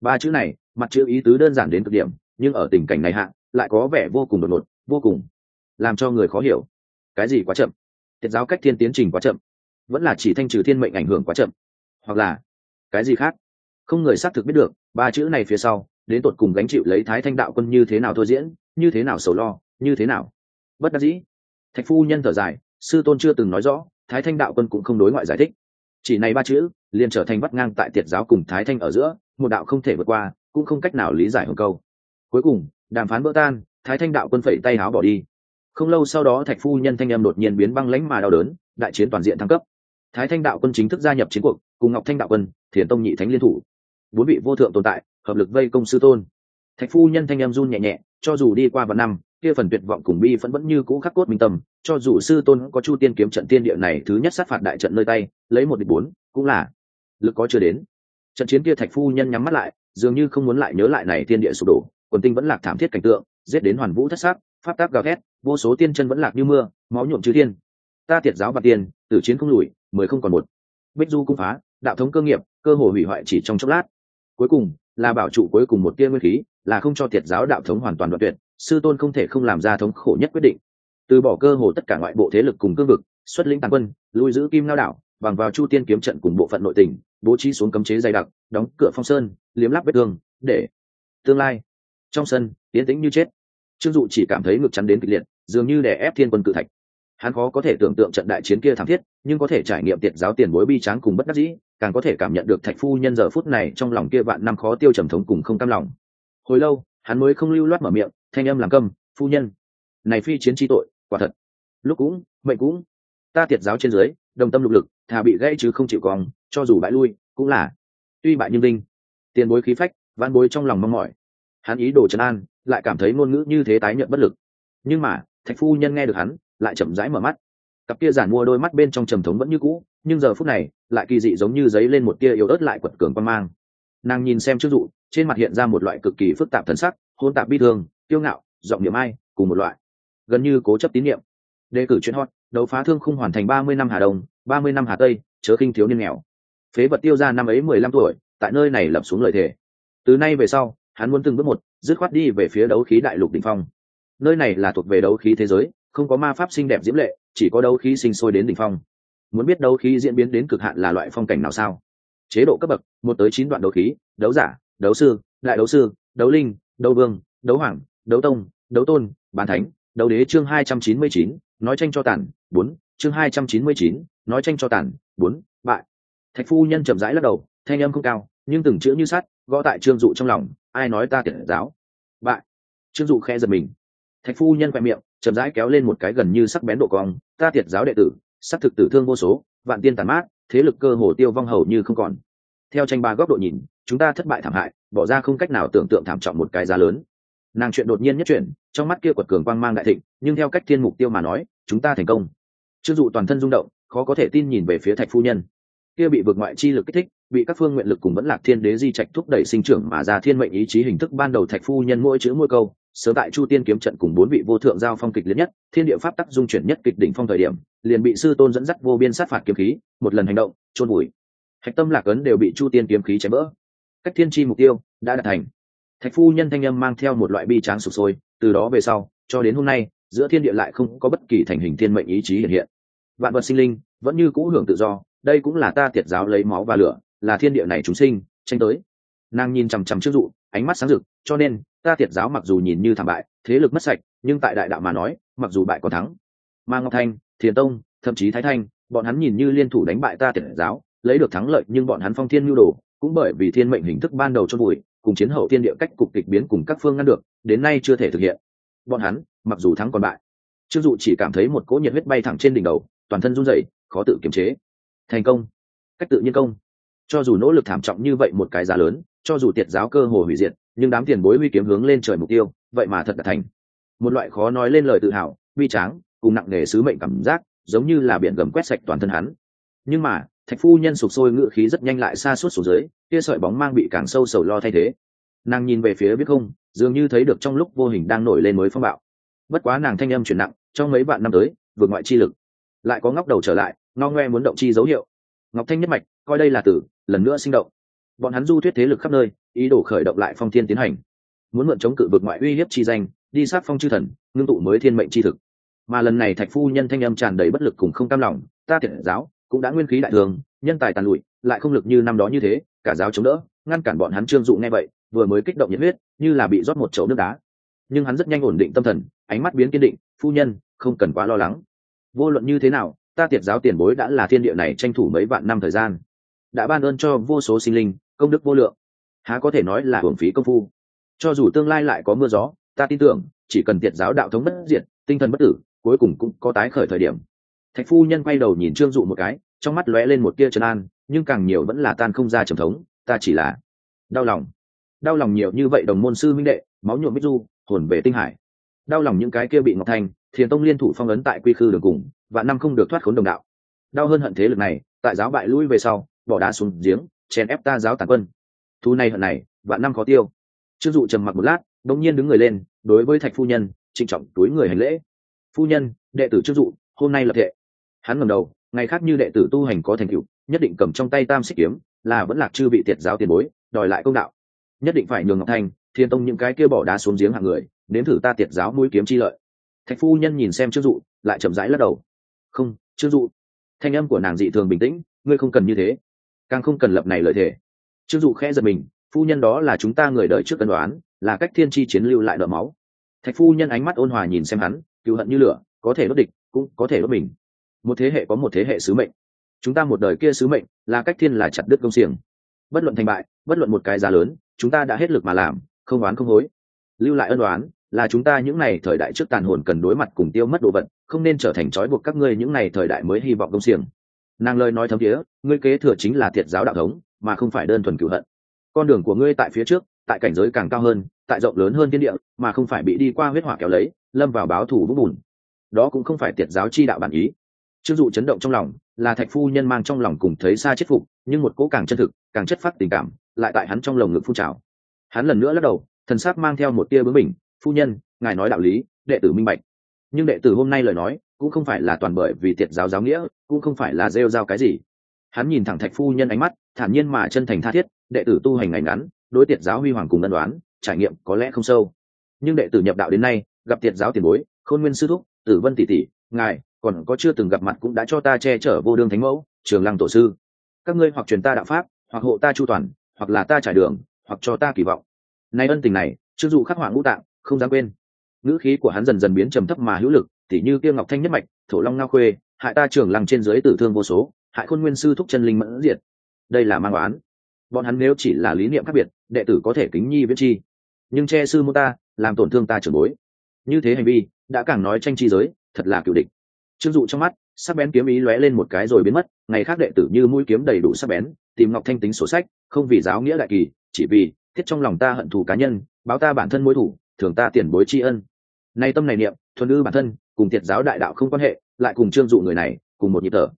Ba chữ này, mặt chữ ý tứ đơn giản đến cực điểm, nhưng ở tình cảnh này hạ, lại có vẻ vô cùng đột ngột, vô cùng làm cho người khó hiểu. Cái gì quá chậm? Tiết giáo cách thiên tiến trình quá chậm. Vẫn là chỉ thanh trừ thiên mệnh ảnh hưởng quá chậm. Hoặc là, cái gì khác? Không người xác thực biết được, ba chữ này phía sau, đến tột cùng gánh chịu lấy thái thanh đạo quân như thế nào thôi diễn, như thế nào sầu lo, như thế nào? Bất đắc dĩ. Thạch phu nhân thở dài, sư tôn chưa từng nói rõ, thái thanh đạo quân cũng không đối ngoại giải thích. Chỉ này ba chữ liền trở thành vắt ngang tại tiệt giáo cùng thái thanh ở giữa, một đạo không thể vượt qua, cũng không cách nào lý giải hồng câu. Cuối cùng, đàm phán vỡ tan, thái thanh đạo quân phẩy tay háo bỏ đi. Không lâu sau đó thạch phu nhân thanh em đột nhiên biến băng lãnh mà đau đớn, đại chiến toàn diện thăng cấp. Thái thanh đạo quân chính thức gia nhập chiến cuộc, cùng ngọc thanh đạo quân, thiền tông nhị thánh liên thủ. Bốn vị vô thượng tồn tại, hợp lực vây công sư tôn. Thạch phu nhân thanh em run nhẹ nhẹ, cho dù đi qua vài năm, kia phần tuyệt vọng cùng bi vẫn vẫn như cũ khắc cốt minh tâm, cho dù sư tôn có chu tiên kiếm trận tiên địa này thứ nhất sát phạt đại trận nơi tay, lấy một địch bốn, cũng là lực có chưa đến. Trận chiến kia thạch phu nhân nhắm mắt lại, dường như không muốn lại nhớ lại này thiên địa sụp đổ, quần tinh vẫn lạc thảm thiết cảnh tượng, giết đến hoàn vũ thất sắc, pháp tác gào thét, vô số tiên chân vẫn lạc như mưa, máu nhuộm chư thiên. Ta tiệt giáo và tiền, tử chiến không lùi, mười không còn một. Bích du cung phá, đạo thống cơ nghiệp, cơ hồ hủy hoại chỉ trong chốc lát. Cuối cùng, là bảo trụ cuối cùng một tia nguyên khí, là không cho tiệt giáo đạo thống hoàn toàn đoạn tuyệt, sư tôn không thể không làm ra thống khổ nhất quyết định. Từ bỏ cơ hồ tất cả ngoại bộ thế lực cùng cương vực, xuất lĩnh tàn quân, lui giữ kim lao đảo, bằng vào chu tiên kiếm trận cùng bộ phận nội tình bố trí xuống cấm chế dày đặc, đóng cửa phong sơn, liếm lắp vết thương, để tương lai, trong sân tiến tĩnh như chết. Trương dụ chỉ cảm thấy ngực chắn đến kịch liệt, dường như đè ép thiên quân cự thạch. Hắn khó có thể tưởng tượng trận đại chiến kia thảm thiết, nhưng có thể trải nghiệm tiệt giáo tiền bối bi tráng cùng bất đắc dĩ, càng có thể cảm nhận được thạch phu nhân giờ phút này trong lòng kia vạn năm khó tiêu trầm thống cùng không cam lòng. Hồi lâu, hắn mới không lưu loát mở miệng, thanh âm làm câm, phu nhân, này phi chiến chi tội, quả thật. Lúc cũng, mệnh cũng. Ta tiệt giáo trên dưới, đồng tâm lục lực, thà bị gãy chứ không chịu cong cho dù bãi lui, cũng là tuy bại nhưng linh tiền bối khí phách văn bối trong lòng mong mỏi. Hắn ý đồ trấn an, lại cảm thấy ngôn ngữ như thế tái nhận bất lực. Nhưng mà, thạch phu nhân nghe được hắn, lại chậm rãi mở mắt. Cặp kia giản mua đôi mắt bên trong trầm thống vẫn như cũ, nhưng giờ phút này, lại kỳ dị giống như giấy lên một tia yếu ớt lại quật cường quan mang. Nàng nhìn xem trước dụ trên mặt hiện ra một loại cực kỳ phức tạp thần sắc hôn tạp bi thương tiêu ngạo, giọng niệm ai cùng một loại gần như cố chấp tín niệm. Đề cử chuyên hot, đấu phá thương không hoàn thành ba mươi năm hà đông, ba mươi năm hà tây, chớ khinh thiếu niên nghèo phế vật tiêu ra năm ấy mười lăm tuổi, tại nơi này lập xuống lời thề. Từ nay về sau, hắn muốn từng bước một, dứt khoát đi về phía đấu khí đại lục đỉnh phong. Nơi này là thuộc về đấu khí thế giới, không có ma pháp xinh đẹp diễm lệ, chỉ có đấu khí sinh sôi đến đỉnh phong. Muốn biết đấu khí diễn biến đến cực hạn là loại phong cảnh nào sao? Chế độ cấp bậc, một tới chín đoạn đấu khí, đấu giả, đấu sư, đại đấu sư, đấu linh, đấu vương, đấu hoàng, đấu tông, đấu tôn bàn thánh, đấu đế chương hai trăm chín mươi chín, nói tranh cho tản bốn, chương hai trăm chín mươi chín, nói tranh cho tản bốn, bại thạch phu nhân chậm rãi lắc đầu, thanh âm không cao, nhưng từng chữ như sắt, gõ tại trương dụ trong lòng, ai nói ta tiện giáo? Bại. Trương dụ khe giật mình. Thạch phu nhân khoe miệng, chậm rãi kéo lên một cái gần như sắc bén độ cong, ta tiệt giáo đệ tử sắc thực tử thương vô số, vạn tiên tàn mát, thế lực cơ hồ tiêu vong hầu như không còn. Theo tranh ba góc độ nhìn, chúng ta thất bại thảm hại, bỏ ra không cách nào tưởng tượng thảm trọng một cái giá lớn. Nàng chuyện đột nhiên nhất chuyển, trong mắt kia quật cường quang mang đại thịnh, nhưng theo cách thiên mục tiêu mà nói, chúng ta thành công. Chưng dụ toàn thân rung động, khó có thể tin nhìn về phía thạch phu nhân kia bị vượt ngoại chi lực kích thích, bị các phương nguyện lực cùng vẫn lạc thiên đế di trạch thúc đẩy sinh trưởng mà ra thiên mệnh ý chí hình thức ban đầu thạch phu nhân mỗi chữ mỗi câu, sớm tại chu tiên kiếm trận cùng bốn vị vô thượng giao phong kịch liệt nhất, thiên địa pháp tắc dung chuyển nhất kịch đỉnh phong thời điểm, liền bị sư tôn dẫn dắt vô biên sát phạt kiếm khí, một lần hành động trôn bụi hạch tâm lạc ấn đều bị chu tiên kiếm khí chém vỡ cách thiên tri mục tiêu đã đạt thành. Thạch phu nhân thanh âm mang theo một loại bi tráng sụp sôi, từ đó về sau, cho đến hôm nay, giữa thiên địa lại không có bất kỳ thành hình thiên mệnh ý chí hiện hiện. Vạn vật sinh linh vẫn như cũ hưởng tự do đây cũng là ta tiệt giáo lấy máu và lửa, là thiên địa này chúng sinh, tranh tới. Nàng nhìn chằm chằm trước dụ, ánh mắt sáng rực, cho nên, ta tiệt giáo mặc dù nhìn như thảm bại, thế lực mất sạch, nhưng tại đại đạo mà nói, mặc dù bại còn thắng. Ma ngọc thanh, thiền tông, thậm chí thái thanh, bọn hắn nhìn như liên thủ đánh bại ta tiệt giáo, lấy được thắng lợi nhưng bọn hắn phong thiên nhu đồ, cũng bởi vì thiên mệnh hình thức ban đầu cho bụi, cùng chiến hậu thiên địa cách cục kịch biến cùng các phương ngăn được, đến nay chưa thể thực hiện. Bọn hắn, mặc dù thắng còn bại. Trương dụ chỉ cảm thấy một cỗ nhiệt huyết bay thẳng trên đỉnh đầu, toàn thân run rẩy, khó tự kiềm chế thành công. Cách tự nhiên công. Cho dù nỗ lực thảm trọng như vậy một cái giá lớn, cho dù tiệt giáo cơ hồ hủy diệt, nhưng đám tiền bối huy kiếm hướng lên trời mục tiêu, vậy mà thật đã thành. Một loại khó nói lên lời tự hào, bi tráng, cùng nặng nề sứ mệnh cảm giác, giống như là biển gầm quét sạch toàn thân hắn. Nhưng mà, thạch phu nhân sụp sôi ngựa khí rất nhanh lại xa suốt xuống dưới, kia sợi bóng mang bị càng sâu sầu lo thay thế. Nàng nhìn về phía biết không, dường như thấy được trong lúc vô hình đang nổi lên mới phong bạo. Bất quá nàng thanh âm chuyển nặng, trong mấy vạn năm tới, vượt ngoại chi lực, lại có ngóc đầu trở lại no ngoe muốn động chi dấu hiệu. Ngọc thanh nhất mạch, coi đây là tử, lần nữa sinh động. Bọn hắn du thuyết thế lực khắp nơi, ý đồ khởi động lại phong thiên tiến hành. Muốn mượn chống cự vực ngoại uy hiếp chi danh, đi sát phong chư thần, ngưng tụ mới thiên mệnh chi thực. Mà lần này thạch phu nhân thanh âm tràn đầy bất lực cùng không cam lòng, ta thiện giáo, cũng đã nguyên khí đại thường, nhân tài tàn lụi, lại không lực như năm đó như thế, cả giáo chống đỡ, ngăn cản bọn hắn trương dụ nghe vậy, vừa mới kích động nhiệt huyết, như là bị rót một chậu nước đá. Nhưng hắn rất nhanh ổn định tâm thần, ánh mắt biến kiên định, phu nhân, không cần quá lo lắng. Vô luận như thế nào ta tiệt giáo tiền bối đã là thiên địa này tranh thủ mấy vạn năm thời gian, đã ban ơn cho vô số sinh linh, công đức vô lượng. Há có thể nói là hưởng phí công phu. Cho dù tương lai lại có mưa gió, ta tin tưởng, chỉ cần tiệt giáo đạo thống bất diệt, tinh thần bất tử, cuối cùng cũng có tái khởi thời điểm. Thạch phu nhân quay đầu nhìn trương dụ một cái, trong mắt lóe lên một tia trấn an, nhưng càng nhiều vẫn là tan không ra trầm thống, ta chỉ là đau lòng. Đau lòng nhiều như vậy đồng môn sư minh đệ, máu nhuộm bích du, hồn về tinh hải. Đau lòng những cái kia bị ngọc thanh, thiền tông liên thủ phong ấn tại quy khư đường cùng và năm không được thoát khốn đồng đạo. Đau hơn hận thế lực này, tại giáo bại lui về sau, bỏ đá xuống giếng, chèn ép ta giáo tàn quân. Thu này hận này, vạn năm khó tiêu. Trương dụ trầm mặc một lát đống nhiên đứng người lên, đối với thạch phu nhân, trịnh trọng túi người hành lễ. Phu nhân, đệ tử trương dụ, hôm nay lập thệ. Hắn ngầm đầu, ngày khác như đệ tử tu hành có thành tựu, nhất định cầm trong tay tam xích kiếm, là vẫn lạc chư bị tiệt giáo tiền bối, đòi lại công đạo. Nhất định phải nhường ngọc thành thiên tông những cái kia bỏ đá xuống giếng hạng người, nếm thử ta tiệt giáo mũi kiếm chi lợi. Thạch phu nhân nhìn xem trương dụ, lại chậm rãi lắc đầu không, trương dụ. Thanh âm của nàng dị thường bình tĩnh, ngươi không cần như thế. Càng không cần lập này lợi thể trương dụ khẽ giật mình, phu nhân đó là chúng ta người đợi trước cân đoán, là cách thiên tri chiến lưu lại đỡ máu. Thạch phu nhân ánh mắt ôn hòa nhìn xem hắn cựu hận như lửa, có thể đốt địch, cũng có thể đốt mình. Một thế hệ có một thế hệ sứ mệnh. Chúng ta một đời kia sứ mệnh, là cách thiên là chặt đứt công xiềng. Bất luận thành bại, bất luận một cái giá lớn, chúng ta đã hết lực mà làm, không oán không hối. Lưu lại ân đoán là chúng ta những ngày thời đại trước tàn hồn cần đối mặt cùng tiêu mất đồ vật, không nên trở thành trói buộc các ngươi những ngày thời đại mới hy vọng công xiềng. Nàng lời nói thấm thiế, ngươi kế thừa chính là thiệt giáo đạo thống, mà không phải đơn thuần cửu hận. Con đường của ngươi tại phía trước, tại cảnh giới càng cao hơn, tại rộng lớn hơn thiên địa, mà không phải bị đi qua huyết hỏa kéo lấy, lâm vào báo thủ vũng bùn. Đó cũng không phải tiệt giáo chi đạo bản ý. Chưng dụ chấn động trong lòng, là thạch phu nhân mang trong lòng cùng thấy xa chết phục, nhưng một cố càng chân thực, càng chất phát tình cảm, lại tại hắn trong lồng ngực phun trào. Hắn lần nữa lắc đầu, thần sắc mang theo một tia bướng mình phu nhân, ngài nói đạo lý, đệ tử minh bạch. Nhưng đệ tử hôm nay lời nói, cũng không phải là toàn bởi vì tiệt giáo giáo nghĩa, cũng không phải là rêu rao cái gì. Hắn nhìn thẳng thạch phu nhân ánh mắt, thản nhiên mà chân thành tha thiết, đệ tử tu hành ngày ngắn, đối tiệt giáo huy hoàng cùng ân đoán trải nghiệm có lẽ không sâu. Nhưng đệ tử nhập đạo đến nay, gặp tiệt giáo tiền bối, khôn nguyên sư thúc, tử vân tỷ tỷ, ngài còn có chưa từng gặp mặt cũng đã cho ta che chở vô đương thánh mẫu, trường lăng tổ sư. Các ngươi hoặc truyền ta đạo pháp, hoặc hộ ta chu toàn, hoặc là ta trải đường, hoặc cho ta kỳ vọng. Nay ân tình này chưng dụ khắc họa ngũ tạng không dám quên. Ngữ khí của hắn dần dần biến trầm thấp mà hữu lực, tỉ như kia ngọc thanh nhất mạch, thổ long ngao khuê, hại ta trưởng lăng trên dưới tử thương vô số, hại khôn nguyên sư thúc chân linh mẫn diệt. Đây là mang oán. Bọn hắn nếu chỉ là lý niệm khác biệt, đệ tử có thể kính nhi viết chi. Nhưng che sư mô ta, làm tổn thương ta trưởng bối. Như thế hành vi, đã càng nói tranh chi giới, thật là cựu địch. Trương dụ trong mắt, sắc bén kiếm ý lóe lên một cái rồi biến mất, ngày khác đệ tử như mũi kiếm đầy đủ sắc bén, tìm ngọc thanh tính sổ sách, không vì giáo nghĩa đại kỳ, chỉ vì thiết trong lòng ta hận thù cá nhân, báo ta bản thân mối thủ thường ta tiền bối tri ân. Nay tâm này niệm, thuần ư bản thân, cùng thiệt giáo đại đạo không quan hệ, lại cùng trương dụ người này, cùng một nhịp thở.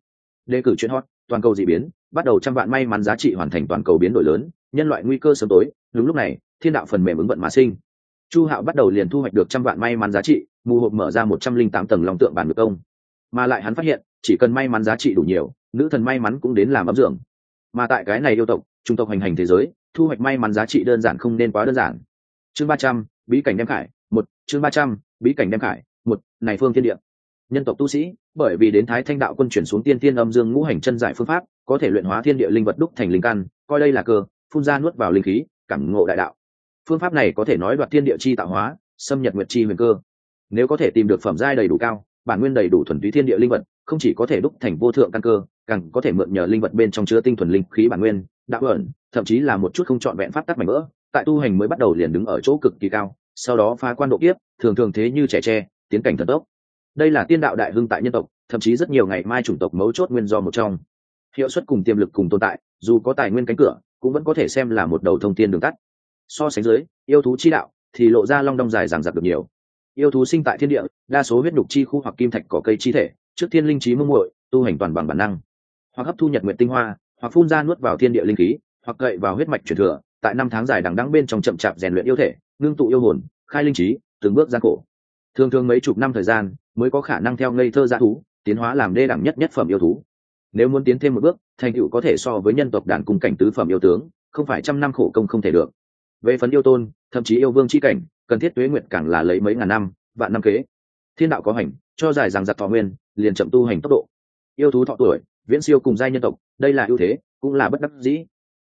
Đề cử chuyên hot, toàn cầu dị biến, bắt đầu trăm vạn may mắn giá trị hoàn thành toàn cầu biến đổi lớn, nhân loại nguy cơ sớm tối, đúng lúc này, thiên đạo phần mềm ứng vận mà sinh. Chu hạo bắt đầu liền thu hoạch được trăm vạn may mắn giá trị, mù hộp mở ra một trăm linh tám tầng lòng tượng bản ngược công. Mà lại hắn phát hiện, chỉ cần may mắn giá trị đủ nhiều, nữ thần may mắn cũng đến làm ấm dưỡng. Mà tại cái này yêu tộc, trung tộc hành hành thế giới, thu hoạch may mắn giá trị đơn giản không nên quá đơn giản. Chương ba trăm bí cảnh đem khải, một, chương ba trăm, bí cảnh đem khải, một, này phương thiên địa. Nhân tộc tu sĩ, bởi vì đến thái thanh đạo quân chuyển xuống tiên tiên âm dương ngũ hành chân giải phương pháp, có thể luyện hóa thiên địa linh vật đúc thành linh căn, coi đây là cơ, phun ra nuốt vào linh khí, cảm ngộ đại đạo. Phương pháp này có thể nói đoạt thiên địa chi tạo hóa, xâm nhật nguyệt chi huyền cơ. Nếu có thể tìm được phẩm giai đầy đủ cao, bản nguyên đầy đủ thuần túy thiên địa linh vật, không chỉ có thể đúc thành vô thượng căn cơ, càng có thể mượn nhờ linh vật bên trong chứa tinh thuần linh khí bản nguyên, đạo ẩn, thậm chí là một chút không trọn vẹn pháp tắc mảnh vỡ tại tu hành mới bắt đầu liền đứng ở chỗ cực kỳ cao, sau đó phá quan độ kiếp, thường thường thế như trẻ tre, tiến cảnh thần tốc. Đây là tiên đạo đại hưng tại nhân tộc, thậm chí rất nhiều ngày mai chủng tộc mấu chốt nguyên do một trong. Hiệu suất cùng tiềm lực cùng tồn tại, dù có tài nguyên cánh cửa, cũng vẫn có thể xem là một đầu thông tin đường tắt. So sánh dưới, yêu thú chi đạo thì lộ ra long đong dài ràng giặc được nhiều. Yêu thú sinh tại thiên địa, đa số huyết nhục chi khu hoặc kim thạch cỏ cây chi thể, trước thiên linh trí mưng muội, tu hành toàn bằng bản năng. Hoặc hấp thu nhật nguyện tinh hoa, hoặc phun ra nuốt vào thiên địa linh khí, hoặc cậy vào huyết mạch truyền thừa tại năm tháng dài đằng đẵng bên trong chậm chạp rèn luyện yêu thể, ngưng tụ yêu hồn, khai linh trí, từng bước gian khổ. Thường thường mấy chục năm thời gian mới có khả năng theo ngây thơ gia thú tiến hóa làm đê đẳng nhất nhất phẩm yêu thú. Nếu muốn tiến thêm một bước, thành tựu có thể so với nhân tộc đàn cung cảnh tứ phẩm yêu tướng, không phải trăm năm khổ công không thể được. Về phần yêu tôn, thậm chí yêu vương c h i cảnh, cần thiết tuế nguyện càng là lấy mấy ngàn năm, vạn năm kế. Thiên đạo có hành, cho dài rằng giặc thọ nguyên, liền chậm tu hành tốc độ. Yêu thú thọ tuổi, viễn siêu cùng giai nhân tộc, đây là ưu thế, cũng là bất đắc dĩ.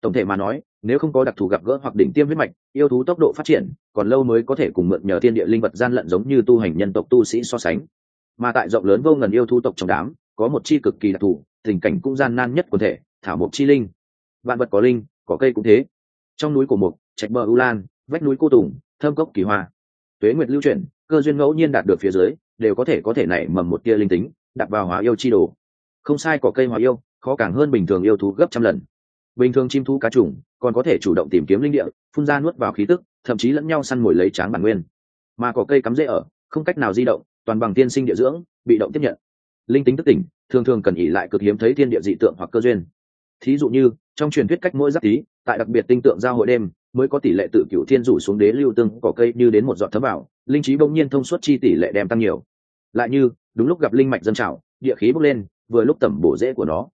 Tổng thể mà nói nếu không có đặc thù gặp gỡ hoặc đỉnh tiêm huyết mạch, yêu thú tốc độ phát triển, còn lâu mới có thể cùng mượn nhờ thiên địa linh vật gian lận giống như tu hành nhân tộc tu sĩ so sánh. Mà tại rộng lớn vô ngần yêu thú tộc trong đám, có một chi cực kỳ đặc thù, tình cảnh cũng gian nan nhất quần thể, thảo mộc chi linh. Vạn vật có linh, có cây cũng thế. Trong núi của mục trạch bờ u lan, vách núi cô tùng, thơm cốc kỳ hoa. Tuế nguyệt lưu chuyển, cơ duyên ngẫu nhiên đạt được phía dưới, đều có thể có thể nảy mầm một tia linh tính đặt vào hóa yêu chi đồ. Không sai có cây hóa yêu, khó càng hơn bình thường yêu thú gấp trăm lần bình thường chim thú cá trùng còn có thể chủ động tìm kiếm linh địa, phun ra nuốt vào khí tức, thậm chí lẫn nhau săn mồi lấy tráng bản nguyên. Mà có cây cắm rễ ở, không cách nào di động, toàn bằng tiên sinh địa dưỡng, bị động tiếp nhận. Linh tính tức tỉnh, thường thường cần ỉ lại cực hiếm thấy thiên địa dị tượng hoặc cơ duyên. Thí dụ như, trong truyền thuyết cách mỗi giáp tí tại đặc biệt tinh tượng giao hội đêm, mới có tỷ lệ tự cửu thiên rủ xuống đế lưu tương cỏ cây như đến một giọt thấm vào, linh trí bỗng nhiên thông suốt chi tỷ lệ đem tăng nhiều. Lại như, đúng lúc gặp linh mạch dân trào, địa khí bốc lên, vừa lúc tẩm bổ rễ của nó,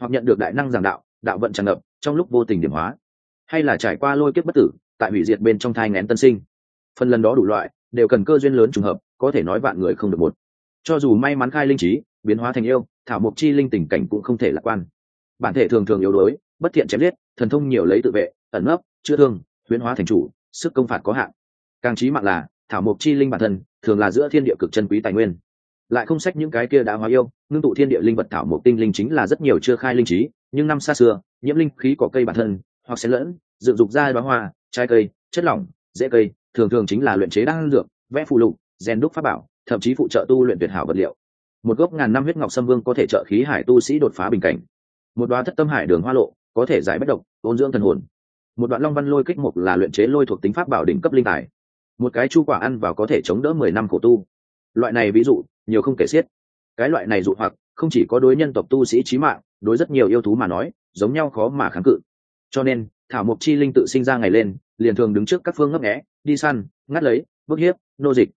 hoặc nhận được đại năng giảng đạo đạo vận tràn ngập, trong lúc vô tình điểm hóa. Hay là trải qua lôi kiếp bất tử, tại hủy diệt bên trong thai ngén tân sinh. Phần lần đó đủ loại, đều cần cơ duyên lớn trùng hợp, có thể nói vạn người không được một. Cho dù may mắn khai linh trí, biến hóa thành yêu, thảo mộc chi linh tình cảnh cũng không thể lạc quan. Bản thể thường thường yếu đuối, bất thiện chém giết, thần thông nhiều lấy tự vệ, ẩn nấp, chữa thương, huyễn hóa thành chủ, sức công phạt có hạn. Càng trí mạng là, thảo mộc chi linh bản thân, thường là giữa thiên địa cực chân quý tài nguyên. Lại không sách những cái kia đã hóa yêu, ngưng tụ thiên địa linh vật thảo mộc tinh linh chính là rất nhiều chưa khai linh trí nhưng năm xa xưa, nhiễm linh khí có cây bản thân, hoặc xen lẫn, dựng dục ra đoá hoa, trái cây, chất lỏng dễ cây, thường thường chính là luyện chế đan dược, vẽ phù lục, rèn đúc pháp bảo, thậm chí phụ trợ tu luyện tuyệt hảo vật liệu. Một gốc ngàn năm huyết ngọc sâm vương có thể trợ khí hải tu sĩ đột phá bình cảnh. Một đoá thất tâm hải đường hoa lộ, có thể giải bất độc, ôn dưỡng thần hồn. Một đoạn long văn lôi kích mục là luyện chế lôi thuộc tính pháp bảo đỉnh cấp linh tài. Một cái chu quả ăn vào có thể chống đỡ mười năm khổ tu. Loại này ví dụ, nhiều không kể xiết. Cái loại này dụ hoặc không chỉ có đối nhân tộc tu sĩ trí mạng, đối rất nhiều yêu thú mà nói, giống nhau khó mà kháng cự. Cho nên, thảo mộc chi linh tự sinh ra ngày lên, liền thường đứng trước các phương ngấp nghẽ đi săn, ngắt lấy, bức hiếp, nô dịch.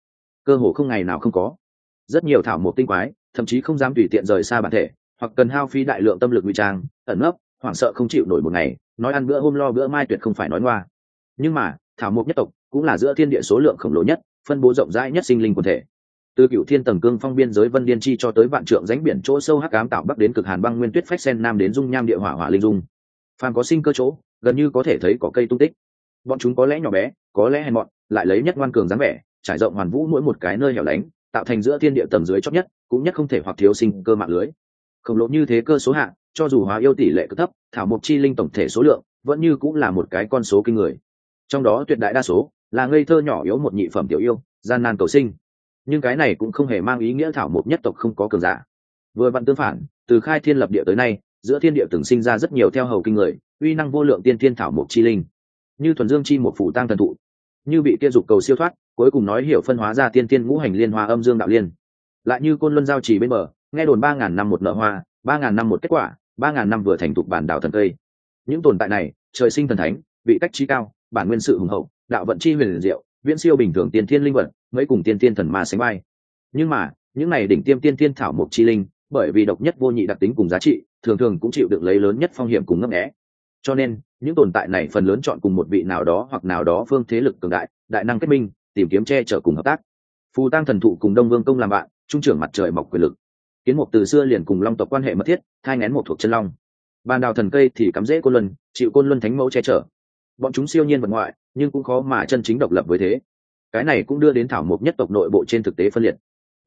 Cơ hồ không ngày nào không có. Rất nhiều thảo mộc tinh quái, thậm chí không dám tùy tiện rời xa bản thể, hoặc cần hao phí đại lượng tâm lực ngụy trang, ẩn nấp, hoảng sợ không chịu nổi một ngày, nói ăn bữa hôm lo bữa mai tuyệt không phải nói ngoa. Nhưng mà, thảo mộc nhất tộc cũng là giữa thiên địa số lượng khổng lồ nhất, phân bố rộng rãi nhất sinh linh quần thể từ cựu thiên tầng cương phong biên giới vân điên chi cho tới vạn trượng ránh biển chỗ sâu hắc cám tạo bắc đến cực hàn băng nguyên tuyết phách sen nam đến dung nham địa hỏa hỏa linh dung. Phàm có sinh cơ chỗ, gần như có thể thấy có cây tung tích. Bọn chúng có lẽ nhỏ bé, có lẽ hèn mọn, lại lấy nhất ngoan cường dáng vẻ, trải rộng hoàn vũ mỗi một cái nơi hẻo lánh, tạo thành giữa thiên địa tầng dưới chót nhất, cũng nhất không thể hoặc thiếu sinh cơ mạng lưới. Khổng lồ như thế cơ số hạng, cho dù hóa yêu tỷ lệ cực thấp, thảo mộc chi linh tổng thể số lượng, vẫn như cũng là một cái con số kinh người. Trong đó tuyệt đại đa số là ngây thơ nhỏ yếu một nhị phẩm tiểu yêu, gian nan cầu sinh nhưng cái này cũng không hề mang ý nghĩa thảo mộc nhất tộc không có cường giả. Vừa vặn tương phản, từ khai thiên lập địa tới nay, giữa thiên địa từng sinh ra rất nhiều theo hầu kinh người, uy năng vô lượng tiên thiên thảo mộc chi linh. Như thuần dương chi một phủ tăng thần thụ, như bị kia dục cầu siêu thoát, cuối cùng nói hiểu phân hóa ra tiên tiên ngũ hành liên hoa âm dương đạo liên. Lại như côn luân giao trì bên bờ, nghe đồn ba ngàn năm một nợ hoa, ba ngàn năm một kết quả, ba ngàn năm vừa thành thục bản đảo thần cây. Những tồn tại này, trời sinh thần thánh, vị cách trí cao, bản nguyên sự hùng hậu, đạo vận chi huyền diệu, viễn siêu bình thường tiên thiên linh vật mấy cùng tiên tiên thần ma sánh bay nhưng mà, những này đỉnh tiêm tiên tiên thảo mộc chi linh, bởi vì độc nhất vô nhị đặc tính cùng giá trị, thường thường cũng chịu được lấy lớn nhất phong hiểm cùng ngấp nghé. Cho nên, những tồn tại này phần lớn chọn cùng một vị nào đó hoặc nào đó phương thế lực cường đại đại năng kết minh, tìm kiếm che chở cùng hợp tác. Phù tăng thần thụ cùng đông vương công làm bạn, trung trưởng mặt trời mọc quyền lực. Kiến mục từ xưa liền cùng long tộc quan hệ mật thiết, thai ngén một thuộc chân long. Bàn đào thần cây thì cắm rễ côn luân, chịu côn luân thánh mẫu che chở. Bọn chúng siêu nhiên vật ngoại, nhưng cũng khó mà chân chính độc lập với thế cái này cũng đưa đến thảo mộc nhất tộc nội bộ trên thực tế phân liệt.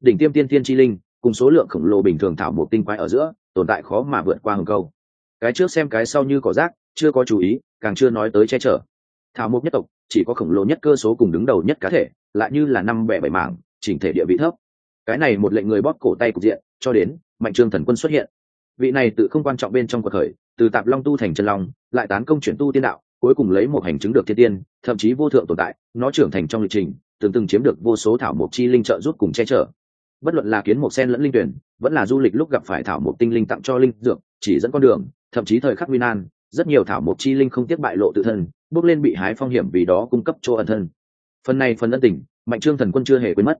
Đỉnh tiêm tiên thiên chi linh, cùng số lượng khổng lồ bình thường thảo mộc tinh quái ở giữa, tồn tại khó mà vượt qua hừng câu. Cái trước xem cái sau như cỏ rác, chưa có chú ý, càng chưa nói tới che chở. Thảo mộc nhất tộc, chỉ có khổng lồ nhất cơ số cùng đứng đầu nhất cá thể, lại như là năm bẻ bảy mảng, chỉnh thể địa vị thấp. Cái này một lệnh người bóp cổ tay cục diện, cho đến mạnh trương thần quân xuất hiện. Vị này tự không quan trọng bên trong cuộc khởi, từ tạp long tu thành chân long, lại tán công chuyển tu tiên đạo cuối cùng lấy một hành chứng được thiên tiên, thậm chí vô thượng tồn tại, nó trưởng thành trong lịch trình, từng từng chiếm được vô số thảo mộc chi linh trợ giúp cùng che chở. Bất luận là kiến mộc sen lẫn linh tuyển, vẫn là du lịch lúc gặp phải thảo mộc tinh linh tặng cho linh dược, chỉ dẫn con đường, thậm chí thời khắc nguy nan, rất nhiều thảo mộc chi linh không tiếc bại lộ tự thân, bước lên bị hái phong hiểm vì đó cung cấp cho ẩn thân. Phần này phần ân tình, mạnh trương thần quân chưa hề quên mất.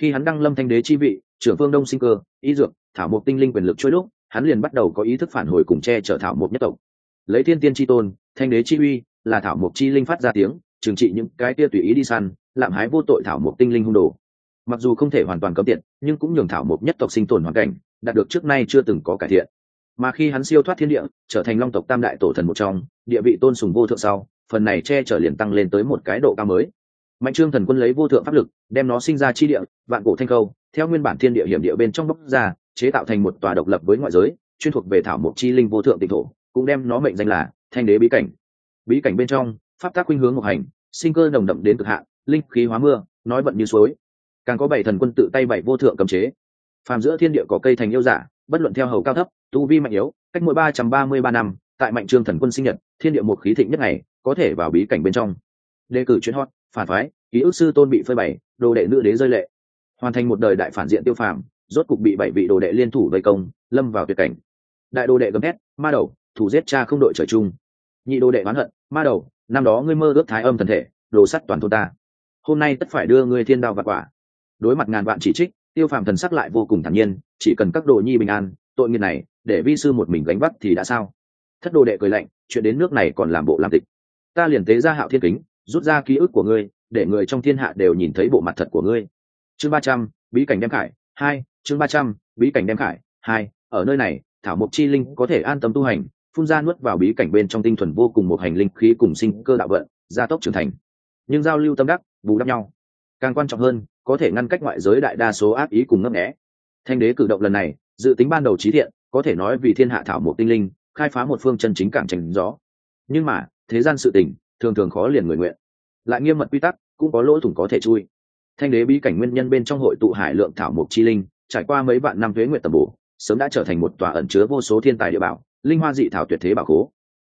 Khi hắn đăng lâm thanh đế chi vị, trưởng phương đông sinh cơ ý dược, thảo mộc tinh linh quyền lực trôi lúc, hắn liền bắt đầu có ý thức phản hồi cùng che chở thảo mộc nhất tộc. Lấy thiên tiên chi tôn thanh đế chi uy là thảo mộc chi linh phát ra tiếng, trừng trị những cái kia tùy ý đi săn, lạm hái vô tội thảo mộc tinh linh hung đồ. Mặc dù không thể hoàn toàn cấm tiện nhưng cũng nhường thảo mộc nhất tộc sinh tồn hoàn cảnh, đạt được trước nay chưa từng có cải thiện. Mà khi hắn siêu thoát thiên địa, trở thành long tộc tam đại tổ thần một trong, địa vị tôn sùng vô thượng sau, phần này che chở liền tăng lên tới một cái độ cao mới. Mạnh trương thần quân lấy vô thượng pháp lực, đem nó sinh ra chi địa, vạn cổ thanh khâu theo nguyên bản thiên địa hiểm địa bên trong bốc ra, chế tạo thành một tòa độc lập với ngoại giới, chuyên thuộc về thảo mộc chi linh vô thượng tịnh thổ, cũng đem nó mệnh danh là thanh đế bí cảnh. Bí cảnh bên trong, pháp tác khuynh hướng một hành, sinh cơ nồng đậm đến cực hạn, linh khí hóa mưa, nói bận như suối. Càng có bảy thần quân tự tay bảy vô thượng cầm chế. Phàm giữa thiên địa có cây thành yêu giả, bất luận theo hầu cao thấp, tu vi mạnh yếu, cách mỗi ba trăm ba mươi ba năm, tại mạnh trương thần quân sinh nhật, thiên địa một khí thịnh nhất này có thể vào bí cảnh bên trong. Đề cử chuyên hot, phản phái, ký ức sư tôn bị phơi bày, đồ đệ nữ đế rơi lệ. Hoàn thành một đời đại phản diện tiêu phàm, rốt cục bị bảy vị đồ đệ liên thủ vây công, lâm vào tuyệt cảnh. Đại đồ đệ gầm thét, ma đầu thủ giết cha không đội trời chung. Nhị đồ đệ oán hận, ma đầu, năm đó ngươi mơ ước thái âm thần thể, đồ sắt toàn thôn ta. Hôm nay tất phải đưa ngươi thiên đao và quả. Đối mặt ngàn vạn chỉ trích, tiêu phàm thần sắc lại vô cùng thản nhiên, chỉ cần các đồ nhi bình an, tội nghiệp này, để vi sư một mình gánh vác thì đã sao? Thất đồ đệ cười lạnh, chuyện đến nước này còn làm bộ làm tịch. Ta liền tế ra hạo thiên kính, rút ra ký ức của ngươi, để người trong thiên hạ đều nhìn thấy bộ mặt thật của ngươi. Chương ba trăm, bí cảnh đem khải, hai, chương ba trăm, bí cảnh đem khải, hai, ở nơi này, thảo mộc chi linh có thể an tâm tu hành phun ra nuốt vào bí cảnh bên trong tinh thuần vô cùng một hành linh khí cùng sinh cơ đạo vận, gia tốc trưởng thành. Nhưng giao lưu tâm đắc, bù đắp nhau. Càng quan trọng hơn, có thể ngăn cách ngoại giới đại đa số ác ý cùng ngấp nghẽ thanh đế cử động lần này, dự tính ban đầu trí thiện, có thể nói vì thiên hạ thảo một tinh linh, khai phá một phương chân chính cảng tránh gió. Nhưng mà, thế gian sự tình, thường thường khó liền người nguyện. Lại nghiêm mật quy tắc, cũng có lỗ thủng có thể chui. Thanh đế bí cảnh nguyên nhân bên trong hội tụ hải lượng thảo mộc chi linh, trải qua mấy vạn năm thuế nguyện tầm bổ, sớm đã trở thành một tòa ẩn chứa vô số thiên tài địa bảo linh hoa dị thảo tuyệt thế bảo khố.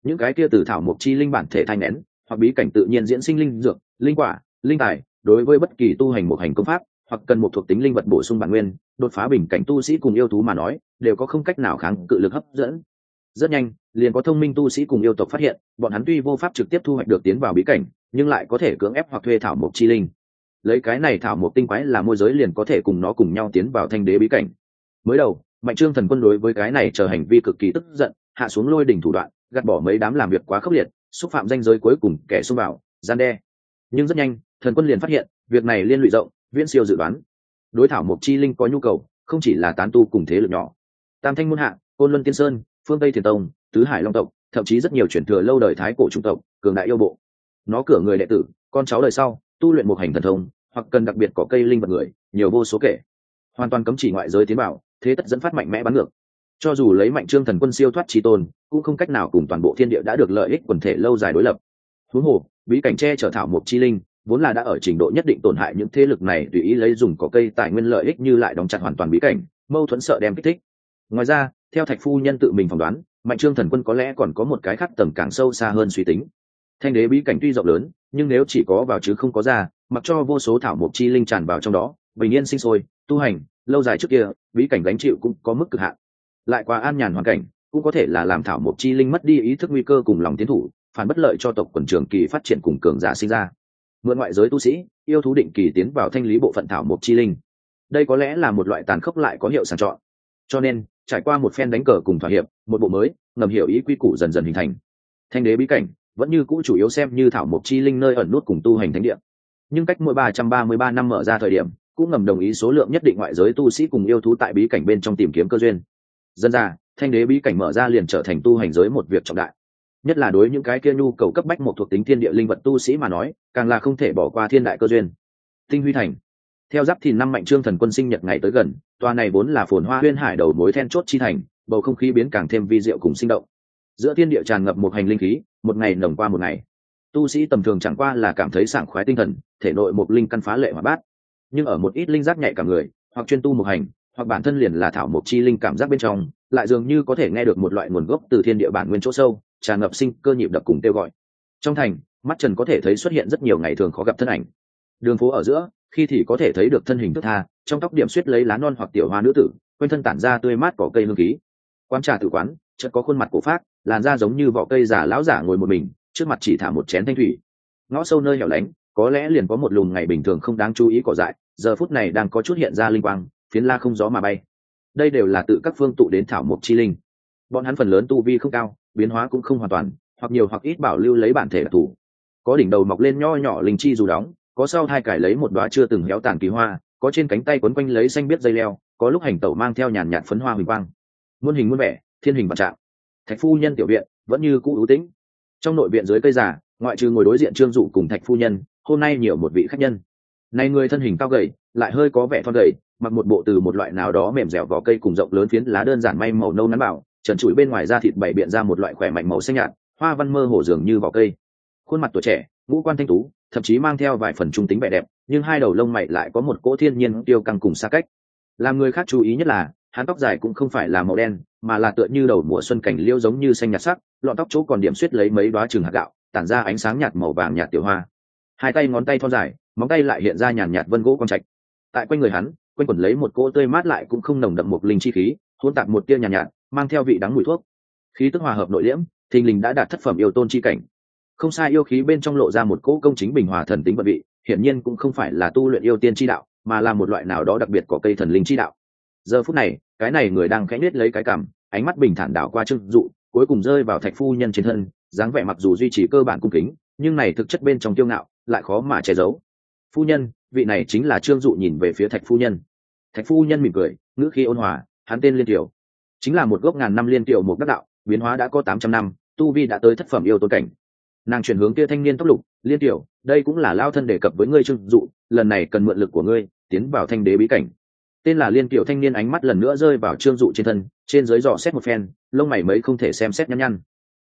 Những cái kia từ thảo mộc chi linh bản thể thanh nén, hoặc bí cảnh tự nhiên diễn sinh linh dược, linh quả, linh tài, đối với bất kỳ tu hành một hành công pháp, hoặc cần một thuộc tính linh vật bổ sung bản nguyên, đột phá bình cảnh tu sĩ cùng yêu thú mà nói, đều có không cách nào kháng cự lực hấp dẫn. Rất nhanh, liền có thông minh tu sĩ cùng yêu tộc phát hiện, bọn hắn tuy vô pháp trực tiếp thu hoạch được tiến vào bí cảnh, nhưng lại có thể cưỡng ép hoặc thuê thảo mộc chi linh. Lấy cái này thảo mộc tinh quái là môi giới liền có thể cùng nó cùng nhau tiến vào thanh đế bí cảnh. Mới đầu mạnh trương thần quân đối với cái này chờ hành vi cực kỳ tức giận, hạ xuống lôi đỉnh thủ đoạn, gạt bỏ mấy đám làm việc quá khốc liệt, xúc phạm danh giới cuối cùng, kẻ xung vào, gian đe. Nhưng rất nhanh, thần quân liền phát hiện, việc này liên lụy rộng, viễn siêu dự đoán. Đối thảo mộc chi linh có nhu cầu, không chỉ là tán tu cùng thế lực nhỏ. Tam thanh muôn hạ, côn luân tiên sơn, phương tây thiền tông, tứ hải long tộc, thậm chí rất nhiều truyền thừa lâu đời thái cổ trung tộc, cường đại yêu bộ. Nó cửa người đệ tử, con cháu đời sau, tu luyện một hành thần thông, hoặc cần đặc biệt có cây linh vật người, nhiều vô số kể. Hoàn toàn cấm chỉ ngoại giới tiến bảo thế tất dẫn phát mạnh mẽ bắn ngược. Cho dù lấy mạnh trương thần quân siêu thoát trí tôn, cũng không cách nào cùng toàn bộ thiên địa đã được lợi ích quần thể lâu dài đối lập. Huống hồ, bí cảnh tre trở thảo một chi linh, vốn là đã ở trình độ nhất định tổn hại những thế lực này, tùy ý lấy dùng có cây tài nguyên lợi ích như lại đóng chặt hoàn toàn bí cảnh, mâu thuẫn sợ đem kích thích. Ngoài ra, theo thạch phu nhân tự mình phỏng đoán, mạnh trương thần quân có lẽ còn có một cái khác tầm càng sâu xa hơn suy tính. Thanh đế bí cảnh tuy rộng lớn, nhưng nếu chỉ có vào chứ không có ra, mặc cho vô số thảo mộc chi linh tràn vào trong đó, bình yên sinh sôi, tu hành lâu dài trước kia, bí cảnh gánh chịu cũng có mức cực hạn. Lại qua an nhàn hoàn cảnh, cũng có thể là làm thảo mộc chi linh mất đi ý thức nguy cơ cùng lòng tiến thủ, phản bất lợi cho tộc quần trường kỳ phát triển cùng cường giả sinh ra. Mượn ngoại giới tu sĩ, yêu thú định kỳ tiến vào thanh lý bộ phận thảo mộc chi linh. Đây có lẽ là một loại tàn khốc lại có hiệu sàng chọn. Cho nên, trải qua một phen đánh cờ cùng thỏa hiệp, một bộ mới, ngầm hiểu ý quy củ dần dần hình thành. Thanh đế bí cảnh, vẫn như cũ chủ yếu xem như thảo mộc chi linh nơi ẩn nút cùng tu hành thánh địa. Nhưng cách mỗi ba trăm ba mươi ba năm mở ra thời điểm cũng ngầm đồng ý số lượng nhất định ngoại giới tu sĩ cùng yêu thú tại bí cảnh bên trong tìm kiếm cơ duyên. Dân ra, thanh đế bí cảnh mở ra liền trở thành tu hành giới một việc trọng đại. Nhất là đối những cái kia nhu cầu cấp bách một thuộc tính thiên địa linh vật tu sĩ mà nói, càng là không thể bỏ qua thiên đại cơ duyên. Tinh huy thành. Theo giáp thì năm mạnh trương thần quân sinh nhật ngày tới gần, tòa này vốn là phồn hoa huyên hải đầu mối then chốt chi thành, bầu không khí biến càng thêm vi diệu cùng sinh động. Giữa thiên địa tràn ngập một hành linh khí, một ngày nồng qua một ngày. Tu sĩ tầm thường chẳng qua là cảm thấy sảng khoái tinh thần, thể nội một linh căn phá lệ mà bát nhưng ở một ít linh giác nhạy cảm người, hoặc chuyên tu một hành, hoặc bản thân liền là thảo mộc chi linh cảm giác bên trong, lại dường như có thể nghe được một loại nguồn gốc từ thiên địa bản nguyên chỗ sâu, tràn ngập sinh, cơ nhịp đập cùng kêu gọi. Trong thành, mắt trần có thể thấy xuất hiện rất nhiều ngày thường khó gặp thân ảnh. Đường phố ở giữa, khi thì có thể thấy được thân hình thức tha, trong tóc điểm suýt lấy lá non hoặc tiểu hoa nữ tử, quanh thân tản ra tươi mát cỏ cây hương khí. Quán trà tử quán, chợt có khuôn mặt cổ phát làn da giống như vỏ cây giả lão giả ngồi một mình, trước mặt chỉ thả một chén thanh thủy. Ngõ sâu nơi hẻo lánh có lẽ liền có một lùm ngày bình thường không đáng chú ý cỏ dại, giờ phút này đang có chút hiện ra linh quang, phiến la không gió mà bay. Đây đều là tự các phương tụ đến thảo mộc chi linh. Bọn hắn phần lớn tu vi không cao, biến hóa cũng không hoàn toàn, hoặc nhiều hoặc ít bảo lưu lấy bản thể đặc thù. Có đỉnh đầu mọc lên nho nhỏ linh chi dù đóng, có sau hai cải lấy một đoá chưa từng héo tàn kỳ hoa, có trên cánh tay quấn quanh lấy xanh biết dây leo, có lúc hành tẩu mang theo nhàn nhạt phấn hoa huỳnh quang. Muôn hình muôn vẻ, thiên hình vạn trạng. Thạch phu nhân tiểu viện vẫn như cũ ưu tĩnh. Trong nội viện dưới cây giả ngoại trừ ngồi đối diện trương dụ cùng thạch phu nhân hôm nay nhiều một vị khách nhân. Này người thân hình cao gầy, lại hơi có vẻ thon gầy, mặc một bộ từ một loại nào đó mềm dẻo vỏ cây cùng rộng lớn phiến lá đơn giản may màu nâu nắn bảo, trần trụi bên ngoài da thịt bảy biện ra một loại khỏe mạnh màu xanh nhạt, hoa văn mơ hồ dường như vỏ cây. Khuôn mặt tuổi trẻ, ngũ quan thanh tú, thậm chí mang theo vài phần trung tính vẻ đẹp, nhưng hai đầu lông mày lại có một cỗ thiên nhiên tiêu căng cùng xa cách. Làm người khác chú ý nhất là, hắn tóc dài cũng không phải là màu đen, mà là tựa như đầu mùa xuân cảnh liêu giống như xanh nhạt sắc, lọn tóc chỗ còn điểm suýt lấy mấy đoá trường hạt gạo, tản ra ánh sáng nhạt màu vàng nhạt tiểu hoa hai tay ngón tay thon dài móng tay lại hiện ra nhàn nhạt vân gỗ quang trạch. Tại quanh người hắn quanh quẩn lấy một cỗ tươi mát lại cũng không nồng đậm một linh chi khí hôn tạp một tia nhàn nhạt, nhạt mang theo vị đắng mùi thuốc. Khí tức hòa hợp nội liễm thình lình đã đạt thất phẩm yêu tôn chi cảnh. Không sai yêu khí bên trong lộ ra một cỗ công chính bình hòa thần tính vận vị hiển nhiên cũng không phải là tu luyện yêu tiên chi đạo mà là một loại nào đó đặc biệt có cây thần linh chi đạo. Giờ phút này cái này người đang khẽ nết lấy cái cằm ánh mắt bình thản đảo qua trương dụ cuối cùng rơi vào thạch phu nhân trên thân dáng vẻ mặc dù duy trì cơ bản cung kính nhưng này thực chất bên trong tiêu ngạo, lại khó mà che giấu. Phu nhân, vị này chính là trương dụ nhìn về phía thạch phu nhân. Thạch phu nhân mỉm cười, ngữ khi ôn hòa, hắn tên liên tiểu chính là một gốc ngàn năm liên tiểu một đắc đạo, biến hóa đã có tám trăm năm, tu vi đã tới thất phẩm yêu tôn cảnh. Nàng chuyển hướng kia thanh niên tóc lục, liên tiểu đây cũng là lao thân đề cập với ngươi trương dụ, lần này cần mượn lực của ngươi, tiến vào thanh đế bí cảnh. Tên là liên tiểu thanh niên ánh mắt lần nữa rơi vào trương dụ trên thân, trên dưới dò xét một phen, lông mày mấy không thể xem xét nhăn nhăn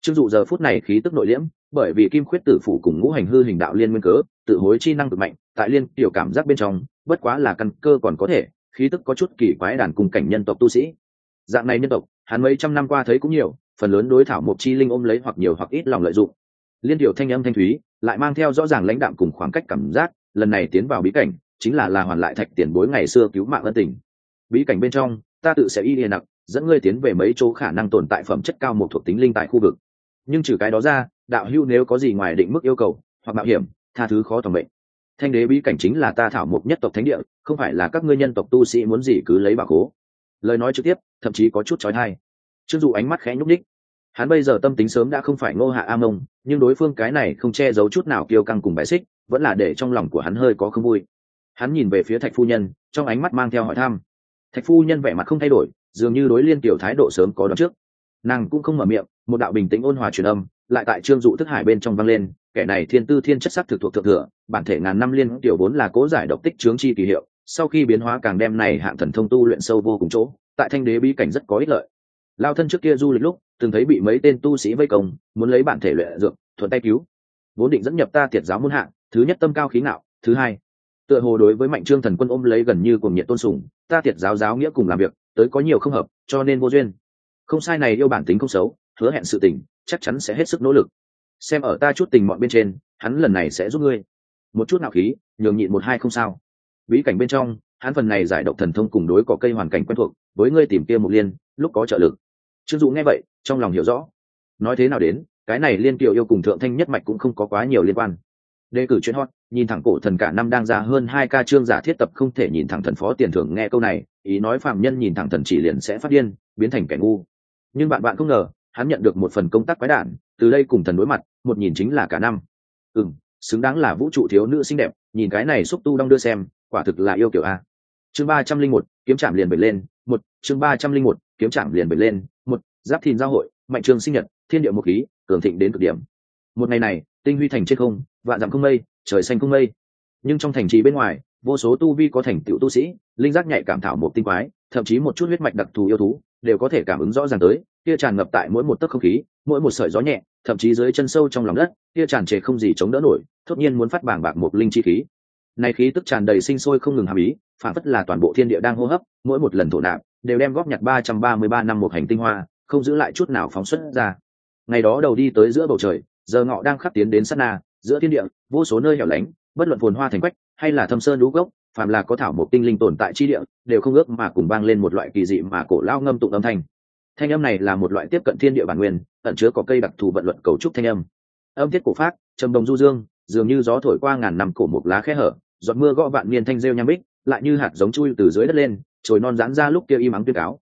trương dụ giờ phút này khí tức nội liễm, bởi vì kim khuyết tử phủ cùng ngũ hành hư hình đạo liên nguyên cớ, tự hối chi năng cực mạnh, tại liên tiểu cảm giác bên trong, bất quá là căn cơ còn có thể, khí tức có chút kỳ quái đàn cùng cảnh nhân tộc tu sĩ. Dạng này nhân tộc, hắn mấy trăm năm qua thấy cũng nhiều, phần lớn đối thảo một chi linh ôm lấy hoặc nhiều hoặc ít lòng lợi dụng. Liên tiểu thanh âm thanh thúy, lại mang theo rõ ràng lãnh đạm cùng khoảng cách cảm giác, lần này tiến vào bí cảnh, chính là là hoàn lại thạch tiền bối ngày xưa cứu mạng ân tình. Bí cảnh bên trong, ta tự sẽ y liền nặng, dẫn ngươi tiến về mấy chỗ khả năng tồn tại phẩm chất cao một thuộc tính linh tại khu vực nhưng trừ cái đó ra, đạo hưu nếu có gì ngoài định mức yêu cầu hoặc mạo hiểm, tha thứ khó tầm bệnh thanh đế bí cảnh chính là ta thảo mộc nhất tộc thánh địa, không phải là các ngươi nhân tộc tu sĩ muốn gì cứ lấy bà cố lời nói trực tiếp, thậm chí có chút trói thai chưng dù ánh mắt khẽ nhúc ních hắn bây giờ tâm tính sớm đã không phải ngô hạ a mông, nhưng đối phương cái này không che giấu chút nào kiêu căng cùng bài xích, vẫn là để trong lòng của hắn hơi có không vui. Hắn nhìn về phía thạch phu nhân, trong ánh mắt mang theo hỏi thăm. Thạch phu nhân vẻ mặt không thay đổi, dường như đối liên tiểu thái độ sớm có đón trước. Nàng cũng không mở miệng một đạo bình tĩnh ôn hòa truyền âm, lại tại trương dụ thức hải bên trong vang lên, kẻ này thiên tư thiên chất sắc thực thuộc thượng thừa, bản thể ngàn năm liên tiểu vốn là cố giải độc tích chướng chi kỳ hiệu, sau khi biến hóa càng đem này hạng thần thông tu luyện sâu vô cùng chỗ, tại thanh đế bí cảnh rất có ích lợi. Lao thân trước kia du lịch lúc, từng thấy bị mấy tên tu sĩ vây công, muốn lấy bản thể luyện dược, thuận tay cứu. Vốn định dẫn nhập ta tiệt giáo muôn hạng thứ nhất tâm cao khí ngạo, thứ hai, tựa hồ đối với mạnh trương thần quân ôm lấy gần như cùng nhiệt tôn sùng, ta tiệt giáo giáo nghĩa cùng làm việc, tới có nhiều không hợp, cho nên vô duyên. Không sai này yêu bản tính không xấu hứa hẹn sự tình, chắc chắn sẽ hết sức nỗ lực. Xem ở ta chút tình mọi bên trên, hắn lần này sẽ giúp ngươi. Một chút nào khí, nhường nhịn một hai không sao. Bí cảnh bên trong, hắn phần này giải độc thần thông cùng đối có cây hoàn cảnh quen thuộc, với ngươi tìm kia một liên, lúc có trợ lực. Trương dụ nghe vậy, trong lòng hiểu rõ. Nói thế nào đến, cái này liên kiều yêu cùng thượng thanh nhất mạch cũng không có quá nhiều liên quan. Đề cử chuyên hot, nhìn thẳng cổ thần cả năm đang ra hơn hai ca chương giả thiết tập không thể nhìn thẳng thần phó tiền thưởng nghe câu này, ý nói phạm nhân nhìn thẳng thần chỉ liền sẽ phát điên, biến thành kẻ ngu. Nhưng bạn bạn không ngờ hắn nhận được một phần công tác quái đản, từ đây cùng thần đối mặt, một nhìn chính là cả năm. Ừ xứng đáng là vũ trụ thiếu nữ xinh đẹp, nhìn cái này xúc tu đong đưa xem, quả thực là yêu kiểu a. Chương ba trăm linh một, kiếm trạm liền bật lên, một, chương ba trăm linh một, kiếm trạm liền bật lên, một, giáp thìn giao hội, mạnh trường sinh nhật, thiên địa một khí, cường thịnh đến cực điểm. Một ngày này, tinh huy thành trên không, vạn dặm không mây, trời xanh không mây. Nhưng trong thành trì bên ngoài, vô số tu vi có thành tựu tu sĩ, linh giác nhạy cảm thảo một tinh quái, thậm chí một chút huyết mạch đặc thù yêu thú, đều có thể cảm ứng rõ ràng tới kia tràn ngập tại mỗi một tấc không khí, mỗi một sợi gió nhẹ, thậm chí dưới chân sâu trong lòng đất, kia tràn trề không gì chống đỡ nổi tất nhiên muốn phát bảng bạc một linh chi khí. Này khí tức tràn đầy sinh sôi không ngừng hàm ý, phản phất là toàn bộ thiên địa đang hô hấp, mỗi một lần thổ nạp, đều đem góp nhặt ba trăm ba mươi ba năm một hành tinh hoa, không giữ lại chút nào phóng xuất ra. Ngày đó đầu đi tới giữa bầu trời, giờ ngọ đang khắc tiến đến sát na, giữa thiên địa, vô số nơi hẻo lánh, bất luận phồn hoa thành quách, hay là thâm sơn lũ gốc, phàm là có thảo một tinh linh tồn tại chi địa, đều không ước mà cùng vang lên một loại kỳ dị mà cổ lao ngâm tụng âm thanh thanh âm này là một loại tiếp cận thiên địa bản nguyên, ẩn chứa có cây đặc thù vận luận cấu trúc thanh âm. Âm tiết cổ phát trầm đồng du dương, dường như gió thổi qua ngàn năm cổ một lá khe hở, giọt mưa gõ vạn niên thanh rêu nham bích, lại như hạt giống chui từ dưới đất lên, trồi non rán ra lúc kia im ắng tuyên cáo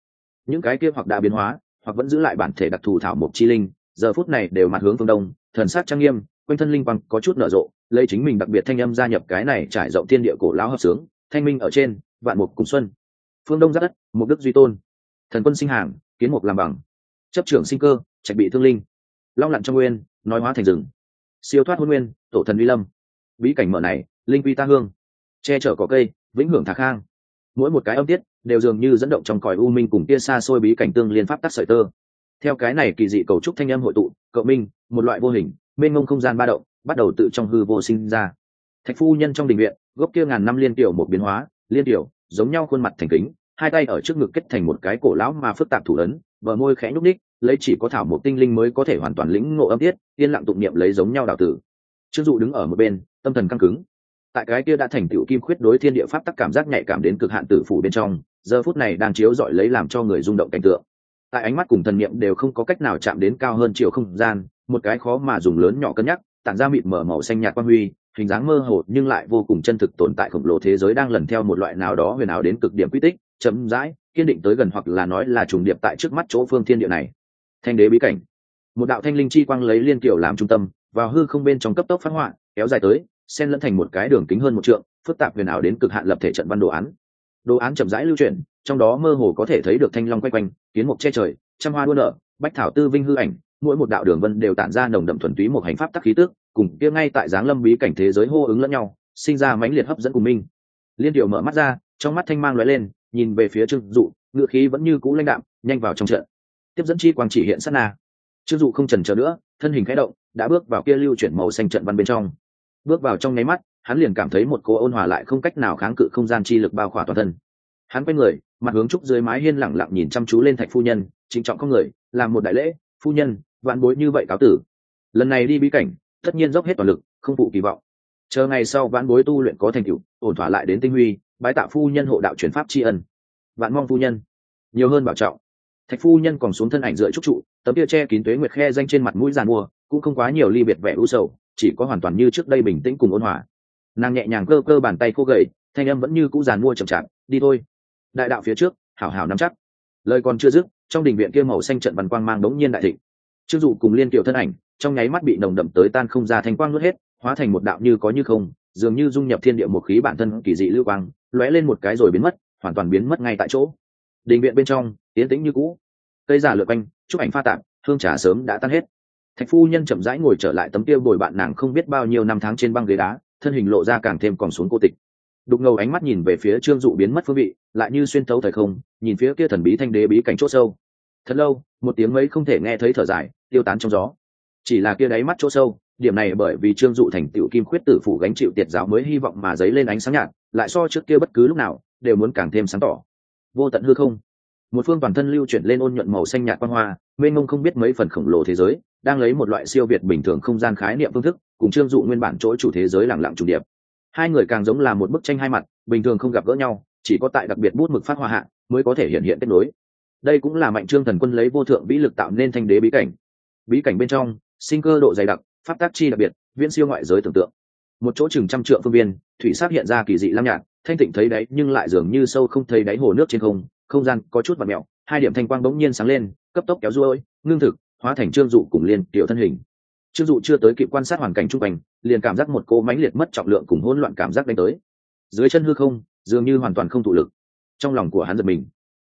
những cái kia hoặc đã biến hóa, hoặc vẫn giữ lại bản thể đặc thù thảo mộc chi linh, giờ phút này đều mặt hướng phương đông, thần sát trang nghiêm, quanh thân linh quang có chút nở rộ, lấy chính mình đặc biệt thanh âm gia nhập cái này trải rộng thiên địa cổ lão hợp sướng, thanh minh ở trên, vạn mục cùng xuân. Phương đông giáp đất, mục đức duy tôn. Thần quân sinh hàng kiến mục làm bằng. Chấp trưởng sinh cơ, trạch bị thương linh. Long lặn trong nguyên, nói hóa thành rừng. Siêu thoát hôn nguyên, tổ thần uy lâm. Bí cảnh mở này, linh quy ta hương. Che chở có cây, vĩnh hưởng thạc khang. Mỗi một cái âm tiết, đều dường như dẫn động trong còi u minh cùng kia xa xôi bí cảnh tương liên pháp tắc sợi tơ. Theo cái này kỳ dị cầu trúc thanh âm hội tụ cậu minh, một loại vô hình, mênh mông không gian ba động, bắt đầu tự trong hư vô sinh ra. Thạch phu nhân trong đình viện, gốc kia ngàn năm liên tiểu một biến hóa, liên tiểu, giống nhau khuôn mặt thành kính hai tay ở trước ngực kết thành một cái cổ lão mà phức tạp thủ ấn, bờ môi khẽ nhúc ních lấy chỉ có thảo một tinh linh mới có thể hoàn toàn lĩnh ngộ âm tiết, yên lặng tụng niệm lấy giống nhau đạo tử. Trương dụ đứng ở một bên, tâm thần căng cứng. Tại cái kia đã thành tựu kim khuyết đối thiên địa pháp tắc cảm giác nhạy cảm đến cực hạn tử phủ bên trong, giờ phút này đang chiếu dọi lấy làm cho người rung động cảnh tượng. Tại ánh mắt cùng thần niệm đều không có cách nào chạm đến cao hơn chiều không gian, một cái khó mà dùng lớn nhỏ cân nhắc, tản ra mịt mở màu xanh nhạt quang huy, hình dáng mơ hồ nhưng lại vô cùng chân thực tồn tại khổng lồ thế giới đang lần theo một loại nào đó huyền ảo đến cực điểm quy tích chậm rãi, kiên định tới gần hoặc là nói là trùng điệp tại trước mắt chỗ phương thiên địa này. Thanh đế bí cảnh. Một đạo thanh linh chi quang lấy liên kiểu làm trung tâm vào hư không bên trong cấp tốc phát họa kéo dài tới xen lẫn thành một cái đường kính hơn một trượng phức tạp huyền ảo đến cực hạn lập thể trận văn đồ án. Đồ án chậm rãi lưu chuyển trong đó mơ hồ có thể thấy được thanh long quay quanh kiến mục che trời trăm hoa đua nở bách thảo tư vinh hư ảnh mỗi một đạo đường vân đều tản ra nồng đậm thuần túy một hành pháp tắc khí tước cùng kia ngay tại dáng lâm bí cảnh thế giới hô ứng lẫn nhau sinh ra mãnh liệt hấp dẫn cùng minh liên điệu mở mắt ra trong mắt thanh mang lóe lên nhìn về phía trương dụ ngựa khí vẫn như cũ lãnh đạm, nhanh vào trong trận. Tiếp dẫn chi quang chỉ hiện sát na. Trương dụ không trần chờ nữa, thân hình khẽ động, đã bước vào kia lưu chuyển màu xanh trận văn bên trong. Bước vào trong nháy mắt, hắn liền cảm thấy một cô ôn hòa lại không cách nào kháng cự không gian chi lực bao khỏa toàn thân. Hắn quay người, mặt hướng trúc dưới mái hiên lẳng lặng nhìn chăm chú lên thạch phu nhân, trịnh trọng con người, làm một đại lễ, phu nhân, vạn bối như vậy cáo tử. Lần này đi bí cảnh, tất nhiên dốc hết toàn lực, không phụ kỳ vọng. Chờ ngày sau vãn bối tu luyện có thành tựu, ổn thỏa lại đến tinh huy bái tạ phu nhân hộ đạo chuyển pháp tri ân. Vạn mong phu nhân. Nhiều hơn bảo trọng. Thạch phu nhân còn xuống thân ảnh dựa trúc trụ, tấm kia che kín tuế nguyệt khe danh trên mặt mũi giàn mua, cũng không quá nhiều ly biệt vẻ u sầu, chỉ có hoàn toàn như trước đây bình tĩnh cùng ôn hòa. Nàng nhẹ nhàng cơ cơ bàn tay khô gầy, thanh âm vẫn như cũ giàn mua chậm chạp, đi thôi. Đại đạo phía trước, hảo hảo nắm chắc. Lời còn chưa dứt, trong đình viện kia màu xanh trận văn quang mang đống nhiên đại thịnh. Chưng dụ cùng liên kiểu thân ảnh, trong nháy mắt bị nồng đậm tới tan không ra thanh quang nuốt hết, hóa thành một đạo như có như không, dường như dung nhập thiên địa một khí bản thân kỳ dị lưu quang lóe lên một cái rồi biến mất, hoàn toàn biến mất ngay tại chỗ. Đình viện bên trong tiến tĩnh như cũ. Cây giả lượt quanh chụp ảnh pha tạp, hương trà sớm đã tan hết. Thạch phu nhân chậm rãi ngồi trở lại tấm tiêu bồi bạn nàng không biết bao nhiêu năm tháng trên băng ghế đá, thân hình lộ ra càng thêm còn xuống cô tịch. Đục ngầu ánh mắt nhìn về phía trương dụ biến mất phương vị, lại như xuyên thấu thời không, nhìn phía kia thần bí thanh đế bí cảnh c h ỗ sâu. Thật lâu, một tiếng ấy không thể nghe thấy thở dài, tiêu tán trong gió. Chỉ là kia đáy mắt chỗ sâu, điểm này bởi vì trương dụ thành tựu kim khuyết tử phủ gánh chịu tiệt giáo mới hy vọng mà dấy lên ánh sáng nhạt lại so trước kia bất cứ lúc nào, đều muốn càng thêm sáng tỏ. Vô tận hư không. Một phương toàn thân lưu chuyển lên ôn nhuận màu xanh nhạt quan hoa, mênh mông không biết mấy phần khổng lồ thế giới, đang lấy một loại siêu việt bình thường không gian khái niệm phương thức, cùng trương dụ nguyên bản chỗ chủ thế giới lẳng lặng chủ điệp. Hai người càng giống là một bức tranh hai mặt, bình thường không gặp gỡ nhau, chỉ có tại đặc biệt bút mực phát hoa hạ mới có thể hiện hiện kết nối. Đây cũng là mạnh trương thần quân lấy vô thượng vĩ lực tạo nên thanh đế bí cảnh. Bí cảnh bên trong, sinh cơ độ dày đặc, pháp tác chi đặc biệt, viễn siêu ngoại giới tưởng tượng một chỗ chừng trăm trượng phương viên, thủy sắc hiện ra kỳ dị lam nhạt, thanh tịnh thấy đáy nhưng lại dường như sâu không thấy đáy hồ nước trên không không gian có chút và mẹo hai điểm thanh quang bỗng nhiên sáng lên, cấp tốc kéo ruôi, ngưng thực, hóa thành trương dụ cùng liên tiểu thân hình. Trương dụ chưa tới kịp quan sát hoàn cảnh chung quanh, liền cảm giác một cô mãnh liệt mất trọng lượng cùng hỗn loạn cảm giác đánh tới. Dưới chân hư không, dường như hoàn toàn không thụ lực. Trong lòng của hắn giật mình.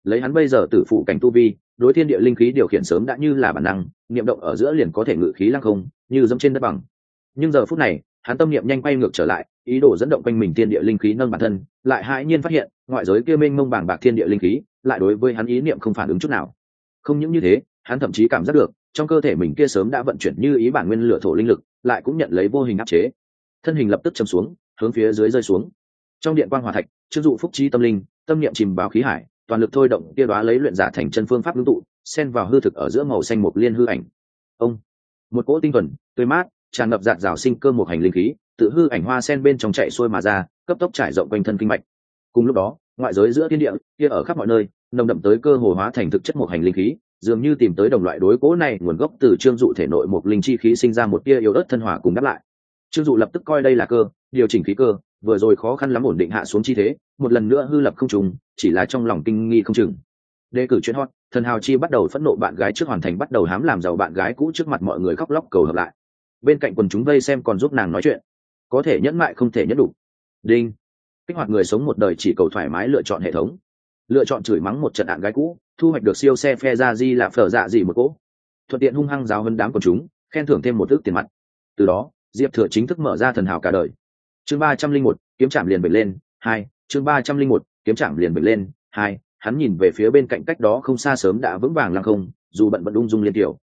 Lấy hắn bây giờ tử phụ cảnh tu vi, đối thiên địa linh khí điều khiển sớm đã như là bản năng, niệm động ở giữa liền có thể ngự khí lăng không, như dẫm trên đất bằng. Nhưng giờ phút này hắn tâm niệm nhanh quay ngược trở lại, ý đồ dẫn động quanh mình thiên địa linh khí nâng bản thân, lại hãi nhiên phát hiện, ngoại giới kia mênh mông bàng bạc thiên địa linh khí, lại đối với hắn ý niệm không phản ứng chút nào. Không những như thế, hắn thậm chí cảm giác được, trong cơ thể mình kia sớm đã vận chuyển như ý bản nguyên lửa thổ linh lực, lại cũng nhận lấy vô hình áp chế. Thân hình lập tức chầm xuống, hướng phía dưới rơi xuống. Trong điện quan hòa thạch chưng dụ phúc trí tâm linh, tâm niệm chìm vào khí hải, toàn lực thôi động kia đoá lấy luyện giả thành chân phương pháp ngưng tụ, xen vào hư thực ở giữa màu xanh một liên hư ảnh. Ông, một cỗ tinh thuần, tươi mát tràn ngập dạt rào sinh cơ một hành linh khí, tự hư ảnh hoa sen bên trong chạy xuôi mà ra, cấp tốc trải rộng quanh thân kinh mạch. Cùng lúc đó, ngoại giới giữa thiên địa, kia ở khắp mọi nơi, nồng đậm tới cơ hồ hóa thành thực chất một hành linh khí, dường như tìm tới đồng loại đối cố này, nguồn gốc từ trương dụ thể nội một linh chi khí sinh ra một tia yếu ớt thân hỏa cùng đáp lại. Trương dụ lập tức coi đây là cơ, điều chỉnh khí cơ, vừa rồi khó khăn lắm ổn định hạ xuống chi thế, một lần nữa hư lập không trùng, chỉ là trong lòng kinh nghi không chừng. Đề cử chuyện hot, thần hào chi bắt đầu phẫn nộ bạn gái trước hoàn thành bắt đầu hám làm giàu bạn gái cũ trước mặt mọi người khóc lóc cầu hợp lại bên cạnh quần chúng vây xem còn giúp nàng nói chuyện. Có thể nhẫn mại không thể nhẫn đủ. Đinh. Kích hoạt người sống một đời chỉ cầu thoải mái lựa chọn hệ thống. Lựa chọn chửi mắng một trận đạn gái cũ, thu hoạch được siêu xe phe ra di là phở dạ gì một cỗ. Thuận tiện hung hăng giáo hơn đám quần chúng, khen thưởng thêm một thước tiền mặt. Từ đó, diệp thừa chính thức mở ra thần hào cả đời. Chương ba trăm linh một, kiếm chạm liền bệnh lên, hai, chương ba trăm linh một, kiếm chạm liền bệnh lên, hai, hắn nhìn về phía bên cạnh cách đó không xa sớm đã vững vàng lăng không, dù bận bận ung dung liên tiểu.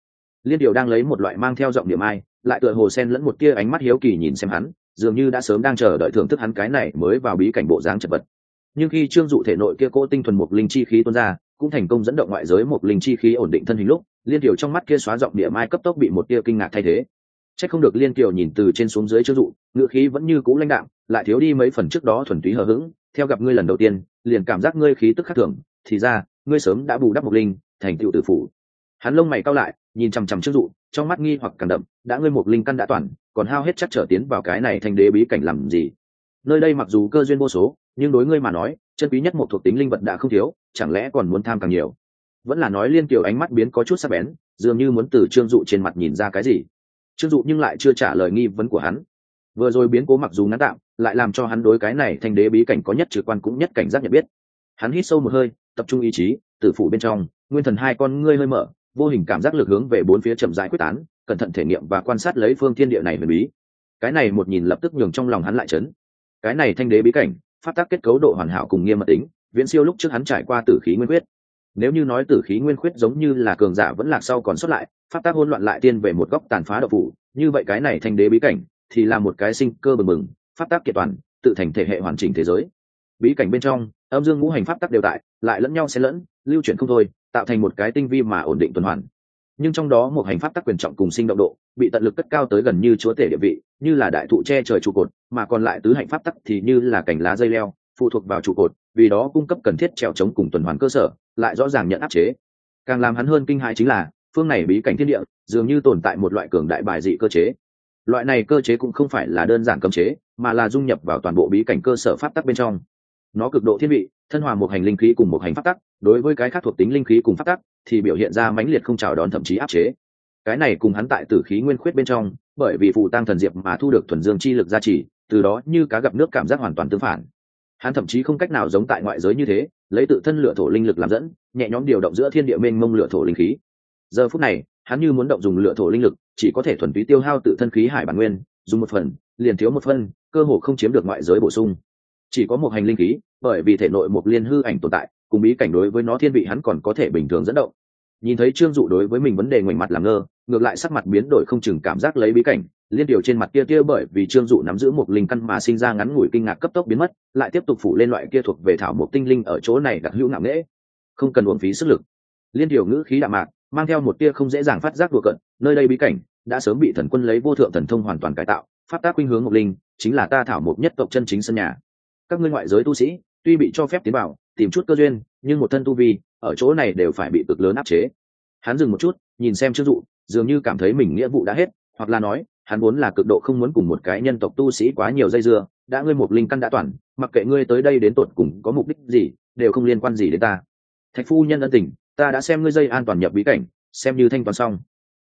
Liên tiểu đang lấy một loại mang theo giọng niệm ai lại tựa hồ sen lẫn một tia ánh mắt hiếu kỳ nhìn xem hắn, dường như đã sớm đang chờ đợi thưởng thức hắn cái này mới vào bí cảnh bộ dáng chật vật. Nhưng khi trương dụ thể nội kia cỗ tinh thuần một linh chi khí tuôn ra, cũng thành công dẫn động ngoại giới một linh chi khí ổn định thân hình lúc, liên tiểu trong mắt kia xóa giọng địa mai cấp tốc bị một tia kinh ngạc thay thế. Chắc không được liên tiểu nhìn từ trên xuống dưới trương dụ ngựa khí vẫn như cũ lãnh đạm, lại thiếu đi mấy phần trước đó thuần túy hờ hững, theo gặp ngươi lần đầu tiên, liền cảm giác ngươi khí tức khắc thường, thì ra, ngươi sớm đã bù đắp một linh, thành tựu tử phủ. Hắn lông mày cao lại, nhìn chằm chằm trương dụ trong mắt nghi hoặc càng đậm, đã ngươi một linh căn đã toàn, còn hao hết chắc trở tiến vào cái này thành đế bí cảnh làm gì? Nơi đây mặc dù cơ duyên vô số, nhưng đối ngươi mà nói, chân quý nhất một thuộc tính linh vật đã không thiếu, chẳng lẽ còn muốn tham càng nhiều? Vẫn là nói liên kiều ánh mắt biến có chút sắc bén, dường như muốn từ trương dụ trên mặt nhìn ra cái gì. Trương dụ nhưng lại chưa trả lời nghi vấn của hắn. Vừa rồi biến cố mặc dù ngắn tạm, lại làm cho hắn đối cái này thành đế bí cảnh có nhất trực quan cũng nhất cảnh giác nhận biết. Hắn hít sâu một hơi, tập trung ý chí, tử phủ bên trong, nguyên thần hai con ngươi hơi mở vô hình cảm giác lực hướng về bốn phía chậm rãi quyết tán, cẩn thận thể nghiệm và quan sát lấy phương thiên địa này huyền bí. Cái này một nhìn lập tức nhường trong lòng hắn lại chấn. Cái này thanh đế bí cảnh phát tác kết cấu độ hoàn hảo cùng nghiêm mật tính, viễn siêu lúc trước hắn trải qua tử khí nguyên quyết nếu như nói tử khí nguyên khuyết giống như là cường giả vẫn lạc sau còn xuất lại phát tác hỗn loạn lại tiên về một góc tàn phá độc phủ, như vậy cái này thanh đế bí cảnh thì là một cái sinh cơ bừng bừng phát tác kiện toàn, tự thành thể hệ hoàn chỉnh thế giới. Bí cảnh bên trong âm dương ngũ hành pháp tắc đều tại, lại lẫn nhau xen lẫn, lưu chuyển không thôi, tạo thành một cái tinh vi mà ổn định tuần hoàn. Nhưng trong đó một hành pháp tắc quyền trọng cùng sinh động độ, bị tận lực cất cao tới gần như chúa tể địa vị, như là đại thụ che trời trụ cột, mà còn lại tứ hạnh pháp tắc thì như là cành lá dây leo, phụ thuộc vào trụ cột, vì đó cung cấp cần thiết trèo chống cùng tuần hoàn cơ sở, lại rõ ràng nhận áp chế. Càng làm hắn hơn kinh hãi chính là, phương này bí cảnh thiên địa, dường như tồn tại một loại cường đại bài dị cơ chế. Loại này cơ chế cũng không phải là đơn giản cấm chế, mà là dung nhập vào toàn bộ bí cảnh cơ sở pháp tắc bên trong nó cực độ thiên vị, thân hòa một hành linh khí cùng một hành pháp tắc, đối với cái khác thuộc tính linh khí cùng pháp tắc thì biểu hiện ra mãnh liệt không chào đón thậm chí áp chế. Cái này cùng hắn tại tử khí nguyên khuyết bên trong, bởi vì phụ tăng thần diệp mà thu được thuần dương chi lực gia trì, từ đó như cá gặp nước cảm giác hoàn toàn tương phản. Hắn thậm chí không cách nào giống tại ngoại giới như thế, lấy tự thân lựa thổ linh lực làm dẫn, nhẹ nhõm điều động giữa thiên địa mênh mông lựa thổ linh khí. Giờ phút này, hắn như muốn động dùng lựa thổ linh lực, chỉ có thể thuần túy tiêu hao tự thân khí hải bản nguyên, dùng một phần, liền thiếu một phân cơ hồ không chiếm được ngoại giới bổ sung chỉ có một hành linh khí, bởi vì thể nội một liên hư ảnh tồn tại, cùng bí cảnh đối với nó thiên vị hắn còn có thể bình thường dẫn động. Nhìn thấy trương dụ đối với mình vấn đề ngoảnh mặt làm ngơ, ngược lại sắc mặt biến đổi không chừng cảm giác lấy bí cảnh, liên điều trên mặt kia kia bởi vì trương dụ nắm giữ một linh căn mà sinh ra ngắn ngủi kinh ngạc cấp tốc biến mất, lại tiếp tục phủ lên loại kia thuộc về thảo một tinh linh ở chỗ này đặc hữu ngạo nghễ. Không cần uống phí sức lực. Liên điều ngữ khí đạm mạc, mang theo một tia không dễ dàng phát giác đùa cận nơi đây bí cảnh đã sớm bị thần quân lấy vô thượng thần thông hoàn toàn cải tạo phát tác khuynh hướng ngọc linh, chính là ta thảo một nhất tộc chân chính sân nhà các ngươi ngoại giới tu sĩ, tuy bị cho phép tiến vào, tìm chút cơ duyên, nhưng một thân tu vi, ở chỗ này đều phải bị cực lớn áp chế. Hắn dừng một chút, nhìn xem chức dụ, dường như cảm thấy mình nghĩa vụ đã hết, hoặc là nói, hắn vốn là cực độ không muốn cùng một cái nhân tộc tu sĩ quá nhiều dây dưa, đã ngươi một linh căn đã toàn, mặc kệ ngươi tới đây đến tột cùng có mục đích gì, đều không liên quan gì đến ta. Thạch phu nhân ân tình, ta đã xem ngươi dây an toàn nhập bí cảnh, xem như thanh toán xong.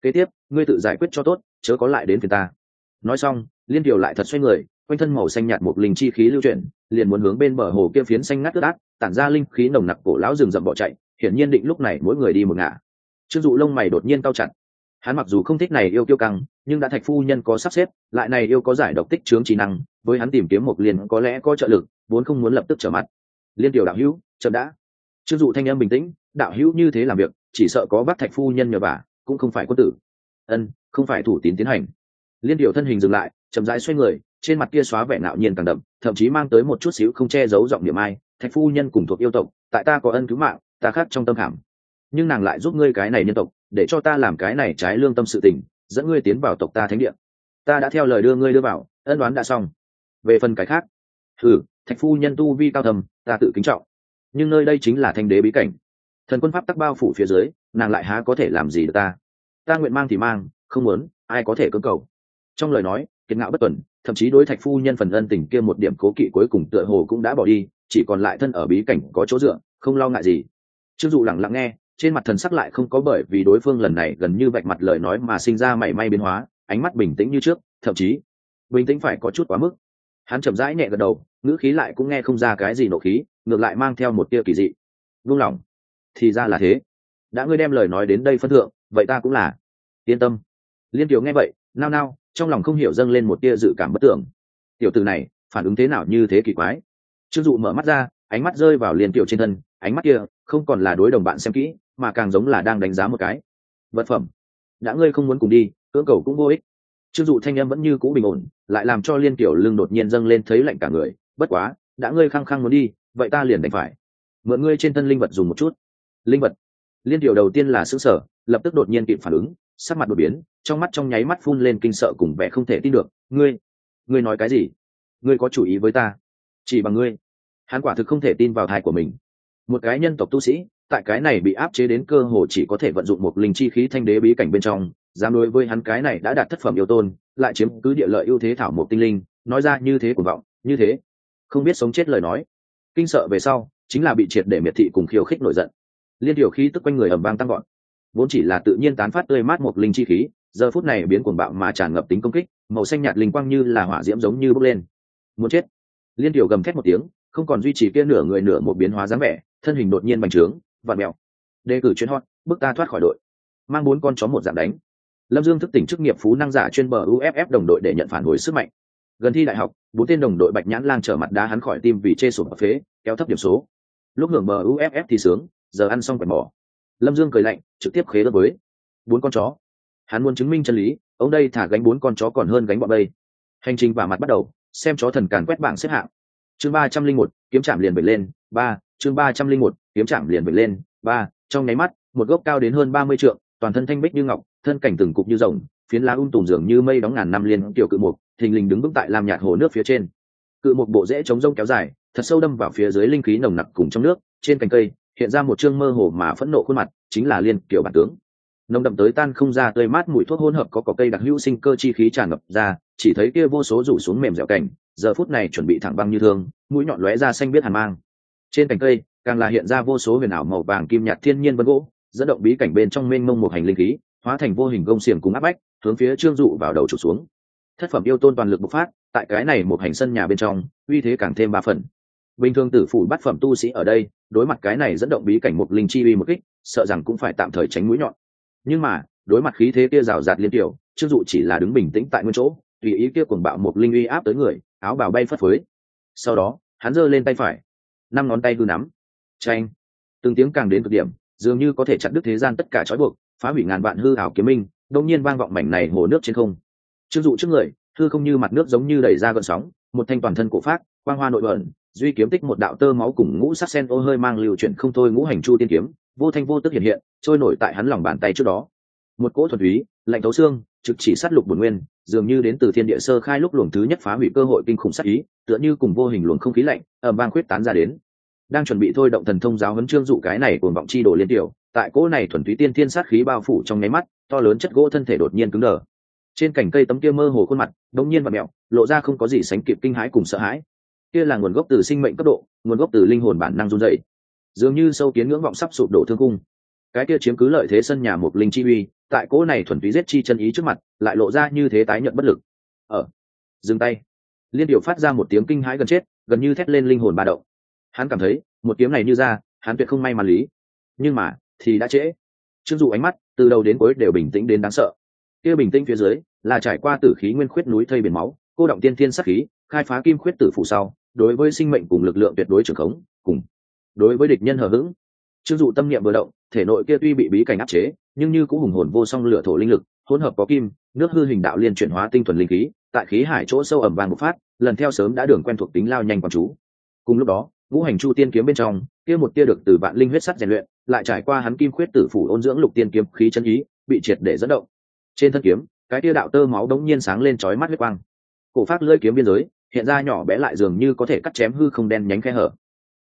Kế tiếp, ngươi tự giải quyết cho tốt, chớ có lại đến phiền ta. Nói xong, liên điều lại thật xoay người quanh thân màu xanh nhạt một linh chi khí lưu chuyển, liền muốn hướng bên bờ hồ kia phiến xanh ngắt ướt át, tản ra linh khí nồng nặc cổ lão rừng rậm bỏ chạy, hiển nhiên định lúc này mỗi người đi một ngả. Trương dụ lông mày đột nhiên cao chặt. Hắn mặc dù không thích này yêu kiêu căng, nhưng đã thạch phu nhân có sắp xếp, lại này yêu có giải độc tích chướng trí năng, với hắn tìm kiếm một liền có lẽ có trợ lực, vốn không muốn lập tức trở mặt. Liên tiểu đạo hữu, chậm đã. Trương dụ thanh em bình tĩnh, đạo hữu như thế làm việc, chỉ sợ có bắt thạch phu nhân nhờ bà, cũng không phải quân tử. Ân, không phải thủ tín tiến hành. Liên điều thân hình dừng lại, chậm rãi xoay người trên mặt kia xóa vẻ ngạo nhiên càng đậm, thậm chí mang tới một chút xíu không che giấu giọng niệm ai, thạch phu nhân cùng thuộc yêu tộc, tại ta có ân cứu mạng, ta khác trong tâm khảm. Nhưng nàng lại giúp ngươi cái này nhân tộc, để cho ta làm cái này trái lương tâm sự tình, dẫn ngươi tiến vào tộc ta thánh địa. Ta đã theo lời đưa ngươi đưa vào, ân đoán đã xong. Về phần cái khác thử thạch phu nhân tu vi cao thầm ta tự kính trọng. Nhưng nơi đây chính là thanh đế bí cảnh. Thần quân pháp tắc bao phủ phía dưới, nàng lại há có thể làm gì được ta? Ta nguyện mang thì mang, không muốn, ai có thể cưỡng cầu. Trong lời nói, kiệt ngạo bất tuần thậm chí đối thạch phu nhân phần ân tình kia một điểm cố kỵ cuối cùng tựa hồ cũng đã bỏ đi, chỉ còn lại thân ở bí cảnh có chỗ dựa, không lo ngại gì. Chưng dụ lặng lặng nghe, trên mặt thần sắc lại không có bởi vì đối phương lần này gần như vạch mặt lời nói mà sinh ra mảy may biến hóa, ánh mắt bình tĩnh như trước, thậm chí bình tĩnh phải có chút quá mức. Hắn chậm rãi nhẹ gật đầu, ngữ khí lại cũng nghe không ra cái gì nộ khí, ngược lại mang theo một tia kỳ dị. Vung lòng thì ra là thế. Đã ngươi đem lời nói đến đây phân thượng, vậy ta cũng là. Yên tâm. Liên tiểu nghe vậy, nao nao trong lòng không hiểu dâng lên một tia dự cảm bất tưởng. Tiểu từ này, phản ứng thế nào như thế kỳ quái. Trương dụ mở mắt ra, ánh mắt rơi vào liên tiểu trên thân, ánh mắt kia không còn là đối đồng bạn xem kỹ, mà càng giống là đang đánh giá một cái. Vật phẩm. Đã ngươi không muốn cùng đi, cưỡng cầu cũng vô ích. Trương dụ thanh em vẫn như cũ bình ổn, lại làm cho liên tiểu lưng đột nhiên dâng lên thấy lạnh cả người. Bất quá, đã ngươi khăng khăng muốn đi, vậy ta liền đành phải. Mượn ngươi trên thân linh vật dùng một chút. Linh vật. Liên tiểu đầu tiên là xứ sở lập tức đột nhiên kịp phản ứng, sắc mặt đột biến trong mắt trong nháy mắt phun lên kinh sợ cùng vẻ không thể tin được. Ngươi ngươi nói cái gì? Ngươi có chủ ý với ta? Chỉ bằng ngươi. Hắn quả thực không thể tin vào thai của mình. Một cái nhân tộc tu sĩ, tại cái này bị áp chế đến cơ hồ chỉ có thể vận dụng một linh chi khí thanh đế bí cảnh bên trong, dám đối với hắn cái này đã đạt thất phẩm yêu tôn, lại chiếm cứ địa lợi ưu thế thảo một tinh linh, nói ra như thế cuồng vọng, như thế. Không biết sống chết lời nói. Kinh sợ về sau, chính là bị triệt để miệt thị cùng khiêu khích nổi giận. Liên điều khí tức quanh người ẩm vang tăng gọn vốn chỉ là tự nhiên tán phát tươi mát một linh chi khí giờ phút này biến cuồng bạo mà tràn ngập tính công kích, màu xanh nhạt linh quang như là hỏa diễm giống như bốc lên. Muốn chết. Liên tiểu gầm thét một tiếng, không còn duy trì kia nửa người nửa một biến hóa dáng vẻ, thân hình đột nhiên bành trướng, vặn mèo. Đề cử chuyến hot, bước ta thoát khỏi đội. Mang bốn con chó một dạng đánh. Lâm dương thức tỉnh chức nghiệp phú năng giả chuyên bờ uff đồng đội để nhận phản hồi sức mạnh. Gần thi đại học, bốn tên đồng đội bạch nhãn lang trở mặt đá hắn khỏi tim vì chê sụp phế, kéo thấp điểm số. Lúc hưởng bờ uff thì sướng, giờ ăn xong quần bỏ. Lâm dương cười lạnh, trực tiếp khế đất với bốn con chó hắn muốn chứng minh chân lý, ông đây thả gánh bốn con chó còn hơn gánh bọn đây. Hành trình và mặt bắt đầu, xem chó thần càn quét bảng xếp hạng. Chương ba trăm linh một, kiếm chạm liền vẩy lên, ba, chương ba trăm linh một, kiếm chạm liền vẩy lên, ba, trong nháy mắt, một gốc cao đến hơn ba mươi trượng, toàn thân thanh bích như ngọc, thân cảnh từng cục như rồng, phiến lá um tùm dường như mây đóng ngàn năm liên tiểu cự mục, thình lình đứng vững tại làm nhạt hồ nước phía trên. Cự mục bộ rễ chống rông kéo dài, thật sâu đâm vào phía dưới linh khí nồng nặc cùng trong nước, trên cành cây, hiện ra một chương mơ hồ mà phẫn nộ khuôn mặt, chính là liên kiểu bản tướng nồng đậm tới tan không ra, tươi mát mùi thuốc hỗn hợp có cỏ cây đặc hữu sinh cơ chi khí tràn ngập ra, chỉ thấy kia vô số rủ xuống mềm dẻo cảnh, giờ phút này chuẩn bị thẳng băng như thương, mũi nhọn lóe ra xanh biết hàn mang. Trên cành cây, càng là hiện ra vô số huyền ảo màu vàng kim nhạt thiên nhiên vân gỗ, dẫn động bí cảnh bên trong mênh mông một hành linh khí, hóa thành vô hình gông xiềng cùng áp bách, hướng phía trương dụ vào đầu trục xuống. Thất phẩm yêu tôn toàn lực bộc phát, tại cái này một hành sân nhà bên trong, uy thế càng thêm ba phần. Bình thường tử phủ bắt phẩm tu sĩ ở đây, đối mặt cái này dẫn động bí cảnh một linh chi uy một kích, sợ rằng cũng phải tạm thời tránh mũi nhọn nhưng mà, đối mặt khí thế kia rào rạt liên tiểu, trương dụ chỉ là đứng bình tĩnh tại nguyên chỗ, tùy ý kia cuồng bạo một linh uy áp tới người, áo bào bay phất phới. Sau đó, hắn giơ lên tay phải, năm ngón tay hư nắm. Tranh từng tiếng càng đến cực điểm, dường như có thể chặt đứt thế gian tất cả trói buộc, phá hủy ngàn vạn hư ảo kiếm minh đông nhiên vang vọng mảnh này hồ nước trên không. Trương dụ trước người, hư không như mặt nước giống như đẩy ra gợn sóng, một thanh toàn thân cổ phát, quang hoa nội bẩn, duy kiếm tích một đạo tơ máu cùng ngũ sắc sen ô hơi mang lưu chuyển không thôi ngũ hành chu tiên kiếm vô thanh vô tức hiện hiện, trôi nổi tại hắn lòng bàn tay trước đó. Một cỗ thuần túy, lạnh thấu xương, trực chỉ sát lục bổn nguyên, dường như đến từ thiên địa sơ khai lúc luồng thứ nhất phá hủy cơ hội kinh khủng sát ý, tựa như cùng vô hình luồng không khí lạnh ẩm vang khuyết tán ra đến. Đang chuẩn bị thôi động thần thông giáo huấn trương dụ cái này cuồng vọng chi đồ liên tiểu, tại cỗ này thuần túy tiên thiên sát khí bao phủ trong nháy mắt, to lớn chất gỗ thân thể đột nhiên cứng đờ. Trên cành cây tấm kia mơ hồ khuôn mặt đống nhiên và mẹo, lộ ra không có gì sánh kịp kinh hãi cùng sợ hãi. Kia là nguồn gốc từ sinh mệnh cấp độ, nguồn gốc từ linh hồn bản năng run dậy dường như sâu kiến ngưỡng vọng sắp sụp đổ thương cung cái kia chiếm cứ lợi thế sân nhà một linh chi uy, tại cỗ này thuần túy giết chi chân ý trước mặt, lại lộ ra như thế tái nhận bất lực. Ở dừng tay. Liên điệu phát ra một tiếng kinh hãi gần chết, gần như thét lên linh hồn ba động hắn cảm thấy, một kiếm này như ra, hắn tuyệt không may mắn lý. Nhưng mà, thì đã trễ. Chưng dụ ánh mắt, từ đầu đến cuối đều bình tĩnh đến đáng sợ. Kia bình tĩnh phía dưới, là trải qua tử khí nguyên khuyết núi thây biển máu, cô động tiên thiên sắc khí, khai phá kim khuyết tử phủ sau, đối với sinh mệnh cùng lực lượng tuyệt đối trưởng khống, cùng đối với địch nhân hờ hững. Chưng dụ tâm niệm vừa động, thể nội kia tuy bị bí cảnh áp chế, nhưng như cũng hùng hồn vô song lửa thổ linh lực, hỗn hợp có kim, nước hư hình đạo liên chuyển hóa tinh thuần linh khí, tại khí hải chỗ sâu ẩm vàng một phát, lần theo sớm đã đường quen thuộc tính lao nhanh quán chú. Cùng lúc đó vũ hành chu tiên kiếm bên trong, kia một tia được từ vạn linh huyết sắt rèn luyện, lại trải qua hắn kim khuyết tử phủ ôn dưỡng lục tiên kiếm khí chân ý, bị triệt để dẫn động. Trên thân kiếm, cái tia đạo tơ máu đống nhiên sáng lên chói mắt huyết quang. Cổ phát lưỡi kiếm biên giới, hiện ra nhỏ bé lại dường như có thể cắt chém hư không đen nhánh khe hở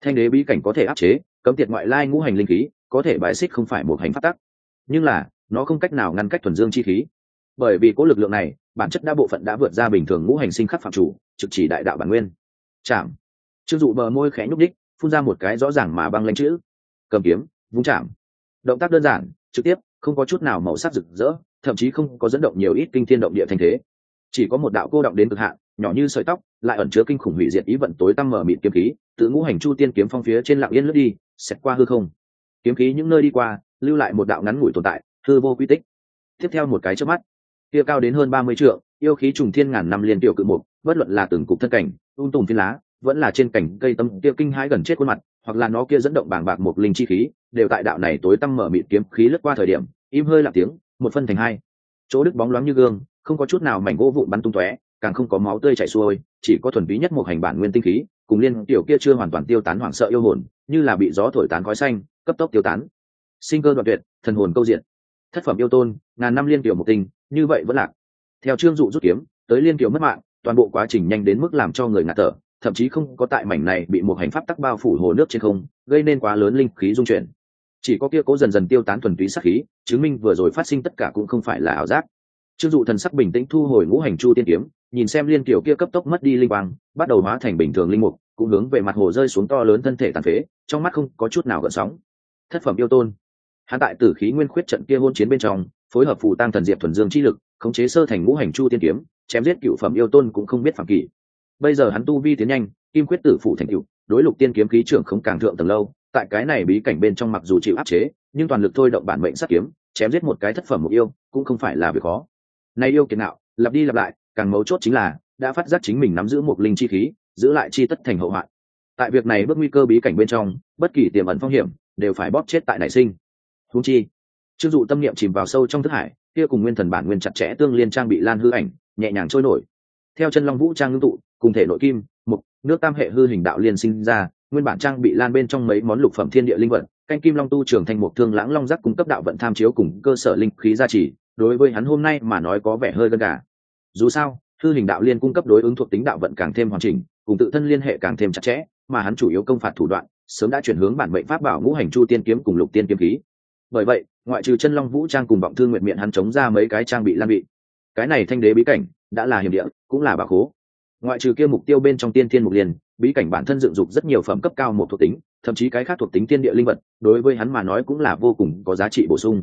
thanh đế bí cảnh có thể áp chế, cấm tiệt ngoại lai ngũ hành linh khí, có thể bài xích không phải một hành phát tắc. Nhưng là, nó không cách nào ngăn cách thuần dương chi khí. Bởi vì cố lực lượng này, bản chất đa bộ phận đã vượt ra bình thường ngũ hành sinh khắc phạm chủ, trực chỉ đại đạo bản nguyên. Chạm. Chưng dụ bờ môi khẽ nhúc đích phun ra một cái rõ ràng mà băng lanh chữ. Cầm kiếm, vung chạm. Động tác đơn giản, trực tiếp, không có chút nào màu sắc rực rỡ, thậm chí không có dẫn động nhiều ít kinh thiên động địa thành thế. Chỉ có một đạo cô động đến cực hạn, nhỏ như sợi tóc, lại ẩn chứa kinh khủng hủy diệt ý vận tối tăm mở mịt kiếm khí tự ngũ hành chu tiên kiếm phong phía trên lặng yên lướt đi, xẹt qua hư không. Kiếm khí những nơi đi qua, lưu lại một đạo ngắn ngủi tồn tại, hư vô quy tích. Tiếp theo một cái trước mắt, kia cao đến hơn ba mươi trượng, yêu khí trùng thiên ngàn năm liên tiểu cự mục, bất luận là từng cục thân cảnh ung tùng phiến lá, vẫn là trên cảnh cây tâm kia kinh hãi gần chết khuôn mặt, hoặc là nó kia dẫn động bàng bạc một linh chi khí, đều tại đạo này tối tăm mở mịt kiếm khí lướt qua thời điểm, im hơi lặng tiếng, một phân thành hai. Chỗ đức bóng loáng như gương, không có chút nào mảnh gỗ vụn bắn tung tóe, càng không có máu tươi chảy xuôi, chỉ có thuần túy nhất một hành bản nguyên tinh khí cùng liên tiểu kia chưa hoàn toàn tiêu tán hoảng sợ yêu hồn, như là bị gió thổi tán khói xanh, cấp tốc tiêu tán. Sinh cơ đoạn tuyệt, thần hồn câu diện. Thất phẩm yêu tôn, ngàn năm liên tiểu một tinh như vậy vẫn lạc. Theo trương dụ rút kiếm, tới liên tiểu mất mạng, toàn bộ quá trình nhanh đến mức làm cho người ngạt thở, thậm chí không có tại mảnh này bị một hành pháp tắc bao phủ hồ nước trên không, gây nên quá lớn linh khí dung chuyển. Chỉ có kia cố dần dần tiêu tán thuần túy sắc khí, chứng minh vừa rồi phát sinh tất cả cũng không phải là ảo giác. Trương dụ thần sắc bình tĩnh thu hồi ngũ hành chu tiên kiếm nhìn xem liên kiểu kia cấp tốc mất đi linh quang, bắt đầu hóa thành bình thường linh mục, cũng hướng về mặt hồ rơi xuống to lớn thân thể tàn phế, trong mắt không có chút nào gợn sóng. Thất phẩm yêu tôn. Hắn tại tử khí nguyên khuyết trận kia hôn chiến bên trong, phối hợp phù tăng thần diệp thuần dương chi lực, khống chế sơ thành ngũ hành chu tiên kiếm, chém giết cựu phẩm yêu tôn cũng không biết phạm kỳ. Bây giờ hắn tu vi tiến nhanh, kim quyết tử phụ thành cựu đối lục tiên kiếm khí trưởng không càng thượng tầng lâu, tại cái này bí cảnh bên trong mặc dù chịu áp chế, nhưng toàn lực thôi động bản mệnh sát kiếm, chém giết một cái thất phẩm mục yêu, cũng không phải là việc khó. Nay yêu kiệt nạo, lặp đi lặp lại càng mấu chốt chính là, đã phát giác chính mình nắm giữ một linh chi khí, giữ lại chi tất thành hậu hoạn. Tại việc này bước nguy cơ bí cảnh bên trong, bất kỳ tiềm ẩn phong hiểm đều phải bóp chết tại nảy sinh. Húng chi chưng dụ tâm niệm chìm vào sâu trong thức hải, kia cùng nguyên thần bản nguyên chặt chẽ tương liên trang bị lan hư ảnh, nhẹ nhàng trôi nổi. Theo chân long vũ trang ngưng tụ, cùng thể nội kim, mục, nước tam hệ hư hình đạo liên sinh ra, nguyên bản trang bị lan bên trong mấy món lục phẩm thiên địa linh vật, canh kim long tu trưởng thành một thương lãng long giác cung cấp đạo vận tham chiếu cùng cơ sở linh khí gia trì, đối với hắn hôm nay mà nói có vẻ hơi gần cả dù sao hư hình đạo liên cung cấp đối ứng thuộc tính đạo vận càng thêm hoàn chỉnh, cùng tự thân liên hệ càng thêm chặt chẽ, mà hắn chủ yếu công phạt thủ đoạn, sớm đã chuyển hướng bản mệnh pháp bảo ngũ hành chu tiên kiếm cùng lục tiên kiếm khí. Bởi vậy, ngoại trừ chân long vũ trang cùng vọng thương nguyện miệng hắn chống ra mấy cái trang bị lan bị. Cái này thanh đế bí cảnh, đã là hiểm địa, cũng là bà khố. Ngoại trừ kia mục tiêu bên trong tiên thiên mục liền, bí cảnh bản thân dựng dục rất nhiều phẩm cấp cao một thuộc tính, thậm chí cái khác thuộc tính tiên địa linh vật, đối với hắn mà nói cũng là vô cùng có giá trị bổ sung.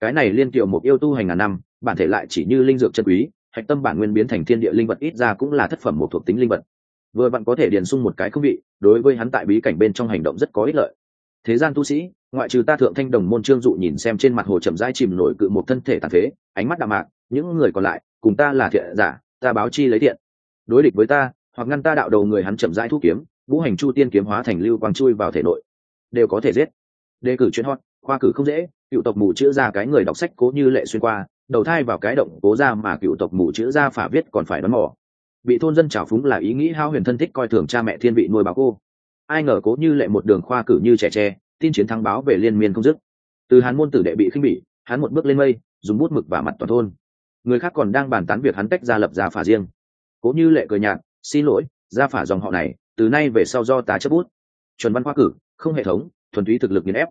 Cái này liên tiểu một yêu tu hành ngàn năm, bản thể lại chỉ như linh dược chân quý hạch tâm bản nguyên biến thành thiên địa linh vật ít ra cũng là thất phẩm một thuộc tính linh vật. Vừa vặn có thể điền sung một cái không vị, đối với hắn tại bí cảnh bên trong hành động rất có ích lợi. Thế gian tu sĩ, ngoại trừ ta thượng thanh đồng môn trương dụ nhìn xem trên mặt hồ chậm dai chìm nổi cự một thân thể tàn phế, ánh mắt đạm mạc, những người còn lại, cùng ta là thiện giả, ta báo chi lấy thiện. Đối địch với ta, hoặc ngăn ta đạo đầu người hắn chậm dai thu kiếm vũ hành chu tiên kiếm hóa thành lưu quang chui vào thể nội. Đều có thể giết. Đề cử chuyên hot, khoa cử không dễ, cựu tộc mù chữa ra cái người đọc sách cố như lệ xuyên qua đầu thai vào cái động cố ra mà cựu tộc mù chữa ra phả viết còn phải đón mỏ bị thôn dân trào phúng là ý nghĩ hao huyền thân thích coi thường cha mẹ thiên vị nuôi báo cô. Ai ngờ cố như lệ một đường khoa cử như trẻ tre, tin chiến thắng báo về liên miên không dứt. Từ hắn môn tử đệ bị khinh bỉ, hắn một bước lên mây, dùng bút mực và mặt toàn thôn. Người khác còn đang bàn tán việc hắn tách ra lập ra phả riêng. Cố như lệ cười nhạt, xin lỗi, ra phả dòng họ này, từ nay về sau do ta chấp bút. Chuẩn văn khoa cử, không hệ thống, thuần túy thực lực nghiền ép.